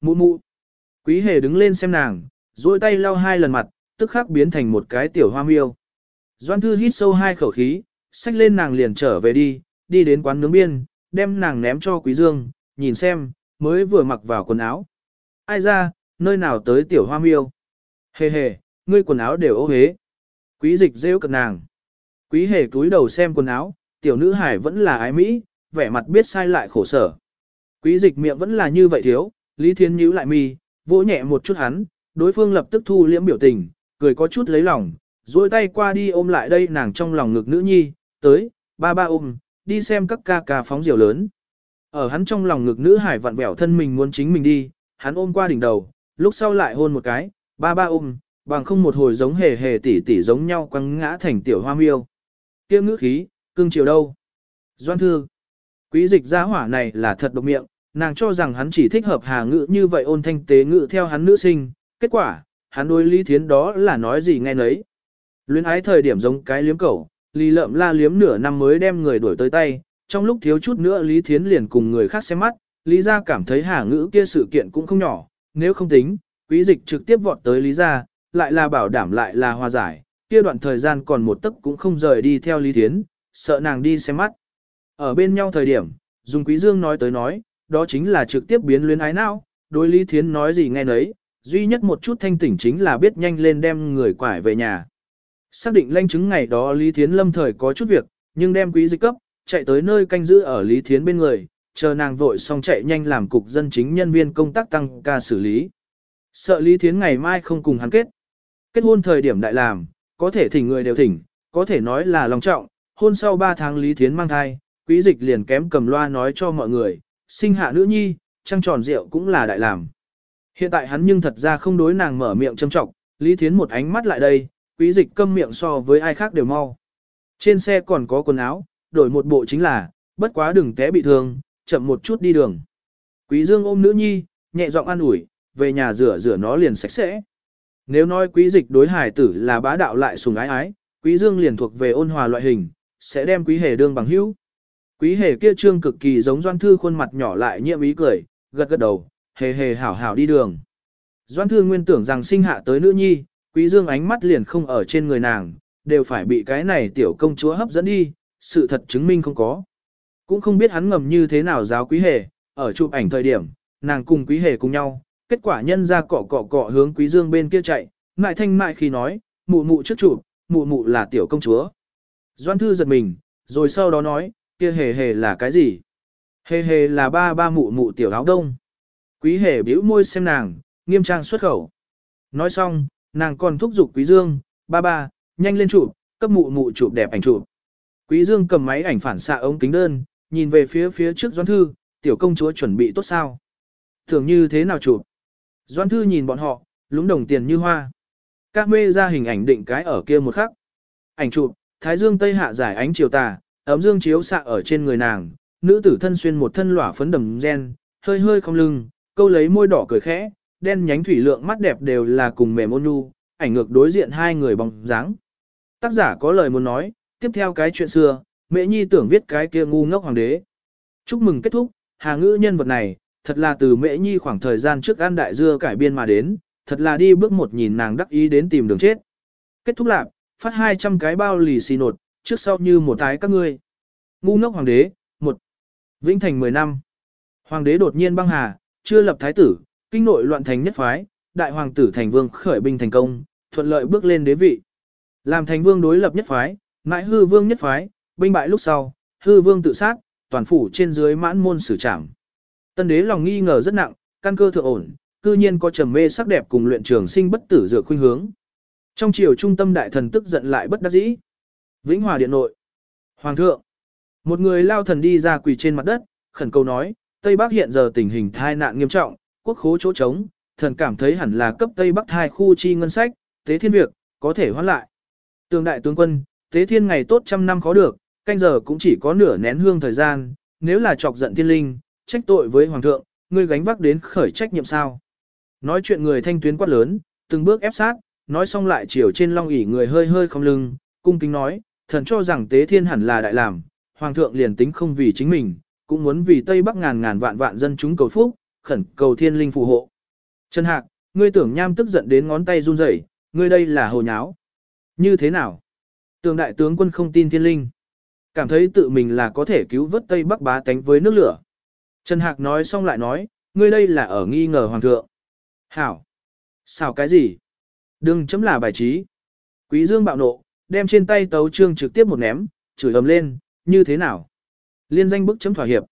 Mụ mụ. Quý hề đứng lên xem nàng, duỗi tay lau hai lần mặt, tức khắc biến thành một cái tiểu hoa miêu. Doan thư hít sâu hai khẩu khí, xách lên nàng liền trở về đi, đi đến quán nướng biên, đem nàng ném cho quý dương, nhìn xem, mới vừa mặc vào quần áo. Ai ra, nơi nào tới tiểu hoa miêu? Hề hề, ngươi quần áo đều ô hế. Quý dịch rêu cận nàng. Quý hề túi đầu xem quần áo, tiểu nữ hải vẫn là ái mỹ, vẻ mặt biết sai lại khổ sở. Quý dịch miệng vẫn là như vậy thiếu, Lý Thiên nhíu lại mi, vỗ nhẹ một chút hắn, đối phương lập tức thu liễm biểu tình, cười có chút lấy lòng, duỗi tay qua đi ôm lại đây nàng trong lòng ngực nữ nhi, tới, ba ba ôm, đi xem các ca ca phóng diều lớn. Ở hắn trong lòng ngực nữ hải vặn vẹo thân mình muốn chính mình đi, hắn ôm qua đỉnh đầu, lúc sau lại hôn một cái, ba ba ôm, bằng không một hồi giống hề hề tỉ tỉ giống nhau quăng ngã thành tiểu hoa miêu. Kia ngữ khí, cưng chiều đâu? Doan thư. Quý dịch gia hỏa này là thật độc miệng, nàng cho rằng hắn chỉ thích hợp hà ngữ như vậy ôn thanh tế ngữ theo hắn nữ sinh, kết quả, hắn đối lý thiến đó là nói gì nghe nấy. Luyến ái thời điểm giống cái liếm cẩu, lý lợm la liếm nửa năm mới đem người đuổi tới tay, trong lúc thiếu chút nữa lý thiến liền cùng người khác xem mắt, lý gia cảm thấy hà ngữ kia sự kiện cũng không nhỏ, nếu không tính, quý dịch trực tiếp vọt tới lý gia, lại là bảo đảm lại là hòa giải, kia đoạn thời gian còn một tấc cũng không rời đi theo lý thiến, sợ nàng đi xem mắt. Ở bên nhau thời điểm, dùng quý dương nói tới nói, đó chính là trực tiếp biến luyến ái não, đối lý thiến nói gì nghe nấy, duy nhất một chút thanh tỉnh chính là biết nhanh lên đem người quải về nhà. Xác định lanh chứng ngày đó Lý Thiến lâm thời có chút việc, nhưng đem quý dịch cấp, chạy tới nơi canh giữ ở Lý Thiến bên người, chờ nàng vội xong chạy nhanh làm cục dân chính nhân viên công tác tăng ca xử lý. Sợ Lý Thiến ngày mai không cùng hắn kết. Kết hôn thời điểm đại làm, có thể thỉnh người đều thỉnh, có thể nói là lòng trọng, hôn sau 3 tháng Lý Thiến mang thai, quý dịch liền kém cầm loa nói cho mọi người, sinh hạ nữ nhi, trăng tròn rượu cũng là đại làm. Hiện tại hắn nhưng thật ra không đối nàng mở miệng châm trọng, Lý Thiến một ánh mắt lại đây, quý dịch câm miệng so với ai khác đều mau. Trên xe còn có quần áo, đổi một bộ chính là, bất quá đừng té bị thương, chậm một chút đi đường. Quý Dương ôm nữ nhi, nhẹ giọng an ủi, về nhà rửa rửa nó liền sạch sẽ. Nếu nói quý dịch đối hải tử là bá đạo lại sùng ái ái, quý Dương liền thuộc về ôn hòa loại hình, sẽ đem quý hề đương bằng hữu. Quý hề kia trương cực kỳ giống doan thư khuôn mặt nhỏ lại nhiệm ý cười, gật gật đầu, hề hề hảo hảo đi đường. Doan thư nguyên tưởng rằng sinh hạ tới nữ nhi, quý dương ánh mắt liền không ở trên người nàng, đều phải bị cái này tiểu công chúa hấp dẫn đi, sự thật chứng minh không có. Cũng không biết hắn ngầm như thế nào giáo quý hề, ở chụp ảnh thời điểm, nàng cùng quý hề cùng nhau, kết quả nhân ra cọ cọ cọ hướng quý dương bên kia chạy, mại thanh mại khi nói, mụ mụ trước chụp, mụ mụ là tiểu công chúa. Doan thư giật mình, rồi sau đó nói, kia hề hề là cái gì? Hề hề là ba ba mụ mụ tiểu áo đông. Quý hề bĩu môi xem nàng, nghiêm trang xuất khẩu. Nói xong, nàng còn thúc giục quý dương, ba ba, nhanh lên chụp, cấp mụ mụ chụp đẹp ảnh chụp. Quý dương cầm máy ảnh phản xạ ống kính đơn, nhìn về phía phía trước doãn thư, tiểu công chúa chuẩn bị tốt sao? Thường như thế nào chụp? doãn thư nhìn bọn họ, lúng đồng tiền như hoa. Các mê ra hình ảnh định cái ở kia một khắc. Ảnh chụp, thái dương tây hạ giải ánh chiều tà, ấm dương chiếu xạ ở trên người nàng, nữ tử thân xuyên một thân lỏa phấn đầm gen, hơi hơi không lưng, câu lấy môi đỏ cười khẽ, đen nhánh thủy lượng mắt đẹp đều là cùng mềm ôn nhu, ảnh ngược đối diện hai người bóng dáng. Tác giả có lời muốn nói, tiếp theo cái chuyện xưa, Mễ Nhi tưởng viết cái kia ngu ngốc hoàng đế. Chúc mừng kết thúc, Hà Ngữ nhân vật này, thật là từ Mễ Nhi khoảng thời gian trước ăn đại dưa cải biên mà đến, thật là đi bước một nhìn nàng đắc ý đến tìm đường chết. Kết thúc lạc, phát 200 cái bao lì xì nột, trước sau như một tái các ngươi. Ngu ngốc hoàng đế, một. Vĩnh thành 10 năm. Hoàng đế đột nhiên băng hà, chưa lập thái tử, kinh nội loạn thành nhất phái, đại hoàng tử thành vương khởi binh thành công, thuận lợi bước lên đế vị. Làm thành vương đối lập nhất phái, mãi hư vương nhất phái, binh bại lúc sau, hư vương tự sát, toàn phủ trên dưới mãn môn xử trảm. Tân đế lòng nghi ngờ rất nặng, căn cơ thượng ổn, cư nhiên có trầm mê sắc đẹp cùng luyện trường sinh bất tử dược khuynh hướng. Trong triều trung tâm đại thần tức giận lại bất đắc dĩ. Vĩnh Hòa điện nội. Hoàng thượng. Một người lao thần đi ra quỳ trên mặt đất, khẩn cầu nói, Tây Bắc hiện giờ tình hình thai nạn nghiêm trọng, quốc khố chỗ trống, thần cảm thấy hẳn là cấp Tây Bắc hai khu chi ngân sách, tế thiên việc, có thể hoãn lại. Tường đại tướng quân, tế thiên ngày tốt trăm năm khó được, canh giờ cũng chỉ có nửa nén hương thời gian, nếu là chọc giận thiên linh, trách tội với hoàng thượng, ngươi gánh vác đến khởi trách nhiệm sao. Nói chuyện người thanh tuyến quát lớn, từng bước ép sát, nói xong lại chiều trên long ỷ người hơi hơi không lưng, cung kính nói, thần cho rằng tế thiên hẳn là đại làm, hoàng thượng liền tính không vì chính mình, cũng muốn vì Tây Bắc ngàn ngàn vạn vạn dân chúng cầu phúc, khẩn cầu thiên linh phù hộ. Trần Hạc, ngươi tưởng nham tức giận đến ngón tay run rẩy, ngươi đây là hồ nháo. Như thế nào? Tường đại tướng quân không tin thiên linh. Cảm thấy tự mình là có thể cứu vớt Tây Bắc bá tánh với nước lửa. Trần Hạc nói xong lại nói, ngươi đây là ở nghi ngờ hoàng thượng. Hảo! Sao cái gì? Đừng chấm là bài trí. Quý Dương bạo nộ, đem trên tay tấu trương trực tiếp một ném, chửi ầm lên, như thế nào? Liên danh bức chấm thỏa hiệp.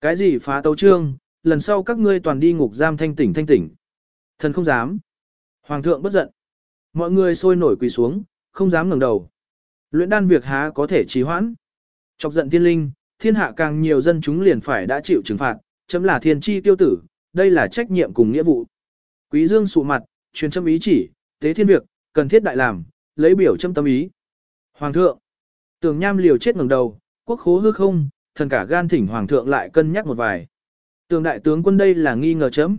Cái gì phá tấu trương, lần sau các ngươi toàn đi ngục giam thanh tỉnh thanh tỉnh. Thần không dám. Hoàng thượng bất giận. Mọi người sôi nổi quỳ xuống, không dám ngẩng đầu. Luyện đan việc há có thể trì hoãn. Chọc giận thiên linh, thiên hạ càng nhiều dân chúng liền phải đã chịu trừng phạt, chấm là thiên chi tiêu tử, đây là trách nhiệm cùng nghĩa vụ. Quý dương sụ mặt, truyền châm ý chỉ, tế thiên việc, cần thiết đại làm, lấy biểu châm tâm ý. Hoàng thượng, tường nham liều chết ngẩng đầu, quốc khố hư không, thần cả gan thỉnh hoàng thượng lại cân nhắc một vài. Tường đại tướng quân đây là nghi ngờ chấm.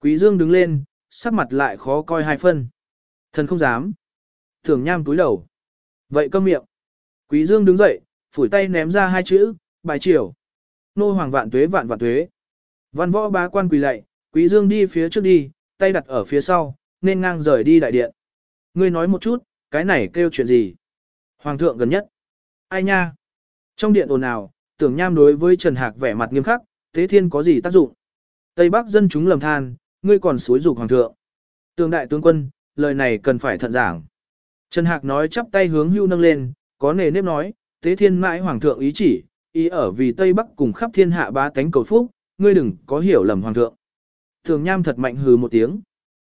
Quý dương đứng lên, sắc mặt lại khó coi hai phân. Thần không dám. Tường nham túi đầu. Vậy câm miệng. Quý dương đứng dậy, phủi tay ném ra hai chữ, bài triều. Nô hoàng vạn tuế vạn vạn tuế. Văn võ bá quan quỳ lạy, quý dương đi phía trước đi, tay đặt ở phía sau, nên ngang rời đi đại điện. Ngươi nói một chút, cái này kêu chuyện gì? Hoàng thượng gần nhất. Ai nha? Trong điện ồn ào, tưởng nham đối với Trần Hạc vẻ mặt nghiêm khắc, thế thiên có gì tác dụng? Tây Bắc dân chúng lầm than, ngươi còn suối dục hoàng thượng. Tường đại tướng quân, lời này cần phải thận giảng. Trần Hạc nói chắp tay hướng hưu nâng lên, có nề nếp nói, tế thiên mãi hoàng thượng ý chỉ, ý ở vì Tây Bắc cùng khắp thiên hạ ba tánh cầu phúc, ngươi đừng có hiểu lầm hoàng thượng. Thường nham thật mạnh hừ một tiếng.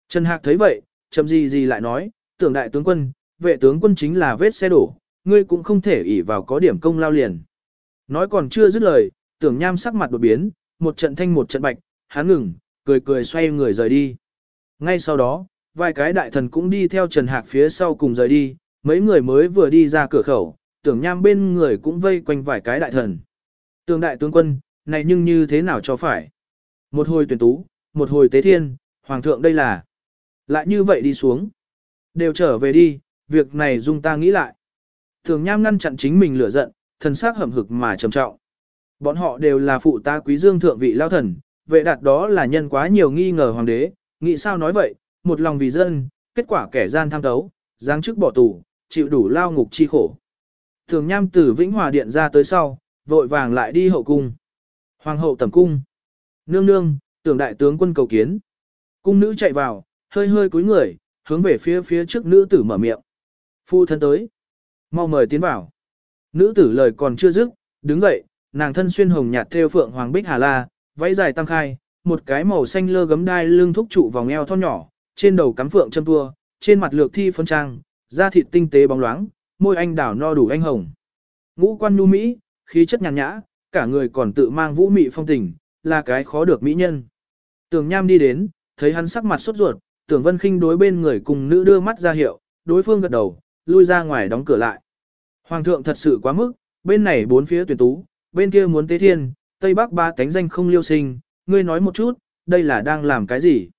Trần Hạc thấy vậy, chậm gì gì lại nói, tưởng đại tướng quân, vệ tướng quân chính là vết xe đổ, ngươi cũng không thể ỷ vào có điểm công lao liền. Nói còn chưa dứt lời, tưởng nham sắc mặt đột biến, một trận thanh một trận bạch, hắn ngừng, cười cười xoay người rời đi. Ngay sau đó, vài cái đại thần cũng đi theo Trần Hạc phía sau cùng rời đi, mấy người mới vừa đi ra cửa khẩu, tưởng nham bên người cũng vây quanh vài cái đại thần. Tưởng đại tướng quân, này nhưng như thế nào cho phải? Một hồi tuyển tú, một hồi tế thiên, hoàng thượng đây là. Lại như vậy đi xuống. Đều trở về đi, việc này dung ta nghĩ lại. thường nham ngăn chặn chính mình lửa giận, thần sắc hậm hực mà trầm trọng. Bọn họ đều là phụ ta quý dương thượng vị lao thần, vệ đạt đó là nhân quá nhiều nghi ngờ hoàng đế, nghĩ sao nói vậy, một lòng vì dân, kết quả kẻ gian tham tấu, giáng chức bỏ tù, chịu đủ lao ngục chi khổ. Thường nham từ Vĩnh Hòa Điện ra tới sau, vội vàng lại đi hậu cung. Hoàng hậu tẩm cung. Nương nương, tưởng đại tướng quân cầu kiến. Cung nữ chạy vào, hơi hơi cúi người, hướng về phía phía trước nữ tử mở miệng. Phu thân tới. Mau mời tiến vào. Nữ tử lời còn chưa dứt, đứng dậy, nàng thân xuyên hồng nhạt theo phượng hoàng bích hà la, váy dài tăng khai, một cái màu xanh lơ gấm đai lưng thúc trụ vòng eo thon nhỏ, trên đầu cắm phượng châm tua, trên mặt lược thi phân trang, da thịt tinh tế bóng loáng, môi anh đảo no đủ anh hồng. Ngũ quan nhu mỹ, khí chất nhàn nhã, cả người còn tự mang vũ mị phong tình, là cái khó được mỹ nhân. Tưởng Nham đi đến, thấy hắn sắc mặt sốt ruột, Tưởng Vân Khinh đối bên người cùng nữ đưa mắt ra hiệu, đối phương gật đầu, lui ra ngoài đóng cửa lại. Hoàng thượng thật sự quá mức, bên này bốn phía tuyển tú, bên kia muốn tế thiên, Tây Bắc ba cánh danh không liêu sinh, ngươi nói một chút, đây là đang làm cái gì?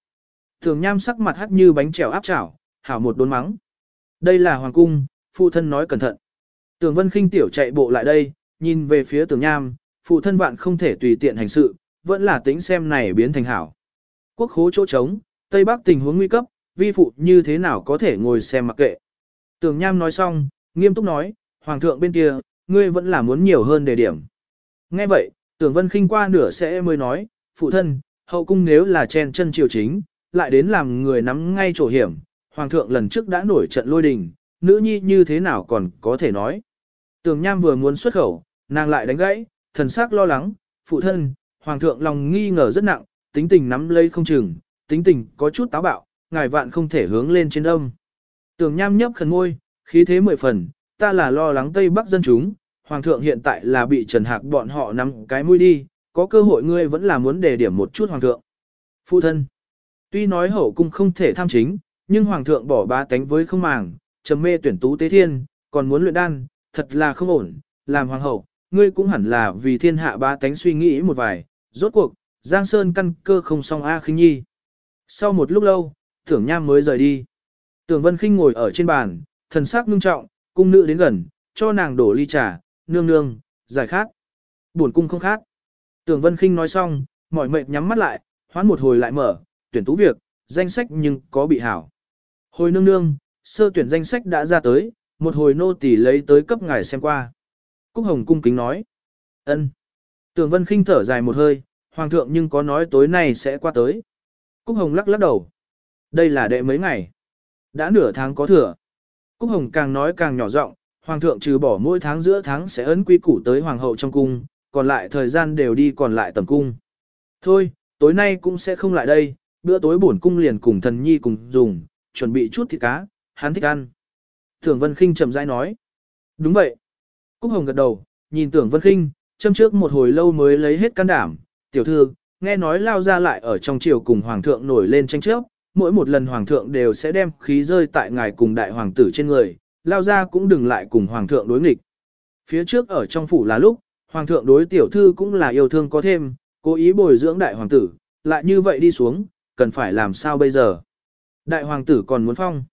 Thường Nham sắc mặt hắt như bánh trèo áp chảo, hảo một đốn mắng. Đây là hoàng cung, phụ thân nói cẩn thận. tường Vân Khinh tiểu chạy bộ lại đây, nhìn về phía tường Nham, phụ thân vạn không thể tùy tiện hành sự, vẫn là tính xem này biến thành hảo. Quốc khố chỗ trống, Tây Bắc tình huống nguy cấp, vi phụ như thế nào có thể ngồi xem mặc kệ. Tưởng Nham nói xong, nghiêm túc nói, Hoàng thượng bên kia, ngươi vẫn là muốn nhiều hơn đề điểm. Nghe vậy, Tưởng Vân khinh qua nửa sẽ mới nói, phụ thân, hậu cung nếu là chen chân triều chính, lại đến làm người nắm ngay chỗ hiểm, Hoàng thượng lần trước đã nổi trận lôi đình, nữ nhi như thế nào còn có thể nói. Tưởng Nham vừa muốn xuất khẩu, nàng lại đánh gãy, thần sắc lo lắng, phụ thân, Hoàng thượng lòng nghi ngờ rất nặng, tính tình nắm lấy không chừng, tính tình có chút táo bạo, ngài vạn không thể hướng lên trên đông. Tường Nham nhấp khẩn ngôi, khí thế mười phần, ta là lo lắng Tây Bắc dân chúng, Hoàng thượng hiện tại là bị Trần Hạc bọn họ nắm cái mũi đi, có cơ hội ngươi vẫn là muốn đề điểm một chút Hoàng thượng. Phụ thân, tuy nói hậu cung không thể tham chính, nhưng Hoàng thượng bỏ ba tánh với không màng, trầm mê tuyển tú tế thiên, còn muốn luyện đan, thật là không ổn, làm Hoàng hậu, ngươi cũng hẳn là vì thiên hạ ba tánh suy nghĩ một vài, rốt cuộc, Giang Sơn căn cơ không song A khinh nhi. Sau một lúc lâu, tưởng nham mới rời đi. Tưởng Vân Khinh ngồi ở trên bàn, thần sắc nghiêm trọng, cung nữ đến gần, cho nàng đổ ly trà, nương nương, giải khát. Buồn cung không khát. Tưởng Vân Khinh nói xong, mỏi mệt nhắm mắt lại, hoán một hồi lại mở, tuyển tú việc, danh sách nhưng có bị hảo. Hồi nương nương, sơ tuyển danh sách đã ra tới, một hồi nô tỳ lấy tới cấp ngài xem qua. Cúc Hồng cung kính nói. ân. Tưởng Vân khinh thở dài một hơi, hoàng thượng nhưng có nói tối nay sẽ qua tới. Cúc Hồng lắc lắc đầu. Đây là đệ mấy ngày. Đã nửa tháng có thừa. Cúc Hồng càng nói càng nhỏ giọng, hoàng thượng trừ bỏ mỗi tháng giữa tháng sẽ ấn quy củ tới hoàng hậu trong cung, còn lại thời gian đều đi còn lại tầm cung. Thôi, tối nay cũng sẽ không lại đây, bữa tối bổn cung liền cùng thần nhi cùng dùng, chuẩn bị chút thịt cá, hắn thích ăn. Tưởng Vân Khinh chậm rãi nói. Đúng vậy. Cúc Hồng gật đầu, nhìn Tưởng Vân Khinh, châm trước một hồi lâu mới lấy hết can đảm. Tiểu thư, nghe nói lao ra lại ở trong triều cùng hoàng thượng nổi lên tranh chấp, mỗi một lần hoàng thượng đều sẽ đem khí rơi tại ngài cùng đại hoàng tử trên người, lao ra cũng đừng lại cùng hoàng thượng đối nghịch. Phía trước ở trong phủ là lúc, hoàng thượng đối tiểu thư cũng là yêu thương có thêm, cố ý bồi dưỡng đại hoàng tử, lại như vậy đi xuống, cần phải làm sao bây giờ? Đại hoàng tử còn muốn phong.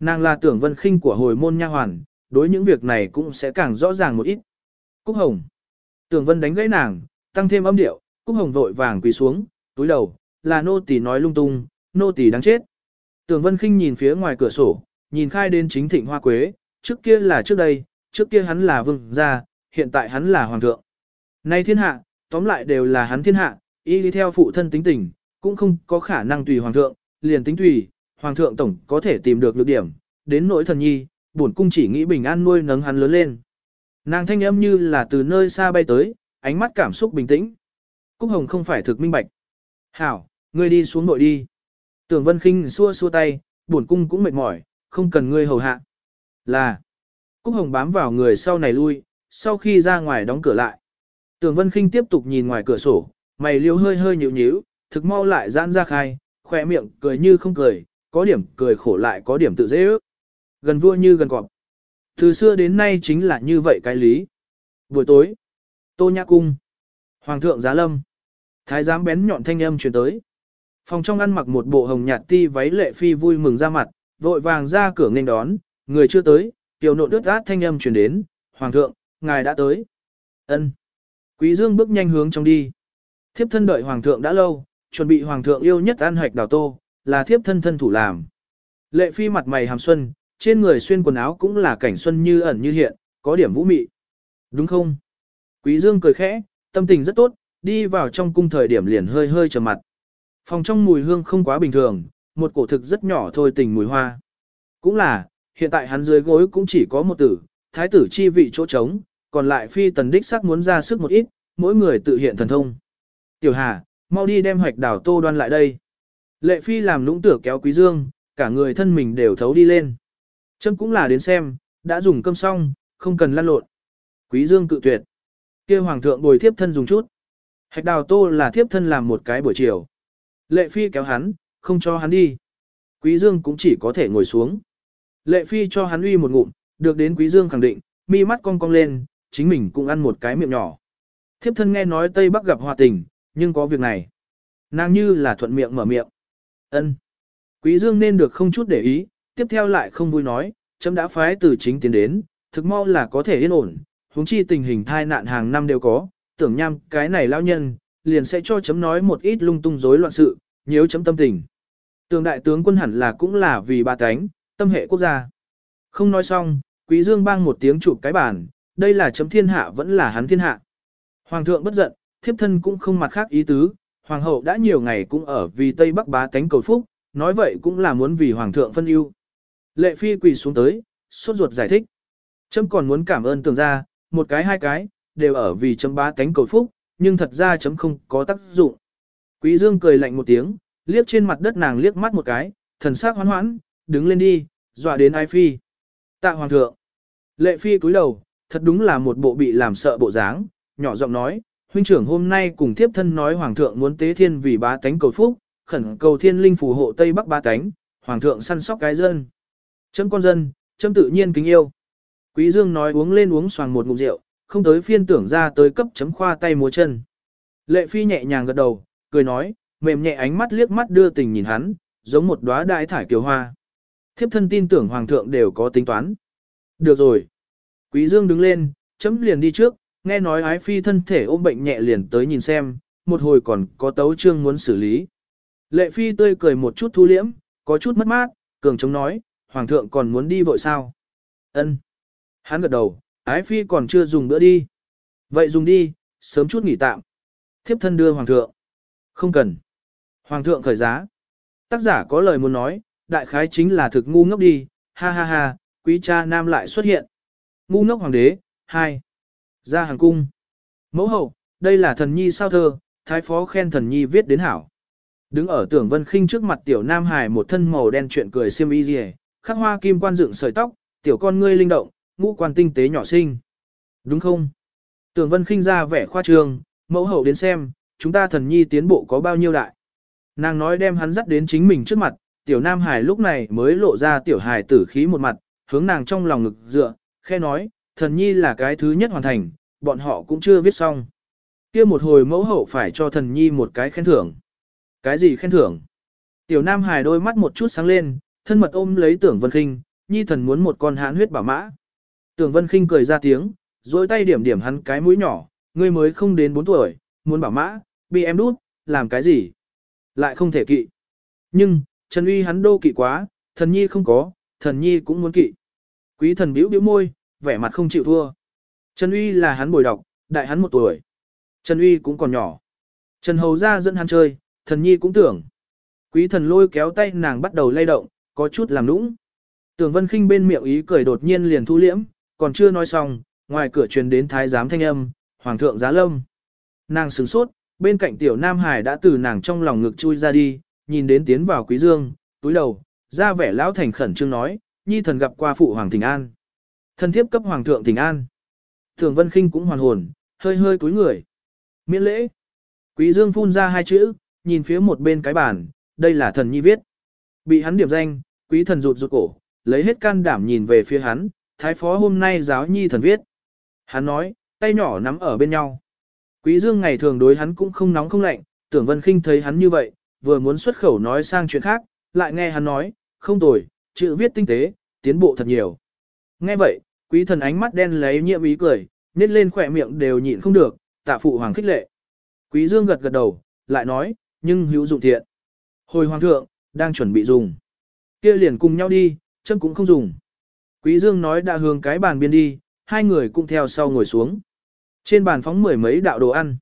Nàng là tưởng vân khinh của hồi môn nha hoàn, đối những việc này cũng sẽ càng rõ ràng một ít. Cúc Hồng. Tưởng vân đánh gãy nàng, tăng thêm âm điệu, Cúc Hồng vội vàng quỳ xuống, túi đầu, là nô tỳ nói lung tung, nô tỳ đáng chết. Tưởng vân khinh nhìn phía ngoài cửa sổ, nhìn khai đến chính thịnh hoa quế, trước kia là trước đây, trước kia hắn là vương gia, hiện tại hắn là hoàng thượng. Nay thiên hạ, tóm lại đều là hắn thiên hạ, y đi theo phụ thân tính tình, cũng không có khả năng tùy hoàng thượng, liền tính tùy, hoàng thượng tổng có thể tìm được lược điểm, đến nỗi thần nhi, bổn cung chỉ nghĩ bình an nuôi nấng hắn lớn lên. Nàng thanh âm như là từ nơi xa bay tới, ánh mắt cảm xúc bình tĩnh. Cúc Hồng không phải thực minh bạch. Hảo, ngươi đi xuống nội đi. Tưởng Vân Kinh xua xua tay, bổn cung cũng mệt mỏi, không cần ngươi hầu hạ. Là. Cúc Hồng bám vào người sau này lui, sau khi ra ngoài đóng cửa lại. Tưởng Vân Kinh tiếp tục nhìn ngoài cửa sổ, mày liêu hơi hơi nhíu nhíu, thực mau lại giãn ra khai, khỏe miệng cười như không cười, có điểm cười khổ lại có điểm tự dễ ước. Gần vua như gần cọp. Từ xưa đến nay chính là như vậy cái lý. Buổi tối, Tô Nhã Cung, Hoàng thượng Giá Lâm, Thái giám bén nhọn thanh âm truyền tới. Phòng trong ăn mặc một bộ hồng nhạt ti váy lệ phi vui mừng ra mặt, vội vàng ra cửa nghênh đón, người chưa tới, tiểu nộ đứt át thanh âm truyền đến, Hoàng thượng, ngài đã tới. ân Quý Dương bước nhanh hướng trong đi. Thiếp thân đợi Hoàng thượng đã lâu, chuẩn bị Hoàng thượng yêu nhất ăn hạch đào tô, là thiếp thân thân thủ làm. Lệ phi mặt mày hàm xuân, trên người xuyên quần áo cũng là cảnh xuân như ẩn như hiện, có điểm vũ mị. Đúng không? Quý Dương cười khẽ, tâm tình rất tốt, đi vào trong cung thời điểm liền hơi hơi trầm mặt. Phòng trong mùi hương không quá bình thường, một cổ thực rất nhỏ thôi tình mùi hoa. Cũng là, hiện tại hắn dưới gối cũng chỉ có một tử, thái tử chi vị chỗ trống, còn lại phi tần đích sắc muốn ra sức một ít, mỗi người tự hiện thần thông. Tiểu Hà, mau đi đem hoạch đảo tô đoan lại đây. Lệ phi làm lũng tửa kéo quý dương, cả người thân mình đều thấu đi lên. Châm cũng là đến xem, đã dùng cơm xong, không cần lăn lộn. Quý dương cự tuyệt. kia hoàng thượng bồi thiếp thân dùng chút. Hạch đào tô là thiếp thân làm một cái buổi chiều. Lệ phi kéo hắn, không cho hắn đi. Quý dương cũng chỉ có thể ngồi xuống. Lệ phi cho hắn uy một ngụm, được đến quý dương khẳng định, mi mắt cong cong lên, chính mình cũng ăn một cái miệng nhỏ. Thiếp thân nghe nói Tây Bắc gặp hòa tình, nhưng có việc này. Nàng như là thuận miệng mở miệng. ân Quý dương nên được không chút để ý, tiếp theo lại không vui nói, chấm đã phái từ chính tiến đến, thực mau là có thể yên ổn, huống chi tình hình tai nạn hàng năm đều có, tưởng nham cái này lão nhân, liền sẽ cho chấm nói một ít lung tung rối loạn sự, nhiễu chấm tâm tình. Tường đại tướng quân hẳn là cũng là vì bà tánh, tâm hệ quốc gia. Không nói xong, quý dương bang một tiếng chụp cái bàn, đây là chấm thiên hạ vẫn là hắn thiên hạ. Hoàng thượng bất giận, thiếp thân cũng không mặt khác ý tứ, hoàng hậu đã nhiều ngày cũng ở vì Tây Bắc bá tánh cầu phúc, nói vậy cũng là muốn vì hoàng thượng phân ưu. Lệ phi quỳ xuống tới, sốt ruột giải thích. Chấm còn muốn cảm ơn tường gia, một cái hai cái, đều ở vì chấm bá tánh cầu phúc, nhưng thật ra chấm không có tác dụng. Quý dương cười lạnh một tiếng, liếc trên mặt đất nàng liếc mắt một cái, thần sắc hoán hoãn, đứng lên đi, dọa đến ai phi. Tạ hoàng thượng. Lệ phi cúi đầu, thật đúng là một bộ bị làm sợ bộ dáng, nhỏ giọng nói, huynh trưởng hôm nay cùng thiếp thân nói hoàng thượng muốn tế thiên vì bá tánh cầu phúc, khẩn cầu thiên linh phù hộ Tây Bắc bá tánh, hoàng thượng săn sóc cái dân. Chấm con dân, chấm tự nhiên kính yêu. Quý Dương nói uống lên uống xoàng một ngụm rượu, không tới phiên tưởng ra tới cấp chấm khoa tay múa chân. Lệ phi nhẹ nhàng gật đầu, cười nói, mềm nhẹ ánh mắt liếc mắt đưa tình nhìn hắn, giống một đóa đại thải kiều hoa. Thiếp thân tin tưởng hoàng thượng đều có tính toán. Được rồi. Quý Dương đứng lên, chấm liền đi trước, nghe nói ái phi thân thể ôm bệnh nhẹ liền tới nhìn xem, một hồi còn có tấu trương muốn xử lý. Lệ phi tươi cười một chút thu liễm, có chút mất mát, cường chống nói, hoàng thượng còn muốn đi vội sao? Ân. Hắn gật đầu, ái phi còn chưa dùng bữa đi. Vậy dùng đi, sớm chút nghỉ tạm. Thiếp thân đưa hoàng thượng. Không cần. Hoàng thượng khởi giá. Tác giả có lời muốn nói, đại khái chính là thực ngu ngốc đi, ha ha ha, quý cha nam lại xuất hiện. Ngu ngốc hoàng đế, hai. Ra hàng cung. Mẫu hậu, đây là thần nhi sao thơ, thái phó khen thần nhi viết đến hảo. Đứng ở tưởng vân khinh trước mặt tiểu nam hải một thân màu đen chuyện cười xiêm y rìa, khắc hoa kim quan dựng sợi tóc, tiểu con ngươi linh động, ngũ quan tinh tế nhỏ sinh, Đúng không? Tưởng vân khinh ra vẻ khoa trương, mẫu hậu đến xem, chúng ta thần nhi tiến bộ có bao nhiêu đại. Nàng nói đem hắn dắt đến chính mình trước mặt, tiểu nam hải lúc này mới lộ ra tiểu hải tử khí một mặt, hướng nàng trong lòng ngực dựa, khe nói, thần nhi là cái thứ nhất hoàn thành, bọn họ cũng chưa viết xong. kia một hồi mẫu hậu phải cho thần nhi một cái khen thưởng. Cái gì khen thưởng? Tiểu nam hải đôi mắt một chút sáng lên, thân mật ôm lấy tưởng vân khinh, nhi thần muốn một con hán huyết bảo mã. Tưởng vân khinh cười ra tiếng, dối tay điểm điểm hắn cái mũi nhỏ, ngươi mới không đến 4 tuổi, muốn bảo mã, bị em đút, làm cái gì? Lại không thể kỵ. Nhưng, Trần Uy hắn đô kỵ quá, thần nhi không có, thần nhi cũng muốn kỵ. Quý thần biểu biểu môi, vẻ mặt không chịu thua. Trần Uy là hắn bồi đọc, đại hắn một tuổi. Trần Uy cũng còn nhỏ. Trần Hầu ra dẫn hắn chơi, thần nhi cũng tưởng. Quý thần lôi kéo tay nàng bắt đầu lay động, có chút làm nũng. Tưởng Vân Khinh bên miệng ý cười đột nhiên liền thu liễm, còn chưa nói xong, ngoài cửa truyền đến thái giám thanh âm, hoàng thượng giá lâm. Nàng sửng sốt, bên cạnh tiểu Nam Hải đã từ nàng trong lòng ngực chui ra đi, nhìn đến tiến vào quý dương, túi đầu, ra vẻ lão thành khẩn trương nói, nhi thần gặp qua phụ hoàng thỉnh an. Thân thiếp cấp hoàng thượng thỉnh an. Thường Vân Khinh cũng hoàn hồn, hơi hơi cúi người. Miễn lễ. Quý dương phun ra hai chữ, nhìn phía một bên cái bàn, đây là thần nhi viết. Bị hắn điểm danh, quý thần rụt rụt cổ, lấy hết can đảm nhìn về phía hắn, thái phó hôm nay giáo nhi thần viết. Hắn nói, tay nhỏ nắm ở bên nhau. Quý dương ngày thường đối hắn cũng không nóng không lạnh, tưởng vân khinh thấy hắn như vậy, vừa muốn xuất khẩu nói sang chuyện khác, lại nghe hắn nói, không tồi, chữ viết tinh tế, tiến bộ thật nhiều. Nghe vậy, quý thần ánh mắt đen lấy nhiệm ý cười, nết lên khỏe miệng đều nhịn không được, tạ phụ hoàng khích lệ. Quý dương gật gật đầu, lại nói, nhưng hữu dụng thiện. Hồi hoàng thượng, đang chuẩn bị dùng. kia liền cùng nhau đi, chân cũng không dùng. Quý dương nói đã hướng cái bàn biên đi, hai người cũng theo sau ngồi xuống. Trên bàn phóng mười mấy đạo đồ ăn.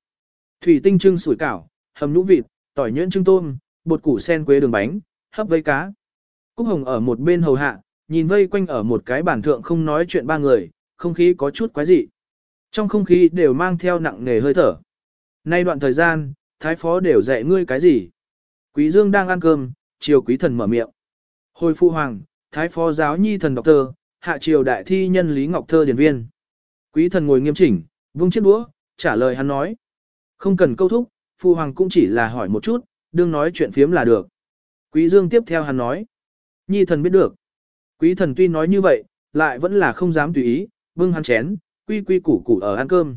Thủy tinh trưng sủi cảo, hầm nhũ vịt, tỏi nhuyễn trưng tôm, bột củ sen quế đường bánh, hấp vây cá. Cúc Hồng ở một bên hầu hạ, nhìn vây quanh ở một cái bàn thượng không nói chuyện ba người, không khí có chút quái dị. Trong không khí đều mang theo nặng nề hơi thở. Nay đoạn thời gian, thái phó đều dạy ngươi cái gì? Quý Dương đang ăn cơm, chiều quý thần mở miệng. Hồi phụ hoàng, thái phó giáo nhi thần đọc thơ, hạ triều đại thi nhân Lý Ngọc Thơ điển viên. Quý thần ngồi nghiêm chỉnh, vung chiếc đũa, trả lời hắn nói. Không cần câu thúc, phu hoàng cũng chỉ là hỏi một chút, đương nói chuyện phiếm là được. Quý dương tiếp theo hắn nói. Nhi thần biết được. Quý thần tuy nói như vậy, lại vẫn là không dám tùy ý, bưng hắn chén, quy quy củ củ ở ăn cơm.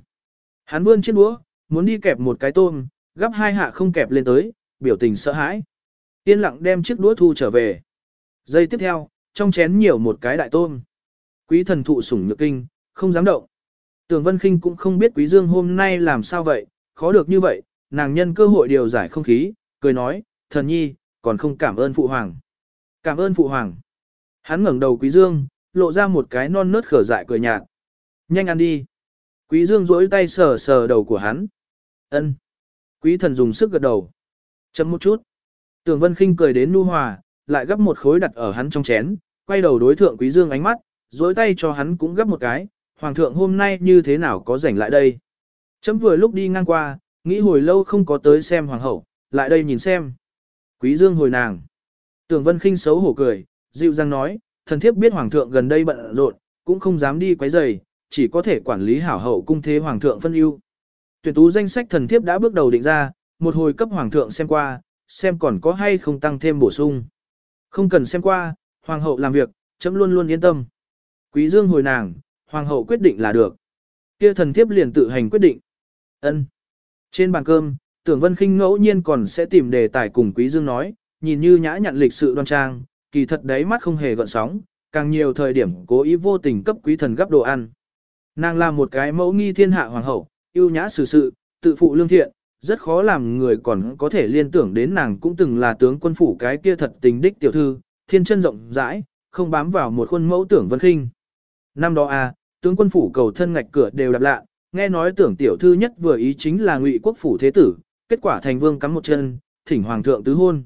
Hắn vươn chiếc đũa, muốn đi kẹp một cái tôm, gấp hai hạ không kẹp lên tới, biểu tình sợ hãi. Yên lặng đem chiếc đũa thu trở về. Giây tiếp theo, trong chén nhiều một cái đại tôm. Quý thần thụ sủng nhược kinh, không dám động. Tường Vân Kinh cũng không biết Quý Dương hôm nay làm sao vậy, khó được như vậy, nàng nhân cơ hội điều giải không khí, cười nói, thần nhi, còn không cảm ơn phụ hoàng. Cảm ơn phụ hoàng. Hắn ngẩng đầu Quý Dương, lộ ra một cái non nớt khở dại cười nhạt. Nhanh ăn đi. Quý Dương duỗi tay sờ sờ đầu của hắn. Ân. Quý thần dùng sức gật đầu. Chấm một chút. Tường Vân Kinh cười đến nu hòa, lại gấp một khối đặt ở hắn trong chén, quay đầu đối thượng Quý Dương ánh mắt, dối tay cho hắn cũng gấp một cái, Hoàng thượng hôm nay như thế nào có rảnh lại đây? Chấm vừa lúc đi ngang qua, nghĩ hồi lâu không có tới xem hoàng hậu, lại đây nhìn xem. Quý dương hồi nàng. Tưởng vân khinh xấu hổ cười, dịu dàng nói, thần thiếp biết hoàng thượng gần đây bận rộn, cũng không dám đi quấy rầy, chỉ có thể quản lý hảo hậu cung thế hoàng thượng phân ưu. Tuyển tú danh sách thần thiếp đã bước đầu định ra, một hồi cấp hoàng thượng xem qua, xem còn có hay không tăng thêm bổ sung. Không cần xem qua, hoàng hậu làm việc, chấm luôn luôn yên tâm. Quý dương hồi nàng, Hoàng hậu quyết định là được. Kia thần thiếp liền tự hành quyết định. Ân. Trên bàn cơm, tưởng vân khinh ngẫu nhiên còn sẽ tìm đề tài cùng quý dương nói, nhìn như nhã nhặn lịch sự đoan trang, kỳ thật đấy mắt không hề gợn sóng, càng nhiều thời điểm cố ý vô tình cấp quý thần gấp đồ ăn. Nàng là một cái mẫu nghi thiên hạ hoàng hậu, yêu nhã xử sự, tự phụ lương thiện, rất khó làm người còn có thể liên tưởng đến nàng cũng từng là tướng quân phủ cái kia thật tình đích tiểu thư, thiên chân rộng rãi, không bám vào một khuôn mẫu tưởng vân khinh. Năm đó a, à, tướng quân phủ cầu thân ngạch cửa đều đạp lạ, nghe nói tưởng tiểu thư nhất vừa ý chính là ngụy quốc phủ thế tử, kết quả thành vương cắm một chân, thỉnh hoàng thượng tứ hôn.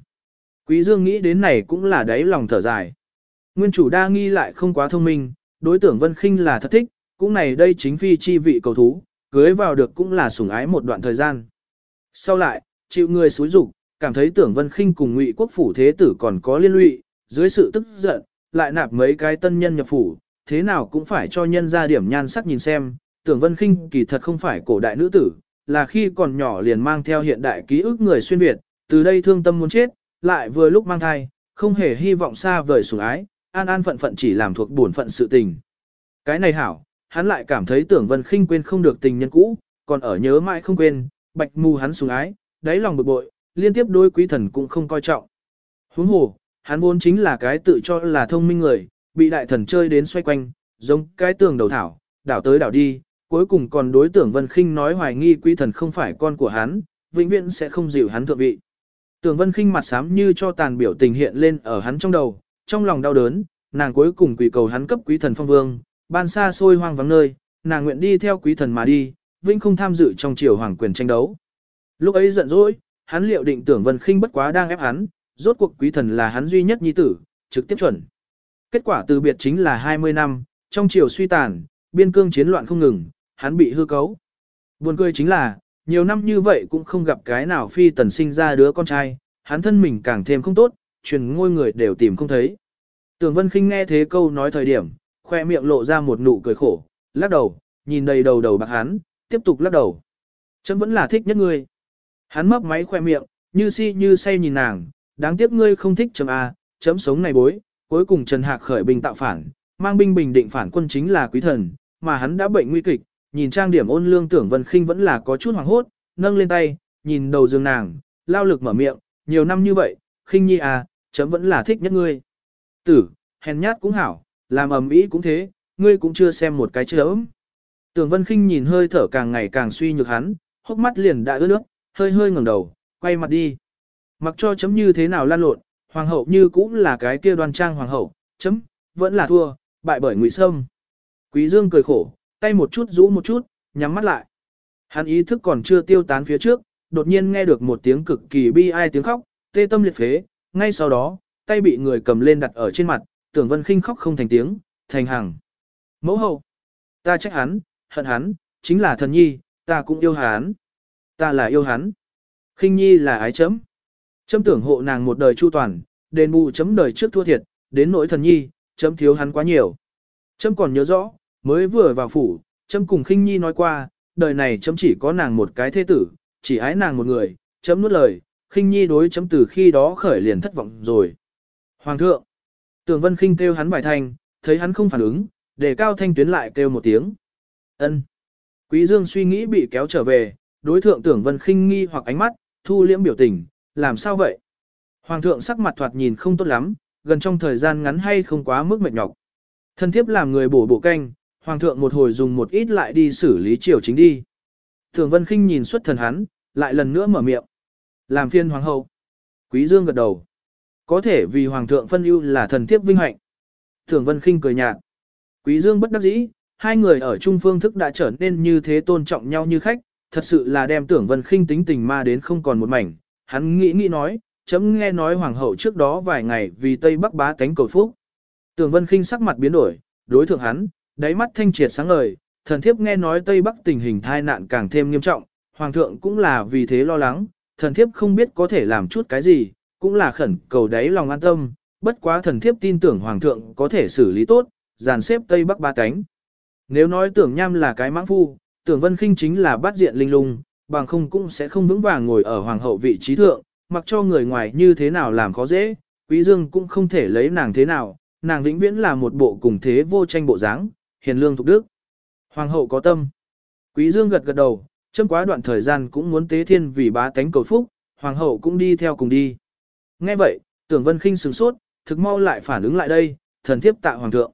Quý Dương nghĩ đến này cũng là đáy lòng thở dài. Nguyên chủ đa nghi lại không quá thông minh, đối tưởng vân khinh là thật thích, cũng này đây chính phi chi vị cầu thú, cưới vào được cũng là sủng ái một đoạn thời gian. Sau lại, chịu người xúi dục, cảm thấy tưởng vân khinh cùng ngụy quốc phủ thế tử còn có liên lụy, dưới sự tức giận, lại nạp mấy cái tân nhân nhập phủ, thế nào cũng phải cho nhân ra điểm nhan sắc nhìn xem, tưởng vân khinh kỳ thật không phải cổ đại nữ tử, là khi còn nhỏ liền mang theo hiện đại ký ức người xuyên Việt, từ đây thương tâm muốn chết, lại vừa lúc mang thai, không hề hy vọng xa vời sủng ái, an an phận phận chỉ làm thuộc bổn phận sự tình. Cái này hảo, hắn lại cảm thấy tưởng vân khinh quên không được tình nhân cũ, còn ở nhớ mãi không quên, bạch mù hắn sủng ái, đáy lòng bực bội, liên tiếp đối quý thần cũng không coi trọng. Huống hồ, hắn vốn chính là cái tự cho là thông minh người, bị đại thần chơi đến xoay quanh, giống cái tường đầu thảo, đảo tới đảo đi, cuối cùng còn đối tưởng Vân Khinh nói hoài nghi quý thần không phải con của hắn, vĩnh viễn sẽ không dịu hắn thượng vị. Tưởng Vân Khinh mặt xám như cho tàn biểu tình hiện lên ở hắn trong đầu, trong lòng đau đớn, nàng cuối cùng quỳ cầu hắn cấp quý thần phong vương, ban xa xôi hoang vắng nơi, nàng nguyện đi theo quý thần mà đi, vĩnh không tham dự trong triều hoàng quyền tranh đấu. Lúc ấy giận dỗi, hắn liệu định tưởng Vân Khinh bất quá đang ép hắn, rốt cuộc quý thần là hắn duy nhất nhi tử, trực tiếp chuẩn. Kết quả từ biệt chính là 20 năm, trong triều suy tàn, biên cương chiến loạn không ngừng, hắn bị hư cấu. Buồn cười chính là, nhiều năm như vậy cũng không gặp cái nào phi tần sinh ra đứa con trai, hắn thân mình càng thêm không tốt, truyền ngôi người đều tìm không thấy. Tưởng Vân Kinh nghe thế câu nói thời điểm, khoe miệng lộ ra một nụ cười khổ, lắc đầu, nhìn đầy đầu đầu bạc hắn, tiếp tục lắc đầu. Chấm vẫn là thích nhất ngươi. Hắn mấp máy khoe miệng, như si như say nhìn nàng, đáng tiếc ngươi không thích chấm A, chấm sống này bối, cuối cùng Trần Hạc khởi binh tạo phản, mang binh bình định phản quân chính là quý thần, mà hắn đã bệnh nguy kịch, nhìn trang điểm ôn lương tưởng Vân Khinh vẫn là có chút hoảng hốt, nâng lên tay, nhìn đầu giường nàng, lao lực mở miệng, nhiều năm như vậy, Khinh Nhi à, chấm vẫn là thích nhất ngươi. Tử, hèn nhát cũng hảo, làm ầm ĩ cũng thế, ngươi cũng chưa xem một cái chớm. Tưởng Vân Khinh nhìn hơi thở càng ngày càng suy nhược hắn, hốc mắt liền đã ướt nước, hơi hơi ngẩng đầu, quay mặt đi. Mặc cho chấm như thế nào lan lộn, hoàng hậu như cũng là cái kia đoan trang hoàng hậu, chấm, vẫn là thua, bại bởi ngụy sâm. Quý Dương cười khổ, tay một chút rũ một chút, nhắm mắt lại. Hắn ý thức còn chưa tiêu tán phía trước, đột nhiên nghe được một tiếng cực kỳ bi ai tiếng khóc, tê tâm liệt phế, ngay sau đó, tay bị người cầm lên đặt ở trên mặt, tưởng vân khinh khóc không thành tiếng, thành hàng. Mẫu hậu, ta trách hắn, hận hắn, chính là thần nhi, ta cũng yêu hắn. Ta là yêu hắn. Khinh nhi là ái chấm. Chấm tưởng hộ nàng một đời chu toàn, đền bù chấm đời trước thua thiệt, đến nỗi thần nhi, chấm thiếu hắn quá nhiều. Chấm còn nhớ rõ, mới vừa vào phủ, chấm cùng khinh nhi nói qua, đời này chấm chỉ có nàng một cái thế tử, chỉ ái nàng một người, chấm nuốt lời, khinh nhi đối chấm từ khi đó khởi liền thất vọng rồi. Hoàng thượng, tưởng vân khinh kêu hắn vài thanh, thấy hắn không phản ứng, để cao thanh tuyến lại kêu một tiếng. ân Quý dương suy nghĩ bị kéo trở về, đối thượng tưởng vân khinh nghi hoặc ánh mắt, thu liễm biểu tình, làm sao vậy? Hoàng thượng sắc mặt thoạt nhìn không tốt lắm, gần trong thời gian ngắn hay không quá mức mệt nhọc. Thân thiếp làm người bổ bổ canh, hoàng thượng một hồi dùng một ít lại đi xử lý triều chính đi. Thường Vân Khinh nhìn xuất thần hắn, lại lần nữa mở miệng. Làm phiên hoàng hậu. Quý Dương gật đầu. Có thể vì hoàng thượng phân ưu là thần thiếp vinh hạnh. Thường Vân Khinh cười nhạt. Quý Dương bất đắc dĩ, hai người ở trung phương thức đã trở nên như thế tôn trọng nhau như khách, thật sự là đem tưởng Vân Khinh tính tình ma đến không còn một mảnh. Hắn nghĩ nghĩ nói, chấm nghe nói hoàng hậu trước đó vài ngày vì Tây Bắc bá tánh cầu phúc. tường Vân kinh sắc mặt biến đổi, đối thượng hắn, đáy mắt thanh triệt sáng ngời, thần thiếp nghe nói Tây Bắc tình hình tai nạn càng thêm nghiêm trọng, hoàng thượng cũng là vì thế lo lắng, thần thiếp không biết có thể làm chút cái gì, cũng là khẩn cầu đáy lòng an tâm, bất quá thần thiếp tin tưởng hoàng thượng có thể xử lý tốt, dàn xếp Tây Bắc ba cánh. Nếu nói tưởng nham là cái mãng phu, tưởng vân khinh chính là bát diện linh lung, bằng không cũng sẽ không vững vàng ngồi ở hoàng hậu vị trí thượng, mặc cho người ngoài như thế nào làm khó dễ, quý dương cũng không thể lấy nàng thế nào, nàng vĩnh viễn là một bộ cùng thế vô tranh bộ dáng, hiền lương thục đức. Hoàng hậu có tâm. Quý dương gật gật đầu, châm quá đoạn thời gian cũng muốn tế thiên vì bá tánh cầu phúc, hoàng hậu cũng đi theo cùng đi. Nghe vậy, tưởng vân khinh sửng sốt, thực mau lại phản ứng lại đây, thần thiếp tạ hoàng thượng.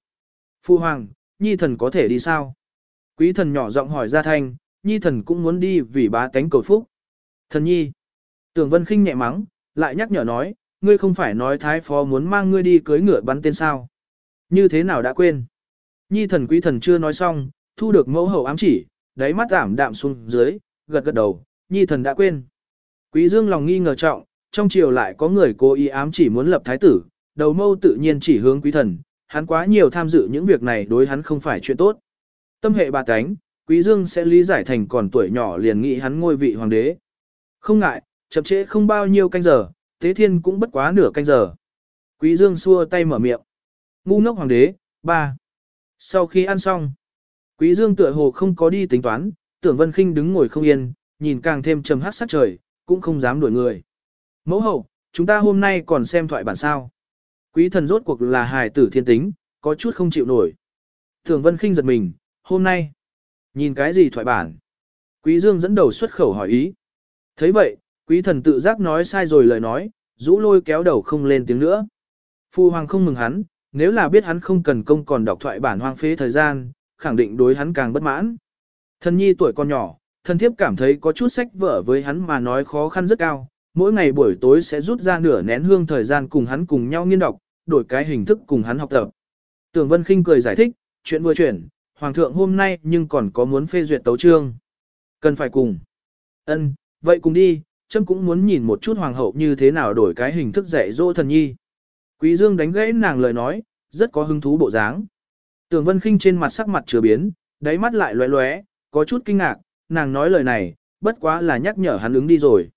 Phu hoàng, nhi thần có thể đi sao? Quý thần nhỏ giọng hỏi ra thanh, nhi thần cũng muốn đi vì bá tánh cầu phúc. Thần nhi. Tưởng Vân Kinh nhẹ mắng, lại nhắc nhở nói, ngươi không phải nói thái phó muốn mang ngươi đi cưới ngựa bắn tên sao. Như thế nào đã quên. Nhi thần quý thần chưa nói xong, thu được mẫu hậu ám chỉ, đáy mắt ảm đạm xuống dưới, gật gật đầu, nhi thần đã quên. Quý dương lòng nghi ngờ trọng, trong triều lại có người cố ý ám chỉ muốn lập thái tử, đầu mâu tự nhiên chỉ hướng quý thần, hắn quá nhiều tham dự những việc này đối hắn không phải chuyện tốt. Tâm hệ bà tánh quý dương sẽ lý giải thành còn tuổi nhỏ liền nghĩ hắn ngôi vị hoàng đế. Không ngại, chậm trễ không bao nhiêu canh giờ, tế thiên cũng bất quá nửa canh giờ. Quý dương xua tay mở miệng. Ngu ngốc hoàng đế, ba. Sau khi ăn xong, quý dương tựa hồ không có đi tính toán, tưởng vân Kinh đứng ngồi không yên, nhìn càng thêm trầm hát sát trời, cũng không dám đuổi người. Mẫu hậu, chúng ta hôm nay còn xem thoại bản sao. Quý thần rốt cuộc là hài tử thiên tính, có chút không chịu nổi. Tưởng vân Kinh giật mình, hôm nay, nhìn cái gì thoại bản. Quý dương dẫn đầu xuất khẩu hỏi ý. thấy vậy, quý thần tự giác nói sai rồi lời nói, rũ lôi kéo đầu không lên tiếng nữa. Phu hoàng không mừng hắn, nếu là biết hắn không cần công còn đọc thoại bản hoang phế thời gian, khẳng định đối hắn càng bất mãn. Thần nhi tuổi còn nhỏ, thần thiếp cảm thấy có chút sách vở với hắn mà nói khó khăn rất cao, mỗi ngày buổi tối sẽ rút ra nửa nén hương thời gian cùng hắn cùng nhau nghiên đọc, đổi cái hình thức cùng hắn học tập. Tưởng Vân Kinh cười giải thích, chuyện vừa chuyển, Hoàng thượng hôm nay nhưng còn có muốn phê duyệt tấu trương. Cần phải cùng. Ân, vậy cùng đi, chấm cũng muốn nhìn một chút Hoàng hậu như thế nào đổi cái hình thức dạy dỗ thần nhi. Quý Dương đánh gãy nàng lời nói, rất có hứng thú bộ dáng. Tưởng Vân Kinh trên mặt sắc mặt chưa biến, đáy mắt lại lóe lóe, có chút kinh ngạc, nàng nói lời này, bất quá là nhắc nhở hắn ứng đi rồi.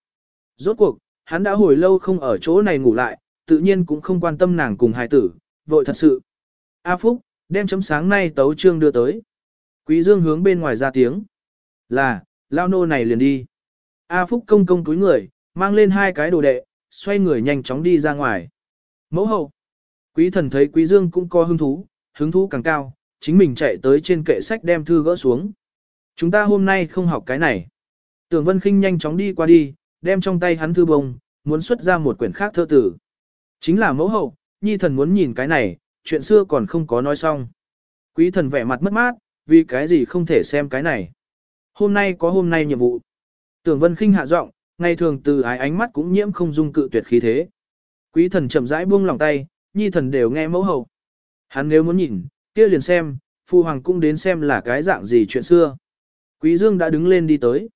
Rốt cuộc, hắn đã hồi lâu không ở chỗ này ngủ lại, tự nhiên cũng không quan tâm nàng cùng hài tử, vội thật sự. A Phúc, đem chấm sáng nay tấu trương đưa tới. Quý Dương hướng bên ngoài ra tiếng. Là, lao nô này liền đi. A Phúc công công túi người, mang lên hai cái đồ đệ, xoay người nhanh chóng đi ra ngoài. Mẫu hậu. Quý thần thấy quý dương cũng có hứng thú, hứng thú càng cao, chính mình chạy tới trên kệ sách đem thư gỡ xuống. Chúng ta hôm nay không học cái này. Tưởng Vân Kinh nhanh chóng đi qua đi, đem trong tay hắn thư bông, muốn xuất ra một quyển khác thơ tử. Chính là mẫu hậu, nhi thần muốn nhìn cái này, chuyện xưa còn không có nói xong. Quý thần vẻ mặt mất mát, vì cái gì không thể xem cái này. Hôm nay có hôm nay nhiệm vụ. Tưởng Vân Kinh hạ giọng, ngày thường từ ái ánh mắt cũng nhiễm không dung cự tuyệt khí thế. Quý thần chậm rãi buông lòng tay, nhi thần đều nghe mẫu hậu. Hắn nếu muốn nhìn, kia liền xem, phu hoàng cũng đến xem là cái dạng gì chuyện xưa. Quý Dương đã đứng lên đi tới.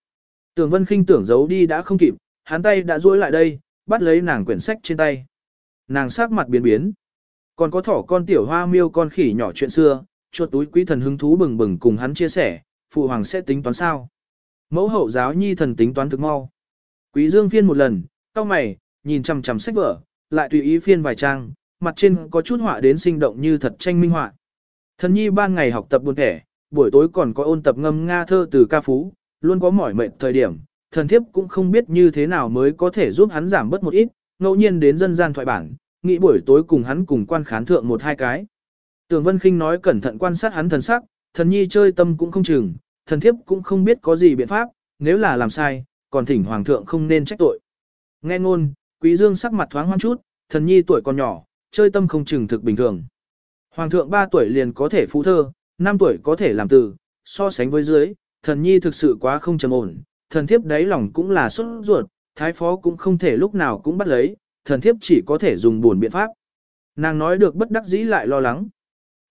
Tưởng Vân Kinh tưởng giấu đi đã không kịp, hắn tay đã duỗi lại đây, bắt lấy nàng quyển sách trên tay. Nàng sắc mặt biến biến. Còn có thỏ con tiểu hoa miêu con khỉ nhỏ chuyện xưa, chuột túi quý thần hứng thú bừng bừng cùng hắn chia sẻ, phụ hoàng sẽ tính toán sao. Mẫu hậu giáo nhi thần tính toán thực mau. Quý Dương phiên một lần, cao mày, nhìn chằm chằm sách vở, lại tùy ý phiên vài trang, mặt trên có chút họa đến sinh động như thật tranh minh họa. Thần nhi ban ngày học tập buồn thẻ, buổi tối còn có ôn tập ngâm nga thơ từ ca phú, luôn có mỏi mệt thời điểm, thần thiếp cũng không biết như thế nào mới có thể giúp hắn giảm bớt một ít, ngẫu nhiên đến dân gian thoại bản, nghĩ buổi tối cùng hắn cùng quan khán thượng một hai cái. Tường Vân Kinh nói cẩn thận quan sát hắn thần sắc, thần nhi chơi tâm cũng không chừng, thần thiếp cũng không biết có gì biện pháp, nếu là làm sai, còn thỉnh hoàng thượng không nên trách tội. Nghe ngôn, quý dương sắc mặt thoáng hoang chút, thần nhi tuổi còn nhỏ, chơi tâm không chừng thực bình thường. Hoàng thượng 3 tuổi liền có thể phú thơ, 5 tuổi có thể làm từ, so sánh với dưới, thần nhi thực sự quá không trầm ổn, thần thiếp đáy lòng cũng là xuất ruột, thái phó cũng không thể lúc nào cũng bắt lấy, thần thiếp chỉ có thể dùng buồn biện pháp. Nàng nói được bất đắc dĩ lại lo lắng.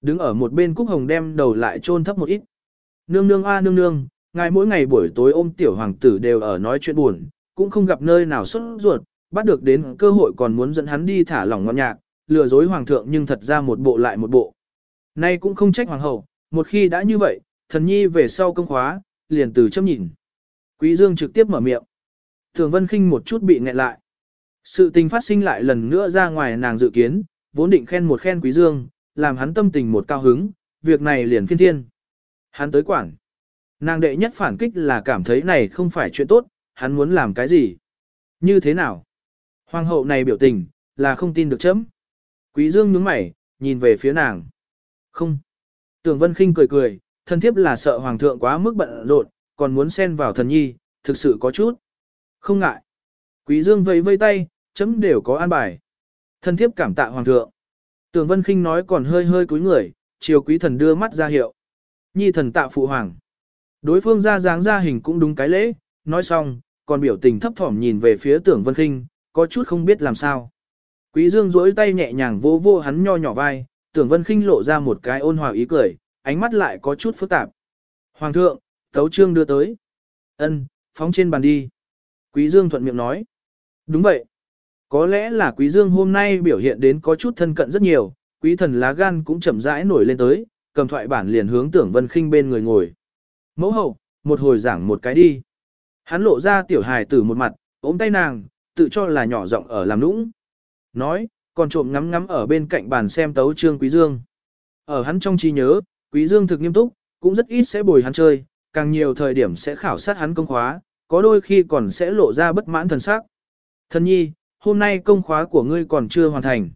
Đứng ở một bên cúc hồng đem đầu lại chôn thấp một ít. Nương nương a nương nương, ngài mỗi ngày buổi tối ôm tiểu hoàng tử đều ở nói chuyện buồn, cũng không gặp nơi nào xuất ruột, bắt được đến cơ hội còn muốn dẫn hắn đi thả lỏng ngon nhạc, lừa dối hoàng thượng nhưng thật ra một bộ lại một bộ. Nay cũng không trách hoàng hậu, một khi đã như vậy, thần nhi về sau công khóa, liền từ châm nhìn. Quý Dương trực tiếp mở miệng. Thường Vân Kinh một chút bị nghẹn lại. Sự tình phát sinh lại lần nữa ra ngoài nàng dự kiến, vốn định khen một khen Quý Dương, làm hắn tâm tình một cao hứng, việc này liền phiên thiên. Hắn tới quản. Nàng đệ nhất phản kích là cảm thấy này không phải chuyện tốt, hắn muốn làm cái gì? Như thế nào? Hoàng hậu này biểu tình, là không tin được chấm. Quý Dương nhướng mày, nhìn về phía nàng. Không. Tưởng Vân Kinh cười cười, thân thiếp là sợ hoàng thượng quá mức bận rộn, còn muốn xen vào thần nhi, thực sự có chút. Không ngại. Quý Dương vẫy vây tay, chấm đều có an bài. thần thiếp cảm tạ hoàng thượng. Tưởng Vân Kinh nói còn hơi hơi cúi người, chiều quý thần đưa mắt ra hiệu. Nhi thần tạ phụ hoàng. Đối phương ra dáng ra hình cũng đúng cái lễ, nói xong, còn biểu tình thấp thỏm nhìn về phía tưởng vân Kinh, có chút không biết làm sao. Quý dương duỗi tay nhẹ nhàng vô vô hắn nho nhỏ vai, tưởng vân Kinh lộ ra một cái ôn hòa ý cười, ánh mắt lại có chút phức tạp. Hoàng thượng, tấu trương đưa tới. Ân, phóng trên bàn đi. Quý dương thuận miệng nói. Đúng vậy. Có lẽ là quý dương hôm nay biểu hiện đến có chút thân cận rất nhiều, quý thần lá gan cũng chậm rãi nổi lên tới, cầm thoại bản liền hướng tưởng vân khinh bên người ngồi. Mẫu hậu, một hồi giảng một cái đi. Hắn lộ ra tiểu hài tử một mặt, ôm tay nàng, tự cho là nhỏ giọng ở làm nũng. Nói, còn trộm ngắm ngắm ở bên cạnh bàn xem tấu trương quý dương. Ở hắn trong trí nhớ, quý dương thực nghiêm túc, cũng rất ít sẽ bồi hắn chơi, càng nhiều thời điểm sẽ khảo sát hắn công khóa, có đôi khi còn sẽ lộ ra bất mãn thần sắc. thân nhi, hôm nay công khóa của ngươi còn chưa hoàn thành.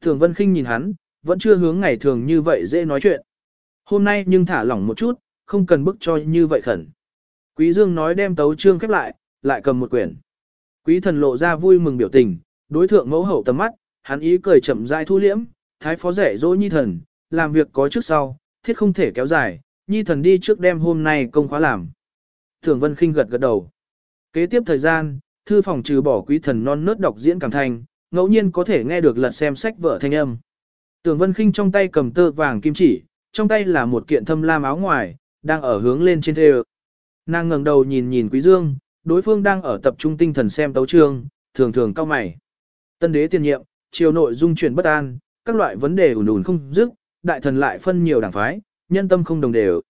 Thường Vân Kinh nhìn hắn, vẫn chưa hướng ngày thường như vậy dễ nói chuyện. Hôm nay nhưng thả lỏng một chút, không cần bức cho như vậy khẩn. Quý Dương nói đem tấu chương khép lại, lại cầm một quyển. Quý thần lộ ra vui mừng biểu tình, đối thượng mẫu hậu tầm mắt, hắn ý cười chậm rãi thu liễm, thái phó rẻ dỗ nhi thần, làm việc có trước sau, thiết không thể kéo dài, nhi thần đi trước đem hôm nay công khóa làm. Thường Vân Kinh gật gật đầu. Kế tiếp thời gian, thư phòng trừ bỏ quý thần non nớt đọc diễn cảm thành, ngẫu nhiên có thể nghe được lật xem sách vở thanh âm. Tưởng Vân Kinh trong tay cầm tơ vàng kim chỉ, trong tay là một kiện thâm lam áo ngoài, đang ở hướng lên trên thê Nàng ngẩng đầu nhìn nhìn Quý Dương, đối phương đang ở tập trung tinh thần xem tấu chương, thường thường cao mày. Tân đế tiền nhiệm, triều nội dung chuyển bất an, các loại vấn đề ùn ùn không dứt, đại thần lại phân nhiều đảng phái, nhân tâm không đồng đều.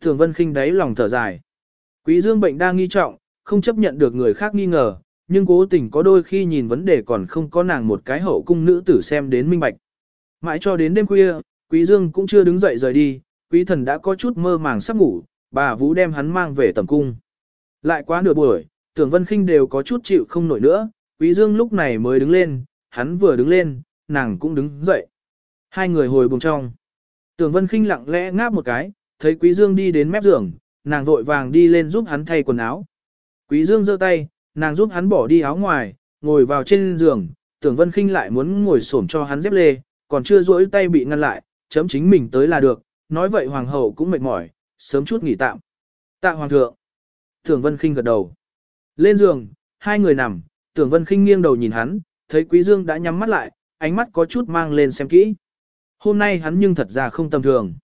Thường Vân Kinh đáy lòng thở dài. Quý Dương bệnh đang nghi trọng, không chấp nhận được người khác nghi ngờ, nhưng cố tình có đôi khi nhìn vấn đề còn không có nàng một cái hậu cung nữ tử xem đến minh bạch. Mãi cho đến đêm khuya, Quý Dương cũng chưa đứng dậy rời đi, Quý thần đã có chút mơ màng sắp ngủ, bà Vũ đem hắn mang về tầm cung. Lại quá nửa buổi, tưởng Vân Kinh đều có chút chịu không nổi nữa, Quý Dương lúc này mới đứng lên, hắn vừa đứng lên, nàng cũng đứng dậy. Hai người hồi buồng trong. Tưởng Vân Kinh lặng lẽ ngáp một cái, thấy Quý Dương đi đến mép giường, nàng vội vàng đi lên giúp hắn thay quần áo. Quý Dương giơ tay, nàng giúp hắn bỏ đi áo ngoài, ngồi vào trên giường, tưởng Vân Kinh lại muốn ngồi xổm cho hắn dép lê, còn chưa duỗi tay bị ngăn lại, chấm chính mình tới là được, nói vậy hoàng hậu cũng mệt mỏi, sớm chút nghỉ tạm. Tạ hoàng thượng. Tưởng Vân Kinh gật đầu. Lên giường, hai người nằm, Tưởng Vân Kinh nghiêng đầu nhìn hắn, thấy Quý Dương đã nhắm mắt lại, ánh mắt có chút mang lên xem kỹ. Hôm nay hắn nhưng thật ra không tầm thường.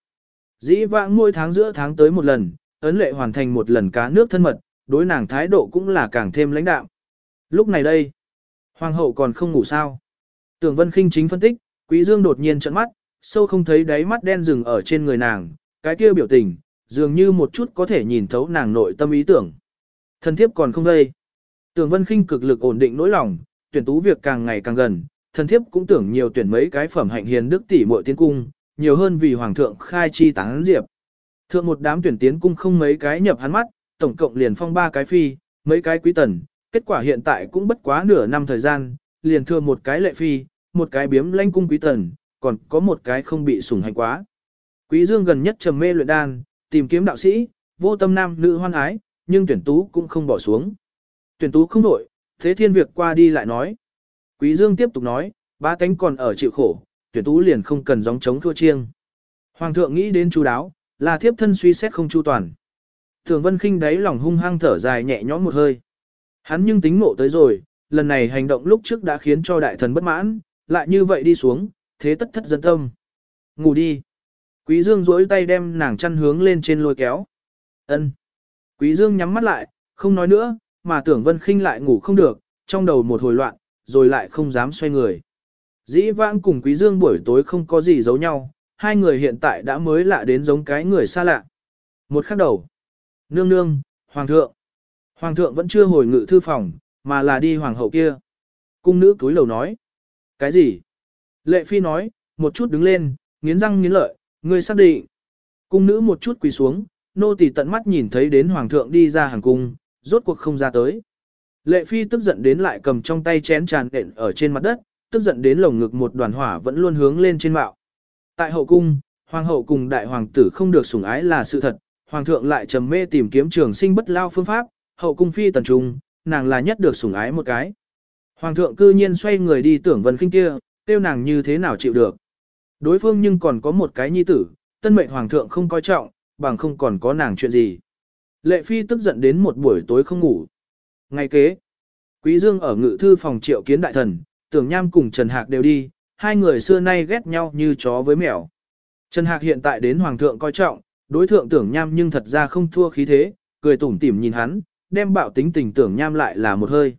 Dĩ vãng mỗi tháng giữa tháng tới một lần, ấn lệ hoàn thành một lần cá nước thân mật, đối nàng thái độ cũng là càng thêm lãnh đạm. Lúc này đây, hoàng hậu còn không ngủ sao. Tưởng Vân Kinh chính phân tích, Quý Dương đột nhiên trợn mắt, sâu không thấy đáy mắt đen rừng ở trên người nàng, cái kia biểu tình, dường như một chút có thể nhìn thấu nàng nội tâm ý tưởng. Thân thiếp còn không đây. Tưởng Vân Kinh cực lực ổn định nỗi lòng, tuyển tú việc càng ngày càng gần, thân thiếp cũng tưởng nhiều tuyển mấy cái phẩm hạnh hiền đức tỷ muội tiến cung, nhiều hơn vì hoàng thượng khai chi tán diệp. Thượng một đám tuyển tiến cung không mấy cái nhập hắn mắt, tổng cộng liền phong ba cái phi, mấy cái quý tần, kết quả hiện tại cũng bất quá nửa năm thời gian, liền thừa một cái lệ phi, một cái biếm lãnh cung quý tần, còn có một cái không bị sủng hành quá. Quý Dương gần nhất trầm mê luyện đan, tìm kiếm đạo sĩ, vô tâm nam nữ hoan ái, nhưng tuyển tú cũng không bỏ xuống. Tuyển tú không đổi, thế thiên việc qua đi lại nói. Quý Dương tiếp tục nói, ba cánh còn ở chịu khổ, tuyển tú liền không cần gióng chống thua chiêng. Hoàng thượng nghĩ đến chú đáo, là thiếp thân suy xét không chu toàn. Thường Vân Kinh đáy lòng hung hăng thở dài nhẹ nhõm một hơi. Hắn nhưng tính ngộ tới rồi, lần này hành động lúc trước đã khiến cho đại thần bất mãn, lại như vậy đi xuống, thế tất thất dân tâm. Ngủ đi. Quý Dương duỗi tay đem nàng chăn hướng lên trên lôi kéo. Ân. Quý Dương nhắm mắt lại, không nói nữa, mà tưởng Vân Kinh lại ngủ không được, trong đầu một hồi loạn, rồi lại không dám xoay người. Dĩ vãng cùng Quý Dương buổi tối không có gì giấu nhau, hai người hiện tại đã mới lạ đến giống cái người xa lạ. Một khắc đầu. Nương nương, Hoàng thượng. Hoàng thượng vẫn chưa hồi ngự thư phòng, mà là đi hoàng hậu kia. Cung nữ túi lầu nói. Cái gì? Lệ phi nói, một chút đứng lên, nghiến răng nghiến lợi, ngươi xác định. Cung nữ một chút quỳ xuống, nô tỳ tận mắt nhìn thấy đến hoàng thượng đi ra hàng cung, rốt cuộc không ra tới. Lệ phi tức giận đến lại cầm trong tay chén tràn đện ở trên mặt đất, tức giận đến lồng ngực một đoàn hỏa vẫn luôn hướng lên trên mạo. Tại hậu cung, hoàng hậu cùng đại hoàng tử không được sủng ái là sự thật, hoàng thượng lại trầm mê tìm kiếm trường sinh bất lao phương pháp, hậu cung phi tần trung, nàng là nhất được sủng ái một cái. Hoàng thượng cư nhiên xoay người đi tưởng vân kinh kia, tiêu nàng như thế nào chịu được. Đối phương nhưng còn có một cái nhi tử, tân mệnh hoàng thượng không coi trọng, bằng không còn có nàng chuyện gì. Lệ phi tức giận đến một buổi tối không ngủ. Ngày kế, Quý Dương ở ngự thư phòng triệu kiến đại thần, tưởng nham cùng Trần Hạc đều đi, hai người xưa nay ghét nhau như chó với mèo. Trần Hạc hiện tại đến Hoàng thượng coi trọng, đối thượng tưởng nham nhưng thật ra không thua khí thế, cười tủm tỉm nhìn hắn, đem bạo tính tình tưởng nham lại là một hơi.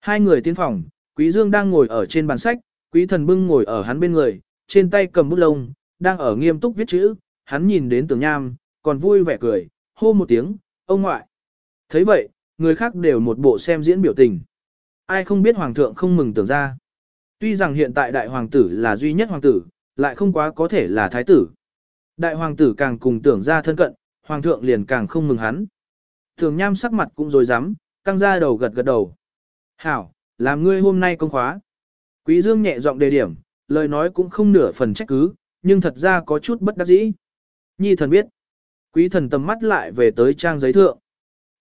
Hai người tiến phòng, Quý Dương đang ngồi ở trên bàn sách, Quý thần bưng ngồi ở hắn bên người, trên tay cầm bút lông, đang ở nghiêm túc viết chữ, hắn nhìn đến tưởng nham, còn vui vẻ cười, hô một tiếng, ông ngoại. thấy vậy, người khác đều một bộ xem diễn biểu tình. Ai không biết hoàng thượng không mừng tưởng ra. Tuy rằng hiện tại đại hoàng tử là duy nhất hoàng tử, lại không quá có thể là thái tử. Đại hoàng tử càng cùng tưởng ra thân cận, hoàng thượng liền càng không mừng hắn. Tưởng nham sắc mặt cũng rồi dám, căng ra đầu gật gật đầu. Hảo, làm ngươi hôm nay công khóa. Quý dương nhẹ giọng đề điểm, lời nói cũng không nửa phần trách cứ, nhưng thật ra có chút bất đắc dĩ. Nhi thần biết. Quý thần tầm mắt lại về tới trang giấy thượng.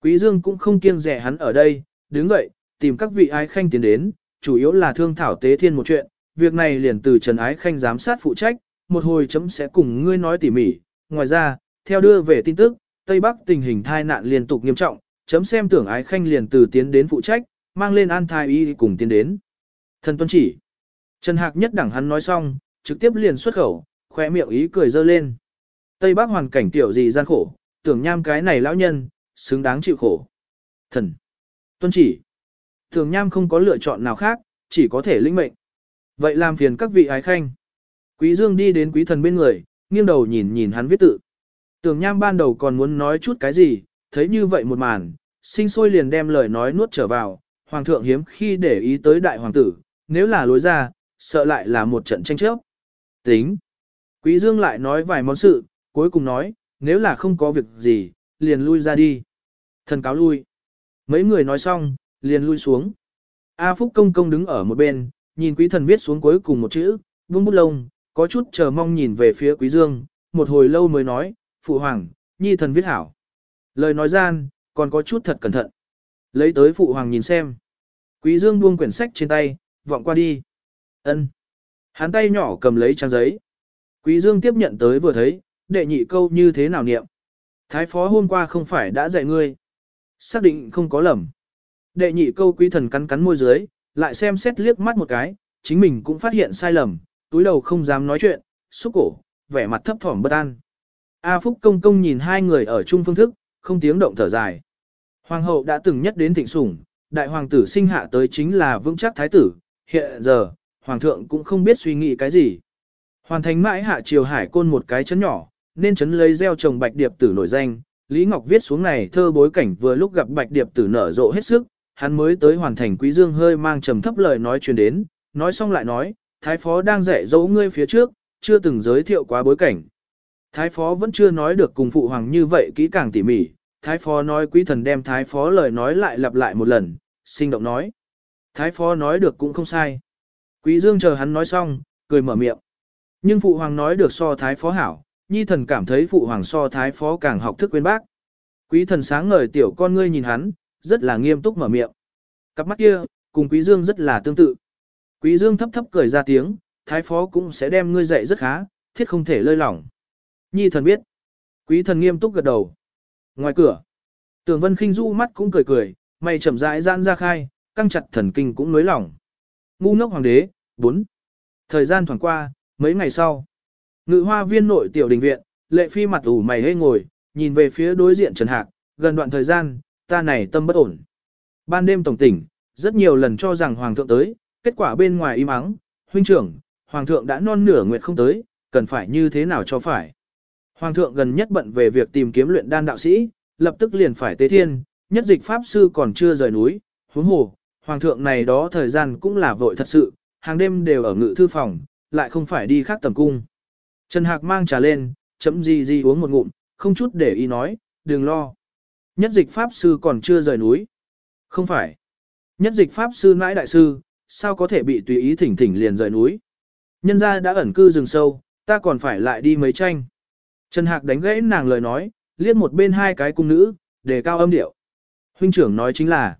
Quý dương cũng không kiêng rẻ hắn ở đây, đứng dậy, tìm các vị ái khanh tiến đến, chủ yếu là thương thảo tế thiên một chuyện, việc này liền từ Trần Ái Khanh giám sát phụ trách, một hồi chấm sẽ cùng ngươi nói tỉ mỉ. Ngoài ra, theo đưa về tin tức, Tây Bắc tình hình thai nạn liên tục nghiêm trọng, chấm xem tưởng Ái Khanh liền từ tiến đến phụ trách, mang lên an thai y cùng tiến đến. Thần tuân chỉ. Trần Hạc nhất đẳng hắn nói xong, trực tiếp liền xuất khẩu, khỏe miệng ý cười dơ lên. Tây Bắc hoàn cảnh tiểu gì gian khổ, tưởng nham cái này lão nhân, xứng đáng chịu khổ. Thần. Tuân chỉ. Tưởng nham không có lựa chọn nào khác, chỉ có thể linh mệnh. Vậy làm phiền các vị ái khanh. Quý Dương đi đến quý thần bên người, nghiêng đầu nhìn nhìn hắn viết tự. Tưởng nham ban đầu còn muốn nói chút cái gì, thấy như vậy một màn, sinh sôi liền đem lời nói nuốt trở vào, hoàng thượng hiếm khi để ý tới đại hoàng tử, nếu là lối ra, sợ lại là một trận tranh chấp. Tính. Quý Dương lại nói vài món sự, cuối cùng nói, nếu là không có việc gì, liền lui ra đi. Thần cáo lui. Mấy người nói xong, liền lui xuống. A Phúc công công đứng ở một bên, nhìn quý thần viết xuống cuối cùng một chữ, vương bút lông, có chút chờ mong nhìn về phía quý dương, một hồi lâu mới nói, phụ hoàng, nhi thần viết hảo. Lời nói gian, còn có chút thật cẩn thận. Lấy tới phụ hoàng nhìn xem. Quý dương buông quyển sách trên tay, vọng qua đi. ân Hắn tay nhỏ cầm lấy trang giấy. Quý dương tiếp nhận tới vừa thấy, đệ nhị câu như thế nào niệm. Thái phó hôm qua không phải đã dạy ngươi. Xác định không có lầm. Đệ nhị câu quý thần cắn cắn môi dưới, lại xem xét liếc mắt một cái, chính mình cũng phát hiện sai lầm, túi đầu không dám nói chuyện, xúc cổ, vẻ mặt thấp thỏm bất an. A Phúc công công nhìn hai người ở chung phương thức, không tiếng động thở dài. Hoàng hậu đã từng nhất đến thịnh sủng, đại hoàng tử sinh hạ tới chính là vững chắc thái tử, hiện giờ, hoàng thượng cũng không biết suy nghĩ cái gì. Hoàn thành mãi hạ triều hải côn một cái chấn nhỏ, nên chấn lấy gieo trồng bạch điệp tử nổi danh. Lý Ngọc viết xuống này thơ bối cảnh vừa lúc gặp bạch điệp tử nở rộ hết sức, hắn mới tới hoàn thành quý dương hơi mang trầm thấp lời nói truyền đến, nói xong lại nói, thái phó đang dạy dỗ ngươi phía trước, chưa từng giới thiệu quá bối cảnh. Thái phó vẫn chưa nói được cùng phụ hoàng như vậy kỹ càng tỉ mỉ, thái phó nói quý thần đem thái phó lời nói lại lặp lại một lần, sinh động nói. Thái phó nói được cũng không sai. Quý dương chờ hắn nói xong, cười mở miệng. Nhưng phụ hoàng nói được so thái phó hảo, nhi thần cảm thấy phụ hoàng so thái phó càng học thức quên bác. Quý thần sáng ngời tiểu con ngươi nhìn hắn, rất là nghiêm túc mở miệng. Cặp mắt kia, cùng Quý Dương rất là tương tự. Quý Dương thấp thấp cười ra tiếng, thái phó cũng sẽ đem ngươi dạy rất khá, thiết không thể lơi lỏng. Nhi thần biết. Quý thần nghiêm túc gật đầu. Ngoài cửa, Tưởng Vân Khinh du mắt cũng cười cười, mày chậm rãi giãn ra khai, căng chặt thần kinh cũng nới lỏng. Ngu ngốc hoàng đế, 4. Thời gian thoảng qua, mấy ngày sau, ngự hoa viên nội tiểu đình viện, lệ phi mặt ủ mày hê ngồi, nhìn về phía đối diện Trần Hạc, gần đoạn thời gian, ta này tâm bất ổn. Ban đêm tổng tỉnh, rất nhiều lần cho rằng hoàng thượng tới, kết quả bên ngoài im ắng, huynh trưởng, hoàng thượng đã non nửa nguyệt không tới, cần phải như thế nào cho phải. Hoàng thượng gần nhất bận về việc tìm kiếm luyện đan đạo sĩ, lập tức liền phải tế thiên, nhất dịch pháp sư còn chưa rời núi, huống hồ, hoàng thượng này đó thời gian cũng là vội thật sự, hàng đêm đều ở ngự thư phòng, lại không phải đi khác tầm cung. Trần Hạc mang trà lên, chấm gì gì uống một ngụm, không chút để ý nói, đừng lo. Nhất dịch pháp sư còn chưa rời núi. Không phải. Nhất dịch pháp sư nãi đại sư, sao có thể bị tùy ý thỉnh thỉnh liền rời núi. Nhân gia đã ẩn cư rừng sâu, ta còn phải lại đi mấy tranh. Trần Hạc đánh gãy nàng lời nói, liếc một bên hai cái cung nữ, để cao âm điệu. Huynh trưởng nói chính là.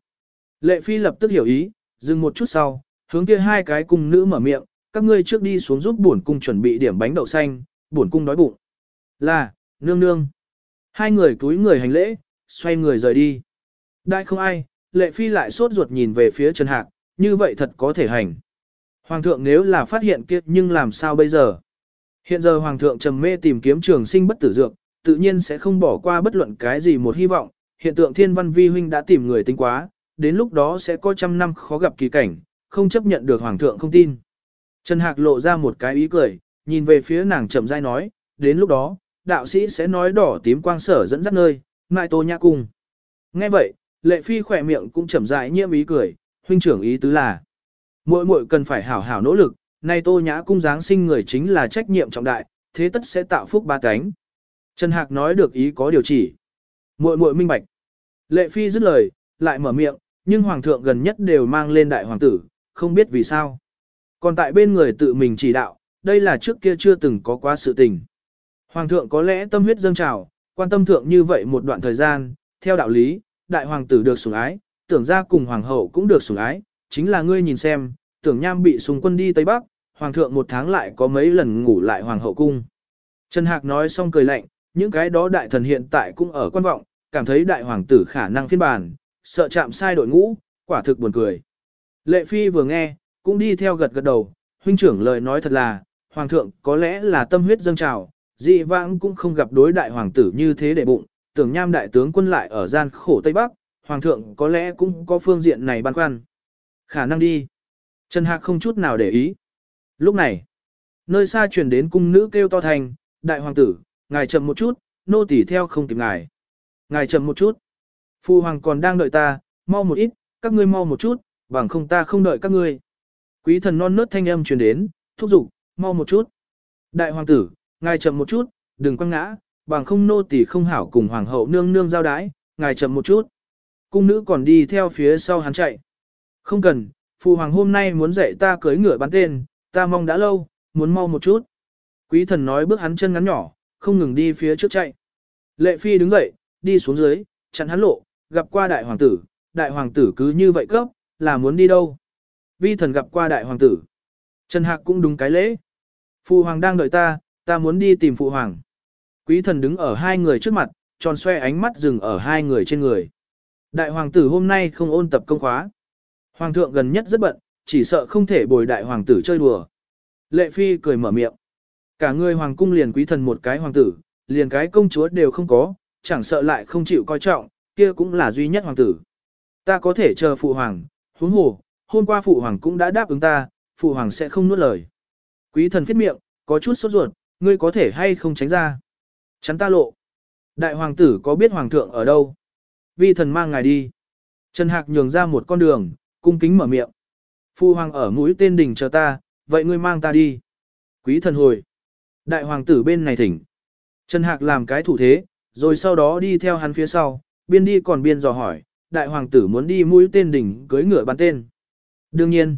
Lệ Phi lập tức hiểu ý, dừng một chút sau, hướng kia hai cái cung nữ mở miệng, các ngươi trước đi xuống giúp bổn cung chuẩn bị điểm bánh đậu xanh, bổn cung đói bụng. Là, nương nương. Hai người túi người hành lễ, xoay người rời đi. Đại không ai, lệ phi lại sốt ruột nhìn về phía Trần Hạc, như vậy thật có thể hành. Hoàng thượng nếu là phát hiện kiếp nhưng làm sao bây giờ? Hiện giờ Hoàng thượng trầm mê tìm kiếm trường sinh bất tử dược, tự nhiên sẽ không bỏ qua bất luận cái gì một hy vọng. Hiện tượng thiên văn vi huynh đã tìm người tính quá, đến lúc đó sẽ có trăm năm khó gặp kỳ cảnh, không chấp nhận được Hoàng thượng không tin. Trần Hạc lộ ra một cái ý cười, nhìn về phía nàng chậm rãi nói, đến lúc đó, đạo sĩ sẽ nói đỏ tím quang sở dẫn dắt nơi, ngại tô nhã cung. Nghe vậy, lệ phi khỏe miệng cũng chậm rãi nhiễm ý cười, huynh trưởng ý tứ là. Muội muội cần phải hảo hảo nỗ lực, nay tô nhã cung giáng sinh người chính là trách nhiệm trọng đại, thế tất sẽ tạo phúc ba cánh. Trần Hạc nói được ý có điều chỉ. Muội muội minh bạch. Lệ phi dứt lời, lại mở miệng, nhưng hoàng thượng gần nhất đều mang lên đại hoàng tử, không biết vì sao. Còn tại bên người tự mình chỉ đạo, đây là trước kia chưa từng có quá sự tình. Hoàng thượng có lẽ tâm huyết dâng trào, quan tâm thượng như vậy một đoạn thời gian, theo đạo lý, đại hoàng tử được sủng ái, tưởng ra cùng hoàng hậu cũng được sủng ái, chính là ngươi nhìn xem, tưởng nham bị sùng quân đi Tây Bắc, hoàng thượng một tháng lại có mấy lần ngủ lại hoàng hậu cung. Trần Hạc nói xong cười lạnh, những cái đó đại thần hiện tại cũng ở quan vọng, cảm thấy đại hoàng tử khả năng phiên bản, sợ chạm sai đội ngũ, quả thực buồn cười. Lệ Phi vừa nghe, cũng đi theo gật gật đầu, huynh trưởng lời nói thật là, hoàng thượng có lẽ là tâm huyết dâng trào, dị vãng cũng không gặp đối đại hoàng tử như thế để bụng, tưởng nham đại tướng quân lại ở gian khổ Tây Bắc, hoàng thượng có lẽ cũng có phương diện này băn khoăn. Khả năng đi. Trần Hạc không chút nào để ý. Lúc này, nơi xa truyền đến cung nữ kêu to thành, đại hoàng tử, ngài chậm một chút, nô tỳ theo không kịp ngài. Ngài chậm một chút. Phu hoàng còn đang đợi ta, mau một ít, các ngươi mau một chút, bằng không ta không đợi các ngươi. Quý thần non nớt thanh âm truyền đến, thúc giục, mau một chút. Đại hoàng tử, ngài chậm một chút, đừng quăng ngã, bằng không nô tỳ không hảo cùng hoàng hậu nương nương giao đái, ngài chậm một chút. Cung nữ còn đi theo phía sau hắn chạy. Không cần, phụ hoàng hôm nay muốn dạy ta cưới ngựa bắn tên, ta mong đã lâu, muốn mau một chút. Quý thần nói bước hắn chân ngắn nhỏ, không ngừng đi phía trước chạy. Lệ phi đứng dậy, đi xuống dưới, chặn hắn lộ, gặp qua đại hoàng tử, đại hoàng tử cứ như vậy cấp, là muốn đi đâu. Vi thần gặp qua đại hoàng tử. Trần Hạc cũng đúng cái lễ. Phụ hoàng đang đợi ta, ta muốn đi tìm phụ hoàng. Quý thần đứng ở hai người trước mặt, tròn xoe ánh mắt dừng ở hai người trên người. Đại hoàng tử hôm nay không ôn tập công khóa. Hoàng thượng gần nhất rất bận, chỉ sợ không thể bồi đại hoàng tử chơi đùa. Lệ phi cười mở miệng. Cả người hoàng cung liền quý thần một cái hoàng tử, liền cái công chúa đều không có, chẳng sợ lại không chịu coi trọng, kia cũng là duy nhất hoàng tử. Ta có thể chờ phụ hoàng, huống hồ, hôm qua phụ hoàng cũng đã đáp ứng ta, phụ hoàng sẽ không nuốt lời. Quý thần phết miệng, có chút sốt ruột, ngươi có thể hay không tránh ra. Chắn ta lộ. Đại hoàng tử có biết hoàng thượng ở đâu? Vi thần mang ngài đi. Trần Hạc nhường ra một con đường, cung kính mở miệng. Phu hoàng ở mũi tên đỉnh chờ ta, vậy ngươi mang ta đi. Quý thần hồi. Đại hoàng tử bên này thỉnh. Trần Hạc làm cái thủ thế, rồi sau đó đi theo hắn phía sau, biên đi còn biên dò hỏi, đại hoàng tử muốn đi mũi tên đỉnh cưới ngựa bắn tên. Đương nhiên,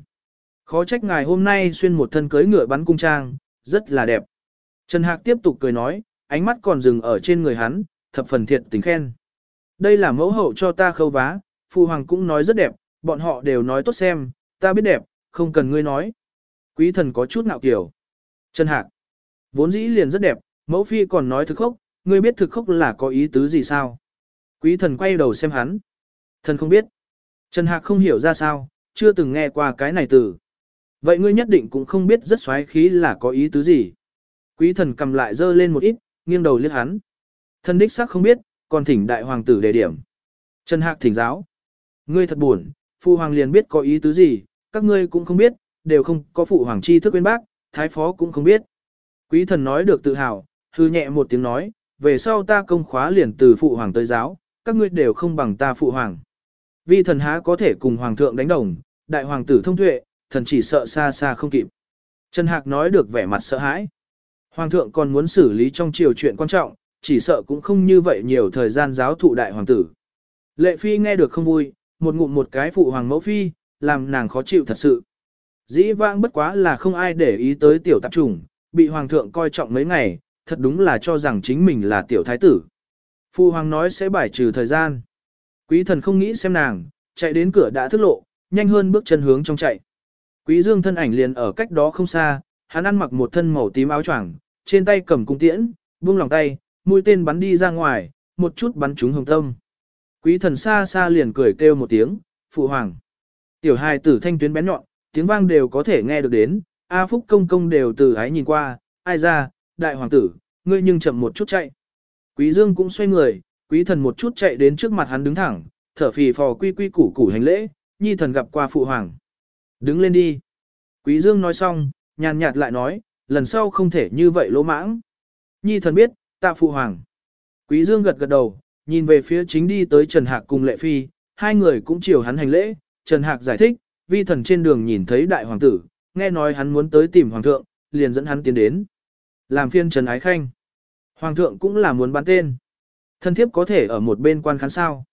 khó trách ngài hôm nay xuyên một thân cưới ngựa bắn cung trang, rất là đẹp. Trần Hạc tiếp tục cười nói, ánh mắt còn dừng ở trên người hắn, thập phần thiệt tình khen. Đây là mẫu hậu cho ta khâu vá, phụ hoàng cũng nói rất đẹp, bọn họ đều nói tốt xem, ta biết đẹp, không cần ngươi nói. Quý thần có chút ngạo kiểu. Trần Hạc, vốn dĩ liền rất đẹp, mẫu phi còn nói thực khốc, ngươi biết thực khốc là có ý tứ gì sao? Quý thần quay đầu xem hắn. Thần không biết. Trần Hạc không hiểu ra sao, chưa từng nghe qua cái này từ. Vậy ngươi nhất định cũng không biết rất xoáy khí là có ý tứ gì. Quý thần cầm lại dơ lên một ít, nghiêng đầu liếc hắn. Thần đích xác không biết, còn thỉnh đại hoàng tử đề điểm. Trần Hạc thỉnh giáo. Ngươi thật buồn, phụ hoàng liền biết có ý tứ gì, các ngươi cũng không biết, đều không có phụ hoàng chi thức bên bác, thái phó cũng không biết. Quý thần nói được tự hào, hư nhẹ một tiếng nói, về sau ta công khóa liền từ phụ hoàng tới giáo, các ngươi đều không bằng ta phụ hoàng. Vi thần há có thể cùng hoàng thượng đánh đồng, đại hoàng tử thông tuệ, thần chỉ sợ xa xa không kịp. Trần Hạc nói được vẻ mặt sợ hãi. Hoàng thượng còn muốn xử lý trong triều chuyện quan trọng, chỉ sợ cũng không như vậy nhiều thời gian giáo thụ đại hoàng tử. Lệ phi nghe được không vui, một ngụm một cái phụ hoàng mẫu phi, làm nàng khó chịu thật sự. Dĩ vãng bất quá là không ai để ý tới tiểu tạp trùng, bị hoàng thượng coi trọng mấy ngày, thật đúng là cho rằng chính mình là tiểu thái tử. Phụ hoàng nói sẽ bài trừ thời gian. Quý thần không nghĩ xem nàng, chạy đến cửa đã thức lộ, nhanh hơn bước chân hướng trong chạy. Quý dương thân ảnh liền ở cách đó không xa, hắn ăn mặc một thân màu tím áo choàng, trên tay cầm cung tiễn, buông lòng tay, mũi tên bắn đi ra ngoài, một chút bắn trúng hồng tâm. Quý thần xa xa liền cười kêu một tiếng, phụ hoàng. Tiểu hài tử thanh tuyến bén nhọn, tiếng vang đều có thể nghe được đến, A Phúc công công đều từ ái nhìn qua, ai ra, đại hoàng tử, ngươi nhưng chậm một chút chạy. Quý Dương cũng xoay người, quý thần một chút chạy đến trước mặt hắn đứng thẳng, thở phì phò quy quy củ củ hành lễ, nhi thần gặp qua phụ hoàng. Đứng lên đi. Quý Dương nói xong, nhàn nhạt lại nói, lần sau không thể như vậy lỗ mãng. Nhi thần biết, tạ phụ hoàng. Quý Dương gật gật đầu, nhìn về phía chính đi tới Trần Hạc cùng Lệ Phi, hai người cũng chiều hắn hành lễ, Trần Hạc giải thích, vi thần trên đường nhìn thấy đại hoàng tử, nghe nói hắn muốn tới tìm hoàng thượng, liền dẫn hắn tiến đến. Làm phiên Trần Ái Khanh. Hoàng thượng cũng là muốn bán tên. Thân thiếp có thể ở một bên quan khán sao.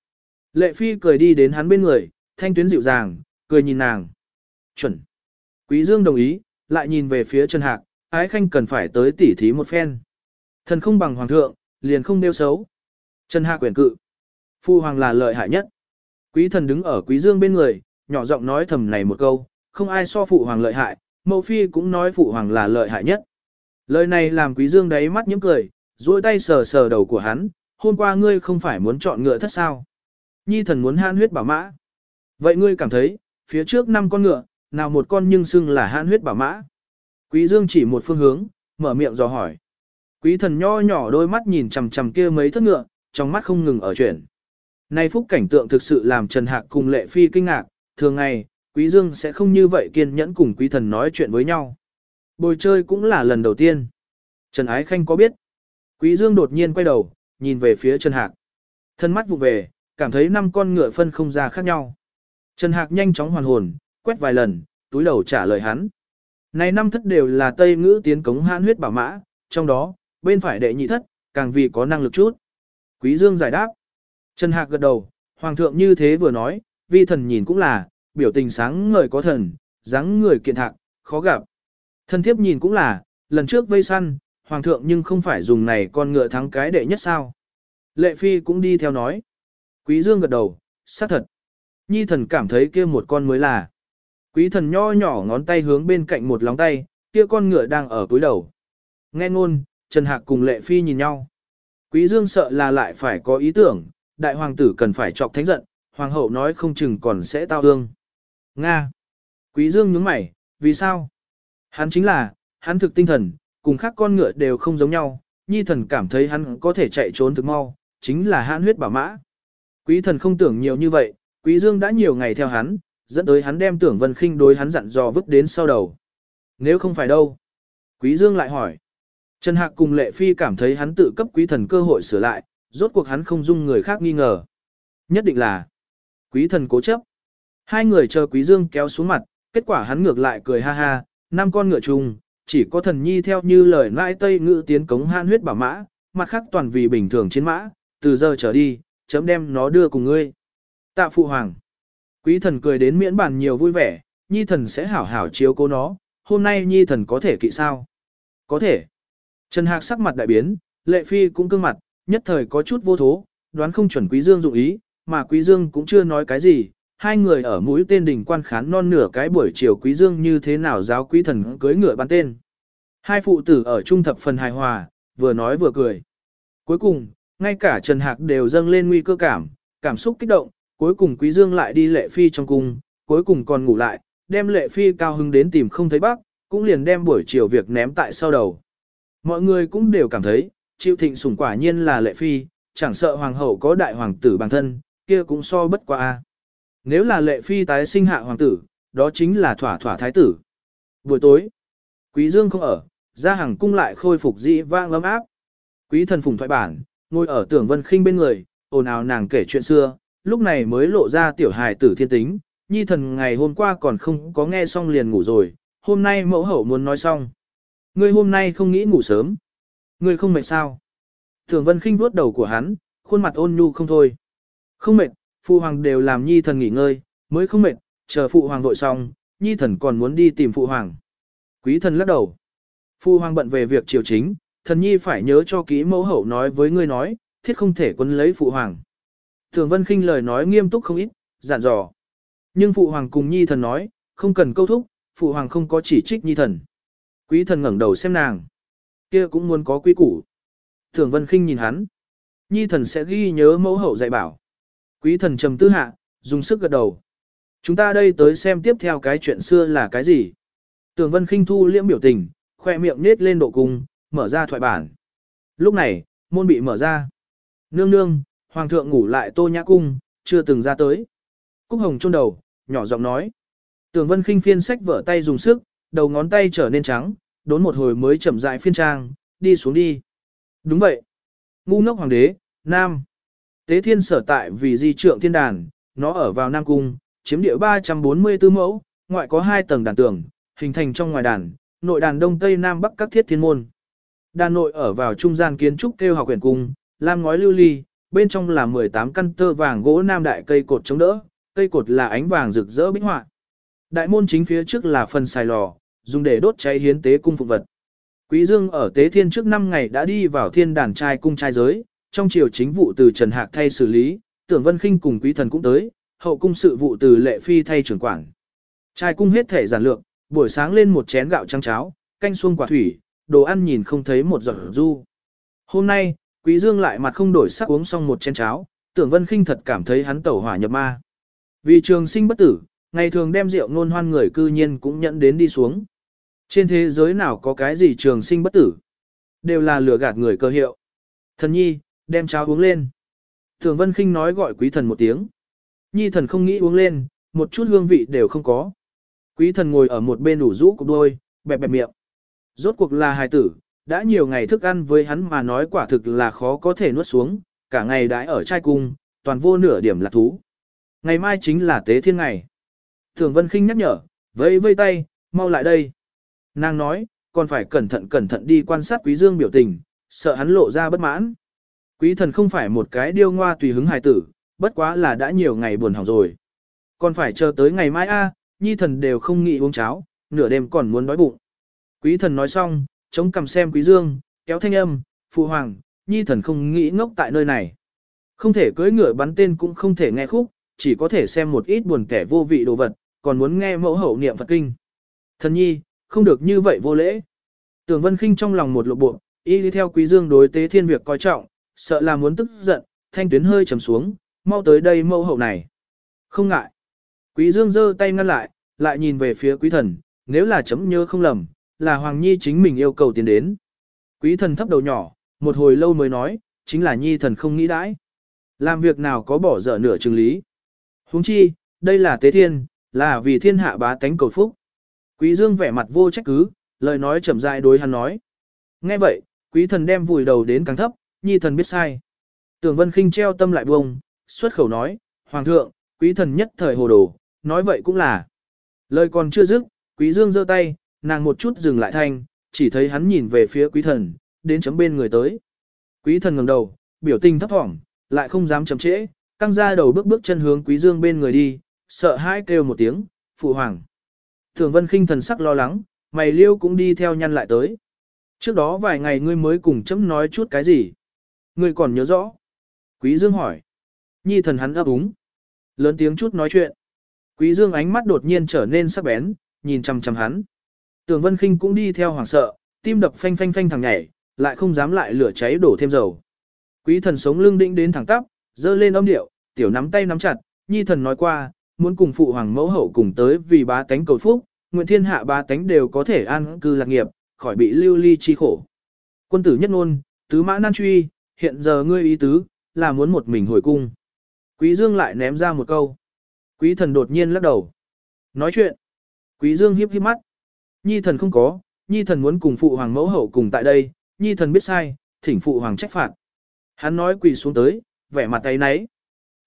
Lệ Phi cười đi đến hắn bên người, thanh tuyến dịu dàng, cười nhìn nàng. Chuẩn. Quý Dương đồng ý, lại nhìn về phía Trần Hạc, Ái Khanh cần phải tới tỉ thí một phen. Thần không bằng hoàng thượng, liền không nêu xấu. Trần Hạc quyển cự. Phu hoàng là lợi hại nhất. Quý thần đứng ở Quý Dương bên người, nhỏ giọng nói thầm này một câu, không ai so phụ hoàng lợi hại, mẫu phi cũng nói phụ hoàng là lợi hại nhất. Lời này làm quý dương đáy mắt nhếch cười, duỗi tay sờ sờ đầu của hắn, hôm qua ngươi không phải muốn chọn ngựa thất sao. Nhi thần muốn han huyết bảo mã. Vậy ngươi cảm thấy, phía trước năm con ngựa, nào một con nhưng xưng là han huyết bảo mã. Quý dương chỉ một phương hướng, mở miệng dò hỏi. Quý thần nho nhỏ đôi mắt nhìn chằm chằm kia mấy thất ngựa, trong mắt không ngừng ở chuyển. Nay phúc cảnh tượng thực sự làm Trần Hạc cùng Lệ Phi kinh ngạc, thường ngày, Quý Dương sẽ không như vậy kiên nhẫn cùng Quý Thần nói chuyện với nhau. Bồi chơi cũng là lần đầu tiên. Trần Ái Khanh có biết. Quý Dương đột nhiên quay đầu, nhìn về phía Trần Hạc. Thân mắt vụ về, cảm thấy năm con ngựa phân không ra khác nhau. Trần Hạc nhanh chóng hoàn hồn, quét vài lần, túi đầu trả lời hắn. Này năm thất đều là Tây ngữ tiến cống hãn huyết bảo mã, trong đó, bên phải đệ nhị thất, càng vì có năng lực chút. Quý Dương giải đáp. Trần Hạc gật đầu, Hoàng thượng như thế vừa nói, vi thần nhìn cũng là, biểu tình sáng ngời có thần, dáng người kiện thạc, khó gặp. Thân thiếp nhìn cũng là, lần trước vây săn, Hoàng thượng nhưng không phải dùng này con ngựa thắng cái đệ nhất sao. Lệ Phi cũng đi theo nói. Quý Dương gật đầu, xác thật. Nhi thần cảm thấy kia một con mới là. Quý thần nho nhỏ ngón tay hướng bên cạnh một lóng tay, kia con ngựa đang ở cuối đầu. Nghe ngôn, Trần Hạc cùng Lệ Phi nhìn nhau. Quý Dương sợ là lại phải có ý tưởng, đại hoàng tử cần phải chọc thánh giận, hoàng hậu nói không chừng còn sẽ tao ương. Nga. Quý Dương nhướng mày, vì sao? Hắn chính là, hắn thực tinh thần, cùng khác con ngựa đều không giống nhau, nhi thần cảm thấy hắn có thể chạy trốn thực mau, chính là hãn huyết bảo mã. Quý thần không tưởng nhiều như vậy, quý dương đã nhiều ngày theo hắn, dẫn tới hắn đem tưởng vân khinh đối hắn dặn dò vứt đến sau đầu. Nếu không phải đâu? Quý dương lại hỏi. Trần Hạc cùng Lệ Phi cảm thấy hắn tự cấp quý thần cơ hội sửa lại, rốt cuộc hắn không dung người khác nghi ngờ. Nhất định là quý thần cố chấp. Hai người chờ quý dương kéo xuống mặt, kết quả hắn ngược lại cười ha ha, năm con ngựa chung, chỉ có thần nhi theo như lời nãi tây ngữ tiến cống han huyết bảo mã, mặt khác toàn vì bình thường chiến mã, từ giờ trở đi, chấm đem nó đưa cùng ngươi. Tạ phụ hoàng. Quý thần cười đến miễn bàn nhiều vui vẻ, nhi thần sẽ hảo hảo chiếu cố nó, hôm nay nhi thần có thể kỵ sao? Có thể. Trần Hạc sắc mặt đại biến, lệ phi cũng cương mặt, nhất thời có chút vô thố, đoán không chuẩn quý dương dụng ý, mà quý dương cũng chưa nói cái gì, hai người ở mũi tên đỉnh quan khán non nửa cái buổi chiều quý dương như thế nào giáo quý thần cưới ngựa bắn tên. Hai phụ tử ở trung thập phần hài hòa, vừa nói vừa cười. Cuối cùng, ngay cả Trần Hạc đều dâng lên nguy cơ cảm, cảm xúc kích động, cuối cùng quý dương lại đi lệ phi trong cung, cuối cùng còn ngủ lại, đem lệ phi cao hứng đến tìm không thấy bác, cũng liền đem buổi chiều việc ném tại sau đầu. Mọi người cũng đều cảm thấy, chịu thịnh sủng quả nhiên là lệ phi, chẳng sợ hoàng hậu có đại hoàng tử bằng thân, kia cũng so bất qua a. Nếu là lệ phi tái sinh hạ hoàng tử, đó chính là thỏa thỏa thái tử. Buổi tối, quý dương không ở, ra hàng cung lại khôi phục dị vang lấm áp. Quý thần phùng thoại bản, ngồi ở tưởng vân khinh bên người, ồn ào nàng kể chuyện xưa, lúc này mới lộ ra tiểu hài tử thiên tính, nhi thần ngày hôm qua còn không có nghe xong liền ngủ rồi, hôm nay mẫu hậu muốn nói xong. Ngươi hôm nay không nghĩ ngủ sớm. Ngươi không mệt sao? Thường vân khinh vuốt đầu của hắn, khuôn mặt ôn nhu không thôi. Không mệt, phụ hoàng đều làm nhi thần nghỉ ngơi, mới không mệt, chờ phụ hoàng vội xong, nhi thần còn muốn đi tìm phụ hoàng. Quý thần lắc đầu. Phụ hoàng bận về việc triều chính, thần nhi phải nhớ cho kỹ mẫu hậu nói với ngươi nói, thiết không thể quân lấy phụ hoàng. Thường vân khinh lời nói nghiêm túc không ít, giản dò. Nhưng phụ hoàng cùng nhi thần nói, không cần câu thúc, phụ hoàng không có chỉ trích nhi thần. Quý thần ngẩng đầu xem nàng. kia cũng muốn có quy củ. Thường vân khinh nhìn hắn. Nhi thần sẽ ghi nhớ mẫu hậu dạy bảo. Quý thần trầm tư hạ, dùng sức gật đầu. Chúng ta đây tới xem tiếp theo cái chuyện xưa là cái gì. Tường Vân khinh thu liễm biểu tình, khoe miệng nết lên độ cung, mở ra thoại bản. Lúc này, môn bị mở ra. Nương nương, hoàng thượng ngủ lại tô nhã cung, chưa từng ra tới. Cúc hồng chôn đầu, nhỏ giọng nói. Tường Vân khinh phiên sách vở tay dùng sức, đầu ngón tay trở nên trắng, đốn một hồi mới chậm rãi phiên trang, đi xuống đi. Đúng vậy. Ngu ngốc hoàng đế, Nam. Tế thiên sở tại vì di trượng thiên đàn, nó ở vào Nam Cung, chiếm địa 344 mẫu, ngoại có hai tầng đàn tường, hình thành trong ngoài đàn, nội đàn đông tây nam bắc các thiết thiên môn. Đàn nội ở vào trung gian kiến trúc kêu học quyển cung, lam ngói lưu ly, bên trong là 18 căn tơ vàng gỗ nam đại cây cột chống đỡ, cây cột là ánh vàng rực rỡ bích họa. Đại môn chính phía trước là phần xài lò, dùng để đốt cháy hiến tế cung phục vật. Quý Dương ở tế thiên trước 5 ngày đã đi vào thiên đàn trai cung trai giới, trong triều chính vụ từ Trần Hạc thay xử lý, tưởng Vân Khinh cùng quý thần cũng tới, hậu cung sự vụ từ lệ phi thay trưởng quản. Trai cung hết thể giản lược, buổi sáng lên một chén gạo trắng cháo, canh xuông quả thủy, đồ ăn nhìn không thấy một giọt du. Hôm nay, Quý Dương lại mặt không đổi sắc uống xong một chén cháo, tưởng Vân Khinh thật cảm thấy hắn tẩu hỏa nhập ma. Vì trường sinh bất tử, ngày thường đem rượu ngôn hoan người cư nhiên cũng nhận đến đi xuống. Trên thế giới nào có cái gì trường sinh bất tử? Đều là lừa gạt người cơ hiệu. Thần nhi, đem cháo uống lên. Thường Vân Kinh nói gọi quý thần một tiếng. Nhi thần không nghĩ uống lên, một chút hương vị đều không có. Quý thần ngồi ở một bên đủ rũ cục đôi, bẹp bẹp miệng. Rốt cuộc là hài tử, đã nhiều ngày thức ăn với hắn mà nói quả thực là khó có thể nuốt xuống, cả ngày đãi ở trai cung, toàn vô nửa điểm lạc thú. Ngày mai chính là tế thiên ngày. Thường Vân Kinh nhắc nhở, vây vây tay, mau lại đây. Nàng nói, còn phải cẩn thận cẩn thận đi quan sát quý dương biểu tình, sợ hắn lộ ra bất mãn. Quý thần không phải một cái điêu ngoa tùy hứng hài tử, bất quá là đã nhiều ngày buồn hỏng rồi. Còn phải chờ tới ngày mai a, nhi thần đều không nghĩ uống cháo, nửa đêm còn muốn đói bụng. Quý thần nói xong, chống cằm xem quý dương, kéo thanh âm, phụ hoàng, nhi thần không nghĩ ngốc tại nơi này. Không thể cưỡi ngựa bắn tên cũng không thể nghe khúc, chỉ có thể xem một ít buồn kẻ vô vị đồ vật, còn muốn nghe mẫu hậu niệm Phật kinh. Thần nhi, không được như vậy vô lễ. Tưởng Vân Khinh trong lòng một lộ bộ, y đi theo Quý Dương đối tế thiên việc coi trọng, sợ là muốn tức giận, thanh tuyến hơi trầm xuống, mau tới đây mẫu hậu này. Không ngại. Quý Dương giơ tay ngăn lại, lại nhìn về phía quý thần, nếu là chấm nhớ không lầm, là Hoàng Nhi chính mình yêu cầu tiến đến. Quý thần thấp đầu nhỏ, một hồi lâu mới nói, chính là Nhi thần không nghĩ đãi. Làm việc nào có bỏ dở nửa chừng lý. Huống chi, đây là tế thiên, là vì thiên hạ bá tánh cầu phúc. Quý Dương vẻ mặt vô trách cứ, lời nói chậm rãi đối hắn nói. Nghe vậy, quý thần đem vùi đầu đến càng thấp, nhi thần biết sai. Tưởng Vân Kinh treo tâm lại buông, xuất khẩu nói, Hoàng thượng, quý thần nhất thời hồ đồ, nói vậy cũng là. Lời còn chưa dứt, quý dương giơ tay, nàng một chút dừng lại thanh, chỉ thấy hắn nhìn về phía quý thần, đến chấm bên người tới. Quý thần ngẩng đầu, biểu tình thấp thỏm, lại không dám chậm trễ, căng ra đầu bước bước chân hướng quý dương bên người đi, sợ hãi kêu một tiếng, phụ hoàng. Thường Vân Kinh thần sắc lo lắng, mày liêu cũng đi theo nhăn lại tới. Trước đó vài ngày ngươi mới cùng chấm nói chút cái gì? Ngươi còn nhớ rõ? Quý Dương hỏi. Nhi thần hắn ấp úng. Lớn tiếng chút nói chuyện. Quý Dương ánh mắt đột nhiên trở nên sắc bén, nhìn chằm chằm hắn. Tường Vân Kinh cũng đi theo hoảng sợ, tim đập phanh phanh phanh thằng nhảy, lại không dám lại lửa cháy đổ thêm dầu. Quý thần sống lưng định đến thẳng tắp, dơ lên âm điệu, tiểu nắm tay nắm chặt, nhi thần nói qua, muốn cùng phụ hoàng mẫu hậu cùng tới vì bá tánh cầu phúc, nguyện thiên hạ bá tánh đều có thể an cư lạc nghiệp, khỏi bị lưu ly chi khổ. Quân tử nhất ngôn, tứ mã nan truy, hiện giờ ngươi ý tứ, là muốn một mình hồi cung. Quý Dương lại ném ra một câu. Quý thần đột nhiên lắc đầu. Nói chuyện. Quý Dương hiếp hiếp mắt. Nhi thần không có, nhi thần muốn cùng phụ hoàng mẫu hậu cùng tại đây, nhi thần biết sai, thỉnh phụ hoàng trách phạt. Hắn nói quỳ xuống tới, vẻ mặt tay nấy.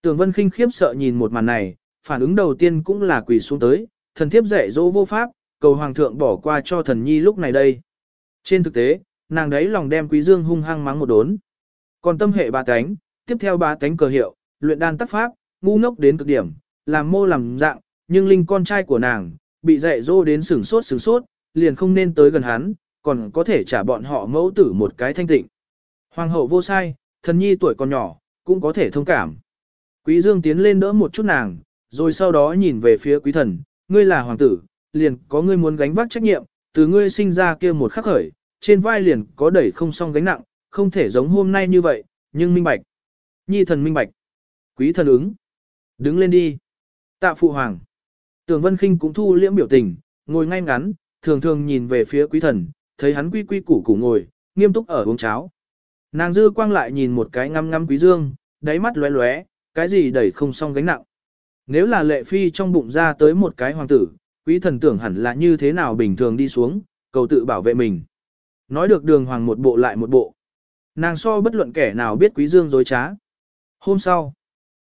Tường Vân Kinh khiếp sợ nhìn một màn này, phản ứng đầu tiên cũng là quỳ xuống tới, thần thiếp dạy dỗ vô pháp, cầu hoàng thượng bỏ qua cho thần nhi lúc này đây. Trên thực tế, nàng đấy lòng đem quý dương hung hăng mắng một đốn. Còn tâm hệ ba cánh, tiếp theo ba cánh cờ hiệu, luyện đan tác pháp, ngu ngốc đến cực điểm, làm mô làm dạng, nhưng linh con trai của nàng, bị dạy dỗ đến sửng sốt sửng sốt, liền không nên tới gần hắn, còn có thể trả bọn họ mẫu tử một cái thanh tịnh. Hoàng hậu vô sai, thần nhi tuổi còn nhỏ, cũng có thể thông cảm. Quý dương tiến lên đỡ một chút nàng, rồi sau đó nhìn về phía quý thần, ngươi là hoàng tử, liền có ngươi muốn gánh vác trách nhiệm, từ ngươi sinh ra kia một khắc khởi, trên vai liền có đẩy không xong gánh nặng, không thể giống hôm nay như vậy, nhưng minh bạch. Nhi thần minh bạch. Quý thần ứng. Đứng lên đi. Tạ phụ hoàng. Tưởng Vân Kinh cũng thu liễm biểu tình, ngồi ngay ngắn, thường thường nhìn về phía quý thần, thấy hắn quy quy củ củ ngồi, nghiêm túc ở uống cháo. Nàng dư quang lại nhìn một cái ngăm ngăm quý dương, đáy mắt lóe lóe, cái gì đẩy không xong gánh nặng. Nếu là lệ phi trong bụng ra tới một cái hoàng tử, quý thần tưởng hẳn là như thế nào bình thường đi xuống, cầu tự bảo vệ mình. Nói được đường hoàng một bộ lại một bộ. Nàng so bất luận kẻ nào biết quý dương dối trá. Hôm sau,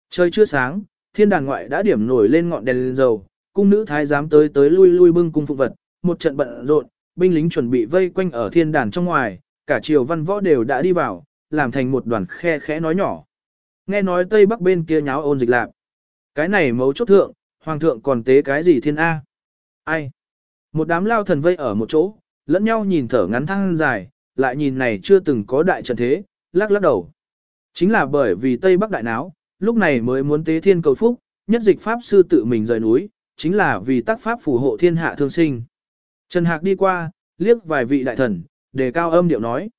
trời chưa sáng, thiên đàn ngoại đã điểm nổi lên ngọn đèn lên dầu, cung nữ thái giám tới tới lui lui bưng cung phục vật, một trận bận rộn, binh lính chuẩn bị vây quanh ở thiên đàn trong ngoài, cả triều văn võ đều đã đi vào, làm thành một đoàn khe khẽ nói nhỏ. Nghe nói tây bắc bên kia nháo ôn dịch lạc. Cái này mấu chốt thượng, hoàng thượng còn tế cái gì thiên A? Ai? Một đám lao thần vây ở một chỗ, lẫn nhau nhìn thở ngắn thăng dài, lại nhìn này chưa từng có đại trận thế, lắc lắc đầu. Chính là bởi vì Tây Bắc đại náo, lúc này mới muốn tế thiên cầu phúc, nhất dịch Pháp sư tự mình rời núi, chính là vì tác Pháp phù hộ thiên hạ thương sinh. Trần Hạc đi qua, liếc vài vị đại thần, đề cao âm điệu nói.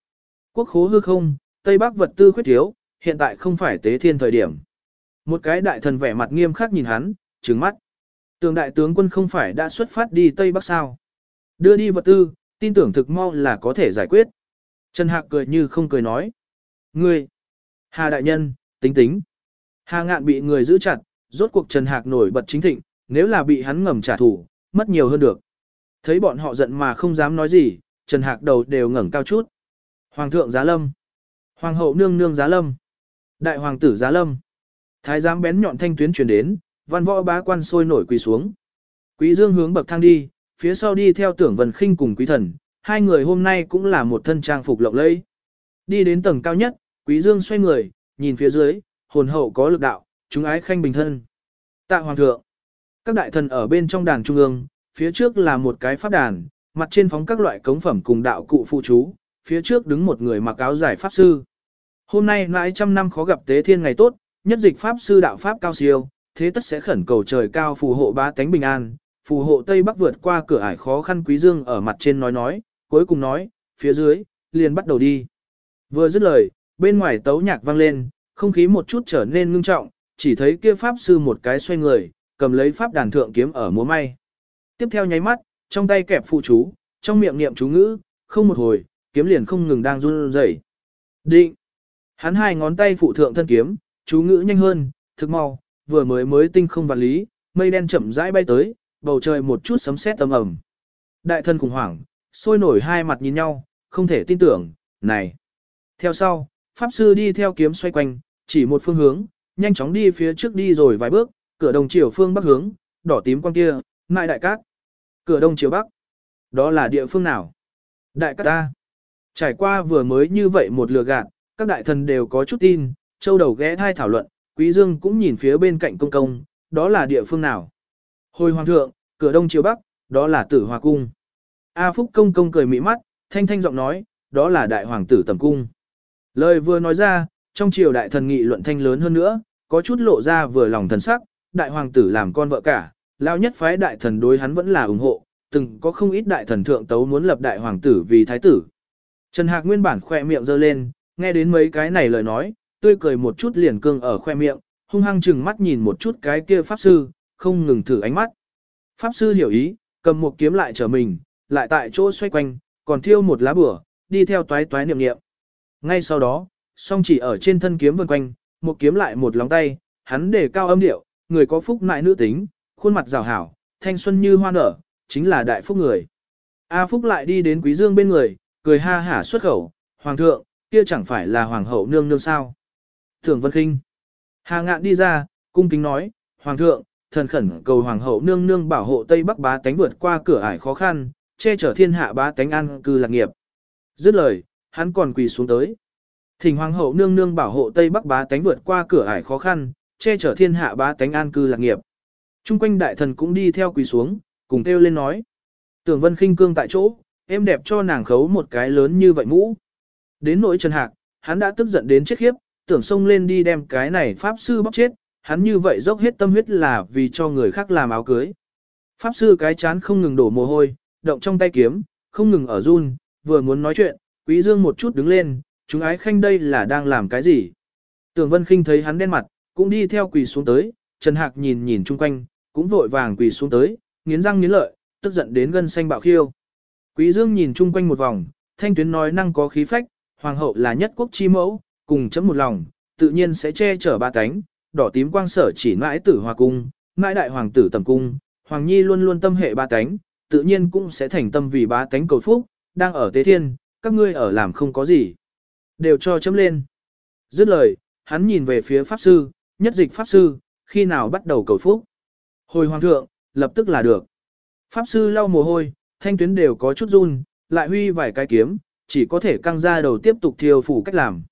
Quốc khố hư không, Tây Bắc vật tư khuyết thiếu, hiện tại không phải tế thiên thời điểm. Một cái đại thần vẻ mặt nghiêm khắc nhìn hắn, trừng mắt. Tường đại tướng quân không phải đã xuất phát đi Tây Bắc sao? Đưa đi vật tư, tin tưởng thực mau là có thể giải quyết. Trần Hạc cười như không cười nói. Ngươi, Hà Đại Nhân, tính tính. Hà Ngạn bị người giữ chặt, rốt cuộc Trần Hạc nổi bật chính thịnh, nếu là bị hắn ngầm trả thù, mất nhiều hơn được. Thấy bọn họ giận mà không dám nói gì, Trần Hạc đầu đều ngẩng cao chút. Hoàng thượng giá lâm. Hoàng hậu nương nương giá lâm. Đại hoàng tử giá lâm. Thái giám bén nhọn thanh tuyến truyền đến, văn võ bá quan sôi nổi quỳ xuống. Quý Dương hướng bậc thang đi, phía sau đi theo tưởng vần khinh cùng quý thần, hai người hôm nay cũng là một thân trang phục lộng lẫy. Đi đến tầng cao nhất, quý dương xoay người, nhìn phía dưới, hồn hậu có lực đạo, chúng ái khanh bình thân. Tạ hoàng thượng, các đại thần ở bên trong đàn trung ương, phía trước là một cái pháp đàn, mặt trên phóng các loại cống phẩm cùng đạo cụ phụ chú, phía trước đứng một người mặc áo giải pháp sư. Hôm nay nãi trăm năm khó gặp tế thiên ngày tốt, nhất dịch pháp sư đạo pháp cao siêu, thế tất sẽ khẩn cầu trời cao phù hộ ba tánh bình an, phù hộ Tây Bắc vượt qua cửa ải khó khăn quý dương ở mặt trên nói nói, cuối cùng nói, phía dưới, liền bắt đầu đi. Vừa dứt lời, bên ngoài tấu nhạc vang lên, không khí một chút trở nên ngưng trọng, chỉ thấy kia pháp sư một cái xoay người, cầm lấy pháp đàn thượng kiếm ở múa may. Tiếp theo nháy mắt, trong tay kẹp phụ chú, trong miệng niệm chú ngữ, không một hồi, kiếm liền không ngừng đang run rẩy. Định. Hắn hai ngón tay phụ thượng thân kiếm, chú ngữ nhanh hơn, thực mau, vừa mới mới tinh không vạn lý, mây đen chậm rãi bay tới, bầu trời một chút sấm sét âm ầm. Đại thân khủng hoảng, sôi nổi hai mặt nhìn nhau, không thể tin tưởng, này. Theo sau, Pháp Sư đi theo kiếm xoay quanh, chỉ một phương hướng, nhanh chóng đi phía trước đi rồi vài bước, cửa đông chiều phương bắc hướng, đỏ tím quang kia, ngại đại cát. Cửa đông chiều bắc. Đó là địa phương nào? Đại cát ta. Trải qua vừa mới như vậy một lừa gạt, các đại thần đều có chút tin, châu đầu ghé thai thảo luận, quý dương cũng nhìn phía bên cạnh công công, đó là địa phương nào? Hồi hoàng thượng, cửa đông chiều bắc, đó là tử hòa cung. A Phúc công công cười mỹ mắt, thanh thanh giọng nói, đó là đại hoàng tử tầm cung. Lời vừa nói ra, trong triều đại thần nghị luận thanh lớn hơn nữa, có chút lộ ra vừa lòng thần sắc, đại hoàng tử làm con vợ cả, lao nhất phái đại thần đối hắn vẫn là ủng hộ, từng có không ít đại thần thượng tấu muốn lập đại hoàng tử vì thái tử. Trần Hạc nguyên bản khoe miệng giơ lên, nghe đến mấy cái này lời nói, tươi cười một chút liền cương ở khoe miệng, hung hăng chừng mắt nhìn một chút cái kia pháp sư, không ngừng thử ánh mắt. Pháp sư hiểu ý, cầm một kiếm lại trở mình, lại tại chỗ xoay quanh, còn thiêu một lá bửa, đi theo toái toái niệm niệm. Ngay sau đó, song chỉ ở trên thân kiếm vần quanh, một kiếm lại một lóng tay, hắn để cao âm điệu, người có phúc nại nữ tính, khuôn mặt rào hảo, thanh xuân như hoa nở, chính là đại phúc người. A Phúc lại đi đến Quý Dương bên người, cười ha hả xuất khẩu, Hoàng thượng, kia chẳng phải là Hoàng hậu nương nương sao. Thưởng Vân Kinh. Hà ngạn đi ra, cung kính nói, Hoàng thượng, thần khẩn cầu Hoàng hậu nương nương bảo hộ Tây Bắc bá tánh vượt qua cửa ải khó khăn, che chở thiên hạ bá tánh an cư lạc nghiệp. Dứt lời, hắn còn quỳ xuống tới. Thỉnh hoàng hậu nương nương bảo hộ Tây Bắc bá tánh vượt qua cửa ải khó khăn, che chở thiên hạ bá tánh an cư lạc nghiệp. Trung quanh đại thần cũng đi theo quỳ xuống, cùng kêu lên nói. Tưởng vân khinh cương tại chỗ, em đẹp cho nàng khấu một cái lớn như vậy mũ. Đến nỗi Trần Hạc, hắn đã tức giận đến chết khiếp, tưởng xông lên đi đem cái này pháp sư bóc chết, hắn như vậy dốc hết tâm huyết là vì cho người khác làm áo cưới. Pháp sư cái chán không ngừng đổ mồ hôi, động trong tay kiếm, không ngừng ở run, vừa muốn nói chuyện, Quý Dương một chút đứng lên, chúng ái khanh đây là đang làm cái gì? Tưởng Vân Khinh thấy hắn đen mặt, cũng đi theo quỳ xuống tới, Trần Hạc nhìn nhìn chung quanh, cũng vội vàng quỳ xuống tới, nghiến răng nghiến lợi, tức giận đến gân xanh bạo khiêu. Quý Dương nhìn chung quanh một vòng, thanh tuyến nói năng có khí phách, hoàng hậu là nhất quốc chi mẫu, cùng chấm một lòng, tự nhiên sẽ che chở ba cánh, đỏ tím quang sở chỉ mãi tử hòa cung, mãi đại hoàng tử tầm cung, hoàng nhi luôn luôn tâm hệ ba cánh, tự nhiên cũng sẽ thành tâm vì ba cánh cầu phúc, đang ở tế thiên, các ngươi ở làm không có gì. Đều cho chấm lên. Dứt lời, hắn nhìn về phía pháp sư, nhất dịch pháp sư, khi nào bắt đầu cầu phúc. Hồi hoàng thượng, lập tức là được. Pháp sư lau mồ hôi, thanh tuyến đều có chút run, lại huy vài cái kiếm, chỉ có thể căng ra đầu tiếp tục thiêu phủ cách làm.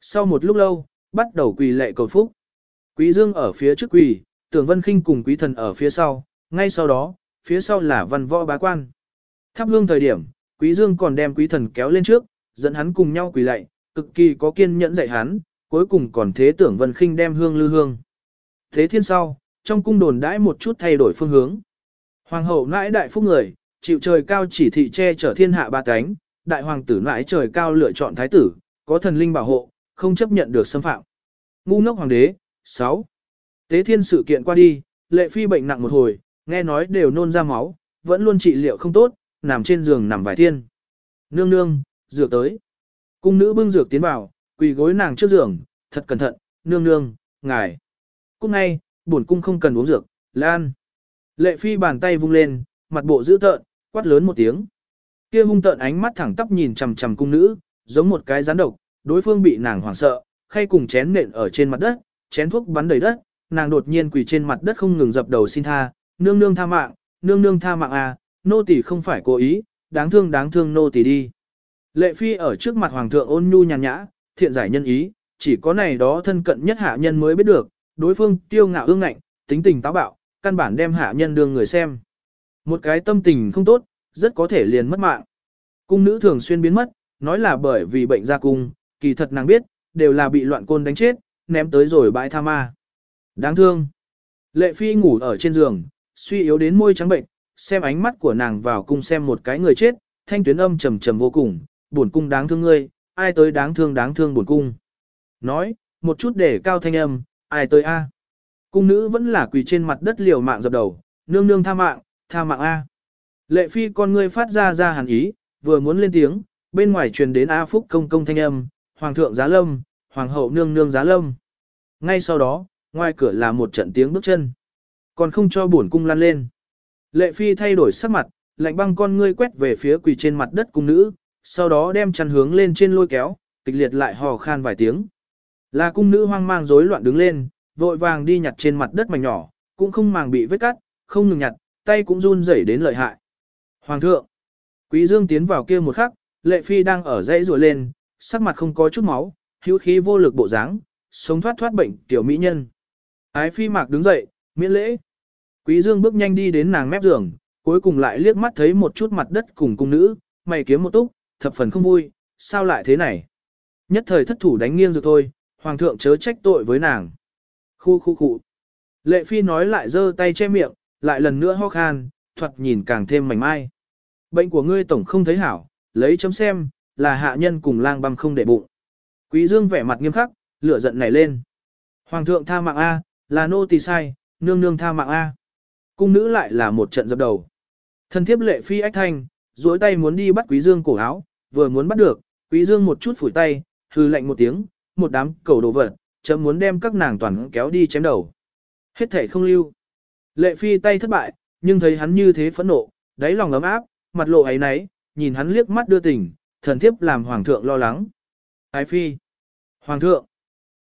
Sau một lúc lâu, bắt đầu quỳ lệ cầu phúc. Quý Dương ở phía trước quỳ, Tưởng Vân kinh cùng Quý Thần ở phía sau, ngay sau đó, phía sau là Văn Võ Bá Quan. Thắp hương thời điểm, Quý Dương còn đem Quý Thần kéo lên trước, dẫn hắn cùng nhau quỳ lạy, cực kỳ có kiên nhẫn dạy hắn, cuối cùng còn thế Tưởng Vân kinh đem hương lư hương. Thế thiên sau, trong cung đồn đãi một chút thay đổi phương hướng. Hoàng hậu nãi đại phúc người, chịu trời cao chỉ thị che chở thiên hạ ba cánh, đại hoàng tử nãi trời cao lựa chọn thái tử, có thần linh bảo hộ, không chấp nhận được xâm phạm. Ngu ngốc hoàng đế, 6. Tế thiên sự kiện qua đi, lệ phi bệnh nặng một hồi, nghe nói đều nôn ra máu, vẫn luôn trị liệu không tốt, nằm trên giường nằm vài thiên. Nương nương, dược tới. Cung nữ bưng dược tiến vào, quỳ gối nàng trước giường, thật cẩn thận, nương nương, ngài. Cung ngay, bổn cung không cần uống dược, lan. Lệ phi bàn tay vung lên, mặt bộ dữ tợn, quát lớn một tiếng. Kia hung tợn ánh mắt thẳng tắp nhìn chằm chằm cung nữ, giống một cái rắn độc, đối phương bị nàng hoảng sợ, khay cùng chén nện ở trên mặt đất, chén thuốc bắn đầy đất, nàng đột nhiên quỳ trên mặt đất không ngừng dập đầu xin tha, nương nương tha mạng, nương nương tha mạng à, nô tỳ không phải cố ý, đáng thương đáng thương nô tỳ đi. Lệ phi ở trước mặt hoàng thượng ôn nhu nhàn nhã, thiện giải nhân ý, chỉ có này đó thân cận nhất hạ nhân mới biết được, đối phương tiêu ngạo ương ngạnh, tính tình táo bạo, căn bản đem hạ nhân đương người xem. Một cái tâm tình không tốt, rất có thể liền mất mạng. Cung nữ thường xuyên biến mất, nói là bởi vì bệnh ra cung, kỳ thật nàng biết, đều là bị loạn côn đánh chết, ném tới rồi bãi tha ma. Đáng thương. Lệ phi ngủ ở trên giường, suy yếu đến môi trắng bệnh, xem ánh mắt của nàng vào cung xem một cái người chết, thanh tuyến âm trầm trầm vô cùng, buồn cung đáng thương ngươi, ai tới đáng thương đáng thương buồn cung. Nói, một chút để cao thanh âm, ai tới a? Cung nữ vẫn là quỳ trên mặt đất liều mạng dập đầu, nương nương tha mạng, tha mạng a. Lệ phi con ngươi phát ra ra hàn ý, vừa muốn lên tiếng, bên ngoài truyền đến A Phúc công công thanh âm, Hoàng thượng giá lâm, Hoàng hậu nương nương giá lâm. Ngay sau đó, ngoài cửa là một trận tiếng bước chân. Còn không cho bổn cung lăn lên. Lệ phi thay đổi sắc mặt, lạnh băng con ngươi quét về phía quỳ trên mặt đất cung nữ, sau đó đem chăn hướng lên trên lôi kéo, kịch liệt lại hò khan vài tiếng. Là cung nữ hoang mang rối loạn đứng lên, vội vàng đi nhặt trên mặt đất mảnh nhỏ, cũng không màng bị vết cắt, không ngừng nhặt, tay cũng run rẩy đến lợi hại. Hoàng thượng, Quý Dương tiến vào kia một khắc, Lệ Phi đang ở dãy rùa lên, sắc mặt không có chút máu, hữu khí vô lực bộ dáng, sống thoát thoát bệnh tiểu mỹ nhân. Ái Phi mạc đứng dậy, miễn lễ. Quý Dương bước nhanh đi đến nàng mép giường, cuối cùng lại liếc mắt thấy một chút mặt đất cùng cung nữ, mày kiếm một túc, thập phần không vui, sao lại thế này? Nhất thời thất thủ đánh nghiêng rồi thôi, hoàng thượng chớ trách tội với nàng. Khu khu khu. Lệ Phi nói lại giơ tay che miệng, lại lần nữa ho khan, thoạt nhìn càng thêm mảnh mai. Bệnh của ngươi tổng không thấy hảo, lấy chấm xem, là hạ nhân cùng lang băm không để bụng. Quý Dương vẻ mặt nghiêm khắc, lửa giận nảy lên. Hoàng thượng tha mạng A, là nô tỳ sai, nương nương tha mạng A. Cung nữ lại là một trận dập đầu. Thân thiếp lệ phi ách thanh, duỗi tay muốn đi bắt Quý Dương cổ áo, vừa muốn bắt được, Quý Dương một chút phủi tay, hư lạnh một tiếng, một đám cầu đồ vật, chấm muốn đem các nàng toàn kéo đi chém đầu. Hết thể không lưu. Lệ phi tay thất bại, nhưng thấy hắn như thế phẫn nộ, đáy lòng ấm áp, mặt lộ ấy náy, nhìn hắn liếc mắt đưa tình, thần thiếp làm hoàng thượng lo lắng. Ái phi. Hoàng thượng.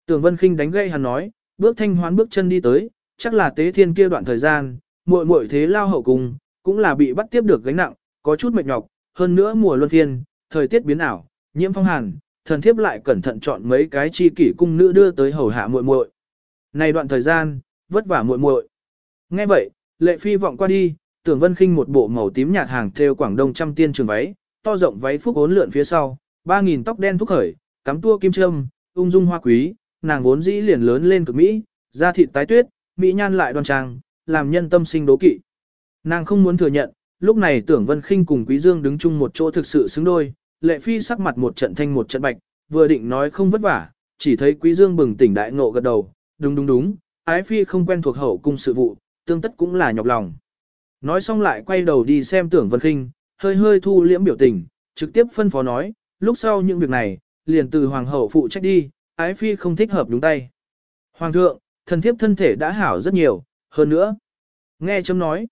Tưởng Vân Kinh đánh gây hắn nói, bước thanh hoán bước chân đi tới, chắc là tế thiên kia đoạn thời gian, muội muội thế lao hậu cùng, cũng là bị bắt tiếp được gánh nặng, có chút mệt nhọc, hơn nữa mùa luân phiên, thời tiết biến ảo, nhiễm phong hàn, thần thiếp lại cẩn thận chọn mấy cái chi kỷ cung nữ đưa tới hầu hạ muội muội. Này đoạn thời gian, vất vả muội muội. Nghe vậy, lệ phi vọng qua đi, tưởng vân khinh một bộ màu tím nhạt hàng theo quảng đông trăm tiên trường váy, to rộng váy phúc ốn lượn phía sau, ba nghìn tóc đen thúc khởi, cắm tua kim trâm, ung dung hoa quý, nàng vốn dĩ liền lớn lên cực mỹ, da thịt tái tuyết, mỹ nhan lại đoan trang, làm nhân tâm sinh đố kỵ. Nàng không muốn thừa nhận, lúc này tưởng vân khinh cùng quý dương đứng chung một chỗ thực sự xứng đôi, lệ phi sắc mặt một trận thanh một trận bạch, vừa định nói không vất vả, chỉ thấy quý dương bừng tỉnh đại ngộ gật đầu, đúng đúng đúng, ái phi không quen thuộc hậu cung sự vụ, tương tất cũng là nhọc lòng. Nói xong lại quay đầu đi xem tưởng vân khinh, hơi hơi thu liễm biểu tình, trực tiếp phân phó nói, lúc sau những việc này, liền từ hoàng hậu phụ trách đi, ái phi không thích hợp đúng tay. Hoàng thượng, thần thiếp thân thể đã hảo rất nhiều, hơn nữa. Nghe chấm nói,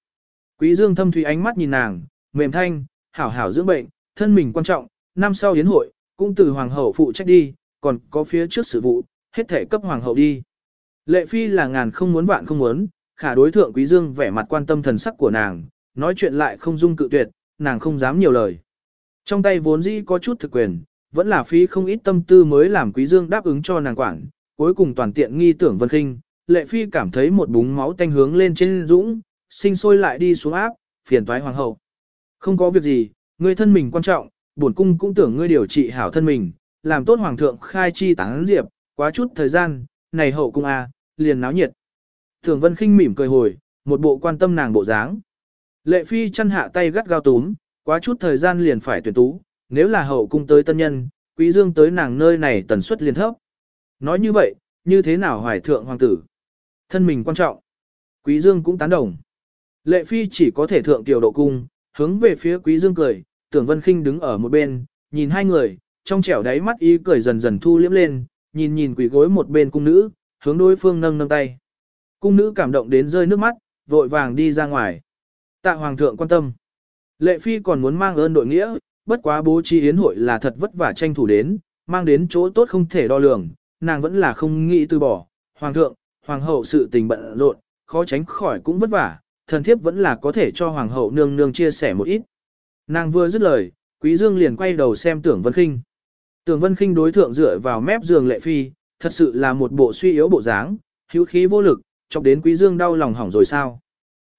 quý dương thâm thủy ánh mắt nhìn nàng, mềm thanh, hảo hảo dưỡng bệnh, thân mình quan trọng, năm sau yến hội, cũng từ hoàng hậu phụ trách đi, còn có phía trước sự vụ, hết thể cấp hoàng hậu đi. Lệ phi là ngàn không muốn vạn không muốn, khả đối thượng quý dương vẻ mặt quan tâm thần sắc của nàng, nói chuyện lại không dung cự tuyệt, nàng không dám nhiều lời. Trong tay vốn dĩ có chút thực quyền, vẫn là phi không ít tâm tư mới làm quý dương đáp ứng cho nàng quản, cuối cùng toàn tiện nghi tưởng vân khinh, lệ phi cảm thấy một búng máu tanh hướng lên trên dũng, sinh sôi lại đi xuống áp, phiền toái hoàng hậu. Không có việc gì, ngươi thân mình quan trọng, bổn cung cũng tưởng ngươi điều trị hảo thân mình, làm tốt hoàng thượng khai chi tán diệp, quá chút thời gian, này hậu cung a, liền náo nhiệt. thường Vân Khinh mỉm cười hồi, một bộ quan tâm nàng bộ dáng. Lệ Phi chăn hạ tay gắt gao túm, quá chút thời gian liền phải tuyển tú, nếu là hậu cung tới tân nhân, quý dương tới nàng nơi này tần suất liền thấp. Nói như vậy, như thế nào hoài thượng hoàng tử? Thân mình quan trọng. Quý dương cũng tán đồng. Lệ Phi chỉ có thể thượng tiểu độ cung, hướng về phía quý dương cười, tưởng Vân Khinh đứng ở một bên, nhìn hai người, trong trẻo đáy mắt ý cười dần dần thu liễm lên, nhìn nhìn quỷ gối một bên cung nữ, hướng đối phương nâng nâng tay. Cung nữ cảm động đến rơi nước mắt, vội vàng đi ra ngoài. Tạ Hoàng thượng quan tâm. Lệ Phi còn muốn mang ơn đội nghĩa, bất quá bố trí yến hội là thật vất vả tranh thủ đến, mang đến chỗ tốt không thể đo lường, nàng vẫn là không nghĩ từ bỏ. Hoàng thượng, Hoàng hậu sự tình bận rộn, khó tránh khỏi cũng vất vả, thần thiếp vẫn là có thể cho Hoàng hậu nương nương chia sẻ một ít. Nàng vừa dứt lời, Quý Dương liền quay đầu xem Tưởng Vân Khinh. Tưởng Vân Khinh đối thượng dựa vào mép giường Lệ Phi, thật sự là một bộ suy yếu bộ dáng, hữu khí vô lực, chọc đến Quý Dương đau lòng hỏng rồi sao.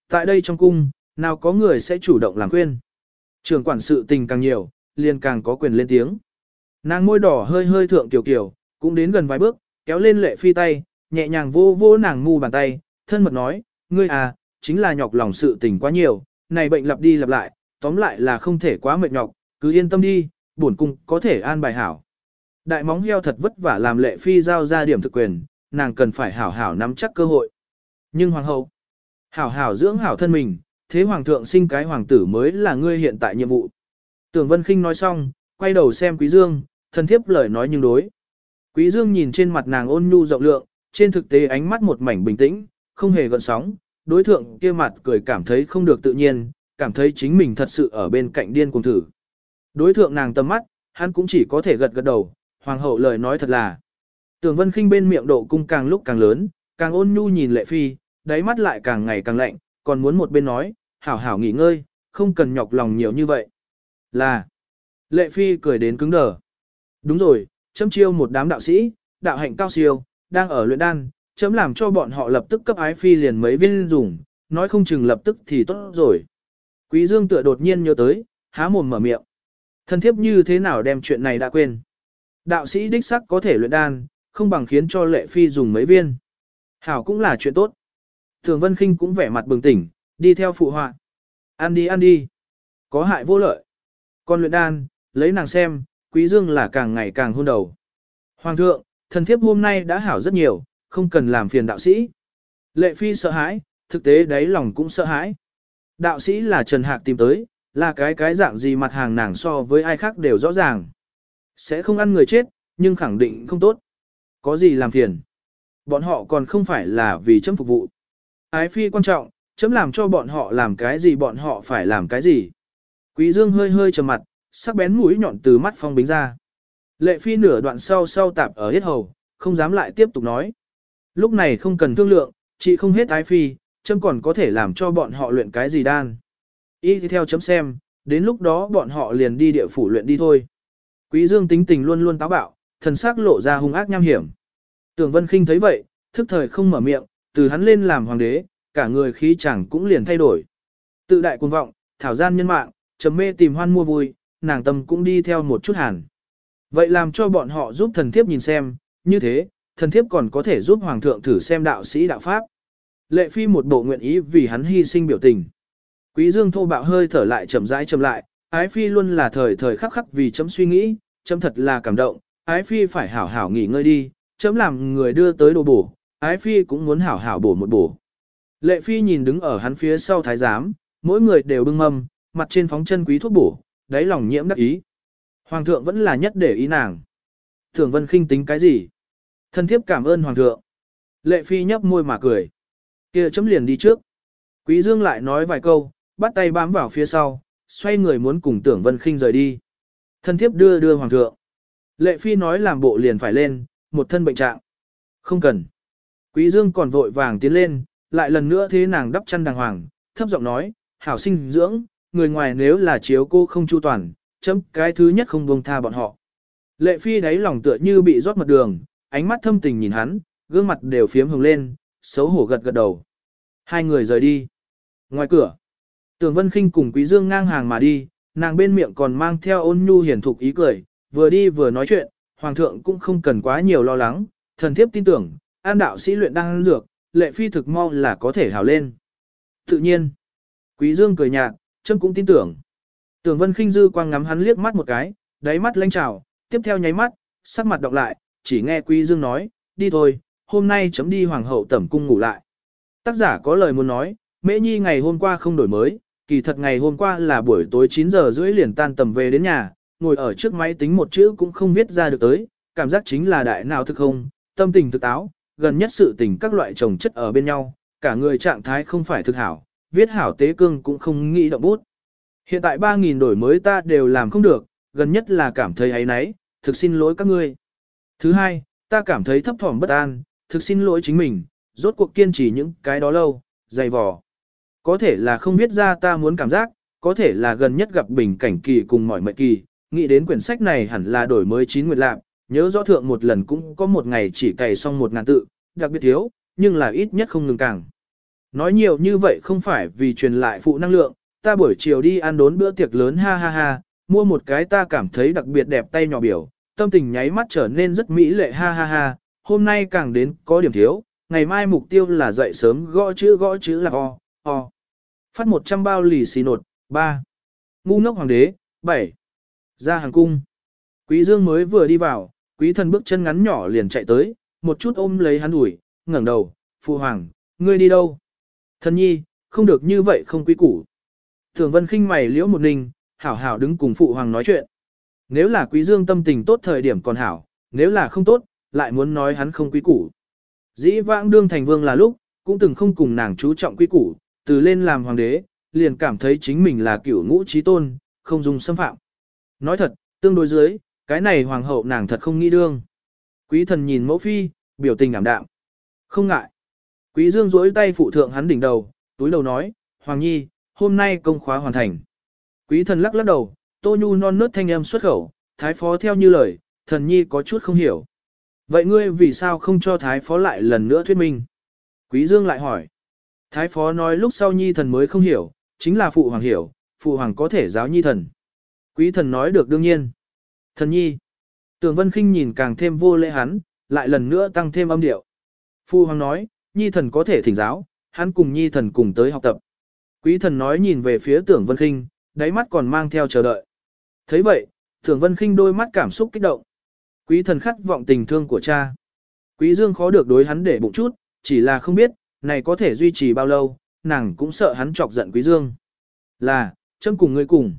Tại đây trong cung, nào có người sẽ chủ động làm khuyên. Trường quản sự tình càng nhiều, liền càng có quyền lên tiếng. Nàng môi đỏ hơi hơi thượng tiểu kiểu, cũng đến gần vài bước, kéo lên lệ phi tay, nhẹ nhàng vô vô nàng ngu bàn tay, thân mật nói, ngươi à, chính là nhọc lòng sự tình quá nhiều, này bệnh lặp đi lặp lại, tóm lại là không thể quá mệt nhọc, cứ yên tâm đi, bổn cung có thể an bài hảo. Đại móng heo thật vất vả làm lệ phi giao ra điểm thực quyền, nàng cần phải hảo hảo nắm chắc cơ hội. Nhưng hoàng hậu, hảo hảo dưỡng hảo thân mình, thế hoàng thượng sinh cái hoàng tử mới là ngươi hiện tại nhiệm vụ. Tưởng Vân Kinh nói xong, quay đầu xem Quý Dương, thân thiếp lời nói nhưng đối. Quý Dương nhìn trên mặt nàng ôn nhu rộng lượng, trên thực tế ánh mắt một mảnh bình tĩnh, không hề gợn sóng, đối thượng kia mặt cười cảm thấy không được tự nhiên, cảm thấy chính mình thật sự ở bên cạnh điên cuồng thử. Đối thượng nàng tầm mắt, hắn cũng chỉ có thể gật gật đầu, hoàng hậu lời nói thật là. Tưởng Vân Khinh bên miệng độ cung càng lúc càng lớn, càng ôn nhu nhìn Lệ Phi, đáy mắt lại càng ngày càng lạnh, còn muốn một bên nói, hảo hảo nghỉ ngơi, không cần nhọc lòng nhiều như vậy. Là, lệ phi cười đến cứng đờ. Đúng rồi, chấm chiêu một đám đạo sĩ, đạo hạnh cao siêu, đang ở luyện đan, chấm làm cho bọn họ lập tức cấp ái phi liền mấy viên dùng, nói không chừng lập tức thì tốt rồi. Quý dương tựa đột nhiên nhớ tới, há mồm mở miệng. Thân thiếp như thế nào đem chuyện này đã quên. Đạo sĩ đích sắc có thể luyện đan, không bằng khiến cho lệ phi dùng mấy viên. Hảo cũng là chuyện tốt. Thường Vân Kinh cũng vẻ mặt bừng tỉnh, đi theo phụ họa. Ăn đi ăn đi. Có hại vô lợi. Con luyện đan, lấy nàng xem, quý dương là càng ngày càng hôn đầu. Hoàng thượng, thần thiếp hôm nay đã hảo rất nhiều, không cần làm phiền đạo sĩ. Lệ phi sợ hãi, thực tế đáy lòng cũng sợ hãi. Đạo sĩ là Trần Hạc tìm tới, là cái cái dạng gì mặt hàng nàng so với ai khác đều rõ ràng. Sẽ không ăn người chết, nhưng khẳng định không tốt. Có gì làm phiền. Bọn họ còn không phải là vì chấm phục vụ. Ái phi quan trọng, chấm làm cho bọn họ làm cái gì bọn họ phải làm cái gì. Quý dương hơi hơi trầm mặt, sắc bén mũi nhọn từ mắt phong bính ra. Lệ phi nửa đoạn sau sau tạp ở hết hầu, không dám lại tiếp tục nói. Lúc này không cần thương lượng, chị không hết ái phi, chấm còn có thể làm cho bọn họ luyện cái gì đan. Y thì theo chấm xem, đến lúc đó bọn họ liền đi địa phủ luyện đi thôi. Quý dương tính tình luôn luôn táo bạo, thần sắc lộ ra hung ác nham hiểm. Tưởng Vân Kinh thấy vậy, thức thời không mở miệng, từ hắn lên làm hoàng đế, cả người khí chẳng cũng liền thay đổi. Tự đại cuồng vọng, thảo gian nhân mạng, trầm mê tìm hoan mua vui, nàng tâm cũng đi theo một chút hàn. Vậy làm cho bọn họ giúp thần thiếp nhìn xem, như thế, thần thiếp còn có thể giúp hoàng thượng thử xem đạo sĩ đạo pháp. Lệ phi một bộ nguyện ý vì hắn hy sinh biểu tình. Quý dương thô bạo hơi thở lại chậm rãi chậm lại, ái phi luôn là thời thời khắc khắc vì chấm suy nghĩ, chấm thật là cảm động, ái phi phải hảo hảo nghỉ ngơi đi, chấm làm người đưa tới đồ bổ, ái phi cũng muốn hảo hảo bổ một bổ. Lệ phi nhìn đứng ở hắn phía sau thái giám, mỗi người đều bưng mâm, mặt trên phóng chân quý thuốc bổ, đáy lòng nhiễm đắc ý. Hoàng thượng vẫn là nhất để ý nàng. Thường vân khinh tính cái gì? Thân thiếp cảm ơn hoàng thượng. Lệ phi nhấp môi mà cười. kia chấm liền đi trước. Quý dương lại nói vài câu, bắt tay bám vào phía sau, xoay người muốn cùng tưởng vân khinh rời đi. Thân thiếp đưa đưa hoàng thượng. Lệ phi nói làm bộ liền phải lên, một thân bệnh trạng. Không cần. Quý dương còn vội vàng tiến lên, lại lần nữa thế nàng đắp chăn đàng hoàng, thấp giọng nói, hảo sinh dưỡng, người ngoài nếu là chiếu cô không chu toàn, chấm cái thứ nhất không buông tha bọn họ. Lệ phi đáy lòng tựa như bị rót mật đường, ánh mắt thâm tình nhìn hắn, gương mặt đều phiếm hồng lên, xấu hổ gật gật đầu. Hai người rời đi. Ngoài cửa, Tưởng Vân Kinh cùng Quý Dương ngang hàng mà đi, nàng bên miệng còn mang theo ôn nhu hiền thục ý cười, vừa đi vừa nói chuyện, hoàng thượng cũng không cần quá nhiều lo lắng, thần thiếp tin tưởng, an đạo sĩ luyện đang ăn dược, lệ phi thực mau là có thể hào lên. Tự nhiên, Quý Dương cười nhạt, châm cũng tin tưởng. Tưởng Vân Khinh dư quang ngắm hắn liếc mắt một cái, đáy mắt lanh trào, tiếp theo nháy mắt, sắc mặt đọc lại, chỉ nghe Quý Dương nói, đi thôi, hôm nay chấm đi hoàng hậu tẩm cung ngủ lại. Tác giả có lời muốn nói, Mễ Nhi ngày hôm qua không đổi mới, kỳ thật ngày hôm qua là buổi tối 9 giờ rưỡi liền tan tầm về đến nhà, ngồi ở trước máy tính một chữ cũng không viết ra được tới, cảm giác chính là đại nào thực không, tâm tình thực táo, gần nhất sự tình các loại chồng chất ở bên nhau, cả người trạng thái không phải thực hảo, viết hảo tế cương cũng không nghĩ động bút. Hiện tại 3.000 đổi mới ta đều làm không được, gần nhất là cảm thấy ấy nấy, thực xin lỗi các ngươi. Thứ hai, ta cảm thấy thấp thỏm bất an, thực xin lỗi chính mình, rốt cuộc kiên trì những cái đó lâu, dày vò. Có thể là không biết ra ta muốn cảm giác, có thể là gần nhất gặp bình cảnh kỳ cùng mọi mệnh kỳ, nghĩ đến quyển sách này hẳn là đổi mới chín nguyệt lạc, nhớ rõ thượng một lần cũng có một ngày chỉ cày xong một ngàn tự, đặc biệt thiếu, nhưng là ít nhất không ngừng càng. Nói nhiều như vậy không phải vì truyền lại phụ năng lượng, ta buổi chiều đi ăn đốn bữa tiệc lớn ha ha ha, mua một cái ta cảm thấy đặc biệt đẹp tay nhỏ biểu, tâm tình nháy mắt trở nên rất mỹ lệ ha ha ha, hôm nay càng đến có điểm thiếu, ngày mai mục tiêu là dậy sớm gõ chữ gõ chữ là o, o. Phát 100 bao lì xì nột, 3. Ngu ngốc hoàng đế, 7. Ra hàng cung. Quý dương mới vừa đi vào, quý thần bước chân ngắn nhỏ liền chạy tới, một chút ôm lấy hắn ủi, ngẩng đầu, phụ hoàng, ngươi đi đâu? Thần nhi, không được như vậy không quý củ. Thường vân khinh mày liễu một ninh, hảo hảo đứng cùng phụ hoàng nói chuyện. Nếu là quý dương tâm tình tốt thời điểm còn hảo, nếu là không tốt, lại muốn nói hắn không quý củ. Dĩ vãng đương thành vương là lúc, cũng từng không cùng nàng chú trọng quý củ, từ lên làm hoàng đế, liền cảm thấy chính mình là cửu ngũ trí tôn, không dùng xâm phạm. Nói thật, tương đối dưới, cái này hoàng hậu nàng thật không nghĩ đương. Quý thần nhìn mẫu phi, biểu tình ảm đạm. Không ngại. Quý dương duỗi tay phụ thượng hắn đỉnh đầu, túi đầu nói, Hoàng Nhi, hôm nay công khóa hoàn thành. Quý thần lắc lắc đầu, tô nhu non nớt thanh âm xuất khẩu, thái phó theo như lời, thần Nhi có chút không hiểu. Vậy ngươi vì sao không cho thái phó lại lần nữa thuyết minh? Quý dương lại hỏi. Thái phó nói lúc sau Nhi thần mới không hiểu, chính là phụ hoàng hiểu, phụ hoàng có thể giáo Nhi thần. Quý thần nói được đương nhiên. Thần Nhi. tưởng Vân Kinh nhìn càng thêm vô lễ hắn, lại lần nữa tăng thêm âm điệu. Phu Hoàng nói, Nhi thần có thể thỉnh giáo, hắn cùng Nhi thần cùng tới học tập. Quý thần nói nhìn về phía tưởng Vân Kinh, đáy mắt còn mang theo chờ đợi. thấy vậy, tưởng Vân Kinh đôi mắt cảm xúc kích động. Quý thần khát vọng tình thương của cha. Quý dương khó được đối hắn để bụng chút, chỉ là không biết, này có thể duy trì bao lâu, nàng cũng sợ hắn chọc giận quý dương. Là, châm cùng ngươi cùng.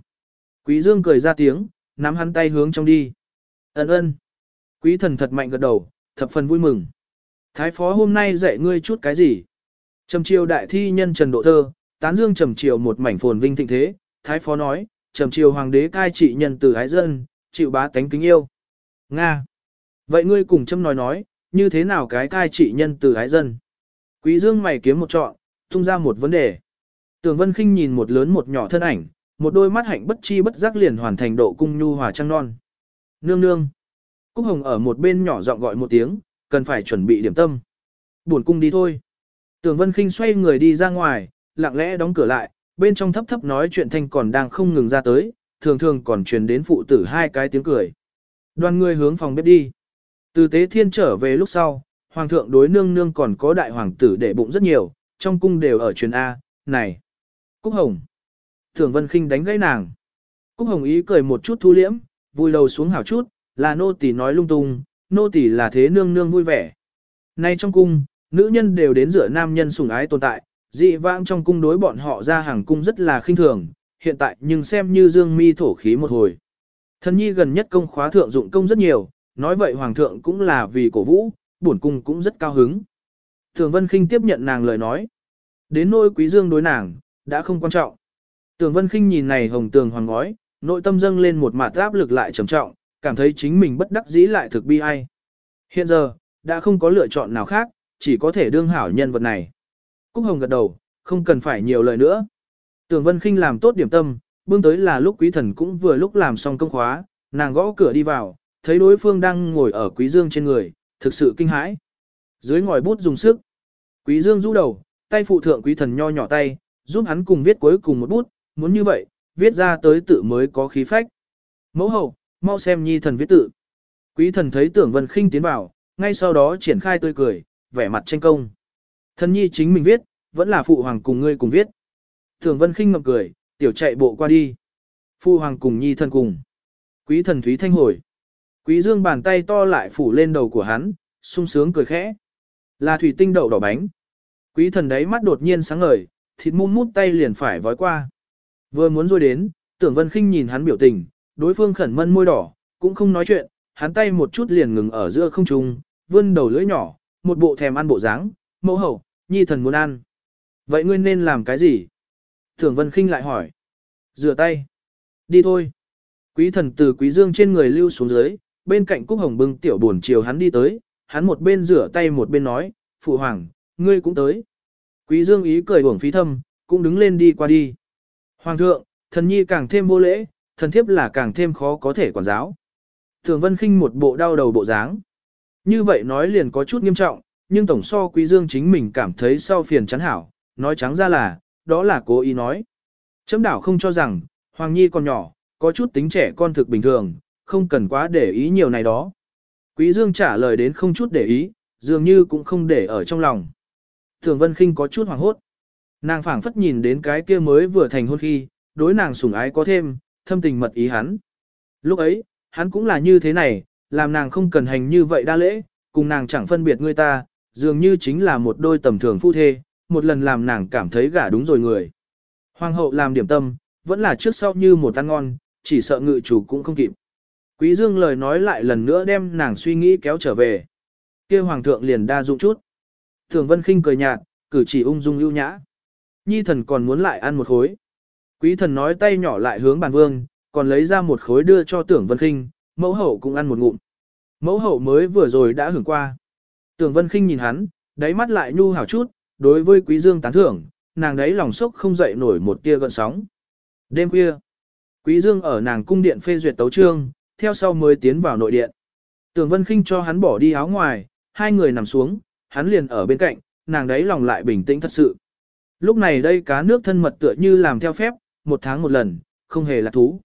Quý dương cười ra tiếng, nắm hắn tay hướng trong đi. Ấn ơn. Quý thần thật mạnh gật đầu, thập phần vui mừng. Thái phó hôm nay dạy ngươi chút cái gì? Trầm triều đại thi nhân Trần Độ Thơ, tán dương trầm triều một mảnh phồn vinh thịnh thế, Thái phó nói, trầm triều hoàng đế cai trị nhân từ ái dân, chịu bá tánh kính yêu. Nga. Vậy ngươi cùng châm nói nói, như thế nào cái cai trị nhân từ ái dân? Quý dương mày kiếm một trọn, tung ra một vấn đề. Tường Vân Kinh nhìn một lớn một nhỏ thân ảnh, một đôi mắt hạnh bất chi bất giác liền hoàn thành độ cung nhu hòa trăng non. Nương nương. Cúc Hồng ở một bên nhỏ giọng gọi một tiếng, cần phải chuẩn bị điểm tâm. Buồn cung đi thôi. Tường Vân Kinh xoay người đi ra ngoài, lặng lẽ đóng cửa lại, bên trong thấp thấp nói chuyện thanh còn đang không ngừng ra tới, thường thường còn truyền đến phụ tử hai cái tiếng cười. Đoàn người hướng phòng bếp đi. Từ tế thiên trở về lúc sau, hoàng thượng đối nương nương còn có đại hoàng tử để bụng rất nhiều, trong cung đều ở truyền A, này. Cúc Hồng. Thường Vân Kinh đánh gãy nàng. Cúc Hồng ý cười một chút thu liễm, vui đầu xuống hảo chút, là nô tỳ nói lung tung, nô tỳ là thế nương nương vui vẻ. Nay trong cung, Nữ nhân đều đến dựa nam nhân sủng ái tồn tại, dị vãng trong cung đối bọn họ ra hàng cung rất là khinh thường, hiện tại nhưng xem như dương mi thổ khí một hồi. Thần nhi gần nhất công khóa thượng dụng công rất nhiều, nói vậy hoàng thượng cũng là vì cổ vũ, bổn cung cũng rất cao hứng. Thường Vân Kinh tiếp nhận nàng lời nói. Đến nỗi quý dương đối nàng, đã không quan trọng. Tưởng Vân Kinh nhìn này hồng tường hoàng ngói, nội tâm dâng lên một mạt áp lực lại trầm trọng, cảm thấy chính mình bất đắc dĩ lại thực bi ai. Hiện giờ, đã không có lựa chọn nào khác, chỉ có thể đương hảo nhân vật này. Cúc Hồng gật đầu, không cần phải nhiều lời nữa. Tưởng Vân Kinh làm tốt điểm tâm, bưng tới là lúc quý thần cũng vừa lúc làm xong công khóa, nàng gõ cửa đi vào, thấy đối phương đang ngồi ở quý dương trên người, thực sự kinh hãi. Dưới ngòi bút dùng sức. Quý dương rũ đầu, tay phụ thượng quý thần nho nhỏ tay, giúp hắn cùng viết cuối cùng một bút, muốn như vậy, viết ra tới tự mới có khí phách. Mẫu hậu, mau xem nhi thần viết tự. Quý thần thấy tưởng vân khinh tiến vào, ngay sau đó triển khai tươi cười, vẻ mặt tranh công. Thần nhi chính mình viết, vẫn là phụ hoàng cùng ngươi cùng viết. Tưởng vân khinh ngậm cười, tiểu chạy bộ qua đi. Phụ hoàng cùng nhi thần cùng. Quý thần thúy thanh hồi. Quý dương bàn tay to lại phủ lên đầu của hắn, sung sướng cười khẽ. Là thủy tinh đậu đỏ bánh. Quý thần đấy mắt đột nhiên sáng ngời, thịt mum mút tay liền phải vói qua. Vừa muốn rồi đến, tưởng vân khinh nhìn hắn biểu tình, đối phương khẩn mân môi đỏ, cũng không nói chuyện, hắn tay một chút liền ngừng ở giữa không trung, vươn đầu lưỡi nhỏ, một bộ thèm ăn bộ dáng, mẫu hậu, nhi thần muốn ăn. Vậy ngươi nên làm cái gì? Tưởng vân khinh lại hỏi. Rửa tay. Đi thôi. Quý thần từ quý dương trên người lưu xuống dưới, bên cạnh cúc hồng bưng tiểu buồn chiều hắn đi tới, hắn một bên rửa tay một bên nói, phụ hoàng, ngươi cũng tới. Quý dương ý cười uổng phí thâm, cũng đứng lên đi qua đi. Hoàng thượng, thần nhi càng thêm vô lễ, thần thiếp là càng thêm khó có thể quản giáo. Thường Vân Kinh một bộ đau đầu bộ dáng. Như vậy nói liền có chút nghiêm trọng, nhưng tổng so Quý Dương chính mình cảm thấy sau phiền chán hảo, nói trắng ra là, đó là cố ý nói. Chấm đảo không cho rằng, Hoàng Nhi còn nhỏ, có chút tính trẻ con thực bình thường, không cần quá để ý nhiều này đó. Quý Dương trả lời đến không chút để ý, dường như cũng không để ở trong lòng. Thường Vân Kinh có chút hoảng hốt. Nàng phảng phất nhìn đến cái kia mới vừa thành hôn khi, đối nàng sủng ái có thêm, thâm tình mật ý hắn. Lúc ấy, hắn cũng là như thế này, làm nàng không cần hành như vậy đa lễ, cùng nàng chẳng phân biệt người ta, dường như chính là một đôi tầm thường phu thê, một lần làm nàng cảm thấy gả đúng rồi người. Hoàng hậu làm điểm tâm, vẫn là trước sau như một ăn ngon, chỉ sợ ngự chủ cũng không kịp. Quý Dương lời nói lại lần nữa đem nàng suy nghĩ kéo trở về. kia hoàng thượng liền đa dụng chút. Thường Vân Kinh cười nhạt, cử chỉ ung dung ưu nhã. Nhi thần còn muốn lại ăn một khối. Quý thần nói tay nhỏ lại hướng bàn vương, còn lấy ra một khối đưa cho tưởng Vân Kinh, mẫu hậu cũng ăn một ngụm. Mẫu hậu mới vừa rồi đã hưởng qua. Tưởng Vân Kinh nhìn hắn, đáy mắt lại nhu hào chút, đối với quý dương tán thưởng, nàng đấy lòng sốc không dậy nổi một tia gợn sóng. Đêm khuya, quý dương ở nàng cung điện phê duyệt tấu trương, theo sau mới tiến vào nội điện. Tưởng Vân Kinh cho hắn bỏ đi áo ngoài, hai người nằm xuống, hắn liền ở bên cạnh, nàng đấy lòng lại bình tĩnh thật sự. Lúc này đây cá nước thân mật tựa như làm theo phép, một tháng một lần, không hề là thú.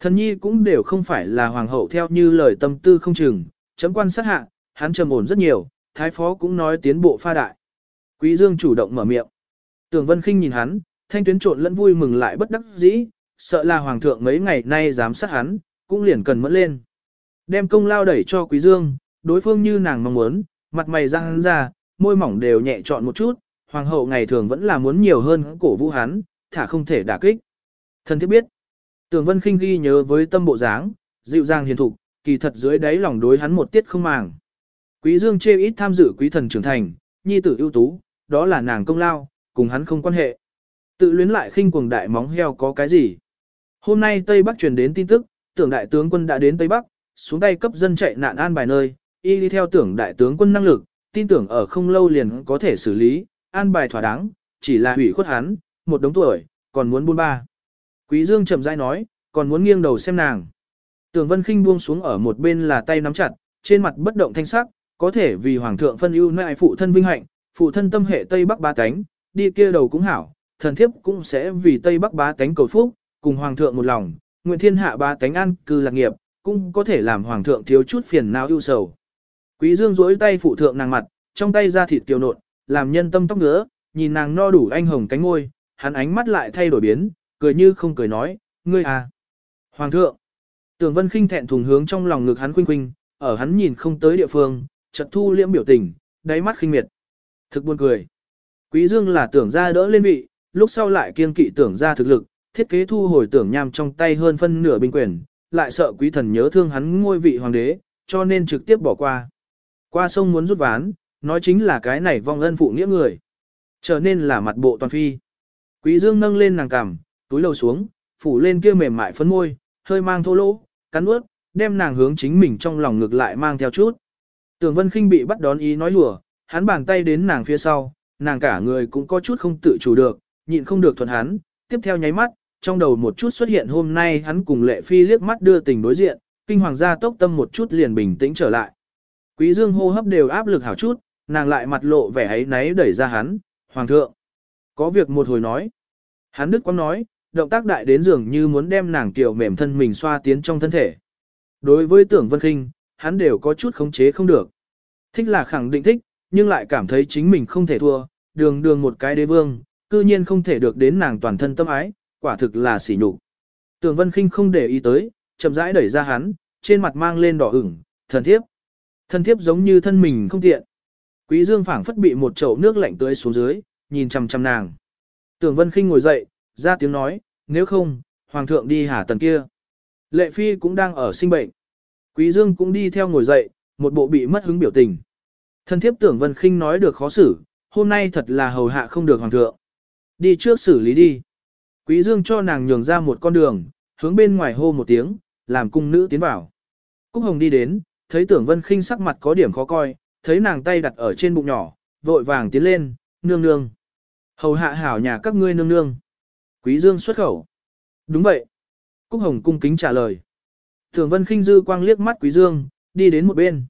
Thần nhi cũng đều không phải là hoàng hậu theo như lời tâm tư không chừng, chấm quan sát hạ, hắn trầm ổn rất nhiều, thái phó cũng nói tiến bộ pha đại. Quý Dương chủ động mở miệng. Tường Vân Kinh nhìn hắn, thanh tuyến trộn lẫn vui mừng lại bất đắc dĩ, sợ là hoàng thượng mấy ngày nay dám sát hắn, cũng liền cần mẫn lên. Đem công lao đẩy cho Quý Dương, đối phương như nàng mong muốn, mặt mày răng ra, môi mỏng đều nhẹ trọn một chút, hoàng hậu ngày thường vẫn là muốn nhiều hơn cổ vũ hắn, thả không thể đả kích. Thần thiết biết, Tường Vân Kinh ghi nhớ với tâm bộ dáng, dịu dàng hiền thục, kỳ thật dưới đáy lòng đối hắn một tiết không màng. Quý Dương chê ít tham dự quý thần trưởng thành, nhi tử ưu tú, đó là nàng công lao, cùng hắn không quan hệ. Tự luyến lại khinh cuồng đại móng heo có cái gì? Hôm nay Tây Bắc truyền đến tin tức, tưởng đại tướng quân đã đến Tây Bắc, xuống tay cấp dân chạy nạn an bài nơi, y đi theo tưởng đại tướng quân năng lực, tin tưởng ở không lâu liền có thể xử lý, an bài thỏa đáng, chỉ là hủy khuất hắn, một đống tuổi, còn muốn buôn ba. Quý Dương chậm rãi nói, còn muốn nghiêng đầu xem nàng. Tưởng Vân Kinh buông xuống ở một bên là tay nắm chặt, trên mặt bất động thanh sắc, có thể vì hoàng thượng phân ưu nại phụ thân vinh hạnh, phụ thân tâm hệ Tây Bắc ba cánh, đi kia đầu cũng hảo, thần thiếp cũng sẽ vì Tây Bắc ba cánh cầu phúc, cùng hoàng thượng một lòng, nguyện thiên hạ ba cánh an cư lạc nghiệp, cũng có thể làm hoàng thượng thiếu chút phiền não ưu sầu. Quý Dương duỗi tay phụ thượng nàng mặt, trong tay ra thịt kiều nộn, làm nhân tâm tóc ngứa, nhìn nàng no đủ anh hồng cánh ngôi, hắn ánh mắt lại thay đổi biến, cười như không cười nói, ngươi à. Hoàng thượng, tưởng vân khinh thẹn thùng hướng trong lòng ngực hắn khuynh khuynh, ở hắn nhìn không tới địa phương, chợt thu liễm biểu tình, đáy mắt khinh miệt. Thực buồn cười. Quý Dương là tưởng ra đỡ lên vị, lúc sau lại kiên kỵ tưởng ra thực lực, thiết kế thu hồi tưởng nham trong tay hơn phân nửa binh quyền, lại sợ quý thần nhớ thương hắn ngôi vị hoàng đế, cho nên trực tiếp bỏ qua. Qua sông muốn rút ván, nói chính là cái này vong ân phụ nghĩa người. Trở nên là mặt bộ toàn phi. Quý Dương nâng lên nàng cằm, túi lầu xuống, phủ lên kia mềm mại phấn môi, hơi mang thô lỗ, cắn ướt, đem nàng hướng chính mình trong lòng ngược lại mang theo chút. tường Vân kinh bị bắt đón ý nói lùa, hắn bàn tay đến nàng phía sau, nàng cả người cũng có chút không tự chủ được, nhịn không được thuận hắn, tiếp theo nháy mắt, trong đầu một chút xuất hiện hôm nay hắn cùng lệ phi liếc mắt đưa tình đối diện, kinh hoàng gia tốc tâm một chút liền bình tĩnh trở lại. Quý dương hô hấp đều áp lực hảo chút, nàng lại mặt lộ vẻ ấy náy đẩy ra hắn, hoàng thượng. Có việc một hồi nói. Hắn đức quang nói, động tác đại đến dường như muốn đem nàng tiểu mềm thân mình xoa tiến trong thân thể. Đối với tưởng vân khinh, hắn đều có chút khống chế không được. Thích là khẳng định thích, nhưng lại cảm thấy chính mình không thể thua, đường đường một cái đế vương, cư nhiên không thể được đến nàng toàn thân tâm ái, quả thực là sỉ nhục. Tưởng Vân Khinh không để ý tới, chậm rãi đẩy ra hắn, trên mặt mang lên đỏ ửng, thần thiếp. Thần thiếp giống như thân mình không tiện. Quý Dương phảng phất bị một chậu nước lạnh tưới xuống dưới, nhìn chằm chằm nàng. Tưởng Vân Khinh ngồi dậy, ra tiếng nói, nếu không, hoàng thượng đi hả tần kia. Lệ Phi cũng đang ở sinh bệnh. Quý Dương cũng đi theo ngồi dậy, một bộ bị mất hứng biểu tình. Thân thiếp tưởng Vân Khinh nói được khó xử, hôm nay thật là hầu hạ không được hoàng thượng. Đi trước xử lý đi. Quý Dương cho nàng nhường ra một con đường, hướng bên ngoài hô một tiếng, làm cung nữ tiến vào. Cúc Hồng đi đến, thấy tưởng Vân Khinh sắc mặt có điểm khó coi, thấy nàng tay đặt ở trên bụng nhỏ, vội vàng tiến lên, nương nương. Hầu hạ hảo nhà các ngươi nương nương. Quý Dương xuất khẩu. Đúng vậy. Cúc Hồng cung kính trả lời. Thường Vân Khinh dư quang liếc mắt Quý Dương, đi đến một bên.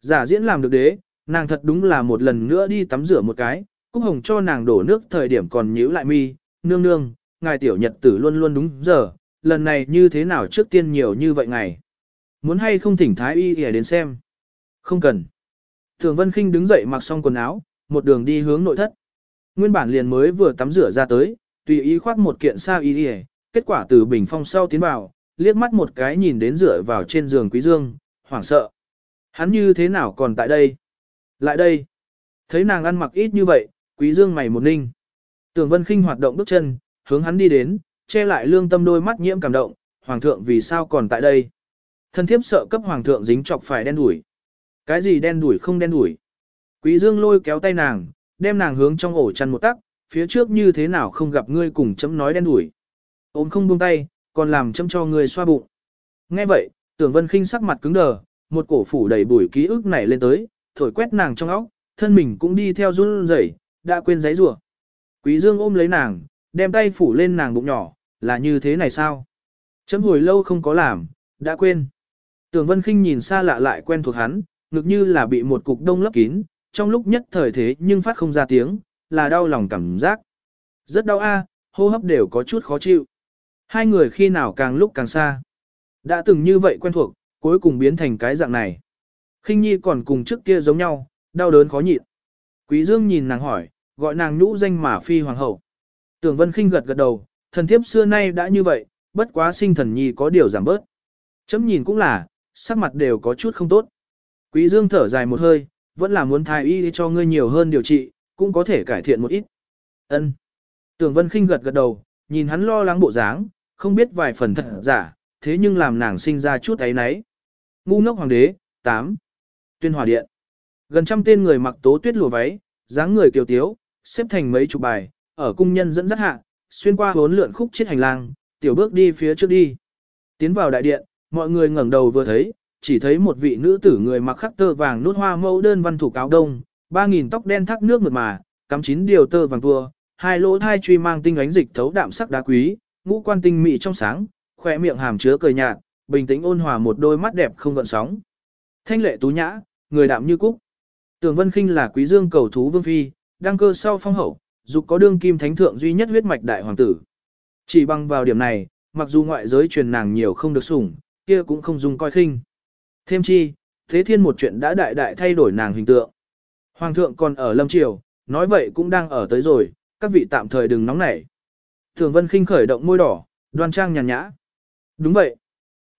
Giả diễn làm được đế, nàng thật đúng là một lần nữa đi tắm rửa một cái, Cúc Hồng cho nàng đổ nước thời điểm còn nhíu lại mi, nương nương, ngài tiểu nhật tử luôn luôn đúng giờ, lần này như thế nào trước tiên nhiều như vậy ngày. Muốn hay không thỉnh thái y để đến xem. Không cần. Thường Vân Kinh đứng dậy mặc xong quần áo, một đường đi hướng nội thất. Nguyên bản liền mới vừa tắm rửa ra tới, tùy ý khoác một kiện sa y đi kết quả từ bình phong sau tiến vào, liếc mắt một cái nhìn đến rửa vào trên giường quý dương, hoảng sợ. Hắn như thế nào còn tại đây? Lại đây. Thấy nàng ăn mặc ít như vậy, quý dương mày một ninh. Tưởng Vân Kinh hoạt động bước chân, hướng hắn đi đến, che lại lương tâm đôi mắt nhiễm cảm động, hoàng thượng vì sao còn tại đây. Thân thiếp sợ cấp hoàng thượng dính chọc phải đen đuổi. Cái gì đen đuổi không đen đuổi. Quý dương lôi kéo tay nàng, đem nàng hướng trong ổ chăn một tắc, phía trước như thế nào không gặp ngươi cùng chấm nói đen đuổi. Ôm không buông tay, còn làm chấm cho ngươi xoa bụng. Nghe vậy, tưởng vân khinh sắc mặt cứng đờ, một cổ phủ đầy bụi ký ức nảy lên tới, thổi quét nàng trong óc, thân mình cũng đi theo run rẩy, đã quên giấy rủa. Quý dương ôm lấy nàng, đem tay phủ lên nàng bụng nhỏ, là như thế này sao? Chấm hồi lâu không có làm, đã quên. Tưởng Vân Kinh nhìn xa lạ lại quen thuộc hắn, ngực như là bị một cục đông lấp kín, trong lúc nhất thời thế nhưng phát không ra tiếng, là đau lòng cảm giác. Rất đau a, hô hấp đều có chút khó chịu. Hai người khi nào càng lúc càng xa. Đã từng như vậy quen thuộc, cuối cùng biến thành cái dạng này. Kinh Nhi còn cùng trước kia giống nhau, đau đớn khó nhịn. Quý Dương nhìn nàng hỏi, gọi nàng nhũ danh mà phi hoàng hậu. Tưởng Vân Kinh gật gật đầu, thần thiếp xưa nay đã như vậy, bất quá sinh thần nhi có điều giảm bớt. Chấm nhìn cũng là, sắc mặt đều có chút không tốt. Quý Dương thở dài một hơi, vẫn là muốn thái y cho ngươi nhiều hơn điều trị, cũng có thể cải thiện một ít. Ân. Tưởng Vân Kinh gật gật đầu, nhìn hắn lo lắng bộ dáng, không biết vài phần thật giả, thế nhưng làm nàng sinh ra chút ấy nấy. Ngu ngốc hoàng đế, 8. Tuyên hòa điện. Gần trăm tên người mặc tố tuyết lùa váy, dáng người kiều tiếu, xếp thành mấy chục bài, ở cung nhân dẫn dắt hạ, xuyên qua hốn lượn khúc chết hành lang, tiểu bước đi phía trước đi. Tiến vào đại điện, mọi người ngẩng đầu vừa thấy, chỉ thấy một vị nữ tử người mặc khắc tơ vàng nút hoa mẫu đơn văn thủ cáo đông, ba nghìn tóc đen thác nước mượt mà, cắm chín điều tơ vàng tua, hai lỗ thai truy mang tinh ánh dịch thấu đạm sắc đá quý, ngũ quan tinh mị trong sáng, khỏe miệng hàm chứa cười nhạt, bình tĩnh ôn hòa một đôi mắt đẹp không gợn sóng. Thanh lệ tú nhã, người đạm như cúc. Tường Vân Khinh là quý dương cầu thú vương phi, đăng cơ sau phong hậu, dục có đương kim thánh thượng duy nhất huyết mạch đại hoàng tử. Chỉ bằng vào điểm này, mặc dù ngoại giới truyền nàng nhiều không được sủng, kia cũng không dùng coi khinh. Thêm chi, thế thiên một chuyện đã đại đại thay đổi nàng hình tượng. Hoàng thượng còn ở lâm triều, nói vậy cũng đang ở tới rồi, các vị tạm thời đừng nóng nảy. Thường vân khinh khởi động môi đỏ, đoan trang nhàn nhã. Đúng vậy.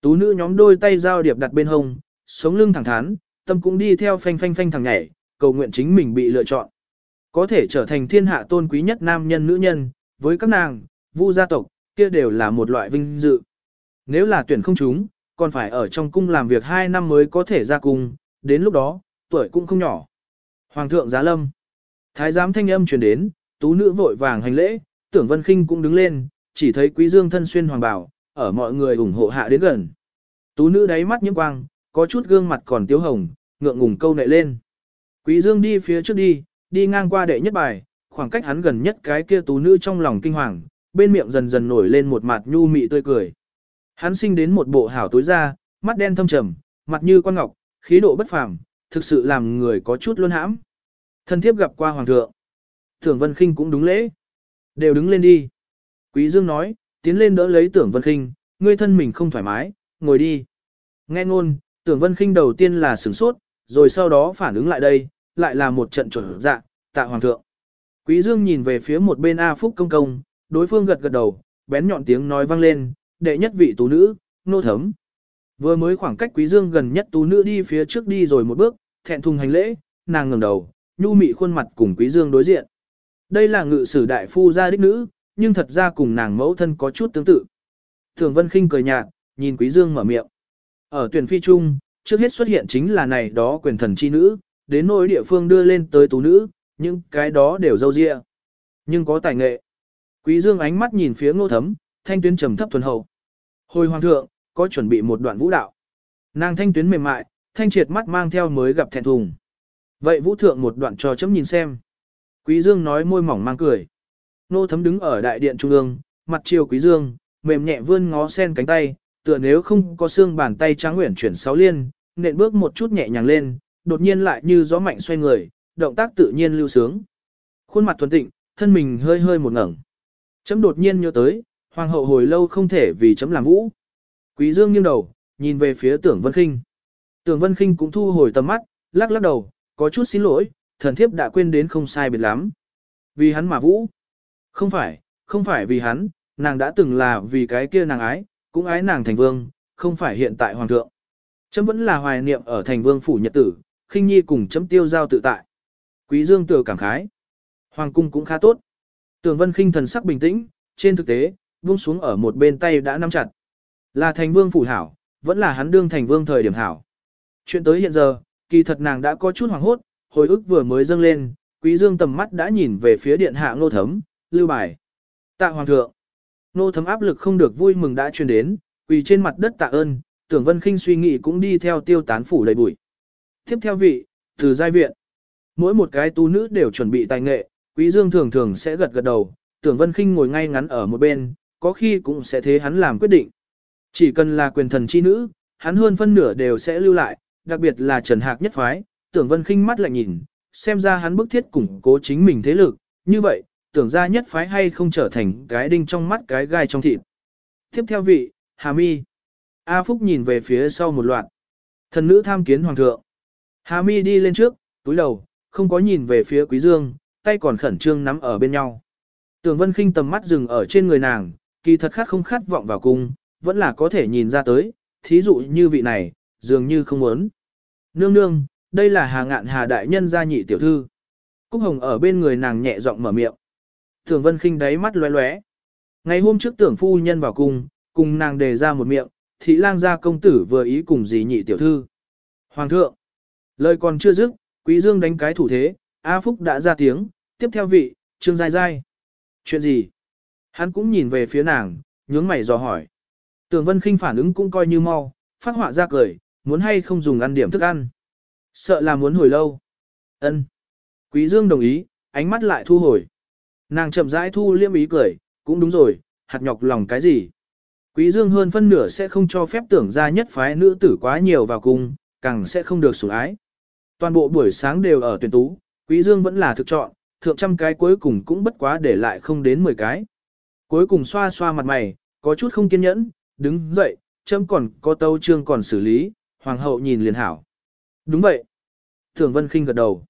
Tú nữ nhóm đôi tay giao điệp đặt bên hông, sống lưng thẳng thắn, tâm cũng đi theo phanh phanh phanh thẳng nhảy, cầu nguyện chính mình bị lựa chọn. Có thể trở thành thiên hạ tôn quý nhất nam nhân nữ nhân, với các nàng, vu gia tộc, kia đều là một loại vinh dự. Nếu là tuyển không chúng, còn phải ở trong cung làm việc 2 năm mới có thể ra cung, đến lúc đó, tuổi cũng không nhỏ. Hoàng thượng giá lâm. Thái giám thanh âm truyền đến, tú nữ vội vàng hành lễ, tưởng vân khinh cũng đứng lên, chỉ thấy quý dương thân xuyên hoàng bào, ở mọi người ủng hộ hạ đến gần. Tú nữ đáy mắt nhiễm quang, có chút gương mặt còn tiếu hồng, ngượng ngùng câu nệ lên. Quý dương đi phía trước đi, đi ngang qua đệ nhất bài, khoảng cách hắn gần nhất cái kia tú nữ trong lòng kinh hoàng, bên miệng dần dần nổi lên một mặt nhu mị tươi cười. Hắn sinh đến một bộ hảo tối ra, mắt đen thâm trầm, mặt như quan ngọc, khí độ bất phàm, thực sự làm người có chút luôn hãm. Thân thiếp gặp qua hoàng thượng. Tưởng Vân Khinh cũng đúng lễ. Đều đứng lên đi. Quý Dương nói, tiến lên đỡ lấy Tưởng Vân Khinh, ngươi thân mình không thoải mái, ngồi đi. Nghe ngôn, Tưởng Vân Khinh đầu tiên là sửng sốt, rồi sau đó phản ứng lại đây, lại là một trận chuẩn dạ, tạ hoàng thượng. Quý Dương nhìn về phía một bên A Phúc công công, đối phương gật gật đầu, bén nhọn tiếng nói vang lên, đệ nhất vị tú nữ, nô thấm. Vừa mới khoảng cách Quý Dương gần nhất tú nữ đi phía trước đi rồi một bước, thẹn thùng hành lễ, nàng ngẩng đầu, nhu mị khuôn mặt cùng Quý Dương đối diện. Đây là ngự sử đại phu gia đích nữ, nhưng thật ra cùng nàng mẫu thân có chút tương tự. Thường Vân Khinh cười nhạt, nhìn Quý Dương mở miệng. Ở tuyển phi trung, trước hết xuất hiện chính là này đó quyền thần chi nữ, đến nỗi địa phương đưa lên tới tú nữ, nhưng cái đó đều dâu dịa. Nhưng có tài nghệ. Quý Dương ánh mắt nhìn phía ngô thấm, thanh tuyến trầm thấp thuần hậu. Hồi hoàng thượng, có chuẩn bị một đoạn vũ đạo. Nàng thanh tuyến mềm mại, thanh triệt mắt mang theo mới gặp thẹn thùng. Vậy vũ thượng một đoạn cho chấm nhìn xem. Quý Dương nói môi mỏng mang cười. Nô thấm đứng ở đại điện trung ương, mặt chiều quý dương, mềm nhẹ vươn ngó sen cánh tay, tựa nếu không có xương bàn tay trắng nguyện chuyển sáu liên, nện bước một chút nhẹ nhàng lên, đột nhiên lại như gió mạnh xoay người, động tác tự nhiên lưu sướng. Khuôn mặt thuần tịnh, thân mình hơi hơi một ngẩng. Chấm đột nhiên nhớ tới, hoàng hậu hồi lâu không thể vì chấm làm vũ. Quý dương nghiêng đầu, nhìn về phía tưởng vân Kinh. Tưởng vân Kinh cũng thu hồi tầm mắt, lắc lắc đầu, có chút xin lỗi, thần thiếp đã quên đến không sai biệt lắm. Vì hắn mà vũ. Không phải, không phải vì hắn, nàng đã từng là vì cái kia nàng ái, cũng ái nàng thành vương, không phải hiện tại hoàng thượng. Chấm vẫn là hoài niệm ở thành vương phủ nhật tử, khinh nhi cùng chấm tiêu giao tự tại. Quý dương tự cảm khái. Hoàng cung cũng khá tốt. Tường vân khinh thần sắc bình tĩnh, trên thực tế, buông xuống ở một bên tay đã nắm chặt. Là thành vương phủ hảo, vẫn là hắn đương thành vương thời điểm hảo. Chuyện tới hiện giờ, kỳ thật nàng đã có chút hoảng hốt, hồi ức vừa mới dâng lên, quý dương tầm mắt đã nhìn về phía điện hạ ngô thấm, lưu bài. Tạ hoàng thượng. Ngô thấm áp lực không được vui mừng đã truyền đến, quỳ trên mặt đất tạ ơn, tưởng vân khinh suy nghĩ cũng đi theo tiêu tán phủ đầy bụi. Tiếp theo vị, từ giai viện. Mỗi một cái tu nữ đều chuẩn bị tài nghệ, quý dương thường thường sẽ gật gật đầu, tưởng vân khinh ngồi ngay ngắn ở một bên, có khi cũng sẽ thế hắn làm quyết định. Chỉ cần là quyền thần chi nữ, hắn hơn phân nửa đều sẽ lưu lại, đặc biệt là Trần Hạc nhất phái, tưởng vân khinh mắt lại nhìn, xem ra hắn bức thiết củng cố chính mình thế lực, như vậy, tưởng ra nhất phái hay không trở thành cái đinh trong mắt cái gai trong thịt. Tiếp theo vị, Hà Mi. A Phúc nhìn về phía sau một loạt. Thần nữ tham kiến hoàng thượng. Hà Mi đi lên trước, túi đầu, không có nhìn về phía Quý Dương, tay còn khẩn trương nắm ở bên nhau. Tưởng Vân Khinh tầm mắt dừng ở trên người nàng, kỳ thật khát không khát vọng vào cung, vẫn là có thể nhìn ra tới, thí dụ như vị này, dường như không muốn. Nương nương, đây là Hà Ngạn Hà đại nhân gia nhị tiểu thư. Cúc Hồng ở bên người nàng nhẹ giọng mở miệng. Tưởng Vân Khinh đáy mắt lóe lóe. Ngày hôm trước tưởng phu nhân vào cung, cùng nàng đề ra một miệng, thị lang gia công tử vừa ý cùng dì nhị tiểu thư. Hoàng thượng, lời còn chưa dứt, Quý Dương đánh cái thủ thế, A Phúc đã ra tiếng, tiếp theo vị, Trương Giai Giai. Chuyện gì? Hắn cũng nhìn về phía nàng, nhướng mày dò hỏi. tường Vân kinh phản ứng cũng coi như mau, phát họa ra cười, muốn hay không dùng ăn điểm thức ăn. Sợ là muốn hồi lâu. Ân. Quý Dương đồng ý, ánh mắt lại thu hồi. Nàng chậm rãi thu liêm ý cười, cũng đúng rồi, hạt nhọc lòng cái gì. Quý Dương hơn phân nửa sẽ không cho phép tưởng ra nhất phái nữ tử quá nhiều vào cung, càng sẽ không được sủng ái. Toàn bộ buổi sáng đều ở tuyển tú, Quý Dương vẫn là thực chọn, thượng trăm cái cuối cùng cũng bất quá để lại không đến 10 cái. Cuối cùng xoa xoa mặt mày, có chút không kiên nhẫn, đứng dậy, châm còn có tâu trương còn xử lý, hoàng hậu nhìn liền hảo. Đúng vậy. Thường Vân Kinh gật đầu.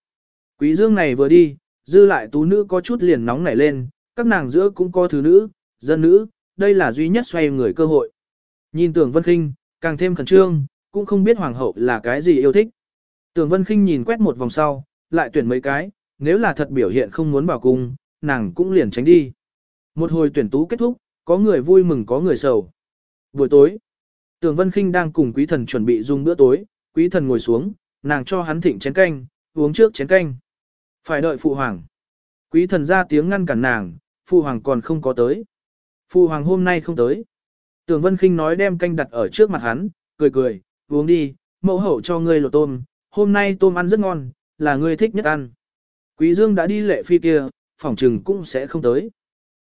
Quý dương này vừa đi, dư lại tú nữ có chút liền nóng nảy lên, các nàng giữa cũng có thứ nữ, dân nữ, đây là duy nhất xoay người cơ hội. Nhìn tưởng Vân Kinh, càng thêm khẩn trương, cũng không biết hoàng hậu là cái gì yêu thích. Tưởng Vân Kinh nhìn quét một vòng sau, lại tuyển mấy cái, nếu là thật biểu hiện không muốn bảo cung, nàng cũng liền tránh đi. Một hồi tuyển tú kết thúc, có người vui mừng có người sầu. Buổi tối, Tường Vân Kinh đang cùng quý thần chuẩn bị dùng bữa tối, quý thần ngồi xuống, nàng cho hắn thịnh chén canh, uống trước chén canh. Phải đợi phụ hoàng. Quý thần ra tiếng ngăn cản nàng, phụ hoàng còn không có tới. Phụ hoàng hôm nay không tới. Tường Vân Kinh nói đem canh đặt ở trước mặt hắn, cười cười, uống đi, mẫu hậu cho ngươi lột tôm, hôm nay tôm ăn rất ngon, là ngươi thích nhất ăn. Quý Dương đã đi lệ phi kia, phỏng trừng cũng sẽ không tới.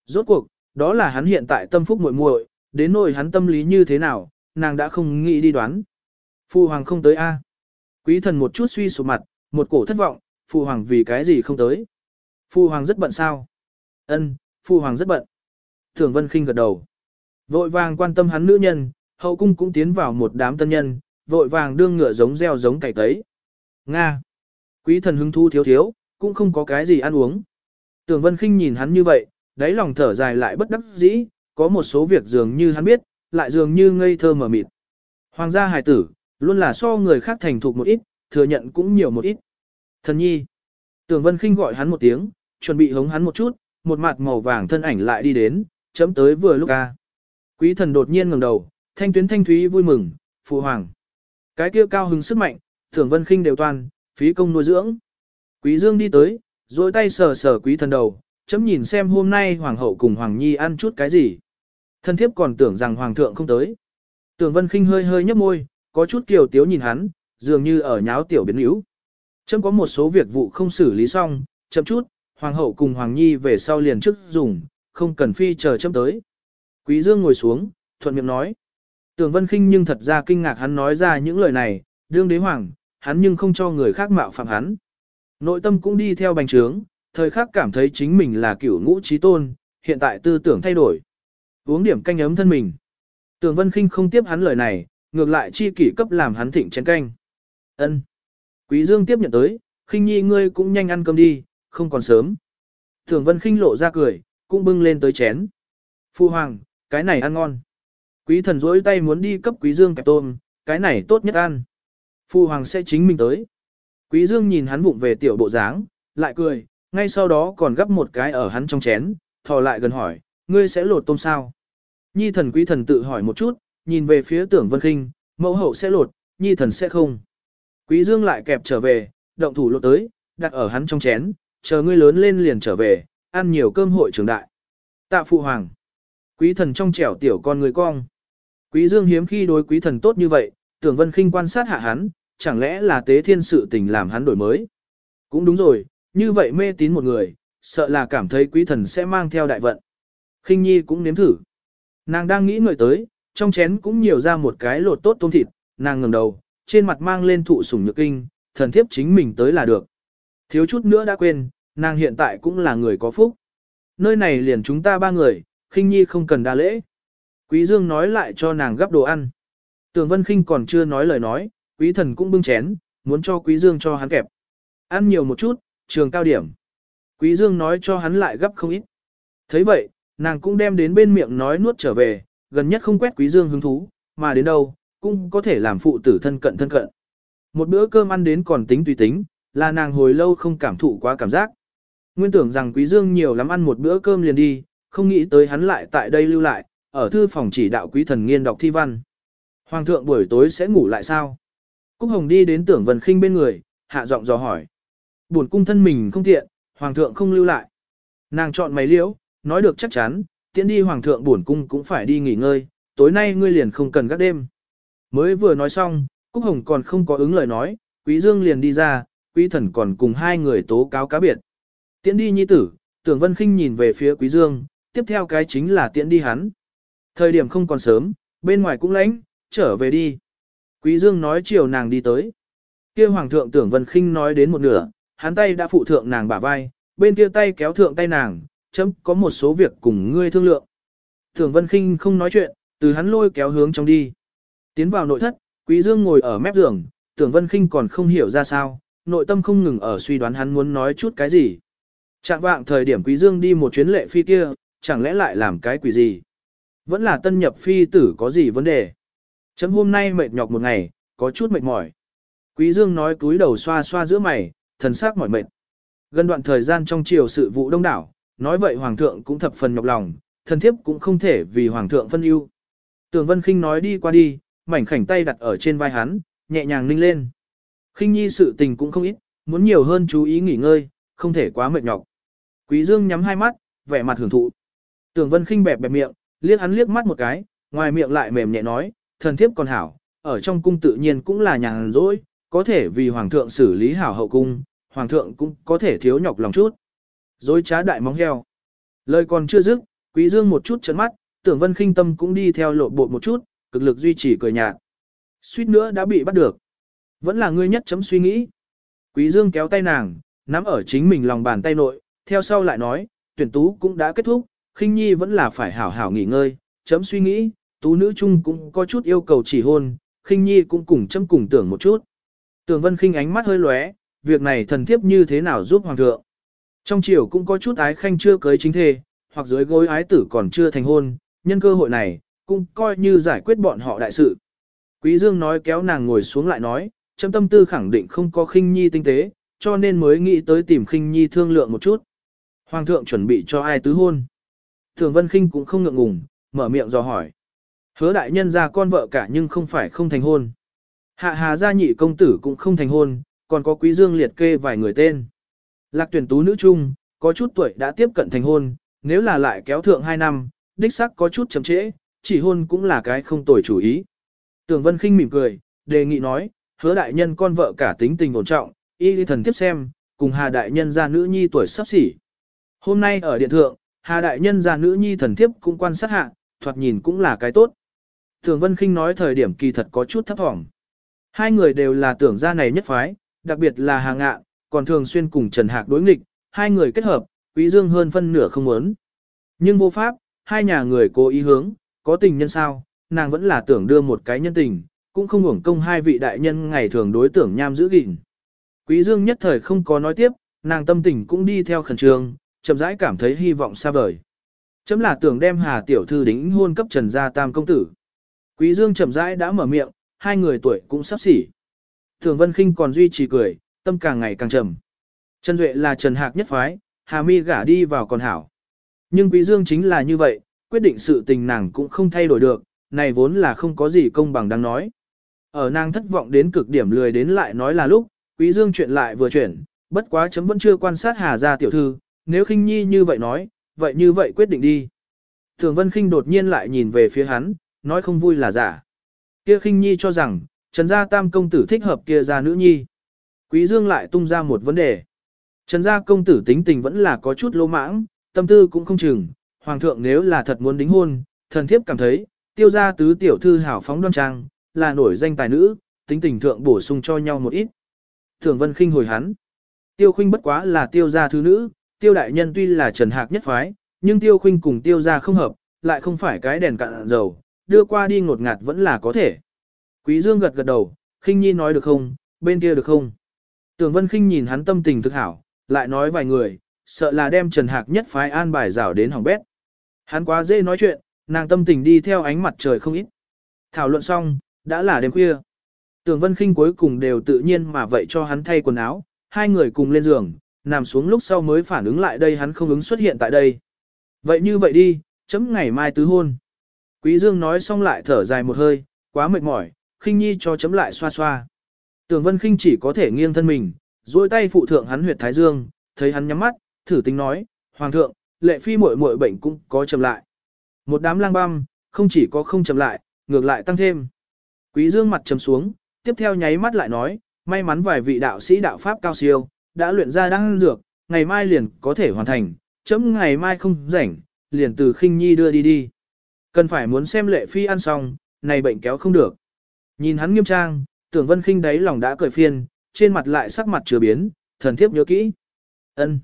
Rốt cuộc, đó là hắn hiện tại tâm phúc muội muội, đến nỗi hắn tâm lý như thế nào, nàng đã không nghĩ đi đoán. Phu hoàng không tới a. Quý thần một chút suy sụp mặt, một cổ thất vọng, phu hoàng vì cái gì không tới? Phu hoàng rất bận sao? Ân, phu hoàng rất bận. Thường Vân Khinh gật đầu. Vội vàng quan tâm hắn nữ nhân, hậu cung cũng tiến vào một đám tân nhân, vội vàng đương ngựa giống gieo giống cày tấy. Nga. Quý thần hứng thu thiếu thiếu, cũng không có cái gì ăn uống. Tưởng Vân Khinh nhìn hắn như vậy, đáy lòng thở dài lại bất đắc dĩ, có một số việc dường như hắn biết, lại dường như ngây thơ mở mịt. Hoàng gia hài tử, luôn là so người khác thành thục một ít, thừa nhận cũng nhiều một ít. Thần nhi. Tưởng Vân Khinh gọi hắn một tiếng, chuẩn bị hống hắn một chút, một mặt màu vàng thân ảnh lại đi đến, chấm tới vừa lúc ca. Quý thần đột nhiên ngẩng đầu, thanh tuyến thanh thúy vui mừng, phụ hoàng. Cái kia cao hứng sức mạnh, Tưởng Vân Khinh đều toàn, phí công nuôi dưỡng. Quý Dương đi tới, duỗi tay sờ sờ quý thần đầu, chấm nhìn xem hôm nay hoàng hậu cùng hoàng nhi ăn chút cái gì. Thân thiếp còn tưởng rằng hoàng thượng không tới. Tưởng Vân Khinh hơi hơi nhếch môi, có chút kiều tiếu nhìn hắn, dường như ở nháo tiểu biến yếu Chấm có một số việc vụ không xử lý xong, chậm chút, hoàng hậu cùng hoàng nhi về sau liền trước dùng, không cần phi chờ chấm tới. Quý Dương ngồi xuống, thuận miệng nói. Tưởng Vân Khinh nhưng thật ra kinh ngạc hắn nói ra những lời này, đương đế hoàng, hắn nhưng không cho người khác mạo phạm hắn. Nội tâm cũng đi theo bành trướng, thời khắc cảm thấy chính mình là cửu ngũ trí tôn, hiện tại tư tưởng thay đổi. Uống điểm canh ấm thân mình. Tưởng Vân Kinh không tiếp hắn lời này, ngược lại chi kỷ cấp làm hắn thịnh chén canh. Ân. Quý Dương tiếp nhận tới, kinh Nhi ngươi cũng nhanh ăn cơm đi, không còn sớm. Tưởng Vân Kinh lộ ra cười, cũng bưng lên tới chén. Phu hoàng, cái này ăn ngon. Quý thần rỗi tay muốn đi cấp Quý Dương kẹp tôm, cái này tốt nhất ăn. Phu hoàng sẽ chính mình tới. Quý Dương nhìn hắn vụng về tiểu bộ dáng, lại cười, ngay sau đó còn gấp một cái ở hắn trong chén, thò lại gần hỏi, ngươi sẽ lột tôm sao? Nhi thần quý thần tự hỏi một chút, nhìn về phía tưởng vân khinh, mẫu hậu sẽ lột, nhi thần sẽ không. Quý Dương lại kẹp trở về, động thủ lột tới, đặt ở hắn trong chén, chờ ngươi lớn lên liền trở về, ăn nhiều cơm hội trưởng đại. Tạ phụ hoàng. Quý thần trong trẻo tiểu con người cong. Quý Dương hiếm khi đối quý thần tốt như vậy, tưởng vân khinh quan sát hạ hắn, chẳng lẽ là tế thiên sự tình làm hắn đổi mới. Cũng đúng rồi, như vậy mê tín một người, sợ là cảm thấy quý thần sẽ mang theo đại vận. khinh nhi cũng nếm thử. Nàng đang nghĩ người tới, trong chén cũng nhiều ra một cái lột tốt tôm thịt, nàng ngẩng đầu, trên mặt mang lên thụ sủng nhược kinh, thần thiếp chính mình tới là được. Thiếu chút nữa đã quên, nàng hiện tại cũng là người có phúc. Nơi này liền chúng ta ba người, khinh nhi không cần đa lễ. Quý Dương nói lại cho nàng gấp đồ ăn. Tường Vân Khinh còn chưa nói lời nói, quý thần cũng bưng chén, muốn cho quý dương cho hắn kẹp. Ăn nhiều một chút, trường cao điểm. Quý dương nói cho hắn lại gấp không ít. thấy vậy, nàng cũng đem đến bên miệng nói nuốt trở về, gần nhất không quét quý dương hứng thú, mà đến đâu, cũng có thể làm phụ tử thân cận thân cận. Một bữa cơm ăn đến còn tính tùy tính, là nàng hồi lâu không cảm thụ quá cảm giác. Nguyên tưởng rằng quý dương nhiều lắm ăn một bữa cơm liền đi, không nghĩ tới hắn lại tại đây lưu lại, ở thư phòng chỉ đạo quý thần nghiên đọc thi văn. Hoàng thượng buổi tối sẽ ngủ lại sao? Cúc Hồng đi đến tưởng Vân Khinh bên người, hạ giọng dò hỏi. Buồn cung thân mình không tiện, hoàng thượng không lưu lại. Nàng chọn mày liễu, nói được chắc chắn, tiễn đi hoàng thượng buồn cung cũng phải đi nghỉ ngơi, tối nay ngươi liền không cần gác đêm. Mới vừa nói xong, Cúc Hồng còn không có ứng lời nói, Quý Dương liền đi ra, Quý thần còn cùng hai người tố cáo cá biệt. Tiễn đi nhi tử, tưởng Vân kinh nhìn về phía Quý Dương, tiếp theo cái chính là tiễn đi hắn. Thời điểm không còn sớm, bên ngoài cũng lạnh, trở về đi. Quý Dương nói chiều nàng đi tới. Kia hoàng thượng tưởng Vân kinh nói đến một nửa, hắn tay đã phụ thượng nàng bả vai, bên kia tay kéo thượng tay nàng, chấm có một số việc cùng ngươi thương lượng. Thường Vân Kinh không nói chuyện, từ hắn lôi kéo hướng trong đi. Tiến vào nội thất, Quý Dương ngồi ở mép giường, tưởng Vân Kinh còn không hiểu ra sao, nội tâm không ngừng ở suy đoán hắn muốn nói chút cái gì. Trạng vạng thời điểm Quý Dương đi một chuyến lệ phi kia, chẳng lẽ lại làm cái quỷ gì? Vẫn là tân nhập phi tử có gì vấn đề? Chấm hôm nay mệt nhọc một ngày, có chút mệt mỏi. Quý Dương nói cúi đầu xoa xoa giữa mày, thần sắc mỏi mệt. Gần đoạn thời gian trong triều sự vụ đông đảo, nói vậy hoàng thượng cũng thập phần nhọc lòng, thần thiếp cũng không thể vì hoàng thượng phân ưu. Tưởng Vân Khinh nói đi qua đi, mảnh khảnh tay đặt ở trên vai hắn, nhẹ nhàng ninh lên. Khinh nhi sự tình cũng không ít, muốn nhiều hơn chú ý nghỉ ngơi, không thể quá mệt nhọc. Quý Dương nhắm hai mắt, vẻ mặt hưởng thụ. Tưởng Vân Khinh bẹp bẹp miệng, liếc hắn liếc mắt một cái, ngoài miệng lại mềm nhẹ nói, thần thiếp còn hảo, ở trong cung tự nhiên cũng là nhàn rỗi, có thể vì hoàng thượng xử lý hảo hậu cung, hoàng thượng cũng có thể thiếu nhọc lòng chút. Dối trá đại móng heo. Lời còn chưa dứt, Quý Dương một chút chấn mắt, tưởng Vân Khinh tâm cũng đi theo lộ bộ một chút, cực lực duy trì cười nhạt. Suýt nữa đã bị bắt được. Vẫn là ngươi nhất chấm suy nghĩ. Quý Dương kéo tay nàng, nắm ở chính mình lòng bàn tay nội, theo sau lại nói, tuyển tú cũng đã kết thúc, khinh nhi vẫn là phải hảo hảo nghỉ ngơi, chấm suy nghĩ, tú nữ chung cũng có chút yêu cầu chỉ hôn, khinh nhi cũng cùng chấm cùng tưởng một chút. Tưởng vân khinh ánh mắt hơi lóe, việc này thần thiếp như thế nào giúp hoàng thượng. Trong triều cũng có chút ái khanh chưa cưới chính thê, hoặc dưới gối ái tử còn chưa thành hôn, nhân cơ hội này, cũng coi như giải quyết bọn họ đại sự. Quý Dương nói kéo nàng ngồi xuống lại nói, chấm tâm tư khẳng định không có khinh nhi tinh tế, cho nên mới nghĩ tới tìm khinh nhi thương lượng một chút. Hoàng thượng chuẩn bị cho ai tứ hôn. Thường Vân Khinh cũng không ngượng ngùng, mở miệng dò hỏi. Hứa đại nhân ra con vợ cả nhưng không phải không thành hôn. Hạ hà gia nhị công tử cũng không thành hôn, còn có quý dương liệt kê vài người tên. Lạc tuyển tú nữ trung, có chút tuổi đã tiếp cận thành hôn, nếu là lại kéo thượng 2 năm, đích xác có chút chậm trễ, chỉ hôn cũng là cái không tồi chủ ý. Tưởng Vân Kinh mỉm cười, đề nghị nói, hứa đại nhân con vợ cả tính tình ổn trọng, y thần tiếp xem, cùng Hà đại nhân gia nữ nhi tuổi sắp xỉ. Hôm nay ở điện thượng, Hà đại nhân gia nữ nhi thần thiếp cũng quan sát hạ, thoạt nhìn cũng là cái tốt. Tưởng Vân Kinh nói thời điểm kỳ thật có chút thấp thỏm. Hai người đều là tưởng gia này nhất phái, đặc biệt là Hà Ngạ, còn thường xuyên cùng Trần Hạc đối nghịch, hai người kết hợp, Quý Dương hơn phân nửa không muốn. Nhưng vô pháp, hai nhà người cố ý hướng, có tình nhân sao, nàng vẫn là tưởng đưa một cái nhân tình, cũng không hưởng công hai vị đại nhân ngày thường đối tưởng nham giữ gìn. Quý Dương nhất thời không có nói tiếp, nàng tâm tình cũng đi theo khẩn trương, chậm rãi cảm thấy hy vọng xa vời. Chấm là tưởng đem Hà tiểu thư đính hôn cấp Trần gia tam công tử. Quý Dương chậm rãi đã mở miệng, hai người tuổi cũng sắp xỉ. Thường Vân kinh còn duy trì cười, tâm càng ngày càng trầm. Trần Duệ là Trần Hạc nhất phái, Hà Mi gả đi vào còn hảo. Nhưng Quý Dương chính là như vậy, quyết định sự tình nàng cũng không thay đổi được, này vốn là không có gì công bằng đáng nói. Ở nàng thất vọng đến cực điểm lười đến lại nói là lúc, Quý Dương chuyện lại vừa chuyển, bất quá chấm vẫn chưa quan sát Hà gia tiểu thư, nếu khinh nhi như vậy nói, vậy như vậy quyết định đi. Thường Vân kinh đột nhiên lại nhìn về phía hắn, nói không vui là giả. Kia khinh nhi cho rằng, Trần gia tam công tử thích hợp kia gia nữ nhi. Quý Dương lại tung ra một vấn đề. Trần gia công tử tính tình vẫn là có chút lỗ mãng, tâm tư cũng không chừng, hoàng thượng nếu là thật muốn đính hôn, thần thiếp cảm thấy, tiêu gia tứ tiểu thư hảo phóng đoan trang, là nổi danh tài nữ, tính tình thượng bổ sung cho nhau một ít. Thường Vân khinh hồi hắn. Tiêu khinh bất quá là tiêu gia thứ nữ, tiêu đại nhân tuy là trần hạc nhất phái, nhưng tiêu khinh cùng tiêu gia không hợp, lại không phải cái đèn cạn dầu, đưa qua đi ngột ngạt vẫn là có thể. Quý Dương gật gật đầu, khinh nhi nói được không, bên kia được không? Tưởng Vân khinh nhìn hắn tâm tình thực hảo, lại nói vài người, sợ là đem Trần Hạc nhất phái an bài rảo đến hỏng bét. Hắn quá dễ nói chuyện, nàng tâm tình đi theo ánh mặt trời không ít. Thảo luận xong, đã là đêm khuya. Tưởng Vân Khinh cuối cùng đều tự nhiên mà vậy cho hắn thay quần áo, hai người cùng lên giường, nằm xuống lúc sau mới phản ứng lại đây hắn không ứng xuất hiện tại đây. Vậy như vậy đi, chấm ngày mai tứ hôn. Quý Dương nói xong lại thở dài một hơi, quá mệt mỏi, khinh nhi cho chấm lại xoa xoa. Tưởng Vân Khinh chỉ có thể nghiêng thân mình, duỗi tay phụ thượng hắn huyệt thái dương, thấy hắn nhắm mắt, thử tính nói, Hoàng thượng, lệ phi muội muội bệnh cũng có chậm lại. Một đám lang băm, không chỉ có không chậm lại, ngược lại tăng thêm. Quý Dương mặt trầm xuống, tiếp theo nháy mắt lại nói, may mắn vài vị đạo sĩ đạo pháp cao siêu, đã luyện ra đan dược, ngày mai liền có thể hoàn thành, chấm ngày mai không rảnh, liền từ khinh nhi đưa đi đi. Cần phải muốn xem lệ phi ăn xong, này bệnh kéo không được. Nhìn hắn nghiêm trang, tưởng vân khinh đáy lòng đã cười phiền, trên mặt lại sắc mặt chưa biến, thần thiếp nhớ kỹ. ân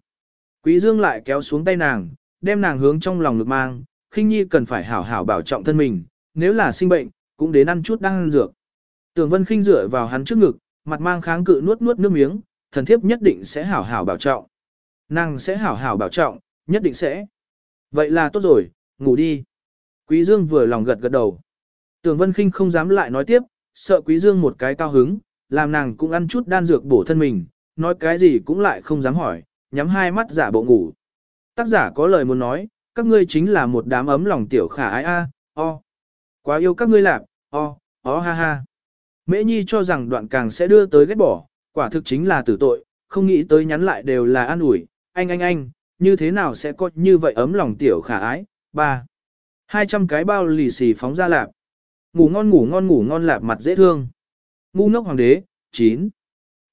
Quý dương lại kéo xuống tay nàng, đem nàng hướng trong lòng lực mang, khinh nhi cần phải hảo hảo bảo trọng thân mình, nếu là sinh bệnh, cũng đến ăn chút đang ăn dược. Tưởng vân khinh dựa vào hắn trước ngực, mặt mang kháng cự nuốt nuốt nước miếng, thần thiếp nhất định sẽ hảo hảo bảo trọng. Nàng sẽ hảo hảo bảo trọng, nhất định sẽ. Vậy là tốt rồi, ngủ đi. Quý Dương vừa lòng gật gật đầu. Tưởng Vân Kinh không dám lại nói tiếp, sợ Quý Dương một cái cao hứng, làm nàng cũng ăn chút đan dược bổ thân mình, nói cái gì cũng lại không dám hỏi, nhắm hai mắt giả bộ ngủ. Tác giả có lời muốn nói, các ngươi chính là một đám ấm lòng tiểu khả ái a, o. Quá yêu các ngươi lạc, o, o ha ha. Mễ Nhi cho rằng đoạn càng sẽ đưa tới ghét bỏ, quả thực chính là tử tội, không nghĩ tới nhắn lại đều là an ủi, anh anh anh, như thế nào sẽ có như vậy ấm lòng tiểu khả ái, ba hai trăm cái bao lì xì phóng ra lạp. Ngủ ngon ngủ ngon ngủ ngon lạp mặt dễ thương. Ngu ngốc hoàng đế, chín.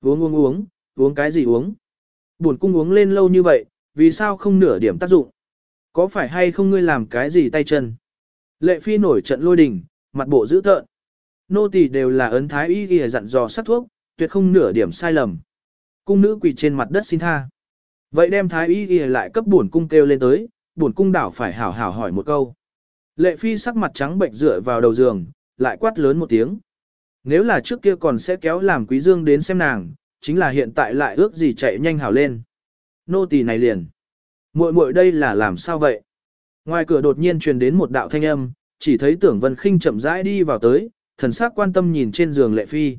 Uống uống uống, uống cái gì uống? Buồn cung uống lên lâu như vậy, vì sao không nửa điểm tác dụng? Có phải hay không ngươi làm cái gì tay chân? Lệ phi nổi trận lôi đình, mặt bộ dữ tợn. Nô tỳ đều là ấn thái y ghi dặn dò sát thuốc, tuyệt không nửa điểm sai lầm. Cung nữ quỳ trên mặt đất xin tha. Vậy đem thái y ghi lại cấp buồn cung kêu lên tới, buồn cung đảo phải hảo hảo hỏi một câu. Lệ phi sắc mặt trắng bệnh dựa vào đầu giường, lại quát lớn một tiếng. Nếu là trước kia còn sẽ kéo làm quý dương đến xem nàng, chính là hiện tại lại ước gì chạy nhanh hảo lên. Nô tỳ này liền. muội muội đây là làm sao vậy? Ngoài cửa đột nhiên truyền đến một đạo thanh âm, chỉ thấy tưởng vân khinh chậm rãi đi vào tới, thần sắc quan tâm nhìn trên giường lệ phi.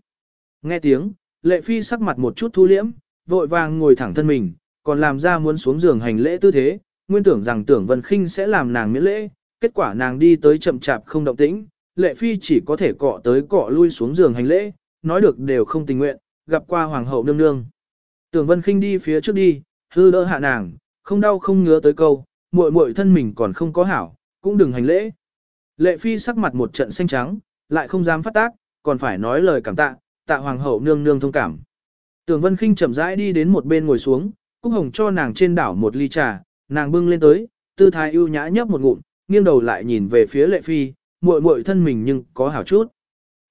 Nghe tiếng, lệ phi sắc mặt một chút thu liễm, vội vàng ngồi thẳng thân mình, còn làm ra muốn xuống giường hành lễ tư thế, nguyên tưởng rằng tưởng vân khinh sẽ làm nàng miễn lễ, kết quả nàng đi tới chậm chạp không động tĩnh, lệ phi chỉ có thể cọ tới cọ lui xuống giường hành lễ, nói được đều không tình nguyện, gặp qua hoàng hậu nương nương. Tưởng vân khinh đi phía trước đi, hư đỡ hạ nàng, không đau không ngứa tới câu, muội muội thân mình còn không có hảo, cũng đừng hành lễ. Lệ phi sắc mặt một trận xanh trắng, lại không dám phát tác, còn phải nói lời cảm tạ, tạ hoàng hậu nương nương thông cảm. Tưởng Vân Khinh chậm rãi đi đến một bên ngồi xuống, Cúc Hồng cho nàng trên đảo một ly trà, nàng bưng lên tới, tư thái ưu nhã nhấp một ngụm, nghiêng đầu lại nhìn về phía Lệ Phi, muội muội thân mình nhưng có hảo chút.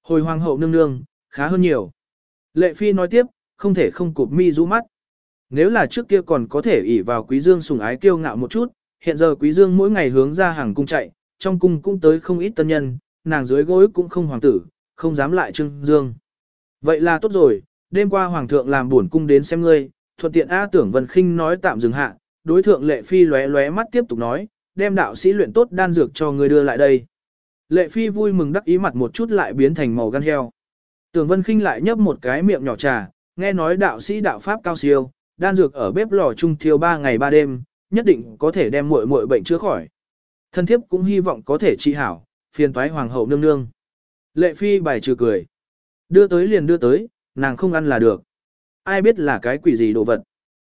Hồi hoàng hậu nương nương, khá hơn nhiều. Lệ Phi nói tiếp, không thể không cụp mi rũ mắt. Nếu là trước kia còn có thể ỷ vào Quý Dương sùng ái kiêu ngạo một chút, hiện giờ Quý Dương mỗi ngày hướng ra hàng cung chạy, trong cung cũng tới không ít tân nhân, nàng dưới gối cũng không hoàng tử, không dám lại trưng dương. Vậy là tốt rồi, đêm qua hoàng thượng làm buồn cung đến xem ngươi, thuận tiện A tưởng Vân Khinh nói tạm dừng hạ, đối thượng lệ phi lóe lóe mắt tiếp tục nói, đem đạo sĩ luyện tốt đan dược cho ngươi đưa lại đây. Lệ phi vui mừng đắc ý mặt một chút lại biến thành màu gan heo. Tưởng Vân Kinh lại nhấp một cái miệng nhỏ trà, nghe nói đạo sĩ đạo pháp cao siêu, đan dược ở bếp lò trung thiêu 3 ngày 3 đêm, nhất định có thể đem muội muội bệnh chữa khỏi. Thân thiếp cũng hy vọng có thể trị hảo, phiền toái hoàng hậu nương nương. Lệ phi bài trừ cười. Đưa tới liền đưa tới, nàng không ăn là được. Ai biết là cái quỷ gì đồ vật.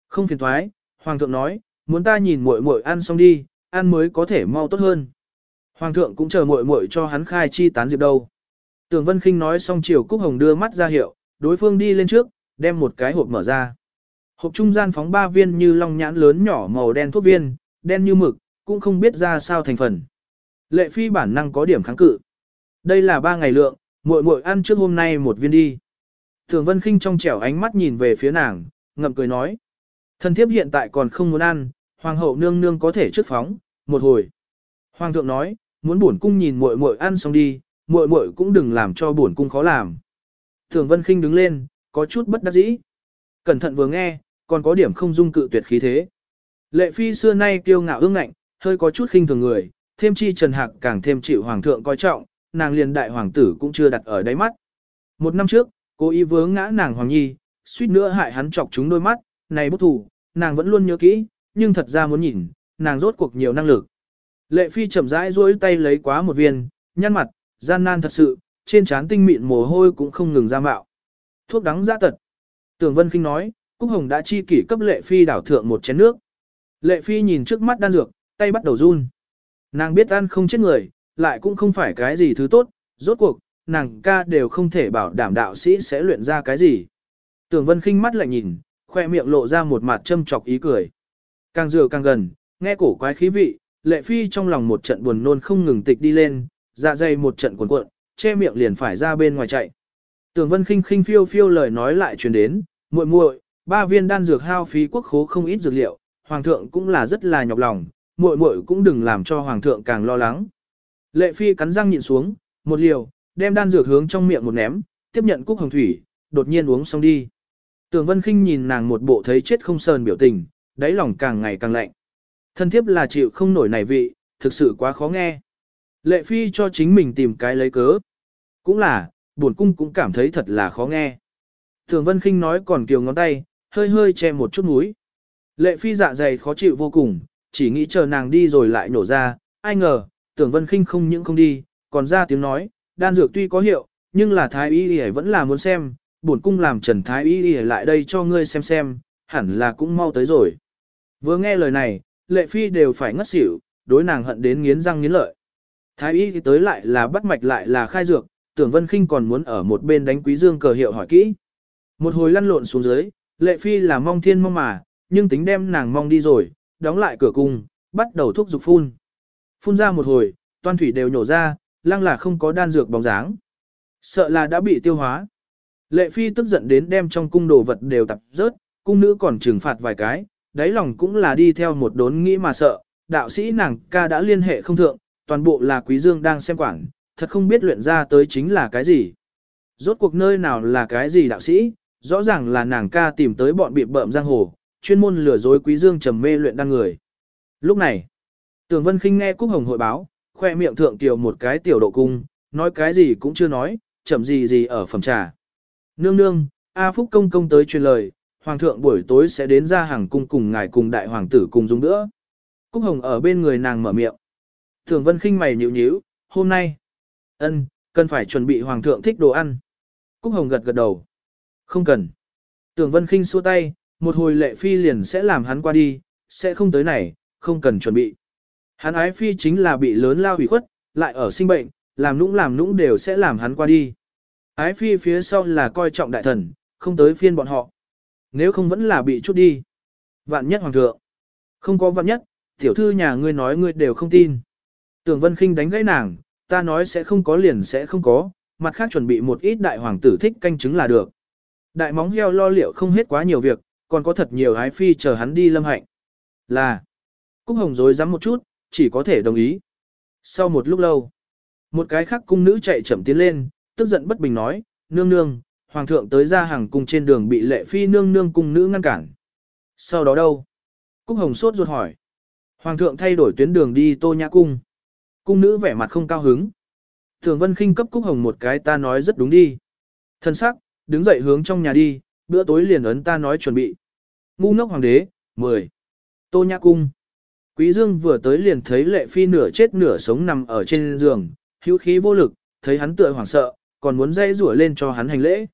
Không phiền toái, hoàng thượng nói, muốn ta nhìn muội muội ăn xong đi, ăn mới có thể mau tốt hơn. Hoàng thượng cũng chờ muội muội cho hắn khai chi tán diệp đâu. Tường Vân Kinh nói xong chiều Cúc Hồng đưa mắt ra hiệu, đối phương đi lên trước, đem một cái hộp mở ra. Hộp trung gian phóng ba viên như long nhãn lớn nhỏ màu đen thuốc viên, đen như mực, cũng không biết ra sao thành phần. Lệ phi bản năng có điểm kháng cự. Đây là ba ngày lượng, muội muội ăn trước hôm nay một viên đi. Thường Vân Kinh trong trẻo ánh mắt nhìn về phía nàng, ngậm cười nói. Thần thiếp hiện tại còn không muốn ăn, hoàng hậu nương nương có thể trước phóng, một hồi. Hoàng thượng nói, muốn bổn cung nhìn muội muội ăn xong đi, muội muội cũng đừng làm cho bổn cung khó làm. Thường Vân Kinh đứng lên, có chút bất đắc dĩ. Cẩn thận vừa nghe, còn có điểm không dung cự tuyệt khí thế. Lệ phi xưa nay kiêu ngạo ương ngạnh, hơi có chút khinh thường người, thêm chi Trần Hạc càng thêm chịu hoàng thượng coi trọng, nàng liền đại hoàng tử cũng chưa đặt ở đáy mắt. Một năm trước, cô ý vướng ngã nàng hoàng nhi, suýt nữa hại hắn chọc chúng đôi mắt, này bút thủ, nàng vẫn luôn nhớ kỹ, nhưng thật ra muốn nhìn, nàng rốt cuộc nhiều năng lực. Lệ phi chậm rãi duỗi tay lấy quá một viên, nhăn mặt, gian nan thật sự, trên trán tinh mịn mồ hôi cũng không ngừng ra mạo. Thuốc đắng giã tật. Tưởng Vân Kinh nói, Cúc Hồng đã chi kỷ cấp Lệ Phi đảo thượng một chén nước. Lệ Phi nhìn trước mắt đan dược, tay bắt đầu run. Nàng biết ăn không chết người, lại cũng không phải cái gì thứ tốt, rốt cuộc, nàng ca đều không thể bảo đảm đạo sĩ sẽ luyện ra cái gì. Tưởng Vân kinh mắt lại nhìn, khoe miệng lộ ra một mặt châm chọc ý cười. Càng dựa càng gần, nghe cổ quái khí vị, lệ phi trong lòng một trận buồn nôn không ngừng tịch đi lên, dạ dày một trận cuộn cuộn, che miệng liền phải ra bên ngoài chạy. Tưởng Vân khinh khinh phiêu phiêu lời nói lại truyền đến, muội muội, ba viên đan dược hao phí quốc khố không ít dược liệu, hoàng thượng cũng là rất là nhọc lòng, muội muội cũng đừng làm cho hoàng thượng càng lo lắng. Lệ phi cắn răng nhịn xuống, một liều, đem đan dược hướng trong miệng một ném, tiếp nhận cúc hồng thủy, đột nhiên uống xong đi. Tường Vân Khinh nhìn nàng một bộ thấy chết không sờn biểu tình, đáy lòng càng ngày càng lạnh. Thân thiếp là chịu không nổi này vị, thực sự quá khó nghe. Lệ phi cho chính mình tìm cái lấy cớ. Cũng là, buồn cung cũng cảm thấy thật là khó nghe. Thường Vân Khinh nói còn kiều ngón tay, hơi hơi che một chút mũi. Lệ phi dạ dày khó chịu vô cùng, chỉ nghĩ chờ nàng đi rồi lại nổ ra, ai ngờ, tưởng vân khinh không những không đi, còn ra tiếng nói, đan dược tuy có hiệu, nhưng là thái y y vẫn là muốn xem, bổn cung làm trần thái y y lại đây cho ngươi xem xem, hẳn là cũng mau tới rồi. Vừa nghe lời này, lệ phi đều phải ngất xỉu, đối nàng hận đến nghiến răng nghiến lợi. Thái y thì tới lại là bắt mạch lại là khai dược, tưởng vân khinh còn muốn ở một bên đánh quý dương cờ hiệu hỏi kỹ. Một hồi lăn lộn xuống dưới, lệ phi là mong thiên mong mà, nhưng tính đem nàng mong đi rồi, đóng lại cửa cung, bắt đầu thúc giục phun. Phun ra một hồi, toàn thủy đều nhổ ra, lăng là không có đan dược bóng dáng. Sợ là đã bị tiêu hóa. Lệ phi tức giận đến đem trong cung đồ vật đều tập rớt, cung nữ còn trừng phạt vài cái, đáy lòng cũng là đi theo một đốn nghĩ mà sợ, đạo sĩ nàng ca đã liên hệ không thượng, toàn bộ là quý dương đang xem quản, thật không biết luyện ra tới chính là cái gì. Rốt cuộc nơi nào là cái gì đạo sĩ, rõ ràng là nàng ca tìm tới bọn bị bợm giang hồ, chuyên môn lừa dối quý dương trầm mê luyện đan người. Lúc này, Tường Vân Kinh nghe Cúc Hồng hội báo, khoe miệng thượng tiểu một cái tiểu độ cung, nói cái gì cũng chưa nói, chậm gì gì ở phẩm trà. Nương nương, A Phúc công công tới truyền lời, hoàng thượng buổi tối sẽ đến ra hàng cung cùng ngài cùng đại hoàng tử cùng dùng nữa. Cúc Hồng ở bên người nàng mở miệng. Thường Vân Kinh mày nhíu nhíu, hôm nay, ân, cần phải chuẩn bị hoàng thượng thích đồ ăn. Cúc Hồng gật gật đầu. Không cần. Tưởng Vân Kinh xua tay, một hồi lệ phi liền sẽ làm hắn qua đi, sẽ không tới này, không cần chuẩn bị. Hắn ái phi chính là bị lớn lao hủy khuất, lại ở sinh bệnh, làm nũng làm nũng đều sẽ làm hắn qua đi. Ái phi phía sau là coi trọng đại thần, không tới phiên bọn họ. Nếu không vẫn là bị chút đi. Vạn nhất hoàng thượng. Không có vạn nhất, tiểu thư nhà ngươi nói ngươi đều không tin. Tưởng Vân Kinh đánh gãy nàng, ta nói sẽ không có liền sẽ không có, mặt khác chuẩn bị một ít đại hoàng tử thích canh chứng là được. Đại móng heo lo liệu không hết quá nhiều việc, còn có thật nhiều ái phi chờ hắn đi lâm hạnh. Là, Cúc Hồng dối rắm một chút, chỉ có thể đồng ý. Sau một lúc lâu, một cái khác cung nữ chạy chậm tiến lên, tức giận bất bình nói, nương nương, hoàng thượng tới ra hàng cung trên đường bị lệ phi nương nương cung nữ ngăn cản. Sau đó đâu? Cúc Hồng sốt ruột hỏi. Hoàng thượng thay đổi tuyến đường đi tô nhã cung. Cung nữ vẻ mặt không cao hứng. Thường Vân Kinh cấp Cúc Hồng một cái ta nói rất đúng đi. Thân sắc, đứng dậy hướng trong nhà đi, bữa tối liền ấn ta nói chuẩn bị. Ngu ngốc hoàng đế, 10. Tô Nhã Cung. Quý Dương vừa tới liền thấy lệ phi nửa chết nửa sống nằm ở trên giường, hữu khí vô lực, thấy hắn tựa hoảng sợ, còn muốn dây rủa lên cho hắn hành lễ.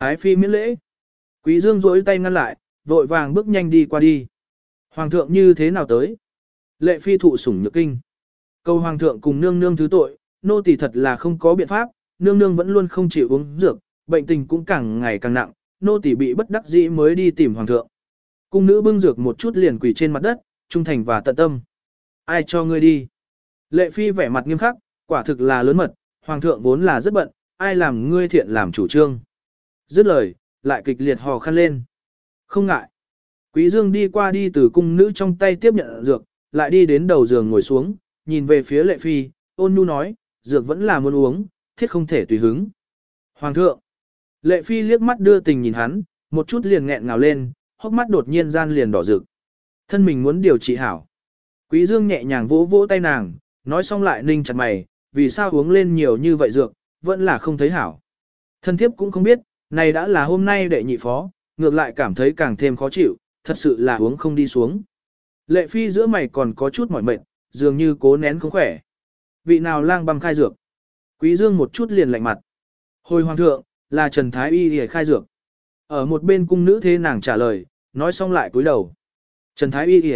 Ái phi miễn lễ. Quý Dương rỗi tay ngăn lại, vội vàng bước nhanh đi qua đi. Hoàng thượng như thế nào tới? Lệ phi thụ sủng nhược kinh. Cầu hoàng thượng cùng nương nương thứ tội, nô tỳ thật là không có biện pháp, nương nương vẫn luôn không chịu uống dược, bệnh tình cũng càng ngày càng nặng, nô tỳ bị bất đắc dĩ mới đi tìm hoàng thượng. Cung nữ bưng dược một chút liền quỳ trên mặt đất, trung thành và tận tâm. Ai cho ngươi đi? Lệ phi vẻ mặt nghiêm khắc, quả thực là lớn mật, hoàng thượng vốn là rất bận, ai làm ngươi thiện làm chủ trương. Dứt lời, lại kịch liệt hò khăn lên. Không ngại. Quý dương đi qua đi từ cung nữ trong tay tiếp nhận dược, lại đi đến đầu giường ngồi xuống, nhìn về phía lệ phi, ôn nhu nói, dược vẫn là muốn uống, thiết không thể tùy hứng. Hoàng thượng. Lệ phi liếc mắt đưa tình nhìn hắn, một chút liền nghẹn ngào lên, hốc mắt đột nhiên gian liền đỏ rực. Thân mình muốn điều trị hảo. Quý dương nhẹ nhàng vỗ vỗ tay nàng, nói xong lại ninh chặt mày, vì sao uống lên nhiều như vậy dược, vẫn là không thấy hảo. Thân thiếp cũng không biết, này đã là hôm nay đệ nhị phó, ngược lại cảm thấy càng thêm khó chịu, thật sự là uống không đi xuống. Lệ phi giữa mày còn có chút mỏi mệt, dường như cố nén không khỏe. Vị nào lang băm khai dược? Quý dương một chút liền lạnh mặt. Hồi hoàng thượng, là Trần Thái Y để khai dược. Ở một bên cung nữ thế nàng trả lời, nói xong lại cúi đầu. Trần Thái Y Y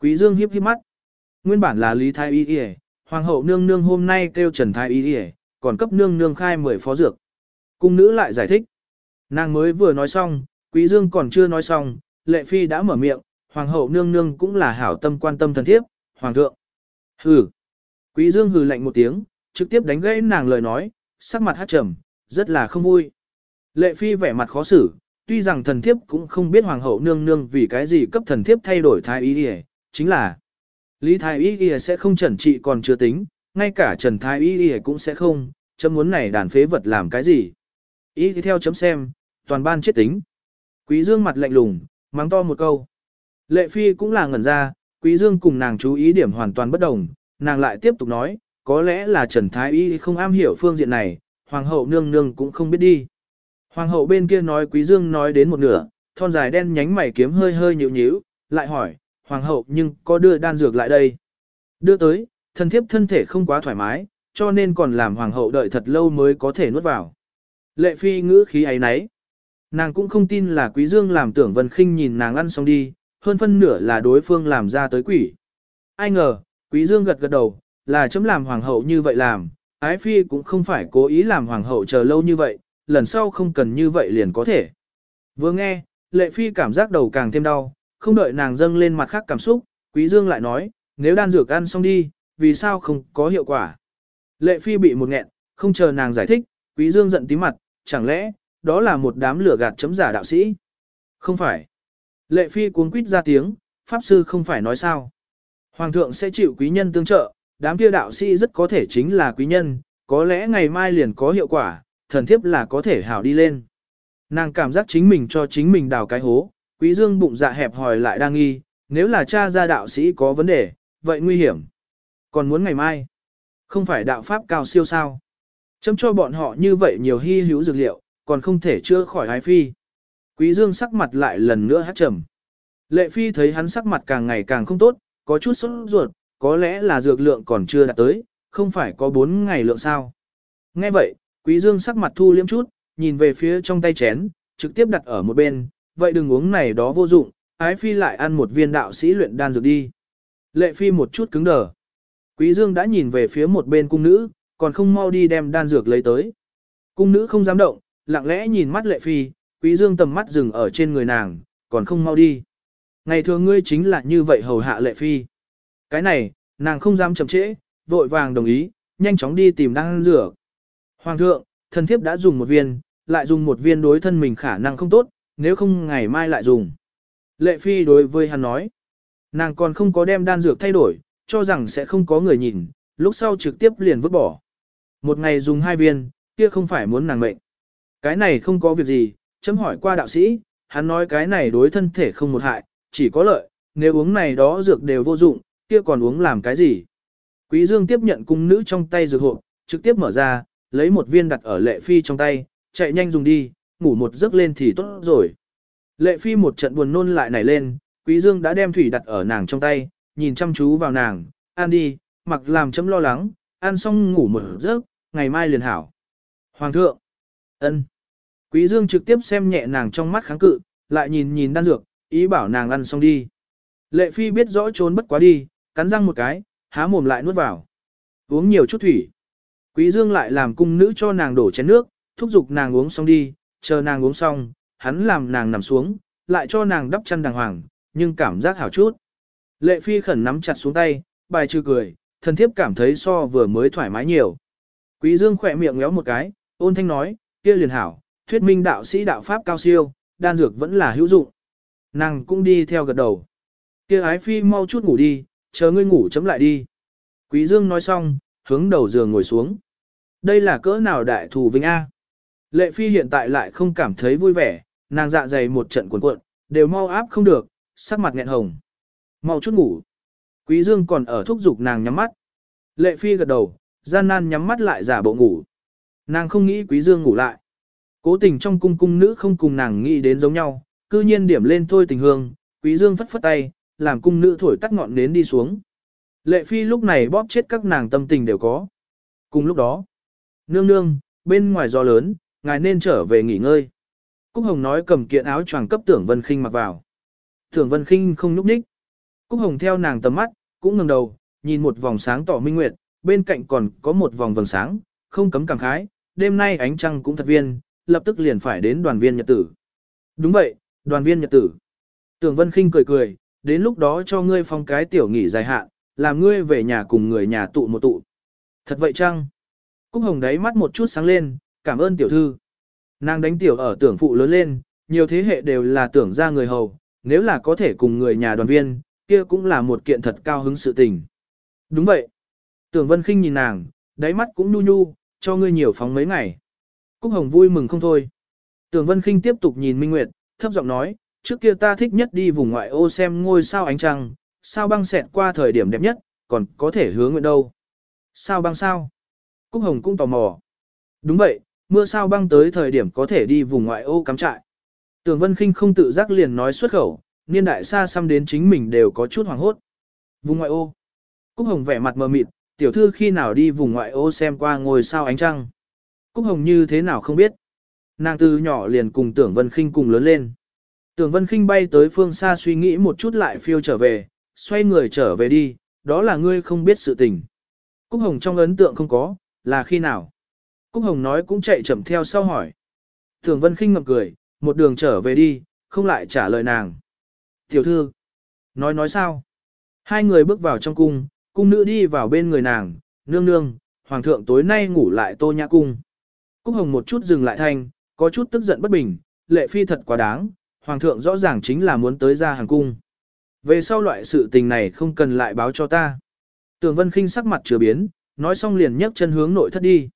Quý Dương hiếp hiếp mắt. Nguyên bản là Lý Thái Y Y Hoàng hậu nương nương hôm nay kêu Trần Thái Y Y còn cấp nương nương khai 10 phó dược. Cung nữ lại giải thích. Nàng mới vừa nói xong, Quý Dương còn chưa nói xong, Lệ Phi đã mở miệng, Hoàng hậu nương nương cũng là hảo tâm quan tâm thần thiếp, Hoàng thượng. Hừ. Quý Dương hừ lạnh một tiếng, trực tiếp đánh gãy nàng lời nói, sắc mặt hát trầm, rất là không vui. Lệ Phi vẻ mặt khó xử, tuy rằng thần thiếp cũng không biết hoàng hậu nương nương vì cái gì cấp thần thiếp thay đổi thái y y, chính là Lý thái y y sẽ không trần trị còn chưa tính, ngay cả trần thái y y cũng sẽ không, chấm muốn này đàn phế vật làm cái gì. Ý thì theo chấm xem, toàn ban chết tính. Quý Dương mặt lạnh lùng, mắng to một câu. Lệ phi cũng là ngẩn ra, quý dương cùng nàng chú ý điểm hoàn toàn bất đồng, nàng lại tiếp tục nói, có lẽ là Trần Thái Y không am hiểu phương diện này, hoàng hậu nương nương cũng không biết đi. Hoàng hậu bên kia nói quý dương nói đến một nửa, thon dài đen nhánh mày kiếm hơi hơi nhíu nhíu, lại hỏi, hoàng hậu nhưng có đưa đan dược lại đây. Đưa tới, thân thiếp thân thể không quá thoải mái, cho nên còn làm hoàng hậu đợi thật lâu mới có thể nuốt vào. Lệ phi ngữ khí ấy nấy. Nàng cũng không tin là quý dương làm tưởng vân khinh nhìn nàng ăn xong đi, hơn phân nửa là đối phương làm ra tới quỷ. Ai ngờ, quý dương gật gật đầu, là chấm làm hoàng hậu như vậy làm, ái phi cũng không phải cố ý làm hoàng hậu chờ lâu như vậy, lần sau không cần như vậy liền có thể. Vừa nghe, lệ phi cảm giác đầu càng thêm đau, không đợi nàng dâng lên mặt khác cảm xúc, quý dương lại nói, nếu đan dược ăn xong đi, vì sao không có hiệu quả. Lệ phi bị một nghẹn, không chờ nàng giải thích, quý dương giận tí mặt, chẳng lẽ, đó là một đám lửa gạt chấm giả đạo sĩ? Không phải. Lệ phi cuống quýt ra tiếng, pháp sư không phải nói sao. Hoàng thượng sẽ chịu quý nhân tương trợ, đám kia đạo sĩ rất có thể chính là quý nhân, có lẽ ngày mai liền có hiệu quả, thần thiếp là có thể hảo đi lên. Nàng cảm giác chính mình cho chính mình đào cái hố, quý dương bụng dạ hẹp hòi lại đang nghi, nếu là cha gia đạo sĩ có vấn đề, vậy nguy hiểm. Còn muốn ngày mai, không phải đạo pháp cao siêu sao. Chấm cho bọn họ như vậy nhiều hy hữu dược liệu, còn không thể chữa khỏi ái phi. Quý dương sắc mặt lại lần nữa hát trầm. Lệ phi thấy hắn sắc mặt càng ngày càng không tốt, có chút sốt ruột, có lẽ là dược lượng còn chưa đạt tới, không phải có 4 ngày lượng sao. Nghe vậy, quý dương sắc mặt thu liếm chút, nhìn về phía trong tay chén, trực tiếp đặt ở một bên, vậy đừng uống này đó vô dụng, ái phi lại ăn một viên đạo sĩ luyện đan dược đi. Lệ phi một chút cứng đờ. Quý dương đã nhìn về phía một bên cung nữ, còn không mau đi đem đan dược lấy tới. Cung nữ không dám động, lặng lẽ nhìn mắt lệ phi, quý dương tầm mắt dừng ở trên người nàng, còn không mau đi. Ngày thường ngươi chính là như vậy hầu hạ lệ phi. Cái này, nàng không dám chậm trễ, vội vàng đồng ý, nhanh chóng đi tìm đan dược. Hoàng thượng, thần thiếp đã dùng một viên, lại dùng một viên đối thân mình khả năng không tốt, nếu không ngày mai lại dùng. Lệ phi đối với hắn nói, nàng còn không có đem đan dược thay đổi, cho rằng sẽ không có người nhìn, lúc sau trực tiếp liền vứt bỏ. Một ngày dùng hai viên, kia không phải muốn nàng mệnh. Cái này không có việc gì, chấm hỏi qua đạo sĩ, hắn nói cái này đối thân thể không một hại, chỉ có lợi, nếu uống này đó dược đều vô dụng, kia còn uống làm cái gì. Quý Dương tiếp nhận cung nữ trong tay dược hộp, trực tiếp mở ra, lấy một viên đặt ở lệ phi trong tay, chạy nhanh dùng đi, ngủ một giấc lên thì tốt rồi. Lệ phi một trận buồn nôn lại nảy lên, quý dương đã đem thủy đặt ở nàng trong tay, nhìn chăm chú vào nàng, ăn đi, mặc làm chấm lo lắng, ăn xong ngủ một giấc, ngày mai liền hảo. Hoàng thượng, ân. Quý dương trực tiếp xem nhẹ nàng trong mắt kháng cự, lại nhìn nhìn đan dược, ý bảo nàng ăn xong đi. Lệ phi biết rõ trốn bất quá đi, cắn răng một cái, há mồm lại nuốt vào. Uống nhiều chút thủy. Quý dương lại làm cung nữ cho nàng đổ chén nước, thúc giục nàng uống xong đi, chờ nàng uống xong, hắn làm nàng nằm xuống, lại cho nàng đắp chăn đàng hoàng, nhưng cảm giác hảo chút. Lệ phi khẩn nắm chặt xuống tay, bài trừ cười, thần thiếp cảm thấy so vừa mới thoải mái nhiều. Quý dương khỏe miệng ngéo một cái, ôn thanh nói, kia liền hảo, thuyết minh đạo sĩ đạo pháp cao siêu, đan dược vẫn là hữu dụng. Nàng cũng đi theo gật đầu. Kia ái phi mau chút ngủ đi, chờ ngươi ngủ chấm lại đi. Quý dương nói xong, hướng đầu giường ngồi xuống. Đây là cỡ nào đại thù vinh A. Lệ phi hiện tại lại không cảm thấy vui vẻ, nàng dạ dày một trận cuộn cuộn, đều mau áp không được, sắc mặt nghẹn hồng. Mau chút ngủ. Quý dương còn ở thúc giục nàng nhắm mắt. Lệ phi gật đầu, gian nan nhắm mắt lại giả bộ ngủ. Nàng không nghĩ quý dương ngủ lại. Cố tình trong cung cung nữ không cùng nàng nghĩ đến giống nhau, cư nhiên điểm lên thôi tình hương, quý dương phất phất tay, làm cung nữ thổi tắt ngọn nến đi xuống. Lệ phi lúc này bóp chết các nàng tâm tình đều có. Cùng lúc đó, nương nương, bên ngoài gió lớn, ngài nên trở về nghỉ ngơi. Cúc Hồng nói cầm kiện áo choàng cấp tưởng Vân Khinh mặc vào. Tưởng Vân Khinh không nhúc nhích. Cúc Hồng theo nàng tầm mắt, cũng ngẩng đầu, nhìn một vòng sáng tỏ minh nguyệt, bên cạnh còn có một vòng vầng sáng, không cấm cảm khái, đêm nay ánh trăng cũng thật viên, lập tức liền phải đến đoàn viên nhật tử. Đúng vậy, đoàn viên nhật tử. Tưởng Vân Khinh cười cười, đến lúc đó cho ngươi phong cái tiểu nghỉ dài hạn, làm ngươi về nhà cùng người nhà tụ một tụ. Thật vậy chăng? Cúc Hồng đáy mắt một chút sáng lên, cảm ơn tiểu thư. Nàng đánh tiểu ở tưởng phụ lớn lên, nhiều thế hệ đều là tưởng ra người hầu, nếu là có thể cùng người nhà đoàn viên, kia cũng là một kiện thật cao hứng sự tình. Đúng vậy. Tưởng Vân Khinh nhìn nàng, đáy mắt cũng nhu nhu, cho ngươi nhiều phóng mấy ngày. Cúc Hồng vui mừng không thôi. Tưởng Vân Khinh tiếp tục nhìn Minh Nguyệt, thấp giọng nói, trước kia ta thích nhất đi vùng ngoại ô xem ngôi sao ánh trăng, sao băng xẹt qua thời điểm đẹp nhất, còn có thể hướng nguyện đâu. Sao băng sao? Cúc Hồng cũng tò mò. Đúng vậy, mưa sao băng tới thời điểm có thể đi vùng ngoại ô cắm trại. Tưởng Vân Kinh không tự giác liền nói xuất khẩu, niên đại xa xăm đến chính mình đều có chút hoàng hốt. Vùng ngoại ô. Cúc Hồng vẻ mặt mờ mịt, tiểu thư khi nào đi vùng ngoại ô xem qua ngôi sao ánh trăng. Cúc Hồng như thế nào không biết. Nàng từ nhỏ liền cùng Tưởng Vân Khinh cùng lớn lên. Tưởng Vân Khinh bay tới phương xa suy nghĩ một chút lại phiêu trở về, xoay người trở về đi, đó là ngươi không biết sự tình. Cúc Hồng trong ấn tượng không có, là khi nào? Cúc Hồng nói cũng chạy chậm theo sau hỏi. Tưởng Vân Khinh ngậm cười, một đường trở về đi, không lại trả lời nàng. Tiểu thư, nói nói sao? Hai người bước vào trong cung, cung nữ đi vào bên người nàng, nương nương, hoàng thượng tối nay ngủ lại tô nhã cung. Cúc Hồng một chút dừng lại thanh, có chút tức giận bất bình, lệ phi thật quá đáng, hoàng thượng rõ ràng chính là muốn tới ra hàng cung. Về sau loại sự tình này không cần lại báo cho ta. Tường Vân Kinh sắc mặt chưa biến, nói xong liền nhấc chân hướng nội thất đi.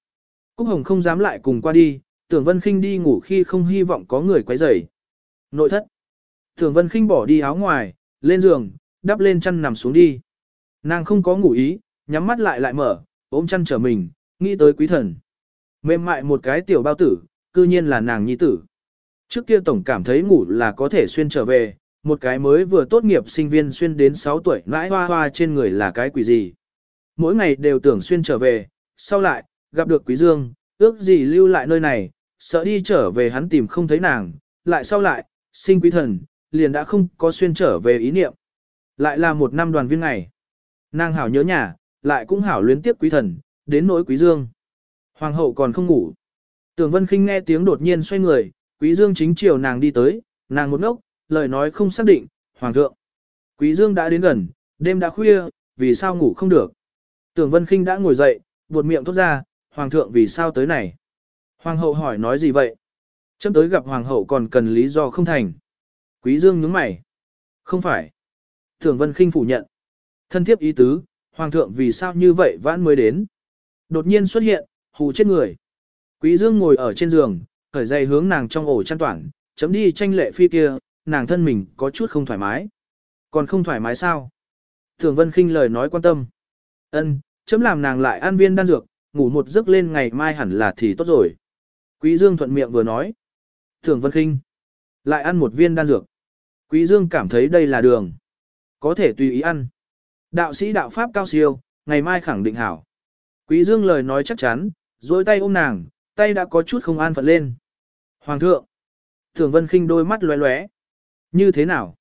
Cúc Hồng không dám lại cùng qua đi, Tưởng Vân Kinh đi ngủ khi không hy vọng có người quấy rầy. Nội thất. Tưởng Vân Kinh bỏ đi áo ngoài, lên giường, đắp lên chăn nằm xuống đi. Nàng không có ngủ ý, nhắm mắt lại lại mở, ôm chăn trở mình, nghĩ tới quý thần. Mềm mại một cái tiểu bao tử, cư nhiên là nàng nhi tử. Trước kia tổng cảm thấy ngủ là có thể xuyên trở về, một cái mới vừa tốt nghiệp sinh viên xuyên đến 6 tuổi mãi hoa hoa trên người là cái quỷ gì. Mỗi ngày đều tưởng xuyên trở về, sau lại, gặp được quý dương, ước gì lưu lại nơi này, sợ đi trở về hắn tìm không thấy nàng, lại sau lại, sinh quý thần, liền đã không có xuyên trở về ý niệm. Lại là một năm đoàn viên ngày. Nàng hảo nhớ nhà, lại cũng hảo luyến tiếp quý thần, đến nỗi quý dương. Hoàng hậu còn không ngủ. Tưởng Vân Kinh nghe tiếng đột nhiên xoay người, quý dương chính chiều nàng đi tới, nàng một ngốc, lời nói không xác định, hoàng thượng. Quý dương đã đến gần, đêm đã khuya, vì sao ngủ không được. Tưởng Vân Kinh đã ngồi dậy, buột miệng thốt ra, hoàng thượng vì sao tới này. Hoàng hậu hỏi nói gì vậy? Chấm tới gặp hoàng hậu còn cần lý do không thành. Quý dương nhướng mày. Không phải. Tưởng Vân Kinh phủ nhận. Thân thiếp ý tứ, hoàng thượng vì sao như vậy vãn mới đến. Đột nhiên xuất hiện, hù chết người. Quý dương ngồi ở trên giường, khởi dây hướng nàng trong ổ chăn toản, chấm đi tranh lệ phi kia, nàng thân mình có chút không thoải mái. Còn không thoải mái sao? Thường Vân Kinh lời nói quan tâm. Ân, chấm làm nàng lại ăn viên đan dược, ngủ một giấc lên ngày mai hẳn là thì tốt rồi. Quý Dương thuận miệng vừa nói. Thường Vân Kinh. Lại ăn một viên đan dược. Quý Dương cảm thấy đây là đường. Có thể tùy ý ăn. Đạo sĩ đạo Pháp cao siêu, ngày mai khẳng định hảo. Quý Dương lời nói chắc chắn, duỗi tay ôm nàng, tay đã có chút không an phận lên. Hoàng thượng. Thường Vân Kinh đôi mắt lóe lóe. Như thế nào?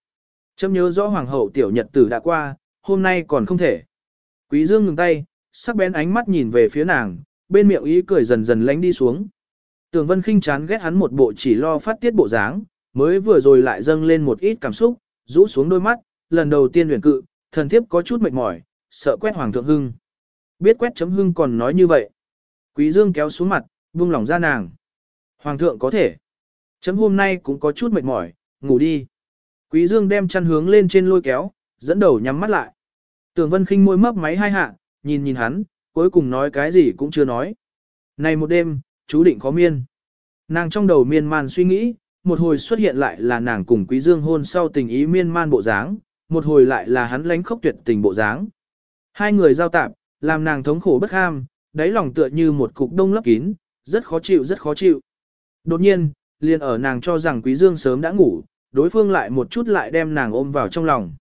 Chấm nhớ rõ hoàng hậu tiểu nhật tử đã qua, hôm nay còn không thể. Quý Dương ngừng tay, sắc bén ánh mắt nhìn về phía nàng, bên miệng ý cười dần dần lánh đi xuống. Tường Vân Kinh chán ghét hắn một bộ chỉ lo phát tiết bộ dáng, mới vừa rồi lại dâng lên một ít cảm xúc, rũ xuống đôi mắt, lần đầu tiên huyền cự, thần thiếp có chút mệt mỏi, sợ quét hoàng thượng hưng. Biết quét chấm hưng còn nói như vậy. Quý Dương kéo xuống mặt, buông lòng ra nàng. Hoàng thượng có thể. Chấm hôm nay cũng có chút mệt mỏi, ngủ đi. Quý Dương đem chăn hướng lên trên lôi kéo, dẫn đầu nhắm mắt lại. Tường Vân Kinh môi mấp máy hai hạ, nhìn nhìn hắn, cuối cùng nói cái gì cũng chưa nói. Này một đêm, chú định khó miên. Nàng trong đầu miên man suy nghĩ, một hồi xuất hiện lại là nàng cùng Quý Dương hôn sau tình ý miên man bộ dáng, một hồi lại là hắn lánh khốc tuyệt tình bộ dáng. Hai người giao tạp, làm nàng thống khổ bất ham, đáy lòng tựa như một cục đông lấp kín, rất khó chịu rất khó chịu. Đột nhiên, liền ở nàng cho rằng Quý Dương sớm đã ngủ, đối phương lại một chút lại đem nàng ôm vào trong lòng.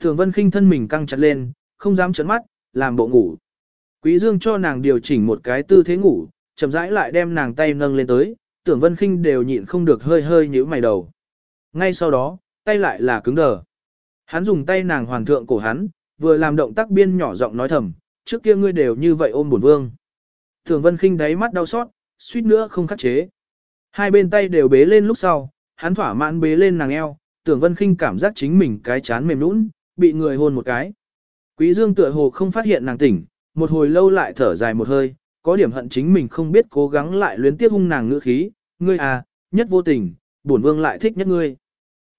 Thường Vân Kinh thân mình căng chặt lên, không dám chớp mắt, làm bộ ngủ. Quý Dương cho nàng điều chỉnh một cái tư thế ngủ, chậm rãi lại đem nàng tay nâng lên tới, Tưởng Vân Kinh đều nhịn không được hơi hơi nhíu mày đầu. Ngay sau đó, tay lại là cứng đờ. Hắn dùng tay nàng hoàn thượng cổ hắn, vừa làm động tác biên nhỏ giọng nói thầm, trước kia ngươi đều như vậy ôm bổn vương. Tưởng Vân Kinh đáy mắt đau xót, suýt nữa không khắc chế. Hai bên tay đều bế lên lúc sau, hắn thỏa mãn bế lên nàng eo, tưởng Vân Kinh cảm giác chính mình cái chán mềm nũng, bị người hôn một cái. Quý Dương tựa hồ không phát hiện nàng tỉnh, một hồi lâu lại thở dài một hơi, có điểm hận chính mình không biết cố gắng lại luyến tiếp hung nàng ngữ khí, ngươi à, nhất vô tình, bổn vương lại thích nhất ngươi.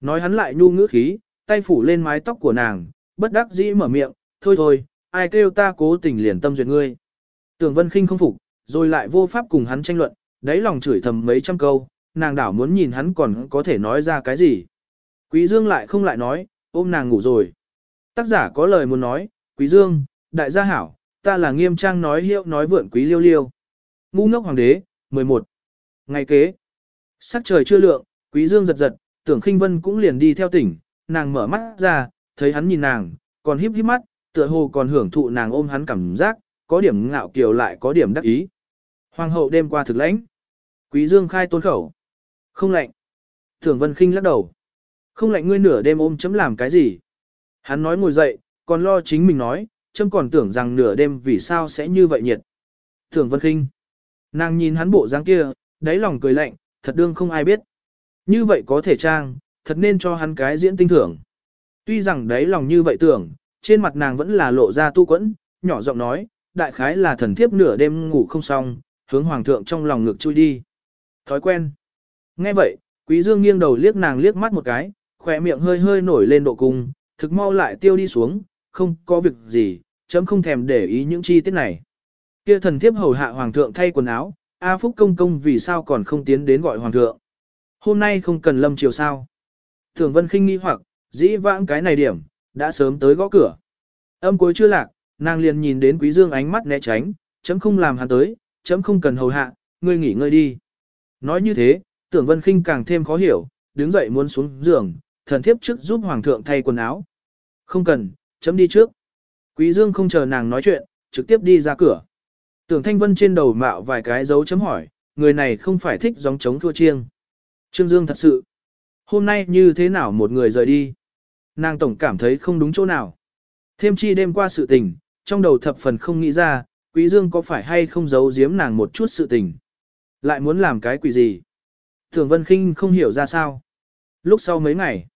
Nói hắn lại nhu ngữ khí, tay phủ lên mái tóc của nàng, bất đắc dĩ mở miệng, thôi thôi, ai kêu ta cố tình liền tâm duyệt ngươi. Tưởng Vân Kinh không phục, rồi lại vô pháp cùng hắn tranh luận, đáy lòng chửi thầm mấy trăm câu, nàng đảo muốn nhìn hắn còn có thể nói ra cái gì. Quý Dương lại không lại nói, ôm nàng ngủ rồi. Tác giả có lời muốn nói, Quý Dương, đại gia hảo, ta là nghiêm trang nói hiệu nói vượn quý liêu liêu. Ngu ngốc hoàng đế, 11. Ngày kế. Sắc trời chưa lượng, Quý Dương giật giật, tưởng khinh vân cũng liền đi theo tỉnh, nàng mở mắt ra, thấy hắn nhìn nàng, còn híp híp mắt, tựa hồ còn hưởng thụ nàng ôm hắn cảm giác, có điểm ngạo kiều lại có điểm đắc ý. Hoàng hậu đêm qua thực lãnh. Quý Dương khai tôn khẩu. Không lạnh. Thường Vân Khinh lắc đầu. Không lạnh ngươi nửa đêm ôm chấm làm cái gì? Hắn nói ngồi dậy, còn lo chính mình nói, chấm còn tưởng rằng nửa đêm vì sao sẽ như vậy nhiệt. Thường Vân Khinh. Nàng nhìn hắn bộ dáng kia, đáy lòng cười lạnh, thật đương không ai biết. Như vậy có thể trang, thật nên cho hắn cái diễn tinh thưởng. Tuy rằng đấy lòng như vậy tưởng, trên mặt nàng vẫn là lộ ra tu quẫn, nhỏ giọng nói, đại khái là thần thiếp nửa đêm ngủ không xong, hướng hoàng thượng trong lòng ngực chui đi. Thói quen. Nghe vậy, quý dương nghiêng đầu liếc nàng liếc mắt một cái, khỏe miệng hơi hơi nổi lên độ cung, thực mau lại tiêu đi xuống, không có việc gì, chấm không thèm để ý những chi tiết này. Kia thần thiếp hầu hạ hoàng thượng thay quần áo, A Phúc công công vì sao còn không tiến đến gọi hoàng thượng. Hôm nay không cần lâm chiều sao. Thường vân khinh nghi hoặc, dĩ vãng cái này điểm, đã sớm tới gõ cửa. Âm cuối chưa lạc, nàng liền nhìn đến quý dương ánh mắt né tránh, chấm không làm hắn tới, chấm không cần hầu hạ, ngươi nghỉ ngơi đi. Nói như thế, tưởng vân khinh càng thêm khó hiểu, đứng dậy muốn xuống giường, thần thiếp trước giúp hoàng thượng thay quần áo. Không cần, chấm đi trước. Quý dương không chờ nàng nói chuyện, trực tiếp đi ra cửa. Tưởng thanh vân trên đầu mạo vài cái dấu chấm hỏi, người này không phải thích gióng chống thua chiêng. Trương Dương thật sự, hôm nay như thế nào một người rời đi. Nàng tổng cảm thấy không đúng chỗ nào. Thêm chi đêm qua sự tình, trong đầu thập phần không nghĩ ra, Quý Dương có phải hay không giấu giếm nàng một chút sự tình. Lại muốn làm cái quỷ gì? Thường Vân Kinh không hiểu ra sao. Lúc sau mấy ngày,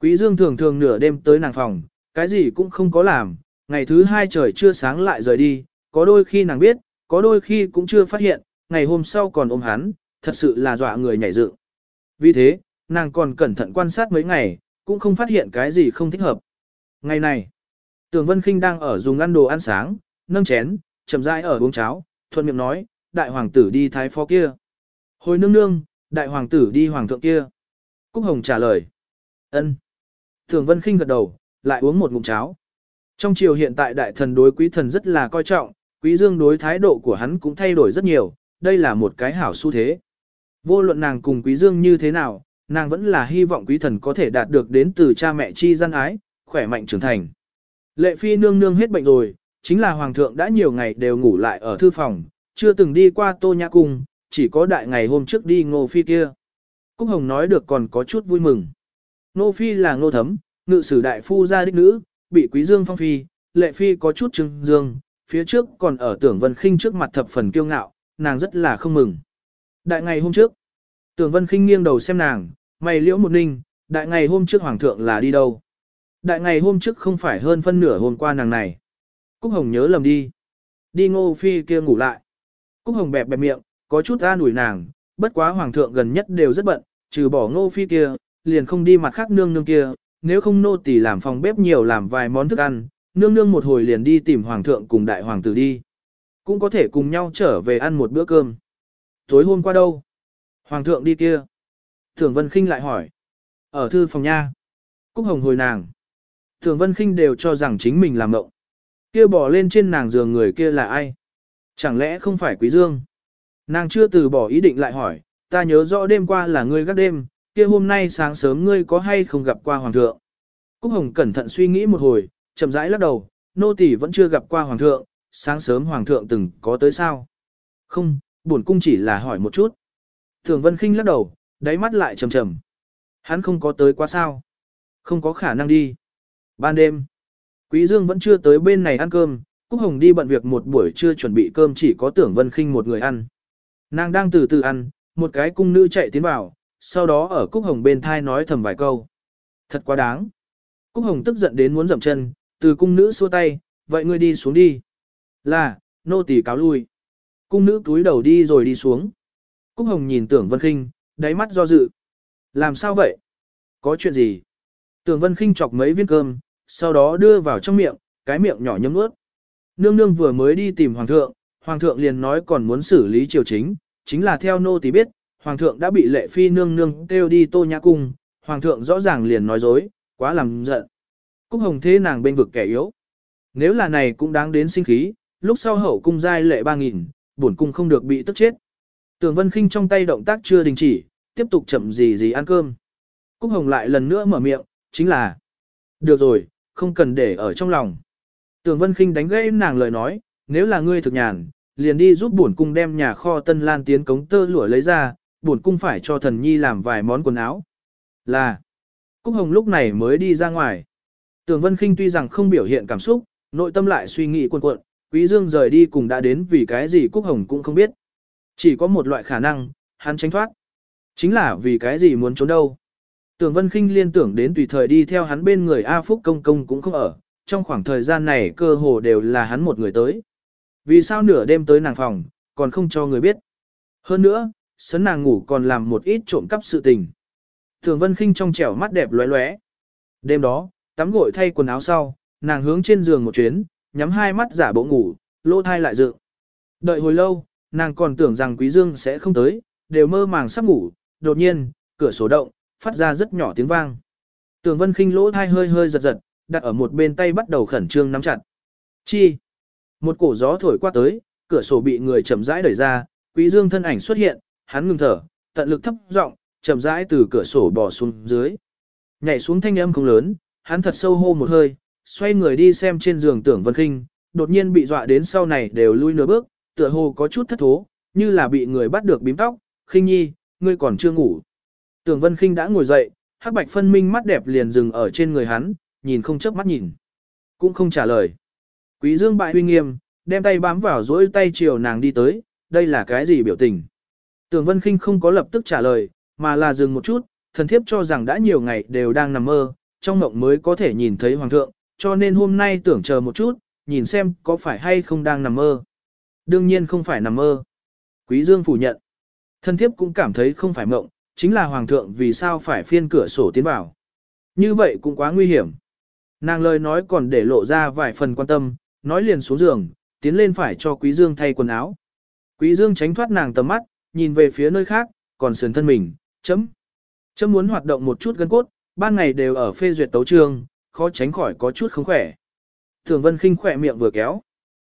Quý Dương thường thường nửa đêm tới nàng phòng, cái gì cũng không có làm, ngày thứ hai trời chưa sáng lại rời đi, có đôi khi nàng biết, có đôi khi cũng chưa phát hiện, ngày hôm sau còn ôm hắn, thật sự là dọa người nhảy dựng. Vì thế, nàng còn cẩn thận quan sát mấy ngày, cũng không phát hiện cái gì không thích hợp. Ngày này, Tưởng Vân Kinh đang ở dùng ăn đồ ăn sáng, nâng chén, chậm rãi ở uống cháo, thuận miệng nói, đại hoàng tử đi thái phó kia. Hồi nương nương, đại hoàng tử đi hoàng thượng kia. Cúc Hồng trả lời. ân. Tưởng Vân Kinh gật đầu, lại uống một ngụm cháo. Trong triều hiện tại đại thần đối quý thần rất là coi trọng, quý dương đối thái độ của hắn cũng thay đổi rất nhiều, đây là một cái hảo xu thế. Vô luận nàng cùng quý dương như thế nào, nàng vẫn là hy vọng quý thần có thể đạt được đến từ cha mẹ chi gian ái, khỏe mạnh trưởng thành. Lệ phi nương nương hết bệnh rồi, chính là hoàng thượng đã nhiều ngày đều ngủ lại ở thư phòng, chưa từng đi qua tô nhã cung, chỉ có đại ngày hôm trước đi ngô phi kia. Cúc Hồng nói được còn có chút vui mừng. Ngô phi là ngô thấm, ngự sử đại phu gia đích nữ, bị quý dương phong phi, lệ phi có chút trưng dương, phía trước còn ở tưởng vân khinh trước mặt thập phần kiêu ngạo, nàng rất là không mừng. Đại ngày hôm trước, tưởng vân khinh nghiêng đầu xem nàng, mày liễu một ninh, đại ngày hôm trước hoàng thượng là đi đâu? Đại ngày hôm trước không phải hơn phân nửa hôm qua nàng này. Cúc Hồng nhớ lầm đi. Đi ngô phi kia ngủ lại. Cúc Hồng bẹp bẹp miệng, có chút ra nủi nàng, bất quá hoàng thượng gần nhất đều rất bận, trừ bỏ ngô phi kia, liền không đi mặt khác nương nương kia, nếu không nô tỳ làm phòng bếp nhiều làm vài món thức ăn, nương nương một hồi liền đi tìm hoàng thượng cùng đại hoàng tử đi. Cũng có thể cùng nhau trở về ăn một bữa cơm. Tối hôm qua đâu? Hoàng thượng đi kia. Thường Vân Kinh lại hỏi. Ở thư phòng nha. Cúc Hồng hồi nàng. Thường Vân Kinh đều cho rằng chính mình làm mộng. Kia bỏ lên trên nàng giường người kia là ai? Chẳng lẽ không phải Quý Dương? Nàng chưa từ bỏ ý định lại hỏi, ta nhớ rõ đêm qua là ngươi gác đêm, kia hôm nay sáng sớm ngươi có hay không gặp qua hoàng thượng? Cúc Hồng cẩn thận suy nghĩ một hồi, chậm rãi lắc đầu, nô tỳ vẫn chưa gặp qua hoàng thượng, sáng sớm hoàng thượng từng có tới sao? Không, bổn cung chỉ là hỏi một chút. Thường Vân Khinh lắc đầu, đáy mắt lại trầm trầm. Hắn không có tới quá sao? Không có khả năng đi. Ban đêm, Quý Dương vẫn chưa tới bên này ăn cơm, Cúc Hồng đi bận việc một buổi trưa chuẩn bị cơm chỉ có tưởng Vân Khinh một người ăn. Nàng đang từ từ ăn, một cái cung nữ chạy tiến vào, sau đó ở Cúc Hồng bên thai nói thầm vài câu. Thật quá đáng. Cúc Hồng tức giận đến muốn dậm chân, từ cung nữ xua tay, vậy ngươi đi xuống đi. Là, nô tỳ cáo lui. Cung nữ túi đầu đi rồi đi xuống. Cúc Hồng nhìn tưởng Vân Kinh đáy mắt do dự. Làm sao vậy? Có chuyện gì? tường Vân Khinh chọc mấy viên cơm, sau đó đưa vào trong miệng, cái miệng nhỏ nhấm nuốt. Nương nương vừa mới đi tìm hoàng thượng, hoàng thượng liền nói còn muốn xử lý triều chính, chính là theo nô tỳ biết, hoàng thượng đã bị lệ phi nương nương kêu đi tô nhã cung, hoàng thượng rõ ràng liền nói dối, quá làm giận. Cúc hồng thế nàng bên vực kẻ yếu. Nếu là này cũng đáng đến sinh khí, lúc sau hậu cung giai lệ ba nghìn, bổn cung không được bị tức chết. Tường Vân Khinh trong tay động tác chưa đình chỉ, tiếp tục chậm gì gì ăn cơm. Cúc Hồng lại lần nữa mở miệng, chính là. Được rồi, không cần để ở trong lòng. tường Vân Kinh đánh gãy nàng lời nói, nếu là ngươi thực nhàn, liền đi giúp bổn cung đem nhà kho Tân Lan tiến cống tơ lụa lấy ra, bổn cung phải cho thần nhi làm vài món quần áo. Là, Cúc Hồng lúc này mới đi ra ngoài. tường Vân Kinh tuy rằng không biểu hiện cảm xúc, nội tâm lại suy nghĩ cuộn cuộn, Quý Dương rời đi cùng đã đến vì cái gì Cúc Hồng cũng không biết. Chỉ có một loại khả năng, hắn tránh thoát. Chính là vì cái gì muốn trốn đâu. Tưởng Vân Kinh liên tưởng đến tùy thời đi theo hắn bên người A Phúc Công Công cũng không ở, trong khoảng thời gian này cơ hồ đều là hắn một người tới. Vì sao nửa đêm tới nàng phòng, còn không cho người biết. Hơn nữa, sấn nàng ngủ còn làm một ít trộm cắp sự tình. Tưởng Vân Kinh trong trẻo mắt đẹp lóe lóe. Đêm đó, tắm gội thay quần áo sau, nàng hướng trên giường một chuyến, nhắm hai mắt giả bộ ngủ, lỗ thai lại dự. Đợi hồi lâu, nàng còn tưởng rằng Quý Dương sẽ không tới, đều mơ màng sắp ngủ, đột nhiên, cửa sổ động, phát ra rất nhỏ tiếng vang. tường Vân Kinh lỗ thai hơi hơi giật giật, đặt ở một bên tay bắt đầu khẩn trương nắm chặt. Chi? Một cổ gió thổi qua tới, cửa sổ bị người chậm rãi đẩy ra, Quý Dương thân ảnh xuất hiện, hắn ngừng thở, tận lực thấp giọng, chậm rãi từ cửa sổ bò xuống dưới. Nhảy xuống thanh âm không lớn, hắn thật sâu hô một hơi, xoay người đi xem trên giường Tưởng Vân Kinh, đột nhiên bị dọa đến sau này đều lui nửa bước, tựa hồ có chút thất thố, như là bị người bắt được bím tóc, "Khinh Nhi, ngươi còn chưa ngủ?" Tưởng Vân Kinh đã ngồi dậy, hắc bạch phân minh mắt đẹp liền dừng ở trên người hắn, nhìn không chớp mắt nhìn. Cũng không trả lời. Quý Dương bại huy nghiêm, đem tay bám vào duỗi tay chiều nàng đi tới, đây là cái gì biểu tình? Tưởng Vân Kinh không có lập tức trả lời, mà là dừng một chút, thần thiếp cho rằng đã nhiều ngày đều đang nằm mơ, trong mộng mới có thể nhìn thấy hoàng thượng, cho nên hôm nay tưởng chờ một chút, nhìn xem có phải hay không đang nằm mơ. Đương nhiên không phải nằm mơ. Quý Dương phủ nhận. Thần thiếp cũng cảm thấy không phải mộng, chính là hoàng thượng vì sao phải phiên cửa sổ tiến vào. Như vậy cũng quá nguy hiểm. Nàng lời nói còn để lộ ra vài phần quan tâm, nói liền xuống giường, tiến lên phải cho Quý Dương thay quần áo. Quý Dương tránh thoát nàng tầm mắt, nhìn về phía nơi khác, còn sườn thân mình, chấm. Chấm muốn hoạt động một chút gân cốt, ban ngày đều ở phê duyệt tấu trường, khó tránh khỏi có chút không khỏe. Thường Vân Kinh khỏe miệng vừa kéo.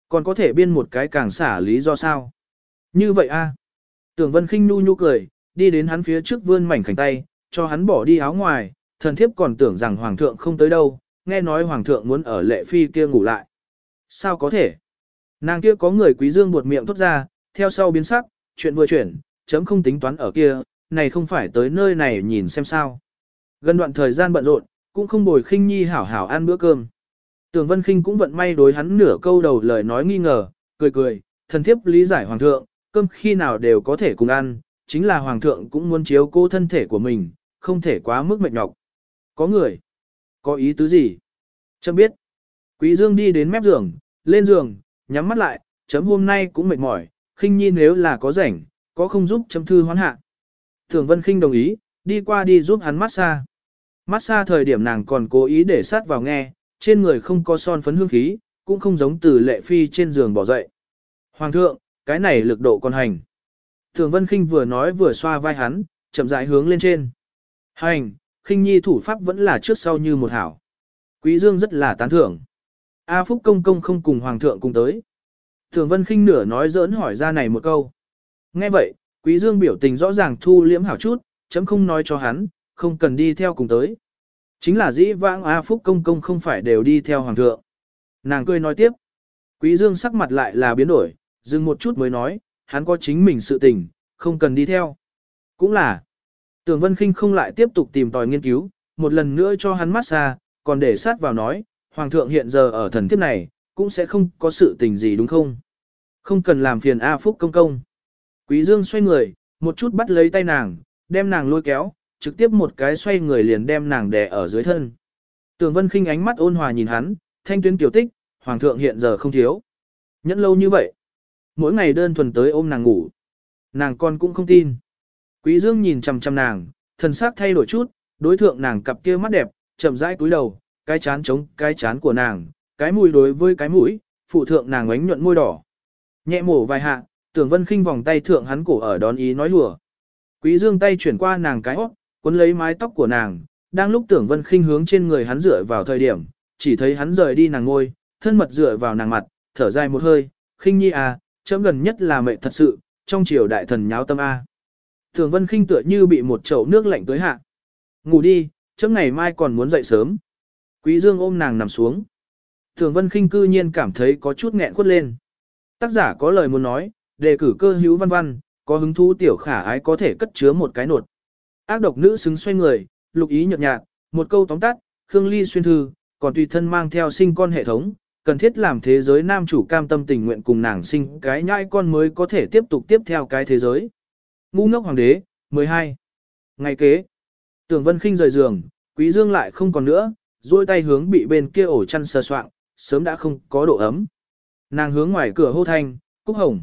Còn có thể biên một cái càng xả lý do sao? Như vậy a. Tưởng Vân Kinh nu nhu cười, đi đến hắn phía trước vươn mảnh khảnh tay, cho hắn bỏ đi áo ngoài, thần thiếp còn tưởng rằng hoàng thượng không tới đâu, nghe nói hoàng thượng muốn ở lệ phi kia ngủ lại. Sao có thể? Nàng kia có người quý dương buột miệng thốt ra, theo sau biến sắc, chuyện vừa chuyển, chấm không tính toán ở kia, này không phải tới nơi này nhìn xem sao. Gần đoạn thời gian bận rộn, cũng không bồi khinh nhi hảo hảo ăn bữa cơm. Tường Vân Khinh cũng vận may đối hắn nửa câu đầu lời nói nghi ngờ, cười cười, thần thiếp lý giải hoàng thượng, cơm khi nào đều có thể cùng ăn, chính là hoàng thượng cũng muốn chiếu cố thân thể của mình, không thể quá mức mệt nhọc. Có người, có ý tứ gì? Chấm biết. Quý Dương đi đến mép giường, lên giường, nhắm mắt lại, chấm hôm nay cũng mệt mỏi, khinh nhi nếu là có rảnh, có không giúp chấm thư hoán hạ. Thường Vân kinh đồng ý, đi qua đi giúp hắn massage. Massage thời điểm nàng còn cố ý để sát vào nghe, trên người không có son phấn hương khí, cũng không giống từ lệ phi trên giường bỏ dậy. Hoàng thượng, cái này lực độ còn hành. Thường Vân kinh vừa nói vừa xoa vai hắn, chậm rãi hướng lên trên. Hành, kinh Nhi thủ pháp vẫn là trước sau như một hảo. Quý Dương rất là tán thưởng. A Phúc công công không cùng hoàng thượng cùng tới. Thường Vân kinh nửa nói giỡn hỏi ra này một câu. Nghe vậy, Quý Dương biểu tình rõ ràng thu liễm hảo chút, chấm không nói cho hắn, không cần đi theo cùng tới. Chính là dĩ vãng A Phúc công công không phải đều đi theo hoàng thượng. Nàng cười nói tiếp. Quý Dương sắc mặt lại là biến đổi, dừng một chút mới nói, hắn có chính mình sự tình, không cần đi theo. Cũng là, Tưởng Vân Kinh không lại tiếp tục tìm tòi nghiên cứu, một lần nữa cho hắn mát xa còn để sát vào nói, Hoàng thượng hiện giờ ở thần thiếp này, cũng sẽ không có sự tình gì đúng không? Không cần làm phiền A Phúc công công. Quý Dương xoay người, một chút bắt lấy tay nàng, đem nàng lôi kéo, trực tiếp một cái xoay người liền đem nàng đè ở dưới thân. Tưởng Vân Kinh ánh mắt ôn hòa nhìn hắn, thanh tuyến tiểu tích, Hoàng thượng hiện giờ không thiếu. Nhẫn lâu như vậy. Mỗi ngày đơn thuần tới ôm nàng ngủ. Nàng con cũng không tin. Quý Dương nhìn chằm chằm nàng, thần sắc thay đổi chút, đối thượng nàng cặp kia mắt đẹp, chậm rãi cúi đầu, cái chán chống cái chán của nàng, cái mũi đối với cái mũi, phụ thượng nàng ánh nhuận môi đỏ. Nhẹ mổ vài hạ, Tưởng Vân khinh vòng tay thượng hắn cổ ở đón ý nói hùa. Quý Dương tay chuyển qua nàng cái óc, cuốn lấy mái tóc của nàng, đang lúc Tưởng Vân khinh hướng trên người hắn dựa vào thời điểm, chỉ thấy hắn rời đi nàng ngôi, thân mật dựa vào nàng mặt, thở dài một hơi, "Khinh Nhi à, chấm gần nhất là mẹ thật sự, trong triều đại thần nháo tâm a." Thường Vân Khinh tựa như bị một chậu nước lạnh tới hạ. Ngủ đi, chấm ngày mai còn muốn dậy sớm. Quý Dương ôm nàng nằm xuống. Thường Vân Kinh cư nhiên cảm thấy có chút nghẹn quất lên. Tác giả có lời muốn nói, đề cử cơ hữu văn văn, có hứng thú tiểu khả ái có thể cất chứa một cái nột. Ác độc nữ xứng xoay người, lục ý nhợt nhạt, một câu tóm tắt, Khương Ly xuyên thư, còn tùy thân mang theo sinh con hệ thống, cần thiết làm thế giới nam chủ cam tâm tình nguyện cùng nàng sinh cái nhãi con mới có thể tiếp tục tiếp theo cái thế giới. Ngu ngốc hoàng đế, 12. Ngày kế, tưởng vân khinh rời giường, quý dương lại không còn nữa, duỗi tay hướng bị bên kia ổ chăn sờ soạng, sớm đã không có độ ấm. Nàng hướng ngoài cửa hô thanh, Cúc Hồng.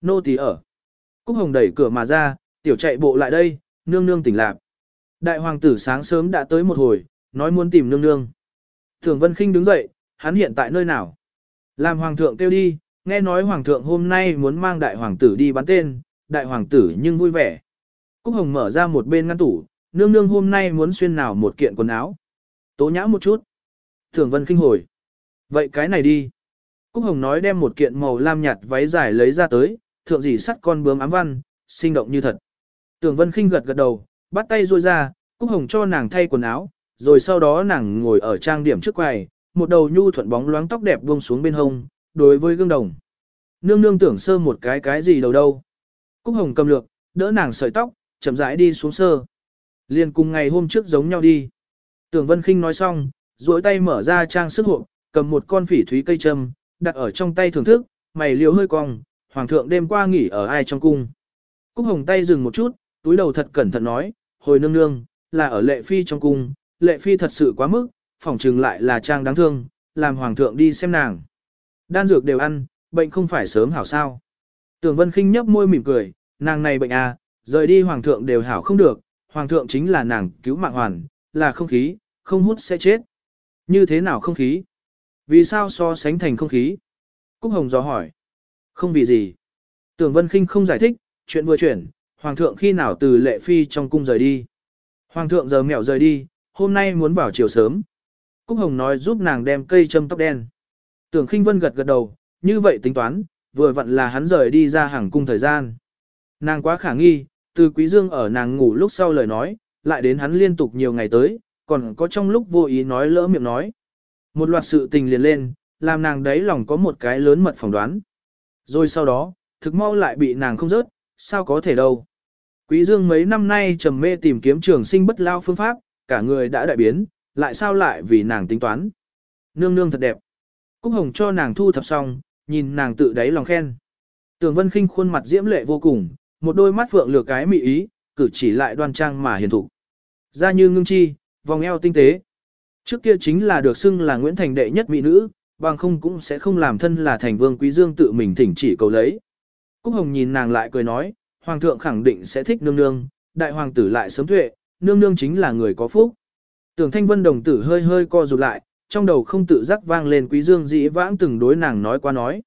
Nô tỳ ở. Cúc Hồng đẩy cửa mà ra, tiểu chạy bộ lại đây, nương nương tỉnh lạc. Đại hoàng tử sáng sớm đã tới một hồi, nói muốn tìm nương nương. Thường Vân Kinh đứng dậy, hắn hiện tại nơi nào? Làm hoàng thượng kêu đi, nghe nói hoàng thượng hôm nay muốn mang đại hoàng tử đi bắn tên, đại hoàng tử nhưng vui vẻ. Cúc Hồng mở ra một bên ngăn tủ, nương nương hôm nay muốn xuyên nào một kiện quần áo. Tố nhã một chút. Thường Vân Kinh hồi. Vậy cái này đi. Cúc Hồng nói đem một kiện màu lam nhạt váy dài lấy ra tới, thượng dì sắt con bướm ám văn, sinh động như thật. Tưởng Vân Kinh gật gật đầu, bắt tay ruôi ra, Cúc Hồng cho nàng thay quần áo, rồi sau đó nàng ngồi ở trang điểm trước quầy, một đầu nhu thuận bóng loáng tóc đẹp buông xuống bên hông, đối với gương đồng. Nương nương tưởng sơ một cái cái gì đầu đâu. Cúc Hồng cầm lược, đỡ nàng sợi tóc, chậm rãi đi xuống sơ. liền cùng ngày hôm trước giống nhau đi. Tưởng Vân Kinh nói xong, duỗi tay mở ra trang sức hộp, cầm một con phỉ thúy cây châm, đặt ở trong tay thưởng thức, mày liều hơi cong, hoàng thượng đêm qua nghỉ ở ai trong cung. Cúc Hồng tay dừng một chút, túi đầu thật cẩn thận nói, hồi nương nương, là ở lệ phi trong cung, lệ phi thật sự quá mức, phỏng trừng lại là trang đáng thương, làm hoàng thượng đi xem nàng. Đan dược đều ăn, bệnh không phải sớm hảo sao. Tưởng Vân Kinh nhấp môi mỉm cười, nàng này bệnh à, rời đi hoàng thượng đều hảo không được, hoàng thượng chính là nàng cứu mạng hoàn, là không khí, không hút sẽ chết. Như thế nào không khí? Vì sao so sánh thành không khí? Cúc Hồng dò hỏi. Không vì gì. Tưởng Vân Kinh không giải thích, chuyện vừa chuyển, Hoàng thượng khi nào từ lệ phi trong cung rời đi. Hoàng thượng giờ mẹo rời đi, hôm nay muốn vào chiều sớm. Cúc Hồng nói giúp nàng đem cây châm tóc đen. Tưởng Khinh Vân gật gật đầu, như vậy tính toán, vừa vặn là hắn rời đi ra hàng cung thời gian. Nàng quá khả nghi, từ Quý Dương ở nàng ngủ lúc sau lời nói, lại đến hắn liên tục nhiều ngày tới, còn có trong lúc vô ý nói lỡ miệng nói. Một loạt sự tình liền lên, làm nàng đấy lòng có một cái lớn mật phỏng đoán. Rồi sau đó, thực mau lại bị nàng không rớt, sao có thể đâu. Quý Dương mấy năm nay trầm mê tìm kiếm trường sinh bất lao phương pháp, cả người đã đại biến, lại sao lại vì nàng tính toán. Nương nương thật đẹp. Cúc Hồng cho nàng thu thập xong, nhìn nàng tự đáy lòng khen. Tường Vân Kinh khuôn mặt diễm lệ vô cùng, một đôi mắt phượng lửa cái mị ý, cử chỉ lại đoan trang mà hiền thụ. Da như ngưng chi, vòng eo tinh tế. Trước kia chính là được xưng là Nguyễn Thành đệ nhất mỹ nữ, bằng không cũng sẽ không làm thân là thành vương quý dương tự mình thỉnh chỉ cầu lấy. Cúc Hồng nhìn nàng lại cười nói, Hoàng thượng khẳng định sẽ thích nương nương, đại hoàng tử lại sớm tuệ, nương nương chính là người có phúc. Tưởng thanh vân đồng tử hơi hơi co rụt lại, trong đầu không tự giác vang lên quý dương dĩ vãng từng đối nàng nói qua nói.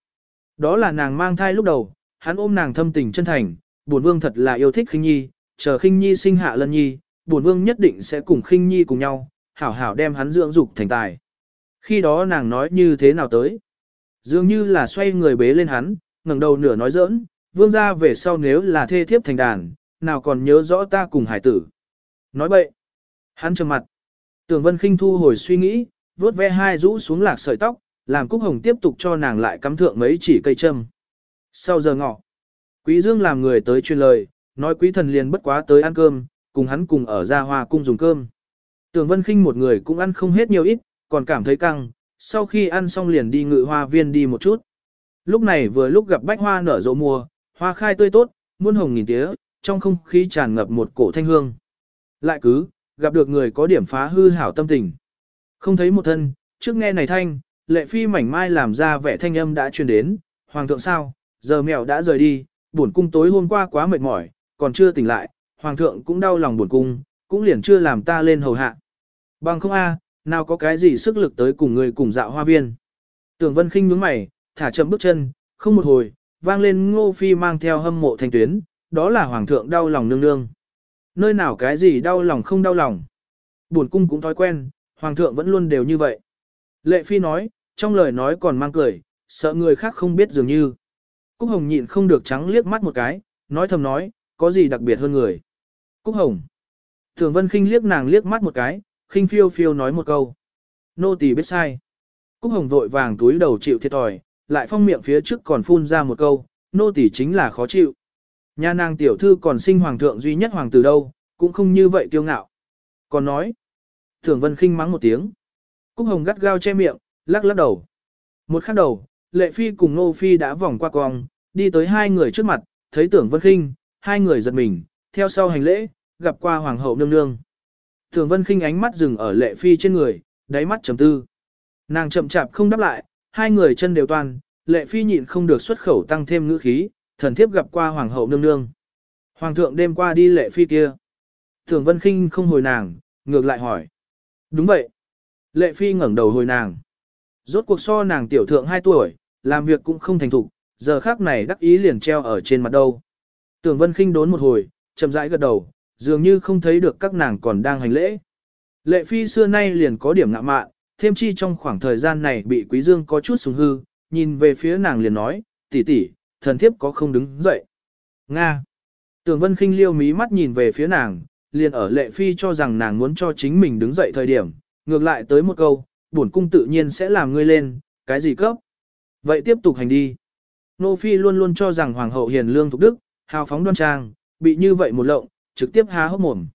Đó là nàng mang thai lúc đầu, hắn ôm nàng thâm tình chân thành, bổn vương thật là yêu thích khinh nhi, chờ khinh nhi sinh hạ lân nhi, bổn vương nhất định sẽ cùng khinh nhi cùng nhau, hảo hảo đem hắn dưỡng dục thành tài. Khi đó nàng nói như thế nào tới? Dường như là xoay người bế lên hắn, ngẩng đầu nửa nói giỡn, vương gia về sau nếu là thê thiếp thành đàn, nào còn nhớ rõ ta cùng hải tử. Nói bậy. Hắn trầm mặt. Tưởng Vân Kinh thu hồi suy nghĩ, vuốt ve hai rũ xuống lạc sợi tóc, làm Cúc Hồng tiếp tục cho nàng lại cắm thượng mấy chỉ cây châm. Sau giờ ngọ, Quý Dương làm người tới truyền lời, nói quý thần liền bất quá tới ăn cơm, cùng hắn cùng ở gia hoa cung dùng cơm. Tưởng Vân Kinh một người cũng ăn không hết nhiều ít, còn cảm thấy căng, sau khi ăn xong liền đi ngự hoa viên đi một chút. Lúc này vừa lúc gặp bách hoa nở rộ mùa, hoa khai tươi tốt, muôn hồng nghìn tía, trong không khí tràn ngập một cổ thanh hương. Lại cứ, gặp được người có điểm phá hư hảo tâm tình. Không thấy một thân, trước nghe này thanh, lệ phi mảnh mai làm ra vẻ thanh âm đã truyền đến, hoàng thượng sao, giờ mèo đã rời đi, buồn cung tối hôm qua quá mệt mỏi, còn chưa tỉnh lại, hoàng thượng cũng đau lòng buồn cung, cũng liền chưa làm ta lên hầu hạ. Bằng không a, nào có cái gì sức lực tới cùng người cùng dạo hoa viên. Tưởng Vân Khinh nhướng mày, thả chậm bước chân, không một hồi, vang lên Ngô Phi mang theo hâm mộ thanh tuyến, đó là hoàng thượng đau lòng nương nương. Nơi nào cái gì đau lòng không đau lòng. Buồn cung cũng thói quen, hoàng thượng vẫn luôn đều như vậy. Lệ Phi nói, trong lời nói còn mang cười, sợ người khác không biết dường như. Cúc Hồng nhịn không được trắng liếc mắt một cái, nói thầm nói, có gì đặc biệt hơn người. Cúc Hồng. Thường Vân Kinh liếc nàng liếc mắt một cái, khinh phiêu phiêu nói một câu. Nô tỳ biết sai. Cúc Hồng vội vàng túi đầu chịu thiệt thòi, lại phong miệng phía trước còn phun ra một câu, nô tỳ chính là khó chịu. Nhà nàng tiểu thư còn sinh hoàng thượng duy nhất hoàng tử đâu, cũng không như vậy kiêu ngạo. Còn nói, Thường Vân khinh mắng một tiếng. Cúc Hồng gắt gao che miệng, lắc lắc đầu. Một khắc đầu, Lệ Phi cùng Nô Phi đã vòng qua cong, đi tới hai người trước mặt, thấy Tưởng Vân khinh, hai người giật mình, theo sau hành lễ, gặp qua Hoàng hậu nương nương. Tưởng Vân khinh ánh mắt dừng ở Lệ Phi trên người, đáy mắt trầm tư. Nàng chậm chạp không đáp lại, hai người chân đều toàn, Lệ Phi nhịn không được xuất khẩu tăng thêm ngữ khí, thần thiếp gặp qua Hoàng hậu nương nương. Hoàng thượng đêm qua đi Lệ Phi kia. Thường Vân khinh không hồi nàng, ngược lại hỏi. Đúng vậy. Lệ Phi ngẩng đầu hồi nàng. Rốt cuộc so nàng tiểu thượng 2 tuổi, làm việc cũng không thành thục, giờ khác này đắc ý liền treo ở trên mặt đâu. Tưởng Vân khinh đốn một hồi, chậm rãi gật đầu, dường như không thấy được các nàng còn đang hành lễ. Lệ Phi xưa nay liền có điểm ngạ mạn, thêm chi trong khoảng thời gian này bị Quý Dương có chút sùng hư, nhìn về phía nàng liền nói, tỷ tỷ, thần thiếp có không đứng dậy. Nga. Tưởng Vân khinh liêu mí mắt nhìn về phía nàng, liền ở Lệ Phi cho rằng nàng muốn cho chính mình đứng dậy thời điểm, ngược lại tới một câu, bổn cung tự nhiên sẽ làm ngươi lên, cái gì cấp. Vậy tiếp tục hành đi. Nô Phi luôn luôn cho rằng Hoàng hậu hiền lương thục đức, hào phóng đoan trang, bị như vậy một lộng, trực tiếp há hốc mồm.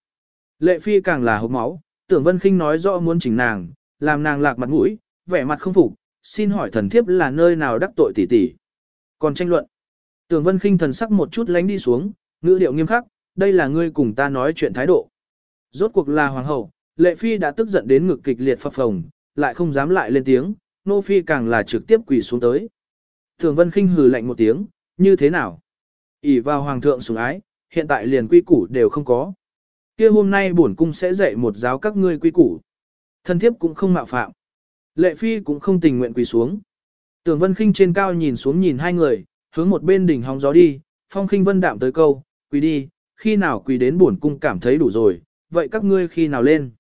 Lệ Phi càng là hốc máu, tưởng Vân Kinh nói rõ muốn chỉnh nàng, làm nàng lạc mặt mũi, vẻ mặt không phục, xin hỏi thần thiếp là nơi nào đắc tội tỷ tỷ. Còn tranh luận. Tưởng Vân Kinh thần sắc một chút lánh đi xuống, ngữ điệu nghiêm khắc, đây là ngươi cùng ta nói chuyện thái độ. Rốt cuộc là hoàng hậu, Lệ Phi đã tức giận đến ngực kịch liệt phập phồng, lại không dám lại lên tiếng, Nô Phi càng là trực tiếp quỳ xuống tới. Tưởng Vân Kinh hừ lạnh một tiếng, như thế nào? ỉ vào hoàng thượng sủng ái, hiện tại liền quy củ đều không có. kia hôm nay bổn cung sẽ dạy một giáo các ngươi quy củ. Thân thiếp cũng không mạo phạm. Lệ Phi cũng không tình nguyện quỳ xuống. Tưởng Vân Kinh trên cao nhìn xuống nhìn hai người, hướng một bên đỉnh hóng gió đi, Phong khinh Vân đạm tới câu, quỳ đi, khi nào quỳ đến bổn cung cảm thấy đủ rồi, vậy các ngươi khi nào lên.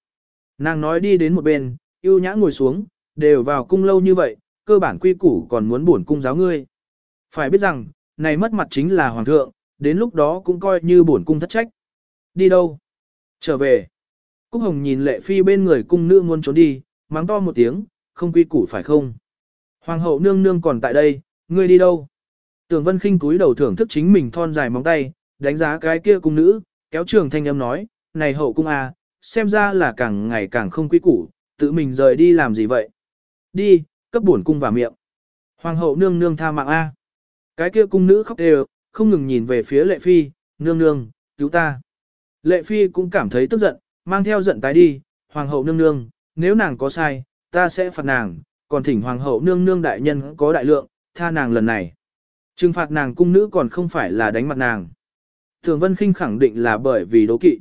Nàng nói đi đến một bên, yêu nhã ngồi xuống, đều vào cung lâu như vậy, cơ bản quy củ còn muốn bổn cung giáo ngươi. Phải biết rằng, này mất mặt chính là hoàng thượng, đến lúc đó cũng coi như bổn cung thất trách. Đi đâu? Trở về. Cúc Hồng nhìn lệ phi bên người cung nữ muốn trốn đi, mắng to một tiếng, không quy củ phải không? Hoàng hậu nương nương còn tại đây, ngươi đi đâu? Tường Vân Kinh cúi đầu thưởng thức chính mình thon dài móng tay, đánh giá cái kia cung nữ, kéo trường thanh âm nói, này hậu cung à, xem ra là càng ngày càng không quý củ, tự mình rời đi làm gì vậy? Đi, cấp bổn cung vào miệng. Hoàng hậu nương nương tha mạng A. Cái kia cung nữ khóc đều, không ngừng nhìn về phía lệ phi, nương nương, cứu ta. Lệ phi cũng cảm thấy tức giận, mang theo giận tái đi, hoàng hậu nương nương, nếu nàng có sai, ta sẽ phạt nàng, còn thỉnh hoàng hậu nương nương đại nhân có đại lượng, tha nàng lần này. Trừng phạt nàng cung nữ còn không phải là đánh mặt nàng. Thường Vân Kinh khẳng định là bởi vì đố kỵ.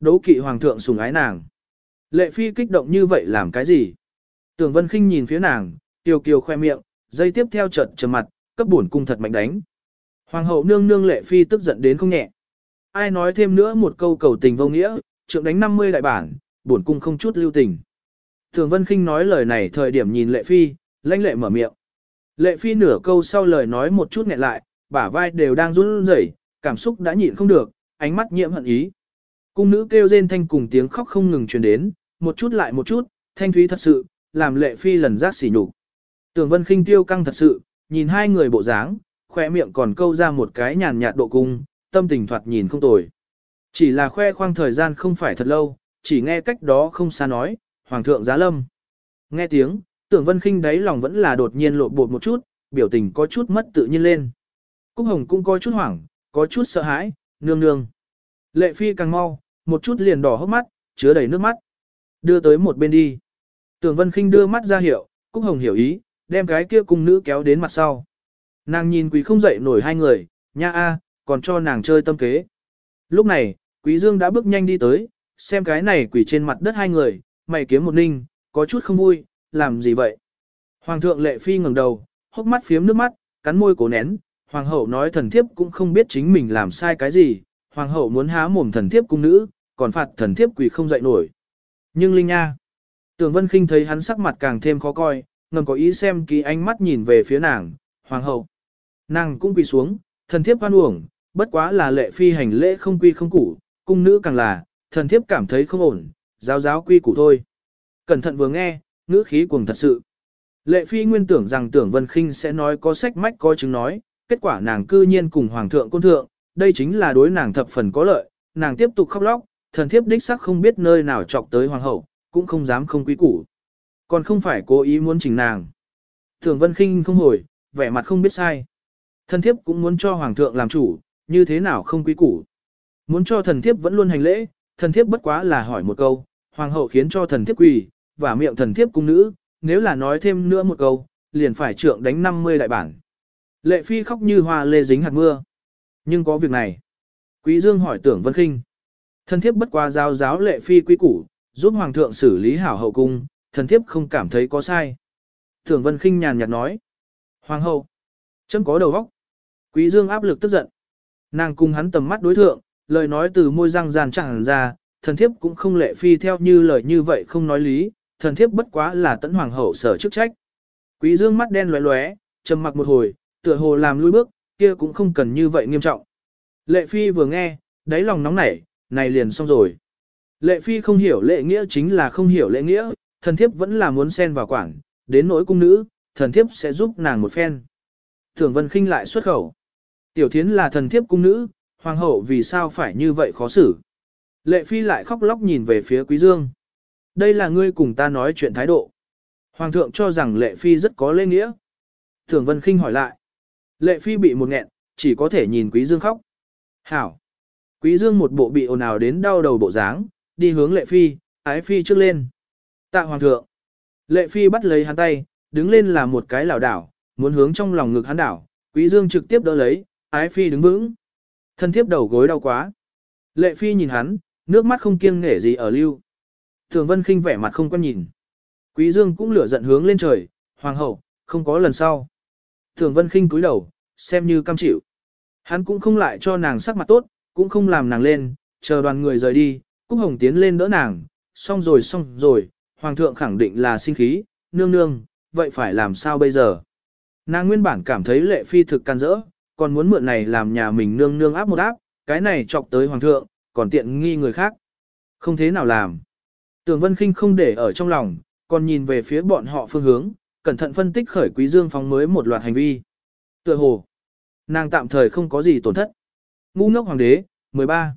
Đố kỵ hoàng thượng sủng ái nàng. Lệ phi kích động như vậy làm cái gì? Tưởng Vân Kinh nhìn phía nàng, kiều kiều khoe miệng, dây tiếp theo chợt trầm mặt, cấp bổn cung thật mạnh đánh. Hoàng hậu nương nương lệ phi tức giận đến không nhẹ. Ai nói thêm nữa một câu cầu tình vô nghĩa, trượng đánh 50 đại bản, bổn cung không chút lưu tình. Thường Vân Kinh nói lời này thời điểm nhìn lệ phi, lãnh lệ mở miệng. Lệ phi nửa câu sau lời nói một chút nghẹn lại, bả vai đều đang run rẩy, cảm xúc đã nhịn không được, ánh mắt nhiễm hận ý. Cung nữ kêu rên thanh cùng tiếng khóc không ngừng truyền đến, một chút lại một chút, thanh thúy thật sự, làm lệ phi lần giác xỉ nhục. Tưởng Vân Khinh tiêu căng thật sự, nhìn hai người bộ dáng, khoe miệng còn câu ra một cái nhàn nhạt độ cung, tâm tình thoạt nhìn không tồi. Chỉ là khoe khoang thời gian không phải thật lâu, chỉ nghe cách đó không xa nói, Hoàng thượng giá lâm. Nghe tiếng, tưởng Vân Khinh đáy lòng vẫn là đột nhiên lộ bột một chút, biểu tình có chút mất tự nhiên lên. Cúc Hồng cũng có chút hoảng, có chút sợ hãi, nương nương. Lệ Phi càng mau, một chút liền đỏ hốc mắt, chứa đầy nước mắt. Đưa tới một bên đi. Tưởng Vân Kinh đưa mắt ra hiệu, Cúc Hồng hiểu ý, đem cái kia cung nữ kéo đến mặt sau. Nàng nhìn quý không dậy nổi hai người, nha a, còn cho nàng chơi tâm kế. Lúc này, quý dương đã bước nhanh đi tới, xem cái này quỷ trên mặt đất hai người, mày kiếm một ninh, có chút không vui, làm gì vậy? Hoàng thượng lệ phi ngẩng đầu, hốc mắt phiếm nước mắt, cắn môi cố nén, hoàng hậu nói thần thiếp cũng không biết chính mình làm sai cái gì, hoàng hậu muốn há mồm thần thiếp cung nữ, còn phạt thần thiếp quỳ không dậy nổi. Nhưng Linh Nha, Tường Vân Kinh thấy hắn sắc mặt càng thêm khó coi, ngầm có ý xem kỹ ánh mắt nhìn về phía nàng, hoàng hậu. Nàng cũng quỳ xuống, thần thiếp hoan uổng, bất quá là lệ phi hành lễ không quy không củ, cung nữ càng là, thần thiếp cảm thấy không ổn, giáo giáo quy củ thôi. Cẩn thận vừa nghe, ngữ khí cuồng thật sự. Lệ phi nguyên tưởng rằng tưởng vân khinh sẽ nói có sách mách có chứng nói, kết quả nàng cư nhiên cùng hoàng thượng côn thượng, đây chính là đối nàng thập phần có lợi, nàng tiếp tục khóc lóc, thần thiếp đích sắc không biết nơi nào chọc tới hoàng hậu, cũng không dám không quý củ. Còn không phải cố ý muốn chỉnh nàng. Tưởng vân khinh không hồi, vẻ mặt không biết sai. Thần thiếp cũng muốn cho hoàng thượng làm chủ, như thế nào không quý củ. Muốn cho thần thiếp vẫn luôn hành lễ, thần thiếp bất quá là hỏi một câu, hoàng hậu khiến cho thần thiếp quỳ, và miệng thần thiếp cung nữ, nếu là nói thêm nữa một câu, liền phải trượng đánh 50 đại bản. Lệ phi khóc như hoa lê dính hạt mưa. Nhưng có việc này. Quý Dương hỏi tưởng Vân Kinh. Thần thiếp bất qua giáo giáo lệ phi quý củ, giúp hoàng thượng xử lý hảo hậu cung, thần thiếp không cảm thấy có sai. Tưởng Vân Kinh nhàn nhạt nói. Hoàng hậu. Chấm có đầu óc. Quý Dương áp lực tức giận. Nàng cùng hắn tầm mắt đối thượng, lời nói từ môi răng ràn chẳng ra, thần thiếp cũng không lệ phi theo như lời như vậy không nói lý, thần thiếp bất quá là tấn hoàng hậu sở chức trách. Quý dương mắt đen lóe lóe, trầm mặc một hồi, tựa hồ làm lui bước, kia cũng không cần như vậy nghiêm trọng. Lệ phi vừa nghe, đáy lòng nóng nảy, này liền xong rồi. Lệ phi không hiểu lệ nghĩa chính là không hiểu lệ nghĩa, thần thiếp vẫn là muốn xen vào quảng đến nỗi cung nữ, thần thiếp sẽ giúp nàng một phen. Thường vân khinh lại xuất khẩu. Tiểu thiến là thần thiếp cung nữ, hoàng hậu vì sao phải như vậy khó xử. Lệ phi lại khóc lóc nhìn về phía quý dương. Đây là ngươi cùng ta nói chuyện thái độ. Hoàng thượng cho rằng lệ phi rất có lễ nghĩa. Thường vân khinh hỏi lại. Lệ phi bị một nghẹn, chỉ có thể nhìn quý dương khóc. Hảo. Quý dương một bộ bị ồn ào đến đau đầu bộ dáng, đi hướng lệ phi, ái phi trước lên. Tạ hoàng thượng. Lệ phi bắt lấy hắn tay, đứng lên là một cái lảo đảo, muốn hướng trong lòng ngực hắn đảo. Quý dương trực tiếp đỡ lấy, ái phi đứng vững. Thân thiếp đầu gối đau quá. Lệ phi nhìn hắn, nước mắt không kiêng nể gì ở lưu. Thường Vân Kinh vẻ mặt không quan nhìn. Quý Dương cũng lửa giận hướng lên trời, hoàng hậu, không có lần sau. Thường Vân Kinh cúi đầu, xem như cam chịu. Hắn cũng không lại cho nàng sắc mặt tốt, cũng không làm nàng lên, chờ đoàn người rời đi, Cúc Hồng tiến lên đỡ nàng, xong rồi xong rồi, hoàng thượng khẳng định là sinh khí, nương nương, vậy phải làm sao bây giờ? Nàng nguyên bản cảm thấy lệ phi thực can rỡ, còn muốn mượn này làm nhà mình nương nương áp một áp, cái này chọc tới hoàng thượng, còn tiện nghi người khác. Không thế nào làm. Tường Vân Kinh không để ở trong lòng, còn nhìn về phía bọn họ phương hướng, cẩn thận phân tích khởi Quý Dương phóng mới một loạt hành vi. Tựa hồ, nàng tạm thời không có gì tổn thất. Ngu ngốc hoàng đế, 13.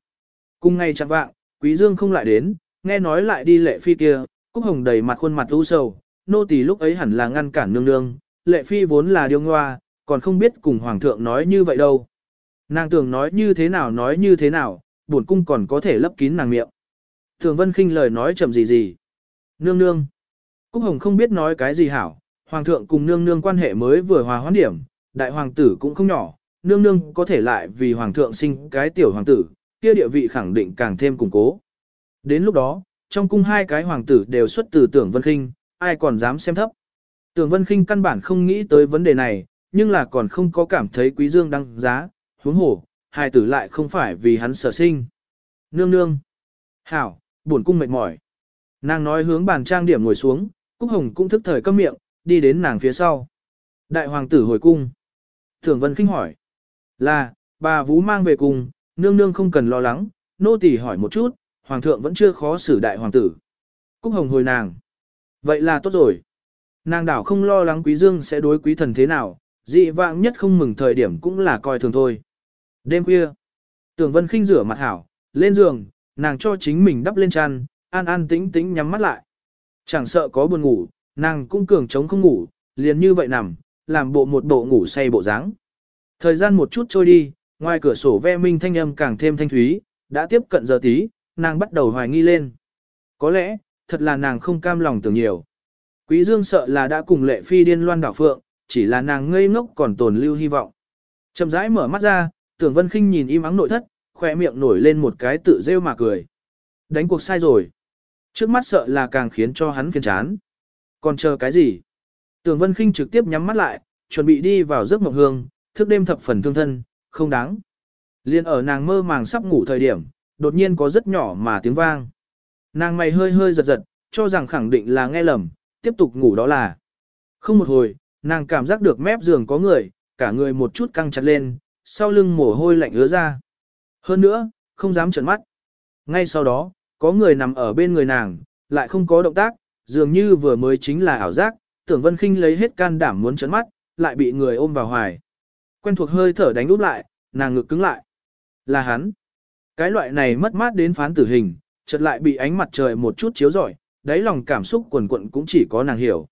Cùng ngày chẳng vạng, Quý Dương không lại đến, nghe nói lại đi lệ phi kia, Cúc Hồng đầy mặt khuôn mặt u sầu, nô tỳ lúc ấy hẳn là ngăn cản nương nương, lệ phi vốn là điêu ngoa, còn không biết cùng hoàng thượng nói như vậy đâu. Nàng tưởng nói như thế nào nói như thế nào, buồn cung còn có thể lấp kín nàng miệng. Thường Vân Kinh lời nói chậm gì gì. Nương nương. Cúc Hồng không biết nói cái gì hảo, hoàng thượng cùng nương nương quan hệ mới vừa hòa hoãn điểm, đại hoàng tử cũng không nhỏ, nương nương có thể lại vì hoàng thượng sinh cái tiểu hoàng tử, kia địa vị khẳng định càng thêm củng cố. Đến lúc đó, trong cung hai cái hoàng tử đều xuất từ tưởng Vân Kinh, ai còn dám xem thấp. Tưởng Vân Kinh căn bản không nghĩ tới vấn đề này, nhưng là còn không có cảm thấy quý dương đăng giá, huống Hổ, hai tử lại không phải vì hắn sở sinh. Nương nương. Hảo, buồn cung mệt mỏi. Nàng nói hướng bàn trang điểm ngồi xuống, Cúc Hồng cũng thức thời câm miệng, đi đến nàng phía sau. Đại hoàng tử hồi cung. Thường Vân Kinh hỏi. Là, bà Vũ mang về cung, nương nương không cần lo lắng, nô tỳ hỏi một chút, hoàng thượng vẫn chưa khó xử đại hoàng tử. Cúc Hồng hồi nàng. Vậy là tốt rồi. Nàng đảo không lo lắng quý dương sẽ đối quý thần thế nào, dị vãng nhất không mừng thời điểm cũng là coi thường thôi. Đêm khuya, Tưởng Vân Kinh rửa mặt hảo, lên giường, nàng cho chính mình đắp lên chăn, an an tĩnh tĩnh nhắm mắt lại. Chẳng sợ có buồn ngủ, nàng cũng cường chống không ngủ, liền như vậy nằm, làm bộ một bộ ngủ say bộ dáng. Thời gian một chút trôi đi, ngoài cửa sổ ve minh thanh âm càng thêm thanh thúy, đã tiếp cận giờ tí, nàng bắt đầu hoài nghi lên. Có lẽ, thật là nàng không cam lòng tưởng nhiều. Quý Dương sợ là đã cùng lệ phi điên loan đảo phượng, chỉ là nàng ngây ngốc còn tồn lưu hy vọng. Chậm rãi mở mắt ra, tưởng vân khinh nhìn im ắng nội thất, khoe miệng nổi lên một cái tự rêu mà cười. Đánh cuộc sai rồi. Trước mắt sợ là càng khiến cho hắn phiền chán. Còn chờ cái gì? Tưởng Vân Kinh trực tiếp nhắm mắt lại, chuẩn bị đi vào giấc mộng hương, thức đêm thập phần thương thân, không đáng. Liên ở nàng mơ màng sắp ngủ thời điểm, đột nhiên có rất nhỏ mà tiếng vang. Nàng mày hơi hơi giật giật, cho rằng khẳng định là nghe lầm, tiếp tục ngủ đó là. Không một hồi, nàng cảm giác được mép giường có người, cả người một chút căng chặt lên, sau lưng mồ hôi lạnh ứa ra. Hơn nữa, không dám trợn mắt. Ngay sau đó, có người nằm ở bên người nàng, lại không có động tác, dường như vừa mới chính là ảo giác, tưởng Vân Kinh lấy hết can đảm muốn chấn mắt, lại bị người ôm vào hoài. Quen thuộc hơi thở đánh úp lại, nàng ngực cứng lại. Là hắn. Cái loại này mất mát đến phán tử hình, chợt lại bị ánh mặt trời một chút chiếu rọi, đáy lòng cảm xúc quần quận cũng chỉ có nàng hiểu.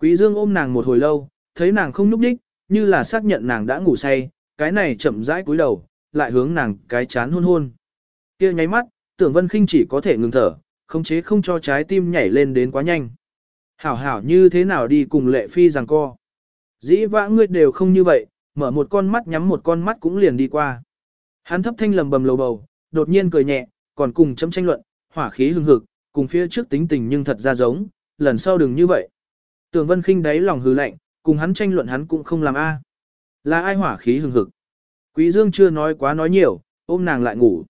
Quý Dương ôm nàng một hồi lâu, thấy nàng không nhúc đích, như là xác nhận nàng đã ngủ say, cái này chậm rãi cúi đầu, lại hướng nàng cái chán hôn hôn. Kia nháy mắt, tưởng Vân Khinh chỉ có thể ngừng thở, khống chế không cho trái tim nhảy lên đến quá nhanh. Hảo hảo như thế nào đi cùng lệ phi rằng co. Dĩ vãng ngươi đều không như vậy, mở một con mắt nhắm một con mắt cũng liền đi qua. Hắn thấp thanh lầm bầm lầu bầu, đột nhiên cười nhẹ, còn cùng chấm tranh luận, hỏa khí hừng hực, cùng phía trước tính tình nhưng thật ra giống, lần sau đừng như vậy. Tưởng Vân Khinh đáy lòng hừ lạnh, cùng hắn tranh luận hắn cũng không làm a. Là ai hỏa khí hừng hực? Quý Dương chưa nói quá nói nhiều, ôm nàng lại ngủ.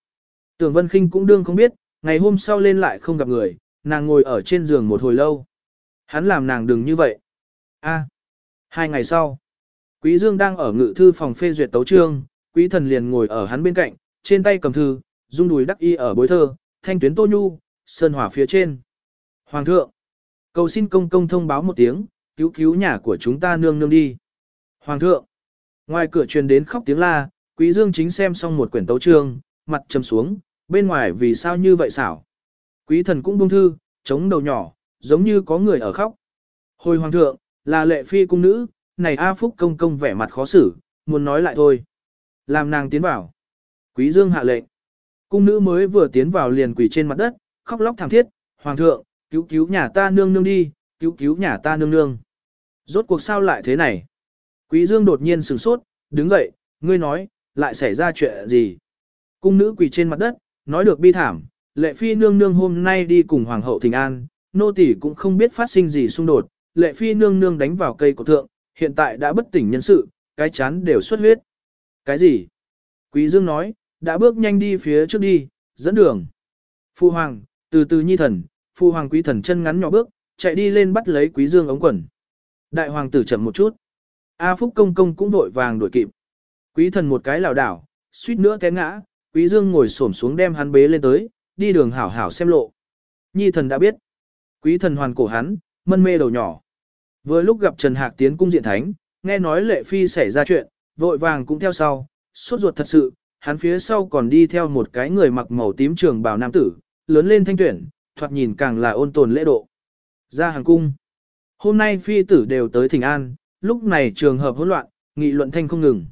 Tưởng Vân Kinh cũng đương không biết, ngày hôm sau lên lại không gặp người, nàng ngồi ở trên giường một hồi lâu. Hắn làm nàng đừng như vậy. A. Hai ngày sau, Quý Dương đang ở ngự thư phòng phê duyệt tấu chương, Quý thần liền ngồi ở hắn bên cạnh, trên tay cầm thư, dung đùi đắc y ở bối thơ, thanh tuyến tô nhu, sơn hỏa phía trên. Hoàng thượng, cầu xin công công thông báo một tiếng, cứu cứu nhà của chúng ta nương nương đi. Hoàng thượng, ngoài cửa truyền đến khóc tiếng la, Quý Dương chính xem xong một quyển tấu chương, mặt trầm xuống, bên ngoài vì sao như vậy xảo. Quý thần cũng buông thư, chống đầu nhỏ, giống như có người ở khóc. Hồi hoàng thượng, là lệ phi cung nữ, này A Phúc công công vẻ mặt khó xử, muốn nói lại thôi. Làm nàng tiến vào. Quý Dương hạ lệnh. Cung nữ mới vừa tiến vào liền quỳ trên mặt đất, khóc lóc thảm thiết, hoàng thượng, cứu cứu nhà ta nương nương đi, cứu cứu nhà ta nương nương. Rốt cuộc sao lại thế này? Quý Dương đột nhiên sửng sốt, đứng dậy, ngươi nói, lại xảy ra chuyện gì? Cung nữ quỳ trên mặt đất, nói được bi thảm, lệ phi nương nương hôm nay đi cùng hoàng hậu thỉnh an, nô tỳ cũng không biết phát sinh gì xung đột, lệ phi nương nương đánh vào cây của thượng, hiện tại đã bất tỉnh nhân sự, cái chán đều xuất huyết. Cái gì? Quý Dương nói, đã bước nhanh đi phía trước đi, dẫn đường. Phu hoàng, từ từ nhi thần, phu hoàng quý thần chân ngắn nhỏ bước, chạy đi lên bắt lấy quý Dương ống quần. Đại hoàng tử chậm một chút. A Phúc công công cũng vội vàng đuổi kịp. Quý thần một cái lảo đảo, suýt nữa té ngã, quý dương ngồi xổm xuống đem hắn bế lên tới, đi đường hảo hảo xem lộ. Nhi thần đã biết. Quý thần hoàn cổ hắn, mân mê đầu nhỏ. Vừa lúc gặp Trần Hạc tiến cung diện thánh, nghe nói lệ phi xảy ra chuyện, vội vàng cũng theo sau, sốt ruột thật sự, hắn phía sau còn đi theo một cái người mặc màu tím trường bào nam tử, lớn lên thanh tuyển, thoạt nhìn càng là ôn tồn lễ độ. Ra hàng cung. Hôm nay phi tử đều tới thỉnh an, lúc này trường hợp hỗn loạn, nghị luận thanh không ngừng.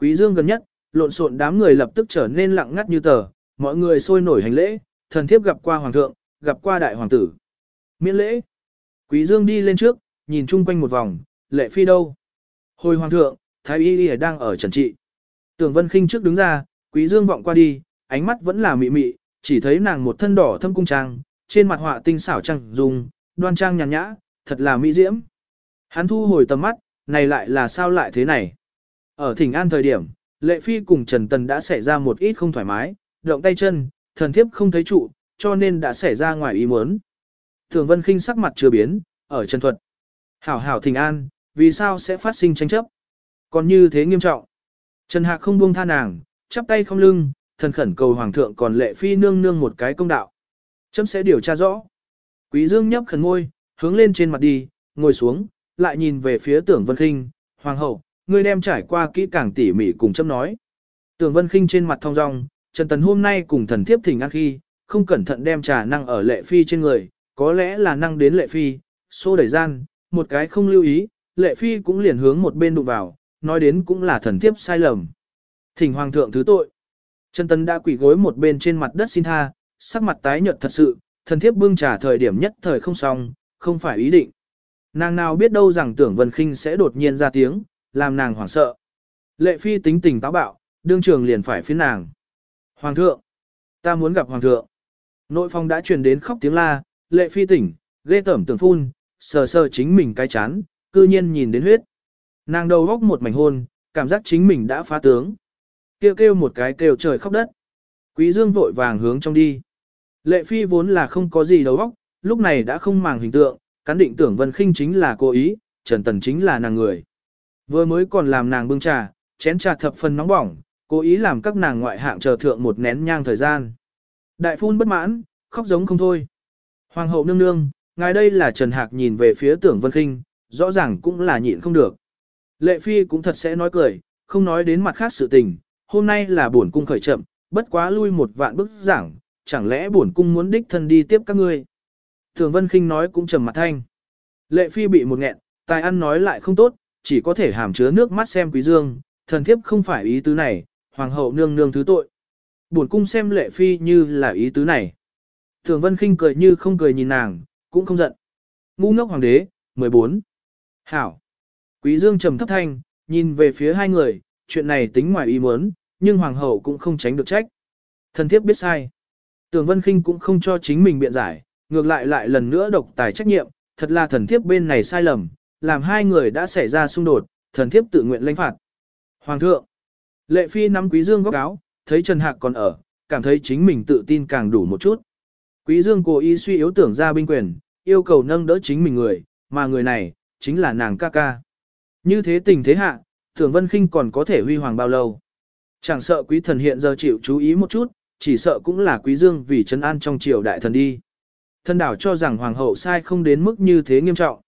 Quý dương gần nhất, lộn xộn đám người lập tức trở nên lặng ngắt như tờ, mọi người sôi nổi hành lễ, thần thiếp gặp qua hoàng thượng, gặp qua đại hoàng tử. Miễn lễ. Quý dương đi lên trước, nhìn chung quanh một vòng, lệ phi đâu? Hồi hoàng thượng, thái y y đang ở trần trị. Tưởng vân khinh trước đứng ra, quý dương vọng qua đi, ánh mắt vẫn là mị mị, chỉ thấy nàng một thân đỏ thâm cung trang, trên mặt họa tinh xảo trang dùng, đoan trang nhàn nhã, thật là mỹ diễm. Hắn thu hồi tầm mắt, này lại là sao lại thế này? Ở thỉnh an thời điểm, lệ phi cùng Trần Tần đã xảy ra một ít không thoải mái, động tay chân, thần thiếp không thấy trụ, cho nên đã xảy ra ngoài ý muốn. Thường Vân Kinh sắc mặt chưa biến, ở Trần Thuật. Hảo hảo thỉnh an, vì sao sẽ phát sinh tranh chấp? Còn như thế nghiêm trọng. Trần Hạc không buông tha nàng, chắp tay không lưng, thần khẩn cầu Hoàng thượng còn lệ phi nương nương một cái công đạo. Chấm sẽ điều tra rõ. Quý Dương nhấp khẩn ngôi, hướng lên trên mặt đi, ngồi xuống, lại nhìn về phía tưởng Vân Kinh, Hoàng hậu, ngươi đem trải qua kỹ càng tỉ mỉ cùng chấm nói. Tưởng Vân Kinh trên mặt thong dong, Trần Tần hôm nay cùng thần thiếp thỉnh ăn khi, không cẩn thận đem trà năng ở lệ phi trên người, có lẽ là năng đến lệ phi, xô đẩy gian, một cái không lưu ý, lệ phi cũng liền hướng một bên đụng vào, nói đến cũng là thần thiếp sai lầm. Thỉnh hoàng thượng thứ tội. Trần Tần đã quỳ gối một bên trên mặt đất xin tha, sắc mặt tái nhợt thật sự, thần thiếp bưng trà thời điểm nhất thời không xong, không phải ý định. Nàng nào biết đâu rằng tưởng Vân Kinh sẽ đột nhiên ra tiếng, làm nàng hoảng sợ. Lệ phi tính tình táo bạo, đương trường liền phải phiến nàng. Hoàng thượng, ta muốn gặp hoàng thượng. Nội phong đã truyền đến khóc tiếng la, lệ phi tỉnh, ghê tẩm tưởng phun, sờ sờ chính mình cái chán, cư nhiên nhìn đến huyết. Nàng đầu góc một mảnh hôn, cảm giác chính mình đã phá tướng. Kêu kêu một cái kêu trời khóc đất. Quý dương vội vàng hướng trong đi. Lệ phi vốn là không có gì đầu óc, lúc này đã không màng hình tượng, cán định tưởng Vân Khinh chính là cô ý, Trần Tần chính là nàng người. Vừa mới còn làm nàng bưng trà, chén trà thập phần nóng bỏng, cố ý làm các nàng ngoại hạng chờ thượng một nén nhang thời gian. Đại phun bất mãn, khóc giống không thôi. Hoàng hậu nương nương, ngài đây là Trần Hạc nhìn về phía tưởng Vân khinh, rõ ràng cũng là nhịn không được. Lệ Phi cũng thật sẽ nói cười, không nói đến mặt khác sự tình, hôm nay là buồn cung khởi chậm, bất quá lui một vạn bức giảng, chẳng lẽ buồn cung muốn đích thân đi tiếp các ngươi. Thường Vân Kinh nói cũng trầm mặt thanh. Lệ Phi bị một nghẹn, tài ăn nói lại không tốt, chỉ có thể hàm chứa nước mắt xem Quý Dương, thần thiếp không phải ý tứ này, hoàng hậu nương nương thứ tội. Bổn cung xem Lệ Phi như là ý tứ này. Thường Vân Kinh cười như không cười nhìn nàng, cũng không giận. Ngu ngốc hoàng đế, 14. Hảo. Quý Dương trầm thấp thanh, nhìn về phía hai người, chuyện này tính ngoài ý muốn, nhưng hoàng hậu cũng không tránh được trách. Thần thiếp biết sai. Tường Vân Kinh cũng không cho chính mình biện giải, ngược lại lại lần nữa độc tài trách nhiệm, thật là thần thiếp bên này sai lầm, làm hai người đã xảy ra xung đột, thần thiếp tự nguyện lãnh phạt. Hoàng thượng. Lệ Phi nắm Quý Dương góc áo, thấy Trần Hạc còn ở, cảm thấy chính mình tự tin càng đủ một chút. Quý Dương cố ý suy yếu tưởng ra binh quyền, yêu cầu nâng đỡ chính mình người, mà người này, chính là nàng ca ca. Như thế tình thế hạ, tưởng Vân Kinh còn có thể huy hoàng bao lâu. Chẳng sợ quý thần hiện giờ chịu chú ý một chút, chỉ sợ cũng là quý dương vì trấn an trong triều đại thần đi. Thân đảo cho rằng hoàng hậu sai không đến mức như thế nghiêm trọng.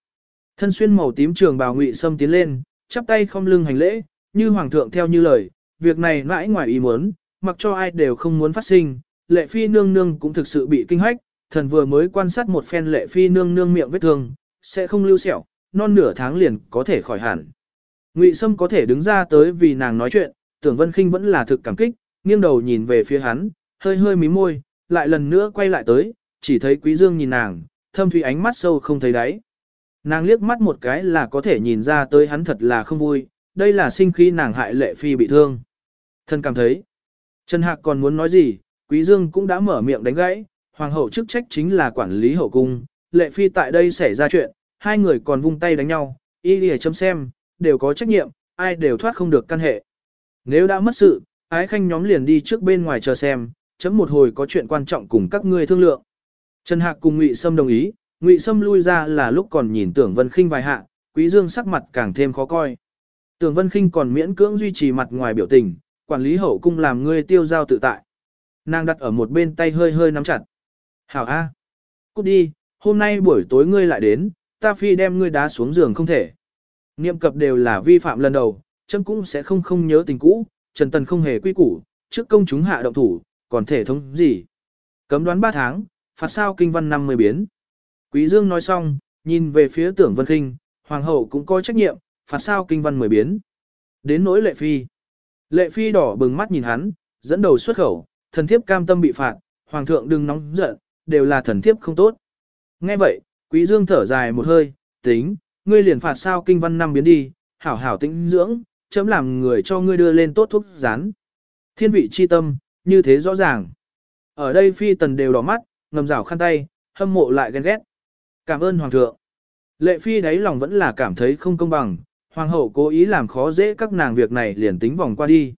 Thân xuyên màu tím trường bào ngụy xâm tiến lên, chắp tay không lưng hành lễ, như hoàng thượng theo như lời, việc này mãi ngoài ý muốn, mặc cho ai đều không muốn phát sinh, lệ phi nương nương cũng thực sự bị kinh hách, thần vừa mới quan sát một phen lệ phi nương nương miệng vết thương, sẽ không lưu sẹo, non nửa tháng liền có thể khỏi hẳn. Ngụy Sâm có thể đứng ra tới vì nàng nói chuyện, tưởng Vân Khinh vẫn là thực cảm kích, nghiêng đầu nhìn về phía hắn, hơi hơi mím môi, lại lần nữa quay lại tới, chỉ thấy Quý Dương nhìn nàng, thâm thủy ánh mắt sâu không thấy đáy. Nàng liếc mắt một cái là có thể nhìn ra tới hắn thật là không vui, đây là sinh khí nàng hại lệ phi bị thương. Thân cảm thấy, Trần Hạc còn muốn nói gì, Quý Dương cũng đã mở miệng đánh gãy, hoàng hậu chức trách chính là quản lý hậu cung, lệ phi tại đây xảy ra chuyện, hai người còn vung tay đánh nhau, y lìa chấm xem, đều có trách nhiệm, ai đều thoát không được căn hệ. Nếu đã mất sự, ái khanh nhóm liền đi trước bên ngoài chờ xem, chấm một hồi có chuyện quan trọng cùng các ngươi thương lượng. Trần Hạc cùng Ngụy Sâm đồng ý, Ngụy Sâm lui ra là lúc còn nhìn Tưởng Vân Khinh vài hạ, Quý Dương sắc mặt càng thêm khó coi. Tưởng Vân Khinh còn miễn cưỡng duy trì mặt ngoài biểu tình, quản lý hậu cung làm ngươi tiêu giao tự tại. Nàng đặt ở một bên tay hơi hơi nắm chặt. Hảo A. Cút đi, hôm nay buổi tối ngươi lại đến, ta phi đem ngươi đá xuống giường không thể. Niệm cập đều là vi phạm lần đầu, chấm cũng sẽ không không nhớ tình cũ, Trần Tần không hề quy củ, trước công chúng hạ động thủ, còn thể thống gì. Cấm đoán 3 tháng, phạt sao kinh văn 50 biến. Quý Dương nói xong, nhìn về phía tưởng vân kinh, hoàng hậu cũng có trách nhiệm, phạt sao kinh văn 10 biến. Đến nỗi lệ phi. Lệ phi đỏ bừng mắt nhìn hắn, dẫn đầu xuất khẩu, thần thiếp cam tâm bị phạt, hoàng thượng đừng nóng giận, đều là thần thiếp không tốt. Nghe vậy, quý dương thở dài một hơi, tính, ngươi liền phạt sao kinh văn năm biến đi, hảo hảo tĩnh dưỡng, chấm làm người cho ngươi đưa lên tốt thuốc rán. Thiên vị chi tâm, như thế rõ ràng. Ở đây phi tần đều đỏ mắt, ngầm rảo khăn tay, hâm mộ lại ghen ghét. Cảm ơn hoàng thượng. Lệ phi đáy lòng vẫn là cảm thấy không công bằng, hoàng hậu cố ý làm khó dễ các nàng việc này liền tính vòng qua đi.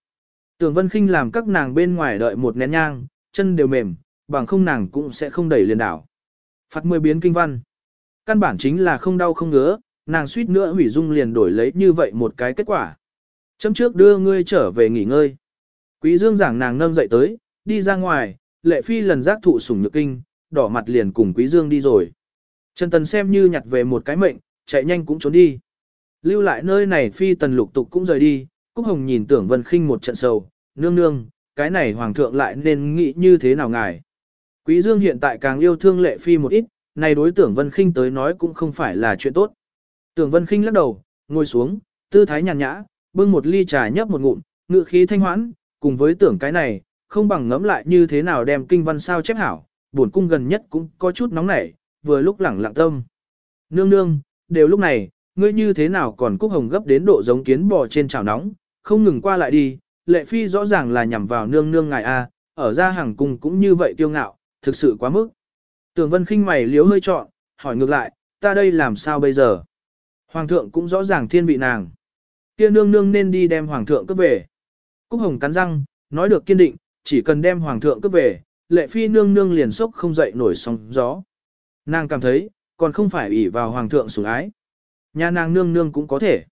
Tường Vân kinh làm các nàng bên ngoài đợi một nén nhang, chân đều mềm, bằng không nàng cũng sẽ không đẩy liền đảo. Phạt mười biến kinh văn. Căn bản chính là không đau không ngứa, nàng suýt nữa hủy dung liền đổi lấy như vậy một cái kết quả. Chấm trước đưa ngươi trở về nghỉ ngơi. Quý dương giảng nàng nâng dậy tới, đi ra ngoài, lệ phi lần giác thụ sủng nhược kinh, đỏ mặt liền cùng quý dương đi rồi. Trần Tần xem như nhặt về một cái mệnh, chạy nhanh cũng trốn đi. Lưu lại nơi này phi tần lục tục cũng rời đi, Cúc Hồng nhìn tưởng Vân Khinh một trận sầu, nương nương, cái này hoàng thượng lại nên nghĩ như thế nào ngài. Quý Dương hiện tại càng yêu thương lệ phi một ít, này đối tưởng Vân Khinh tới nói cũng không phải là chuyện tốt. Tưởng Vân Khinh lắc đầu, ngồi xuống, tư thái nhàn nhã, bưng một ly trà nhấp một ngụm, ngự khí thanh hoãn, cùng với tưởng cái này, không bằng ngẫm lại như thế nào đem kinh văn sao chép hảo, buồn cung gần nhất cũng có chút nóng nảy, vừa lúc lẳng lặng tâm. Nương nương, đều lúc này, ngươi như thế nào còn cúc hồng gấp đến độ giống kiến bò trên chảo nóng, không ngừng qua lại đi, lệ phi rõ ràng là nhằm vào nương nương ngài a, ở ra hàng cung cũng như vậy tiêu ngạo, thực sự quá mức. tường vân khinh mày liếu hơi trọn, hỏi ngược lại, ta đây làm sao bây giờ? Hoàng thượng cũng rõ ràng thiên vị nàng. Kia nương nương nên đi đem hoàng thượng cướp về. Cúc hồng cắn răng, nói được kiên định, chỉ cần đem hoàng thượng cướp về, lệ phi nương nương liền sốc không dậy nổi sóng gió. Nàng cảm thấy, còn không phải ủy vào hoàng thượng sủng ái. Nhà nàng nương nương cũng có thể.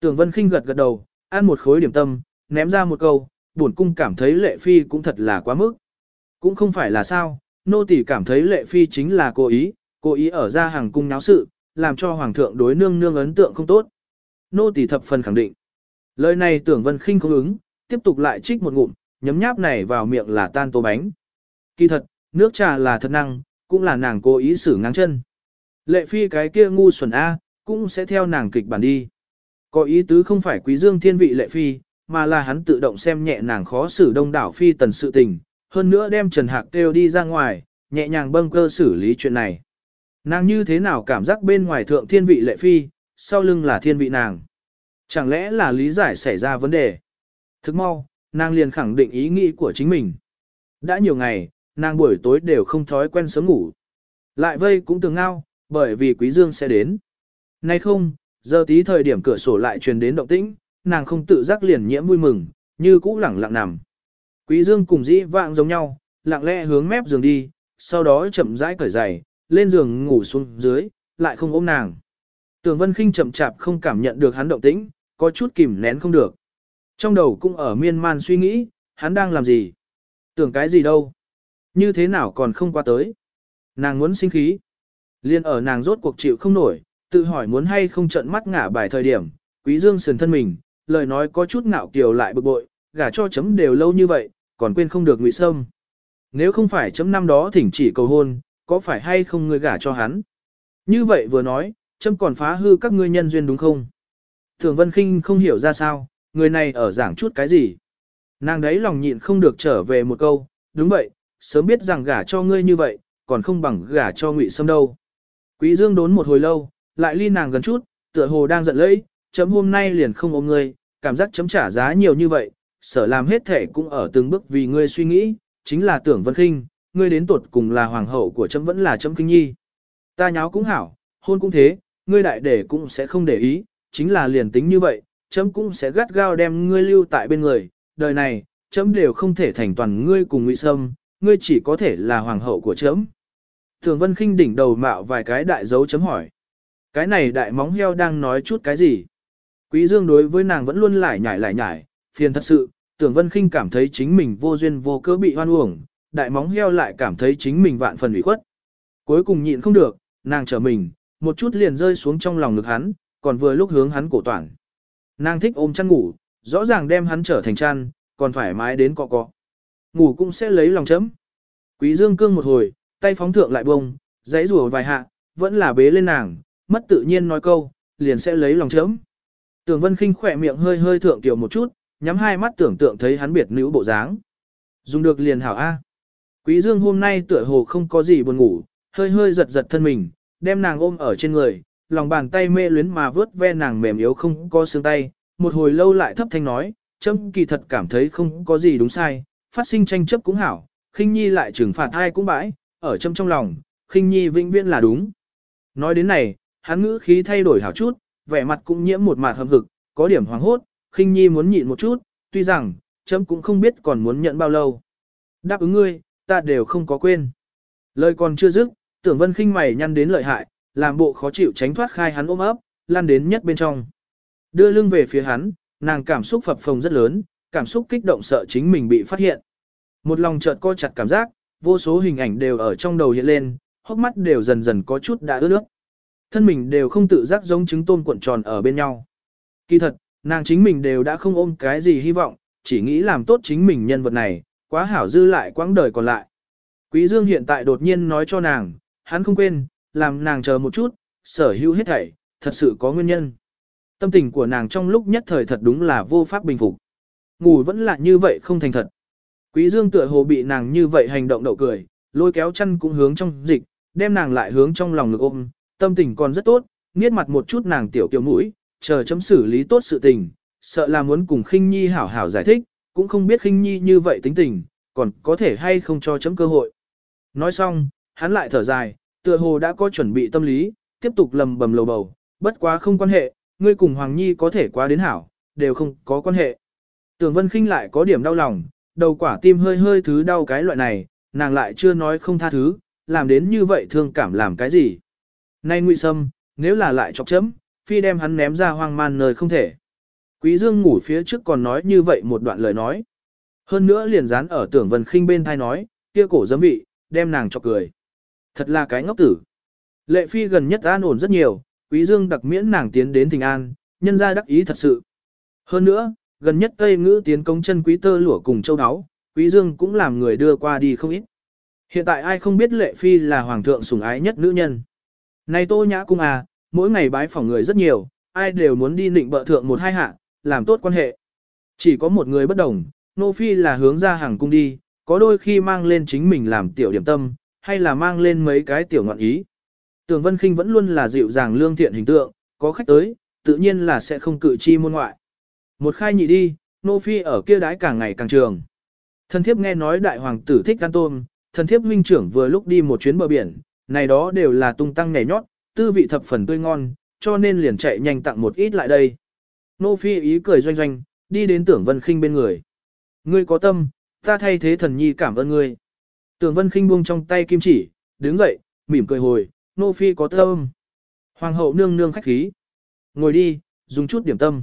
Tưởng vân khinh gật gật đầu, ăn một khối điểm tâm, ném ra một câu, bổn cung cảm thấy lệ phi cũng thật là quá mức. Cũng không phải là sao, nô tỳ cảm thấy lệ phi chính là cố ý, cố ý ở ra hàng cung náo sự, làm cho hoàng thượng đối nương nương ấn tượng không tốt. Nô tỳ thập phần khẳng định. Lời này tưởng vân khinh không ứng, tiếp tục lại trích một ngụm, nhấm nháp này vào miệng là tan tô bánh. Kỳ thật, nước trà là thật năng, cũng là nàng cố ý xử ngang chân. Lệ phi cái kia ngu xuẩn A, cũng sẽ theo nàng kịch bản đi. Có ý tứ không phải quý dương thiên vị lệ phi, mà là hắn tự động xem nhẹ nàng khó xử đông đảo phi tần sự tình, hơn nữa đem Trần Hạc kêu đi ra ngoài, nhẹ nhàng bâng cơ xử lý chuyện này. Nàng như thế nào cảm giác bên ngoài thượng thiên vị lệ phi, sau lưng là thiên vị nàng. Chẳng lẽ là lý giải xảy ra vấn đề? Thức mau, nàng liền khẳng định ý nghĩ của chính mình. Đã nhiều ngày, nàng buổi tối đều không thói quen sớm ngủ. Lại vây cũng từng ngao, bởi vì quý dương sẽ đến. Nay không, giờ tí thời điểm cửa sổ lại truyền đến động tĩnh, nàng không tự giác liền nhiễm vui mừng, như cũ lẳng lặng nằm. Quý dương cùng dĩ vạng giống nhau, lặng lẽ hướng mép giường đi, sau đó chậm rãi cởi giày, lên giường ngủ xuống dưới, lại không ôm nàng. Tường Vân Khinh chậm chạp không cảm nhận được hắn động tĩnh, có chút kìm nén không được. Trong đầu cũng ở miên man suy nghĩ, hắn đang làm gì? Tưởng cái gì đâu? Như thế nào còn không qua tới? Nàng muốn sinh khí. Liên ở nàng rốt cuộc chịu không nổi, tự hỏi muốn hay không trận mắt ngả bài thời điểm, quý dương sườn thân mình, lời nói có chút ngạo kiều lại bực bội, gả cho chấm đều lâu như vậy, còn quên không được ngụy sâm. Nếu không phải chấm năm đó thỉnh chỉ cầu hôn, có phải hay không ngươi gả cho hắn? Như vậy vừa nói, chấm còn phá hư các ngươi nhân duyên đúng không? Thường Vân Kinh không hiểu ra sao, người này ở giảng chút cái gì? Nàng đấy lòng nhịn không được trở về một câu, đúng vậy, sớm biết rằng gả cho ngươi như vậy, còn không bằng gả cho ngụy sâm đâu. Quý Dương đốn một hồi lâu, lại ly nàng gần chút, tựa hồ đang giận lẫy, chấm hôm nay liền không ôm ngươi, cảm giác chấm trả giá nhiều như vậy, sở làm hết thể cũng ở từng bước vì ngươi suy nghĩ, chính là tưởng vân khinh, ngươi đến tuột cùng là hoàng hậu của chấm vẫn là chấm kinh nhi. Ta nháo cũng hảo, hôn cũng thế, ngươi đại để cũng sẽ không để ý, chính là liền tính như vậy, chấm cũng sẽ gắt gao đem ngươi lưu tại bên người, đời này, chấm đều không thể thành toàn ngươi cùng ngụy sâm, ngươi chỉ có thể là hoàng hậu của chấm. Thường Vân Kinh đỉnh đầu mạo vài cái đại dấu chấm hỏi. Cái này đại móng heo đang nói chút cái gì? Quý Dương đối với nàng vẫn luôn lải nhải lải nhải, phiền thật sự, tưởng Vân Kinh cảm thấy chính mình vô duyên vô cớ bị hoan uổng, đại móng heo lại cảm thấy chính mình vạn phần ủy khuất. Cuối cùng nhịn không được, nàng trở mình, một chút liền rơi xuống trong lòng ngực hắn, còn vừa lúc hướng hắn cổ toàn. Nàng thích ôm chăn ngủ, rõ ràng đem hắn trở thành chăn, còn thoải mái đến cọ cọ. Ngủ cũng sẽ lấy lòng chấm. Quý Dương cương một hồi, tay phóng thượng lại bông, giãy rùa vài hạ, vẫn là bế lên nàng, mất tự nhiên nói câu, liền sẽ lấy lòng chấm. Tưởng Vân Khinh khỏe miệng hơi hơi thượng tiểu một chút, nhắm hai mắt tưởng tượng thấy hắn biệt nữ bộ dáng. Dùng được liền hảo A. Quý Dương hôm nay tựa hồ không có gì buồn ngủ, hơi hơi giật giật thân mình, đem nàng ôm ở trên người, lòng bàn tay mê luyến mà vớt ve nàng mềm yếu không có xương tay, một hồi lâu lại thấp thanh nói, châm kỳ thật cảm thấy không có gì đúng sai, phát sinh tranh chấp cũng hảo, khinh nhi lại trừng phạt ai cũng bãi, ở châm trong lòng, khinh nhi vĩnh viễn là đúng. Nói đến này, hắn ngữ khí thay đổi hảo chút, vẻ mặt cũng nhiễm một mạt hâm hực, có điểm hoàng hốt, khinh nhi muốn nhịn một chút, tuy rằng, chấm cũng không biết còn muốn nhận bao lâu. Đáp ứng ngươi, ta đều không có quên. Lời còn chưa dứt, tưởng vân khinh mày nhăn đến lợi hại, làm bộ khó chịu tránh thoát khai hắn ôm ấp, lăn đến nhất bên trong. Đưa lưng về phía hắn, nàng cảm xúc phập phồng rất lớn, cảm xúc kích động sợ chính mình bị phát hiện. Một lòng chợt co chặt cảm giác, vô số hình ảnh đều ở trong đầu hiện lên, hốc mắt đều dần dần có chút đã ướt nước. Thân mình đều không tự giác giống trứng tôm cuộn tròn ở bên nhau. Kỳ thật, nàng chính mình đều đã không ôm cái gì hy vọng, chỉ nghĩ làm tốt chính mình nhân vật này, quá hảo dư lại quãng đời còn lại. Quý Dương hiện tại đột nhiên nói cho nàng, hắn không quên, làm nàng chờ một chút, sở hữu hết thảy, thật sự có nguyên nhân. Tâm tình của nàng trong lúc nhất thời thật đúng là vô pháp bình phục. Ngủ vẫn là như vậy không thành thật. Quý Dương tựa hồ bị nàng như vậy hành động đậu cười, lôi kéo chân cũng hướng trong dịch, đem nàng lại hướng trong lòng ngực ôm, tâm tình còn rất tốt, nghiết mặt một chút nàng tiểu kiều mũi, chờ chấm xử lý tốt sự tình, sợ là muốn cùng khinh nhi hảo hảo giải thích, cũng không biết khinh nhi như vậy tính tình, còn có thể hay không cho chấm cơ hội. Nói xong, hắn lại thở dài, tựa hồ đã có chuẩn bị tâm lý, tiếp tục lầm bầm lầu bầu, bất quá không quan hệ, ngươi cùng Hoàng Nhi có thể qua đến hảo, đều không có quan hệ. Tưởng Vân Kinh lại có điểm đau lòng, đầu quả tim hơi hơi thứ đau cái loại này, nàng lại chưa nói không tha thứ, làm đến như vậy thương cảm làm cái gì. Nay Ngụy Sâm, nếu là lại chọc chấm, phi đem hắn ném ra hoang man nơi không thể. Quý Dương ngủ phía trước còn nói như vậy một đoạn lời nói. Hơn nữa liền dán ở tưởng Vân Kinh bên thai nói, kia cổ giấm vị, đem nàng cho cười. Thật là cái ngốc tử. Lệ phi gần nhất an ổn rất nhiều, quý dương đặc miễn nàng tiến đến thình an, nhân gia đắc ý thật sự. Hơn nữa, gần nhất Tây ngữ tiến công chân quý tơ lụa cùng châu áo, quý dương cũng làm người đưa qua đi không ít. Hiện tại ai không biết lệ phi là hoàng thượng sủng ái nhất nữ nhân. Này tô nhã cung à, mỗi ngày bái phỏng người rất nhiều, ai đều muốn đi nịnh bợ thượng một hai hạ, làm tốt quan hệ. Chỉ có một người bất đồng, nô phi là hướng ra hàng cung đi, có đôi khi mang lên chính mình làm tiểu điểm tâm, hay là mang lên mấy cái tiểu ngọn ý. Tường Vân Kinh vẫn luôn là dịu dàng lương thiện hình tượng, có khách tới, tự nhiên là sẽ không cự chi môn ngoại. Một khai nhị đi, nô phi ở kia đái càng ngày càng trường. Thần thiếp nghe nói đại hoàng tử thích ăn tôm, thần thiếp huynh trưởng vừa lúc đi một chuyến bờ biển, này đó đều là tung tăng nhảy nhót, tư vị thập phần tươi ngon, cho nên liền chạy nhanh tặng một ít lại đây. Nô phi ý cười doanh doanh, đi đến tưởng vân khinh bên người. Ngươi có tâm, ta thay thế thần nhi cảm ơn ngươi. Tưởng vân khinh buông trong tay kim chỉ, đứng dậy, mỉm cười hồi, nô phi có tâm. Hoàng hậu nương nương khách khí. Ngồi đi, dùng chút điểm tâm.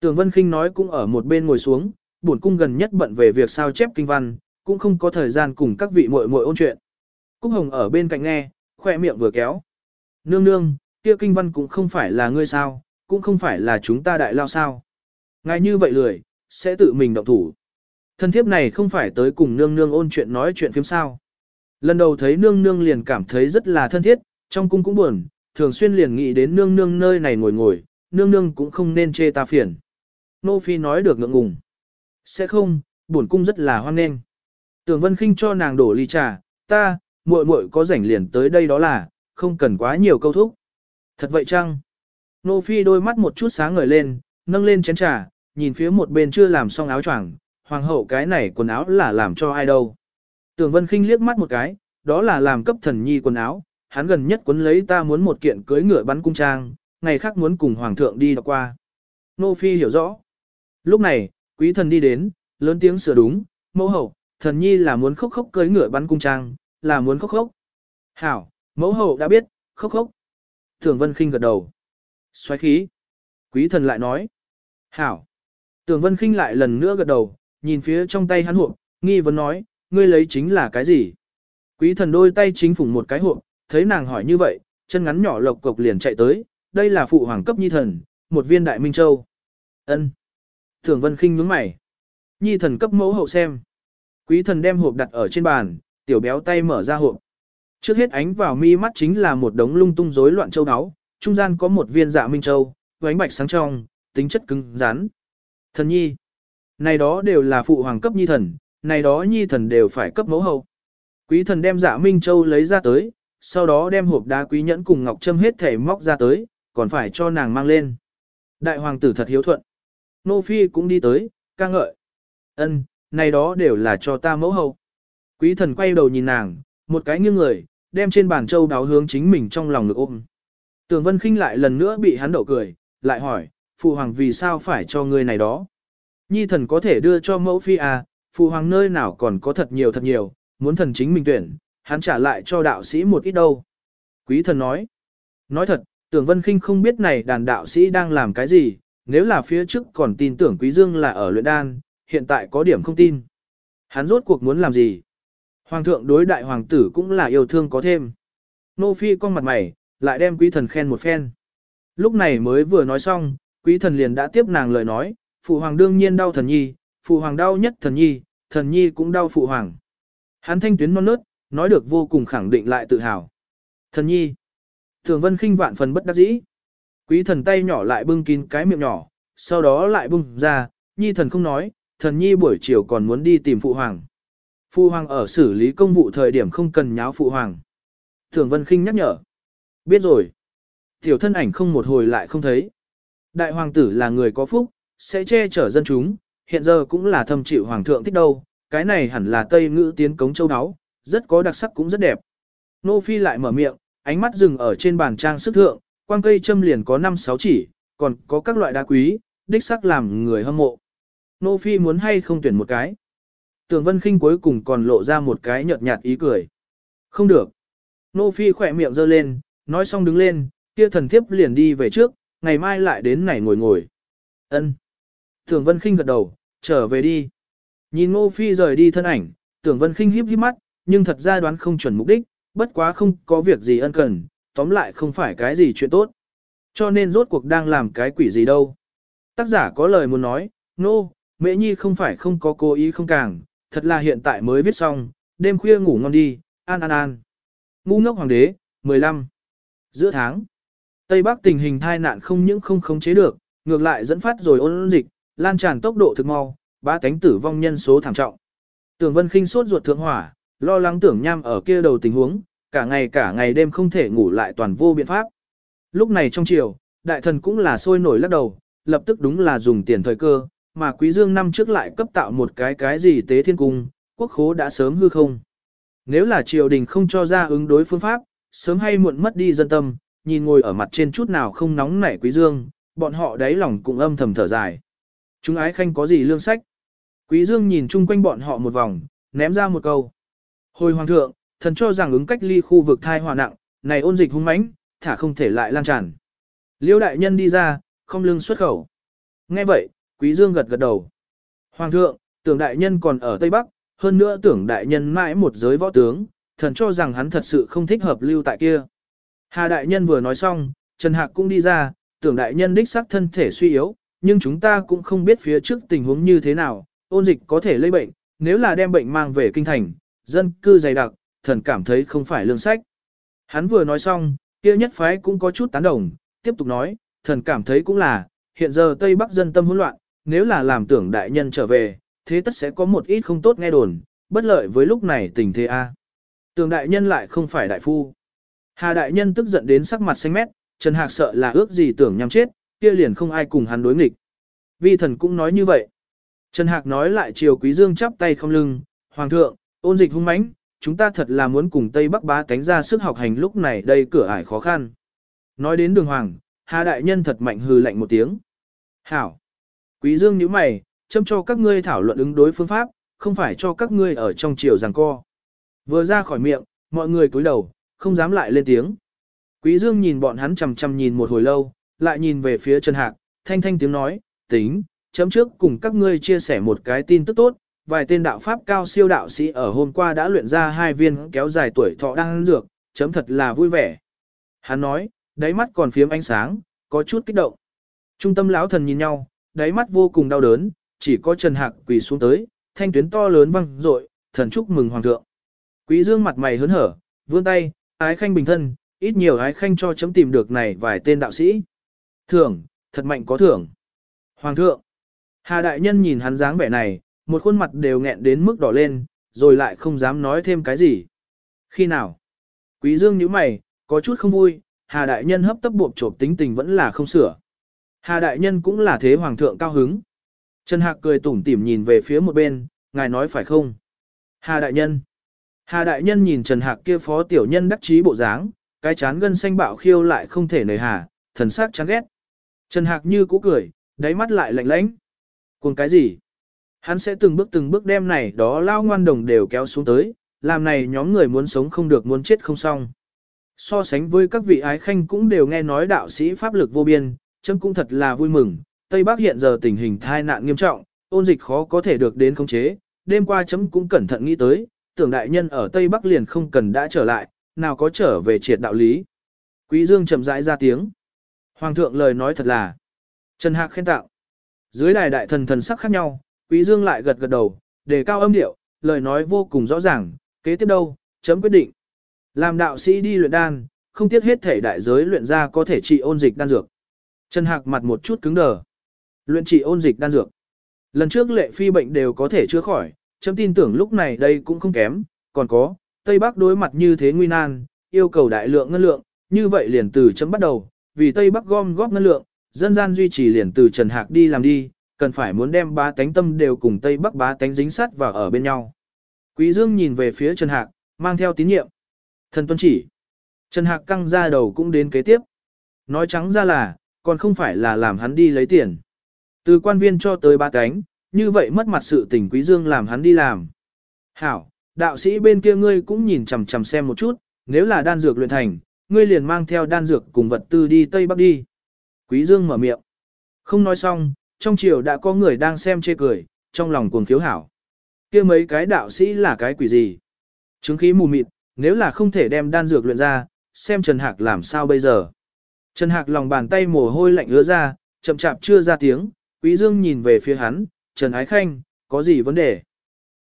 Tưởng vân khinh nói cũng ở một bên ngồi xuống, bổn cung gần nhất bận về việc sao chép kinh văn, cũng không có thời gian cùng các vị muội muội ôn chuyện. Cúc hồng ở bên cạnh nghe, khoe miệng vừa kéo. Nương nương, kia kinh văn cũng không phải là ngươi sao, cũng không phải là chúng ta đại lao sao. Ngài như vậy lười, sẽ tự mình động thủ. Thân thiếp này không phải tới cùng nương nương ôn chuyện nói chuyện phiếm sao. Lần đầu thấy nương nương liền cảm thấy rất là thân thiết, trong cung cũng buồn, thường xuyên liền nghĩ đến nương nương nơi này ngồi ngồi, nương nương cũng không nên chê ta phiền. Nô Phi nói được ngượng ngùng. Sẽ không, buồn cung rất là hoan nghênh. Tưởng Vân Kinh cho nàng đổ ly trà, ta, muội muội có rảnh liền tới đây đó là, không cần quá nhiều câu thúc. Thật vậy chăng? Nô Phi đôi mắt một chút sáng ngời lên, nâng lên chén trà, nhìn phía một bên chưa làm xong áo choàng, hoàng hậu cái này quần áo là làm cho ai đâu. Tưởng Vân Kinh liếc mắt một cái, đó là làm cấp thần nhi quần áo, hắn gần nhất quấn lấy ta muốn một kiện cưới ngựa bắn cung trang, ngày khác muốn cùng hoàng thượng đi đọc qua. Nô Phi hiểu rõ. Lúc này, quý thần đi đến, lớn tiếng sửa đúng, mẫu hậu, thần nhi là muốn khóc khóc cưới ngựa bắn cung trang, là muốn khóc khóc. Hảo, mẫu hậu đã biết, khóc khóc. Tưởng Vân Kinh gật đầu. Xoáy khí. Quý thần lại nói. Hảo. Tưởng Vân Kinh lại lần nữa gật đầu, nhìn phía trong tay hắn hộp, nghi vấn nói, ngươi lấy chính là cái gì? Quý thần đôi tay chính phủng một cái hộp, thấy nàng hỏi như vậy, chân ngắn nhỏ lộc cộc liền chạy tới, đây là phụ hoàng cấp nhi thần, một viên đại minh châu. Ân. Thường Vân Kinh nhướng mày. Nhi thần cấp mẫu hậu xem. Quý thần đem hộp đặt ở trên bàn, tiểu béo tay mở ra hộp. Trước hết ánh vào mi mắt chính là một đống lung tung rối loạn châu áo, trung gian có một viên dạ minh châu, ánh bạch sáng trong, tính chất cứng rắn. Thần nhi. Này đó đều là phụ hoàng cấp nhi thần, này đó nhi thần đều phải cấp mẫu hậu. Quý thần đem dạ minh châu lấy ra tới, sau đó đem hộp đá quý nhẫn cùng ngọc châm hết thể móc ra tới, còn phải cho nàng mang lên. Đại hoàng tử thật hiếu thuận. Nô Phi cũng đi tới, ca ngợi. Ân, này đó đều là cho ta mẫu hậu. Quý thần quay đầu nhìn nàng, một cái nghiêng người, đem trên bàn châu đáo hướng chính mình trong lòng ngực ôm. Tường Vân Kinh lại lần nữa bị hắn đậu cười, lại hỏi, phụ hoàng vì sao phải cho ngươi này đó? Nhi thần có thể đưa cho mẫu phi à, phụ hoàng nơi nào còn có thật nhiều thật nhiều, muốn thần chính mình tuyển, hắn trả lại cho đạo sĩ một ít đâu. Quý thần nói, nói thật, tưởng Vân Kinh không biết này đàn đạo sĩ đang làm cái gì, nếu là phía trước còn tin tưởng Quý Dương là ở luyện đan, hiện tại có điểm không tin. Hắn rốt cuộc muốn làm gì? Hoàng thượng đối đại hoàng tử cũng là yêu thương có thêm. Nô Phi con mặt mày, lại đem quý thần khen một phen. Lúc này mới vừa nói xong, quý thần liền đã tiếp nàng lời nói, phụ hoàng đương nhiên đau thần nhi, phụ hoàng đau nhất thần nhi, thần nhi cũng đau phụ hoàng. Hắn thanh tuyến non nớt, nói được vô cùng khẳng định lại tự hào. Thần nhi. Thường vân khinh vạn phần bất đắc dĩ. Quý thần tay nhỏ lại bưng kín cái miệng nhỏ, sau đó lại bưng ra, nhi thần không nói, thần nhi buổi chiều còn muốn đi tìm phụ hoàng. Phụ hoàng ở xử lý công vụ thời điểm không cần nháo phụ hoàng. Thường vân khinh nhắc nhở. Biết rồi. Tiểu thân ảnh không một hồi lại không thấy. Đại hoàng tử là người có phúc, sẽ che chở dân chúng, hiện giờ cũng là thâm chịu hoàng thượng thích đâu, cái này hẳn là tây ngữ tiến cống châu đáo, rất có đặc sắc cũng rất đẹp. Nô Phi lại mở miệng, ánh mắt dừng ở trên bàn trang sức thượng, quang cây châm liền có 5-6 chỉ, còn có các loại đá quý, đích sắc làm người hâm mộ. Nô Phi muốn hay không tuyển một cái. Tường Vân Kinh cuối cùng còn lộ ra một cái nhợt nhạt ý cười. Không được. Nô Phi khỏe miệng giơ lên, nói xong đứng lên, kia thần thiếp liền đi về trước, ngày mai lại đến này ngồi ngồi. Ân. Tưởng Vân Kinh gật đầu, trở về đi. Nhìn Ngô Phi rời đi thân ảnh, Tưởng Vân Kinh híp híp mắt, nhưng thật ra đoán không chuẩn mục đích, bất quá không có việc gì ân cần, tóm lại không phải cái gì chuyện tốt. Cho nên rốt cuộc đang làm cái quỷ gì đâu. Tác giả có lời muốn nói, nô, no, mễ nhi không phải không có cố ý không càng, thật là hiện tại mới viết xong, đêm khuya ngủ ngon đi, an an an. Ngu ngốc hoàng đế, 15. Giữa tháng, Tây Bắc tình hình thai nạn không những không khống chế được, ngược lại dẫn phát rồi ôn dịch, lan tràn tốc độ thực mau, ba cánh tử vong nhân số thảm trọng. Tưởng Vân Khinh sốt ruột thượng hỏa, lo lắng tưởng nham ở kia đầu tình huống, cả ngày cả ngày đêm không thể ngủ lại toàn vô biện pháp. Lúc này trong chiều, đại thần cũng là sôi nổi lắc đầu, lập tức đúng là dùng tiền thời cơ, mà quý dương năm trước lại cấp tạo một cái cái gì tế thiên cung, quốc khố đã sớm hư không. Nếu là triều đình không cho ra ứng đối phương pháp, sớm hay muộn mất đi dân tâm, nhìn ngồi ở mặt trên chút nào không nóng nảy quý dương, bọn họ đáy lòng cũng âm thầm thở dài. Chúng ái khanh có gì lương sách? Quý dương nhìn chung quanh bọn họ một vòng, ném ra một câu. Hồi hoàng thượng, thần cho rằng ứng cách ly khu vực thai hòa nặng, này ôn dịch hung mãnh, thả không thể lại lan tràn. Liêu đại nhân đi ra, không lưng xuất khẩu. Nghe vậy, quý dương gật gật đầu. Hoàng thượng, tưởng đại nhân còn ở Tây Bắc, hơn nữa tưởng đại nhân mãi một giới võ tướng, thần cho rằng hắn thật sự không thích hợp lưu tại kia. Hà đại nhân vừa nói xong, Trần Hạc cũng đi ra, tưởng đại nhân đích xác thân thể suy yếu, nhưng chúng ta cũng không biết phía trước tình huống như thế nào, ôn dịch có thể lây bệnh, nếu là đem bệnh mang về kinh thành, dân cư dày đặc, thần cảm thấy không phải lương sách. Hắn vừa nói xong, kia nhất phái cũng có chút tán đồng, tiếp tục nói, thần cảm thấy cũng là, hiện giờ Tây Bắc dân tâm hỗn loạn, nếu là làm tưởng đại nhân trở về, thế tất sẽ có một ít không tốt nghe đồn, bất lợi với lúc này tình thế A. Tưởng đại nhân lại không phải đại phu. Hà đại nhân tức giận đến sắc mặt xanh mét, Trần Hạc sợ là ước gì tưởng nhằm chết, kia liền không ai cùng hắn đối nghịch. Vi thần cũng nói như vậy. Trần Hạc nói lại chiều Quý Dương chắp tay không lưng, Hoàng thượng, ôn dịch hung mãnh, chúng ta thật là muốn cùng Tây Bắc bá cánh ra sức học hành lúc này đây cửa ải khó khăn. Nói đến đường Hoàng, Hà Đại Nhân thật mạnh hừ lạnh một tiếng. Hảo! Quý Dương nhíu mày, châm cho các ngươi thảo luận ứng đối phương pháp, không phải cho các ngươi ở trong chiều giằng co. Vừa ra khỏi miệng, mọi người cúi đầu, không dám lại lên tiếng. Quý Dương nhìn bọn hắn chầm chầm nhìn một hồi lâu, lại nhìn về phía Trần Hạc, thanh thanh tiếng nói, tính, chấm trước cùng các ngươi chia sẻ một cái tin tức tốt, vài tên đạo pháp cao siêu đạo sĩ ở hôm qua đã luyện ra hai viên kéo dài tuổi thọ đang dược, chấm thật là vui vẻ. Hắn nói, đáy mắt còn phiếm ánh sáng, có chút kích động. Trung tâm lão thần nhìn nhau, đáy mắt vô cùng đau đớn, chỉ có Trần Hạc quỳ xuống tới, thanh tuyến to lớn vang dội, thần chúc mừng hoàng thượng. Quý Dương mặt mày hớn hở, vươn tay, ái khanh bình thân, ít nhiều ái khanh cho chấm tìm được này vài tên đạo sĩ. Thưởng, thật mạnh có thưởng. Hoàng thượng. Hà đại nhân nhìn hắn dáng vẻ này, một khuôn mặt đều nghẹn đến mức đỏ lên, rồi lại không dám nói thêm cái gì. Khi nào? Quý Dương nhíu mày, có chút không vui, Hà đại nhân hấp tấp buộc chộp tính tình vẫn là không sửa. Hà đại nhân cũng là thế hoàng thượng cao hứng. Trần Hạc cười tủm tỉm nhìn về phía một bên, ngài nói phải không? Hà đại nhân. Hà đại nhân nhìn Trần Hạc kia phó tiểu nhân đắc chí bộ dáng, cái chán gân xanh bạo khiêu lại không thể nời hà, thần sắc chán ghét. Trần Hạc như cũ cười, đáy mắt lại lạnh lãnh. Cùng cái gì? Hắn sẽ từng bước từng bước đem này đó lao ngoan đồng đều kéo xuống tới, làm này nhóm người muốn sống không được muốn chết không xong. So sánh với các vị ái khanh cũng đều nghe nói đạo sĩ pháp lực vô biên, chấm cũng thật là vui mừng, Tây Bắc hiện giờ tình hình thai nạn nghiêm trọng, ôn dịch khó có thể được đến khống chế, đêm qua chấm cũng cẩn thận nghĩ tới, tưởng đại nhân ở Tây Bắc liền không cần đã trở lại, nào có trở về triệt đạo lý. Quý Dương chậm rãi ra tiếng. Hoàng thượng lời nói thật là. Trần Hạc khen tạo. Dưới đài đại thần thần sắc khác nhau, Quý Dương lại gật gật đầu, đề cao âm điệu, lời nói vô cùng rõ ràng, kế tiếp đâu, chấm quyết định. Làm đạo sĩ đi luyện đan, không tiếc hết thể đại giới luyện ra có thể trị ôn dịch đan dược. Trần Hạc mặt một chút cứng đờ. Luyện trị ôn dịch đan dược. Lần trước lệ phi bệnh đều có thể chữa khỏi, chấm tin tưởng lúc này đây cũng không kém, còn có, Tây Bắc đối mặt như thế nguy nan, yêu cầu đại lượng ngân lượng, như vậy liền từ chấm bắt đầu, vì Tây Bắc gom góp ngân lượng, dân gian duy trì liền từ Trần Hạc đi làm đi, cần phải muốn đem ba tánh tâm đều cùng Tây Bắc bá tánh dính sát vào ở bên nhau. Quý Dương nhìn về phía Trần Hạc, mang theo tín nhiệm. Thần tuân chỉ. Trần Hạc căng ra đầu cũng đến kế tiếp. Nói trắng ra là, còn không phải là làm hắn đi lấy tiền. Từ quan viên cho tới ba tánh, như vậy mất mặt sự tình Quý Dương làm hắn đi làm. Hảo, đạo sĩ bên kia ngươi cũng nhìn chằm chằm xem một chút, nếu là đan dược luyện thành, ngươi liền mang theo đan dược cùng vật tư đi Tây Bắc đi. Quý Dương mở miệng. Không nói xong, trong triều đã có người đang xem chê cười, trong lòng cuồng khiếu hảo. kia mấy cái đạo sĩ là cái quỷ gì? Chứng khí mù mịt, nếu là không thể đem đan dược luyện ra, xem Trần Hạc làm sao bây giờ. Trần Hạc lòng bàn tay mồ hôi lạnh ứa ra, chậm chạp chưa ra tiếng, Quý Dương nhìn về phía hắn, Trần Ái Khanh, có gì vấn đề?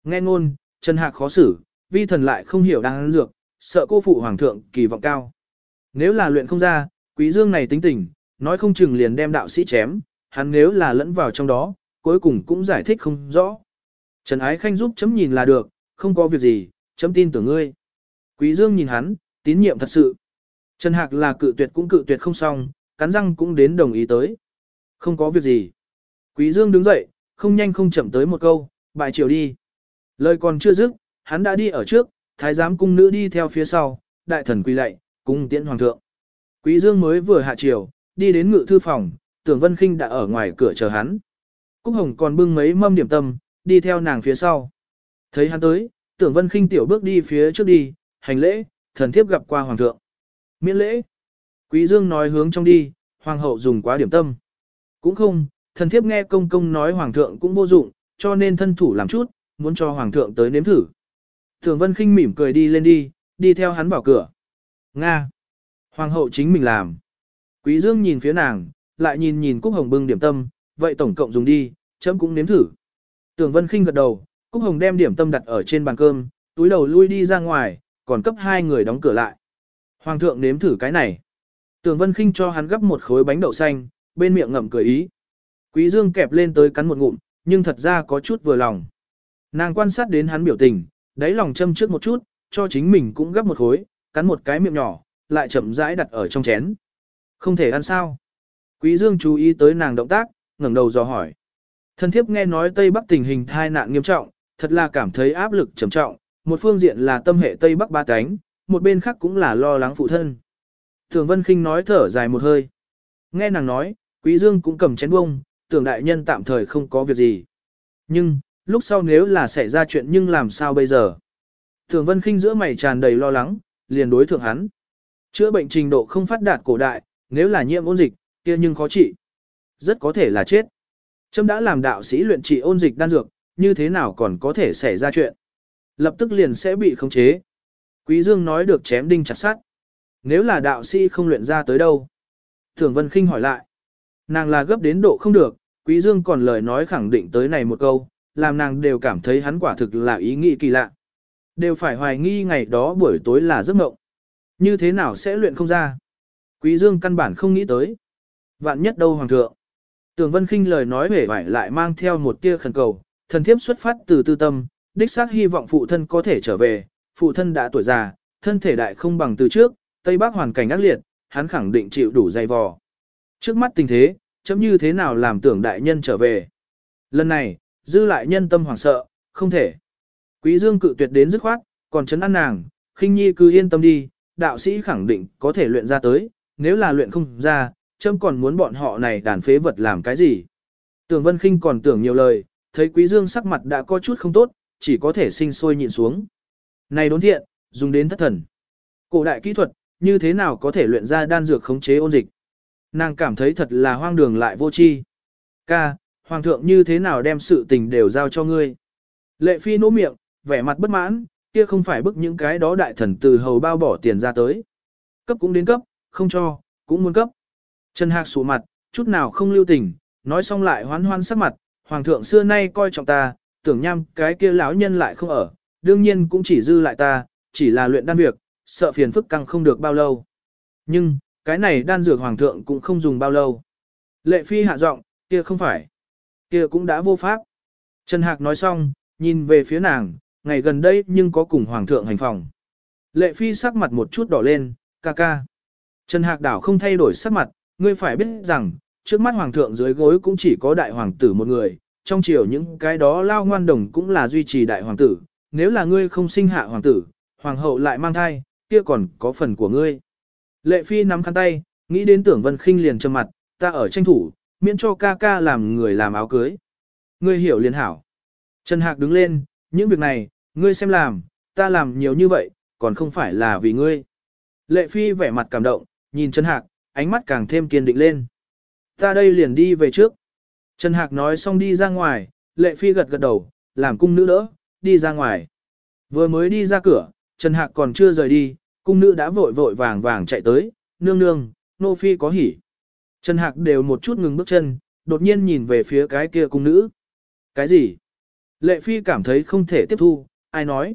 Nghe ngôn, Trần Hạc khó xử, vi thần lại không hiểu đan dược, sợ cô phụ hoàng thượng kỳ vọng cao. Nếu là luyện không ra, Quý Dương này tính tình, nói không chừng liền đem đạo sĩ chém, hắn nếu là lẫn vào trong đó, cuối cùng cũng giải thích không rõ. Trần Ái Khanh giúp chấm nhìn là được, không có việc gì, chấm tin tưởng ngươi. Quý Dương nhìn hắn, tín nhiệm thật sự. Trần Hạc là cự tuyệt cũng cự tuyệt không xong, cắn răng cũng đến đồng ý tới. Không có việc gì. Quý Dương đứng dậy, không nhanh không chậm tới một câu, bài chiều đi. Lời còn chưa dứt, hắn đã đi ở trước, thái giám cung nữ đi theo phía sau, đại thần quỳ lạy, cung tiễn hoàng thượng. Quý Dương mới vừa hạ triều, đi đến ngự thư phòng, tưởng Vân Kinh đã ở ngoài cửa chờ hắn. Cúc Hồng còn bưng mấy mâm điểm tâm, đi theo nàng phía sau. Thấy hắn tới, tưởng Vân Kinh tiểu bước đi phía trước đi, hành lễ, thần thiếp gặp qua hoàng thượng. Miễn lễ. Quý Dương nói hướng trong đi, hoàng hậu dùng quá điểm tâm. Cũng không, thần thiếp nghe công công nói hoàng thượng cũng vô dụng, cho nên thân thủ làm chút, muốn cho hoàng thượng tới nếm thử. Tưởng Vân Kinh mỉm cười đi lên đi, đi theo hắn vào cửa. Nga. Hoàng hậu chính mình làm. Quý Dương nhìn phía nàng, lại nhìn nhìn Cúc Hồng bưng điểm tâm, vậy tổng cộng dùng đi, chấm cũng nếm thử. Tưởng Vân Kinh gật đầu, Cúc Hồng đem điểm tâm đặt ở trên bàn cơm, túi đầu lui đi ra ngoài, còn cấp hai người đóng cửa lại. Hoàng thượng nếm thử cái này. Tưởng Vân Kinh cho hắn gấp một khối bánh đậu xanh, bên miệng ngậm cười ý. Quý Dương kẹp lên tới cắn một ngụm, nhưng thật ra có chút vừa lòng. Nàng quan sát đến hắn biểu tình, đáy lòng châm trước một chút, cho chính mình cũng gấp một khối, cắn một cái miệng nhỏ, lại chậm rãi đặt ở trong chén. Không thể ăn sao? Quý Dương chú ý tới nàng động tác, ngẩng đầu dò hỏi. Thân thiếp nghe nói Tây Bắc tình hình tai nạn nghiêm trọng, thật là cảm thấy áp lực trầm trọng, một phương diện là tâm hệ Tây Bắc ba cánh, một bên khác cũng là lo lắng phụ thân. Thường Vân Kinh nói thở dài một hơi. Nghe nàng nói, Quý Dương cũng cầm chén bông, tưởng đại nhân tạm thời không có việc gì. Nhưng, lúc sau nếu là xảy ra chuyện nhưng làm sao bây giờ? Thường Vân Kinh giữa mày tràn đầy lo lắng, liền đối thượng hắn. Chữa bệnh trình độ không phát đạt cổ đại, nếu là nhiễm ôn dịch, kia nhưng khó trị. Rất có thể là chết. Trâm đã làm đạo sĩ luyện trị ôn dịch đan dược, như thế nào còn có thể xảy ra chuyện. Lập tức liền sẽ bị khống chế. Quý Dương nói được chém đinh chặt sắt. Nếu là đạo sĩ không luyện ra tới đâu? Thường Vân Kinh hỏi lại. Nàng là gấp đến độ không được, Quý Dương còn lời nói khẳng định tới này một câu, làm nàng đều cảm thấy hắn quả thực là ý nghĩ kỳ lạ. Đều phải hoài nghi ngày đó buổi tối là giấc mộng. Như thế nào sẽ luyện không ra? Quý Dương căn bản không nghĩ tới. Vạn nhất đâu hoàng thượng. Tường Vân Kinh lời nói vẻ vải lại mang theo một tia khẩn cầu, thần thiếp xuất phát từ tư tâm, đích xác hy vọng phụ thân có thể trở về, phụ thân đã tuổi già, thân thể đại không bằng từ trước, Tây Bắc hoàn cảnh ác liệt, hắn khẳng định chịu đủ dày vò. Trước mắt tình thế, chấm như thế nào làm tưởng đại nhân trở về. Lần này, dư lại nhân tâm hoảng sợ, không thể. Quý Dương cự tuyệt đến dứt khoát, còn chấn an nàng, khinh nhi cứ yên tâm đi, đạo sĩ khẳng định có thể luyện ra tới, nếu là luyện không ra, châm còn muốn bọn họ này đàn phế vật làm cái gì. Tưởng Vân Kinh còn tưởng nhiều lời, thấy Quý Dương sắc mặt đã có chút không tốt, chỉ có thể sinh sôi nhịn xuống. Này đốn thiện, dùng đến thất thần. Cổ đại kỹ thuật, như thế nào có thể luyện ra đan dược khống chế ôn dịch. Nàng cảm thấy thật là hoang đường lại vô tri. Ca, Hoàng thượng như thế nào đem sự tình đều giao cho ngươi. Lệ Phi nỗ miệng, vẻ mặt bất mãn, kia không phải bức những cái đó đại thần từ hầu bao bỏ tiền ra tới. Cấp cũng đến cấp, không cho, cũng muốn cấp. Trần Hạc sụ mặt, chút nào không lưu tình, nói xong lại hoán hoan sắc mặt, hoàng thượng xưa nay coi trọng ta, tưởng nham cái kia lão nhân lại không ở, đương nhiên cũng chỉ dư lại ta, chỉ là luyện đan việc, sợ phiền phức căng không được bao lâu. Nhưng, cái này đan dược hoàng thượng cũng không dùng bao lâu. Lệ phi hạ giọng, kia không phải, kia cũng đã vô pháp. Trần Hạc nói xong, nhìn về phía nàng, ngày gần đây nhưng có cùng hoàng thượng hành phòng. Lệ phi sắc mặt một chút đỏ lên, ca ca. Trần Hạc đảo không thay đổi sắc mặt, ngươi phải biết rằng, trước mắt hoàng thượng dưới gối cũng chỉ có đại hoàng tử một người, trong chiều những cái đó lao ngoan đồng cũng là duy trì đại hoàng tử, nếu là ngươi không sinh hạ hoàng tử, hoàng hậu lại mang thai, kia còn có phần của ngươi. Lệ phi nắm khăn tay, nghĩ đến tưởng vân khinh liền trầm mặt, ta ở tranh thủ, miễn cho ca ca làm người làm áo cưới. Ngươi hiểu liền hảo. Trần Hạc đứng lên, những việc này, ngươi xem làm, ta làm nhiều như vậy, còn không phải là vì ngươi. Lệ Phi vẻ mặt cảm động, nhìn Trần Hạc, ánh mắt càng thêm kiên định lên. Ta đây liền đi về trước. Trần Hạc nói xong đi ra ngoài, Lệ Phi gật gật đầu, làm cung nữ đỡ, đi ra ngoài. Vừa mới đi ra cửa, Trần Hạc còn chưa rời đi, cung nữ đã vội vội vàng vàng chạy tới, nương nương, nô phi có hỉ. Trần Hạc đều một chút ngừng bước chân, đột nhiên nhìn về phía cái kia cung nữ. Cái gì? Lệ phi cảm thấy không thể tiếp thu, ai nói?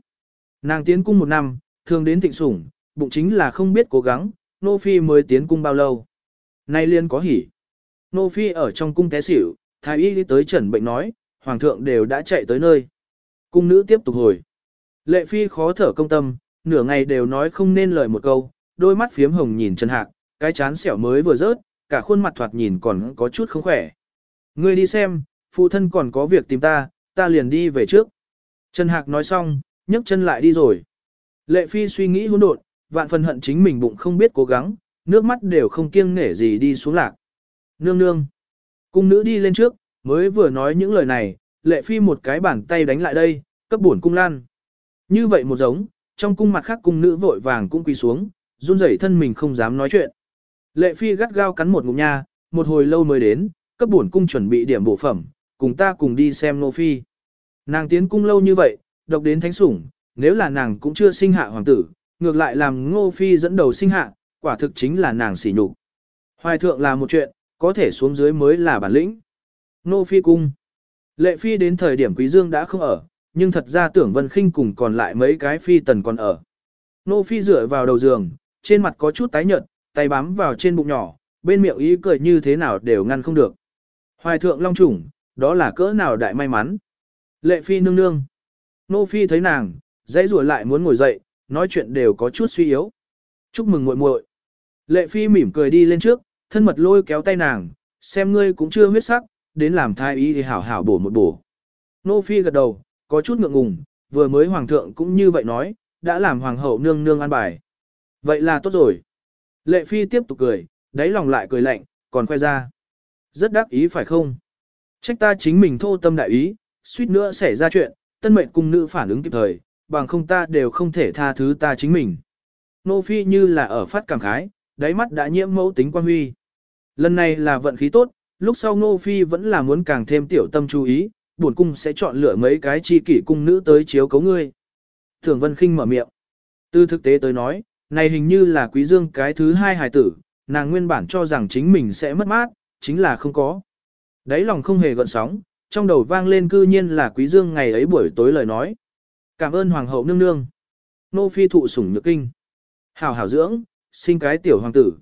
Nàng tiến cung một năm, thường đến thịnh sủng, bụng chính là không biết cố gắng, nô phi mới tiến cung bao lâu. Nay liên có hỉ. Nô phi ở trong cung té xỉu, thái y đi tới trần bệnh nói, hoàng thượng đều đã chạy tới nơi. Cung nữ tiếp tục hồi. Lệ phi khó thở công tâm, nửa ngày đều nói không nên lời một câu, đôi mắt phiếm hồng nhìn Trần Hạc, cái chán sẹo mới vừa rớt, cả khuôn mặt thoạt nhìn còn có chút không khỏe. Ngươi đi xem, phụ thân còn có việc tìm ta, ta liền đi về trước. Trần Hạc nói xong, nhấc chân lại đi rồi. Lệ Phi suy nghĩ hỗn độn, vạn phần hận chính mình bụng không biết cố gắng, nước mắt đều không kiêng nể gì đi xuống lạc. Nương nương. Cung nữ đi lên trước, mới vừa nói những lời này, Lệ Phi một cái bàn tay đánh lại đây, cấp bổn cung lan. Như vậy một giống, trong cung mặt khác cung nữ vội vàng cũng quỳ xuống, run rẩy thân mình không dám nói chuyện. Lệ Phi gắt gao cắn một ngụm nha, một hồi lâu mới đến, cấp bổn cung chuẩn bị điểm bộ phẩm, cùng ta cùng đi xem nô phi. Nàng tiến cung lâu như vậy, độc đến thánh sủng, nếu là nàng cũng chưa sinh hạ hoàng tử, ngược lại làm ngô phi dẫn đầu sinh hạ, quả thực chính là nàng xỉ nhục. Hoài thượng là một chuyện, có thể xuống dưới mới là bản lĩnh. Nô phi cung. Lệ phi đến thời điểm quý dương đã không ở, nhưng thật ra tưởng vân khinh cùng còn lại mấy cái phi tần còn ở. Nô phi dựa vào đầu giường, trên mặt có chút tái nhợt, tay bám vào trên bụng nhỏ, bên miệng ý cười như thế nào đều ngăn không được. Hoài thượng long trùng, đó là cỡ nào đại may mắn. Lệ phi nương nương. Nô phi thấy nàng, dãy rủa lại muốn ngồi dậy, nói chuyện đều có chút suy yếu. Chúc mừng muội muội. Lệ phi mỉm cười đi lên trước, thân mật lôi kéo tay nàng, xem ngươi cũng chưa huyết sắc, đến làm thai y thì hảo hảo bổ một bổ. Nô phi gật đầu, có chút ngượng ngùng, vừa mới hoàng thượng cũng như vậy nói, đã làm hoàng hậu nương nương an bài. Vậy là tốt rồi. Lệ phi tiếp tục cười, đáy lòng lại cười lạnh, còn khoe ra. Rất đắc ý phải không? Trách ta chính mình thô tâm đại ý, suýt nữa xảy ra chuyện, tân mệnh cung nữ phản ứng kịp thời, bằng không ta đều không thể tha thứ ta chính mình. Nô phi như là ở phát cảm khái, đáy mắt đã nhiễm mẫu tính quan huy. Lần này là vận khí tốt, lúc sau Nô phi vẫn là muốn càng thêm tiểu tâm chú ý, buồn cung sẽ chọn lựa mấy cái chi kỷ cung nữ tới chiếu cấu ngươi. Thường Vân Kinh mở miệng. Từ thực tế tới nói, này hình như là quý dương cái thứ hai hài tử, nàng nguyên bản cho rằng chính mình sẽ mất mát, chính là không có. Đấy lòng không hề gợn sóng, trong đầu vang lên cư nhiên là quý dương ngày ấy buổi tối lời nói. Cảm ơn hoàng hậu nương nương. Nô phi thụ sủng nhược kinh. Hảo hảo dưỡng, sinh cái tiểu hoàng tử.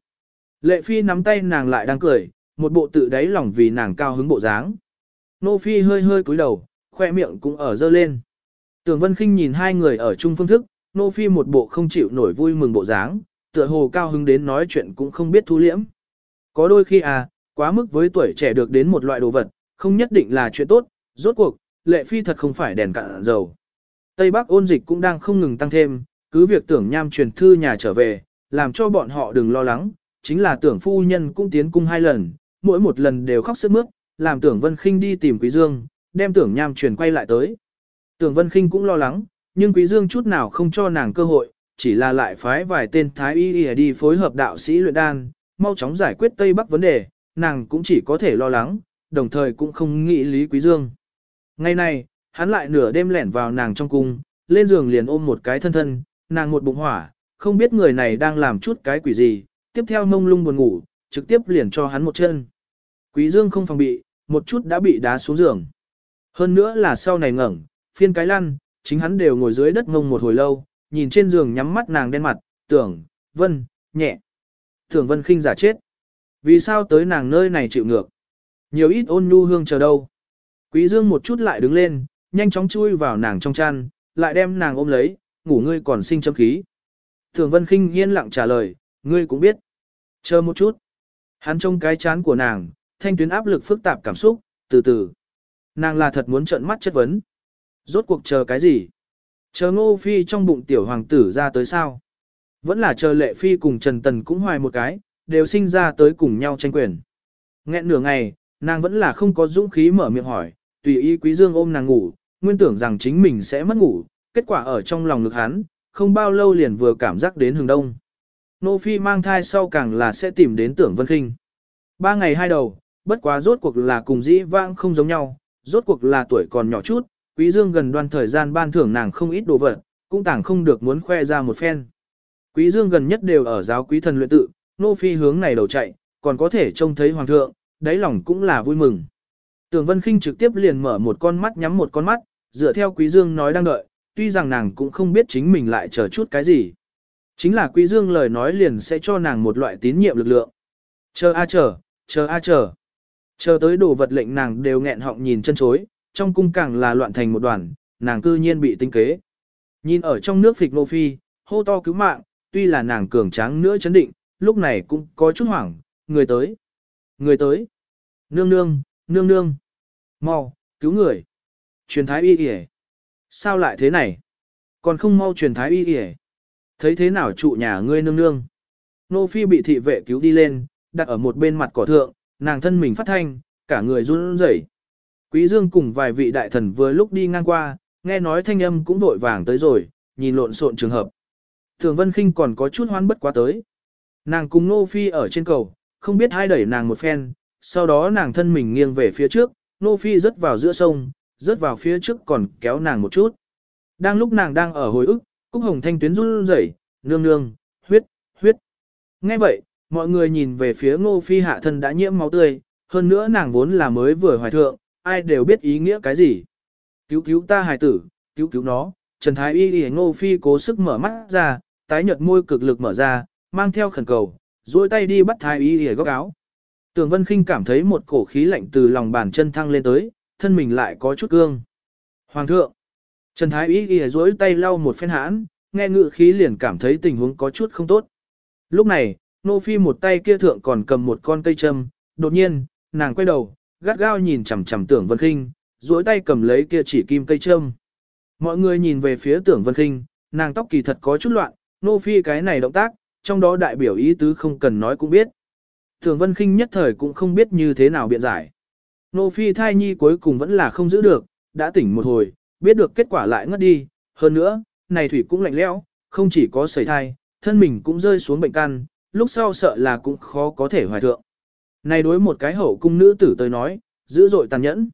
Lệ phi nắm tay nàng lại đang cười, một bộ tự đáy lòng vì nàng cao hứng bộ dáng. Nô phi hơi hơi cúi đầu, khoe miệng cũng ở dơ lên. tường Vân Khinh nhìn hai người ở chung phương thức, Nô Phi một bộ không chịu nổi vui mừng bộ dáng, tựa hồ cao hứng đến nói chuyện cũng không biết thu liễm. Có đôi khi à, quá mức với tuổi trẻ được đến một loại đồ vật, không nhất định là chuyện tốt, rốt cuộc, lệ phi thật không phải đèn cạn dầu. Tây Bắc ôn dịch cũng đang không ngừng tăng thêm, cứ việc tưởng nham truyền thư nhà trở về, làm cho bọn họ đừng lo lắng, chính là tưởng phu nhân cũng tiến cung hai lần, mỗi một lần đều khóc sức mướt, làm tưởng Vân Khinh đi tìm Quý Dương, đem tưởng nham truyền quay lại tới. Tưởng Vân Khinh cũng lo lắng, nhưng Quý Dương chút nào không cho nàng cơ hội, chỉ là lại phái vài tên thái y đi phối hợp đạo sĩ luyện đan, mau chóng giải quyết Tây Bắc vấn đề, nàng cũng chỉ có thể lo lắng, đồng thời cũng không nghĩ Lý Quý Dương. Ngày này, hắn lại nửa đêm lẻn vào nàng trong cung, lên giường liền ôm một cái thân thân, nàng một bụng hỏa, không biết người này đang làm chút cái quỷ gì, tiếp theo mông lung buồn ngủ, trực tiếp liền cho hắn một chân. Quý Dương không phòng bị, một chút đã bị đá xuống giường. Hơn nữa là sau này ngẩng, phiên cái lăn, chính hắn đều ngồi dưới đất ngông một hồi lâu, nhìn trên giường nhắm mắt nàng đen mặt, tưởng, vân, nhẹ. Tưởng vân khinh giả chết. Vì sao tới nàng nơi này chịu ngược? Nhiều ít ôn nhu hương chờ đâu. Quý dương một chút lại đứng lên, nhanh chóng chui vào nàng trong chăn, lại đem nàng ôm lấy, ngủ ngươi còn sinh châm khí. thường vân kinh yên lặng trả lời, ngươi cũng biết. Chờ một chút. Hắn trông cái chán của nàng, thanh tuyến áp lực phức tạp cảm xúc, từ từ. Nàng là thật muốn trợn mắt chất vấn. Rốt cuộc chờ cái gì? Chờ ngô phi trong bụng tiểu hoàng tử ra tới sao? Vẫn là chờ lệ phi cùng Trần Tần cũng hoài một cái, đều sinh ra tới cùng nhau tranh quyền. Nghẹn nửa ngày, nàng vẫn là không có dũng khí mở miệng hỏi, tùy ý quý dương ôm nàng ngủ, nguyên tưởng rằng chính mình sẽ mất ngủ, kết quả ở trong lòng ngực hắn, không bao lâu liền vừa cảm giác đến hừng đông. Nô Phi mang thai sau càng là sẽ tìm đến tưởng vân khinh. Ba ngày hai đầu, bất quá rốt cuộc là cùng dĩ vãng không giống nhau, rốt cuộc là tuổi còn nhỏ chút, quý dương gần đoan thời gian ban thưởng nàng không ít đồ vật, cũng tảng không được muốn khoe ra một phen. Quý dương gần nhất đều ở giáo quý thần luyện tự, nô phi hướng này đầu chạy, còn có thể trông thấy hoàng thượng, đáy lòng cũng là vui mừng. Tưởng Vân Khinh trực tiếp liền mở một con mắt nhắm một con mắt, dựa theo Quý Dương nói đang đợi, tuy rằng nàng cũng không biết chính mình lại chờ chút cái gì. Chính là Quý Dương lời nói liền sẽ cho nàng một loại tín nhiệm lực lượng. Chờ a chờ, chờ a chờ. Chờ tới đồ vật lệnh nàng đều nghẹn họng nhìn chân chối, trong cung càng là loạn thành một đoàn, nàng cư nhiên bị tinh kế. Nhìn ở trong nước phịch nô phi, hô to cứu mạng, tuy là nàng cường tráng nữa chấn định, lúc này cũng có chút hoảng, người tới, người tới, nương nương, nương nương, mau, cứu người, truyền thái y y sao lại thế này, còn không mau truyền thái y y thấy thế nào trụ nhà ngươi nương nương, nô phi bị thị vệ cứu đi lên, đặt ở một bên mặt cỏ thượng, nàng thân mình phát thanh, cả người run rẩy. Quý Dương cùng vài vị đại thần vừa lúc đi ngang qua, nghe nói thanh âm cũng vội vàng tới rồi, nhìn lộn xộn trường hợp. Thường Vân Kinh còn có chút hoan bất quá tới. Nàng cùng Nô Phi ở trên cầu, không biết ai đẩy nàng một phen, sau đó nàng thân mình nghiêng về phía trước, Nô Phi rớt vào giữa sông, rớt vào phía trước còn kéo nàng một chút. Đang lúc nàng đang ở hồi ức, Cúc Hồng Thanh tuyến run rẩy, nương nương, huyết, huyết. Nghe vậy, mọi người nhìn về phía Ngô Phi hạ thân đã nhiễm máu tươi, hơn nữa nàng vốn là mới vừa hoài thượng, ai đều biết ý nghĩa cái gì. Cứu cứu ta hài tử, cứu cứu nó, Trần Thái Y Y Ngô Phi cố sức mở mắt ra, tái nhợt môi cực lực mở ra, mang theo khẩn cầu, duỗi tay đi bắt Thái Y Y góc áo. Tường Vân Kinh cảm thấy một cổ khí lạnh từ lòng bàn chân thăng lên tới, thân mình lại có chút cương. Hoàng thượng, Trần Thái Ý ghi duỗi tay lau một phen hãn, nghe ngự khí liền cảm thấy tình huống có chút không tốt. Lúc này, Nô Phi một tay kia thượng còn cầm một con cây châm, đột nhiên, nàng quay đầu, gắt gao nhìn chằm chằm Tưởng Vân Khinh, duỗi tay cầm lấy kia chỉ kim cây châm. Mọi người nhìn về phía Tưởng Vân Khinh, nàng tóc kỳ thật có chút loạn, Nô Phi cái này động tác, trong đó đại biểu ý tứ không cần nói cũng biết. Tưởng Vân Kinh nhất thời cũng không biết như thế nào biện giải. Nô Phi thai nhi cuối cùng vẫn là không giữ được, đã tỉnh một hồi, biết được kết quả lại ngất đi, hơn nữa, này thủy cũng lạnh lẽo, không chỉ có sẩy thai, thân mình cũng rơi xuống bệnh căn, lúc sau sợ là cũng khó có thể hoài thượng. Này đối một cái hậu cung nữ tử tới nói, dữ dội tàn nhẫn.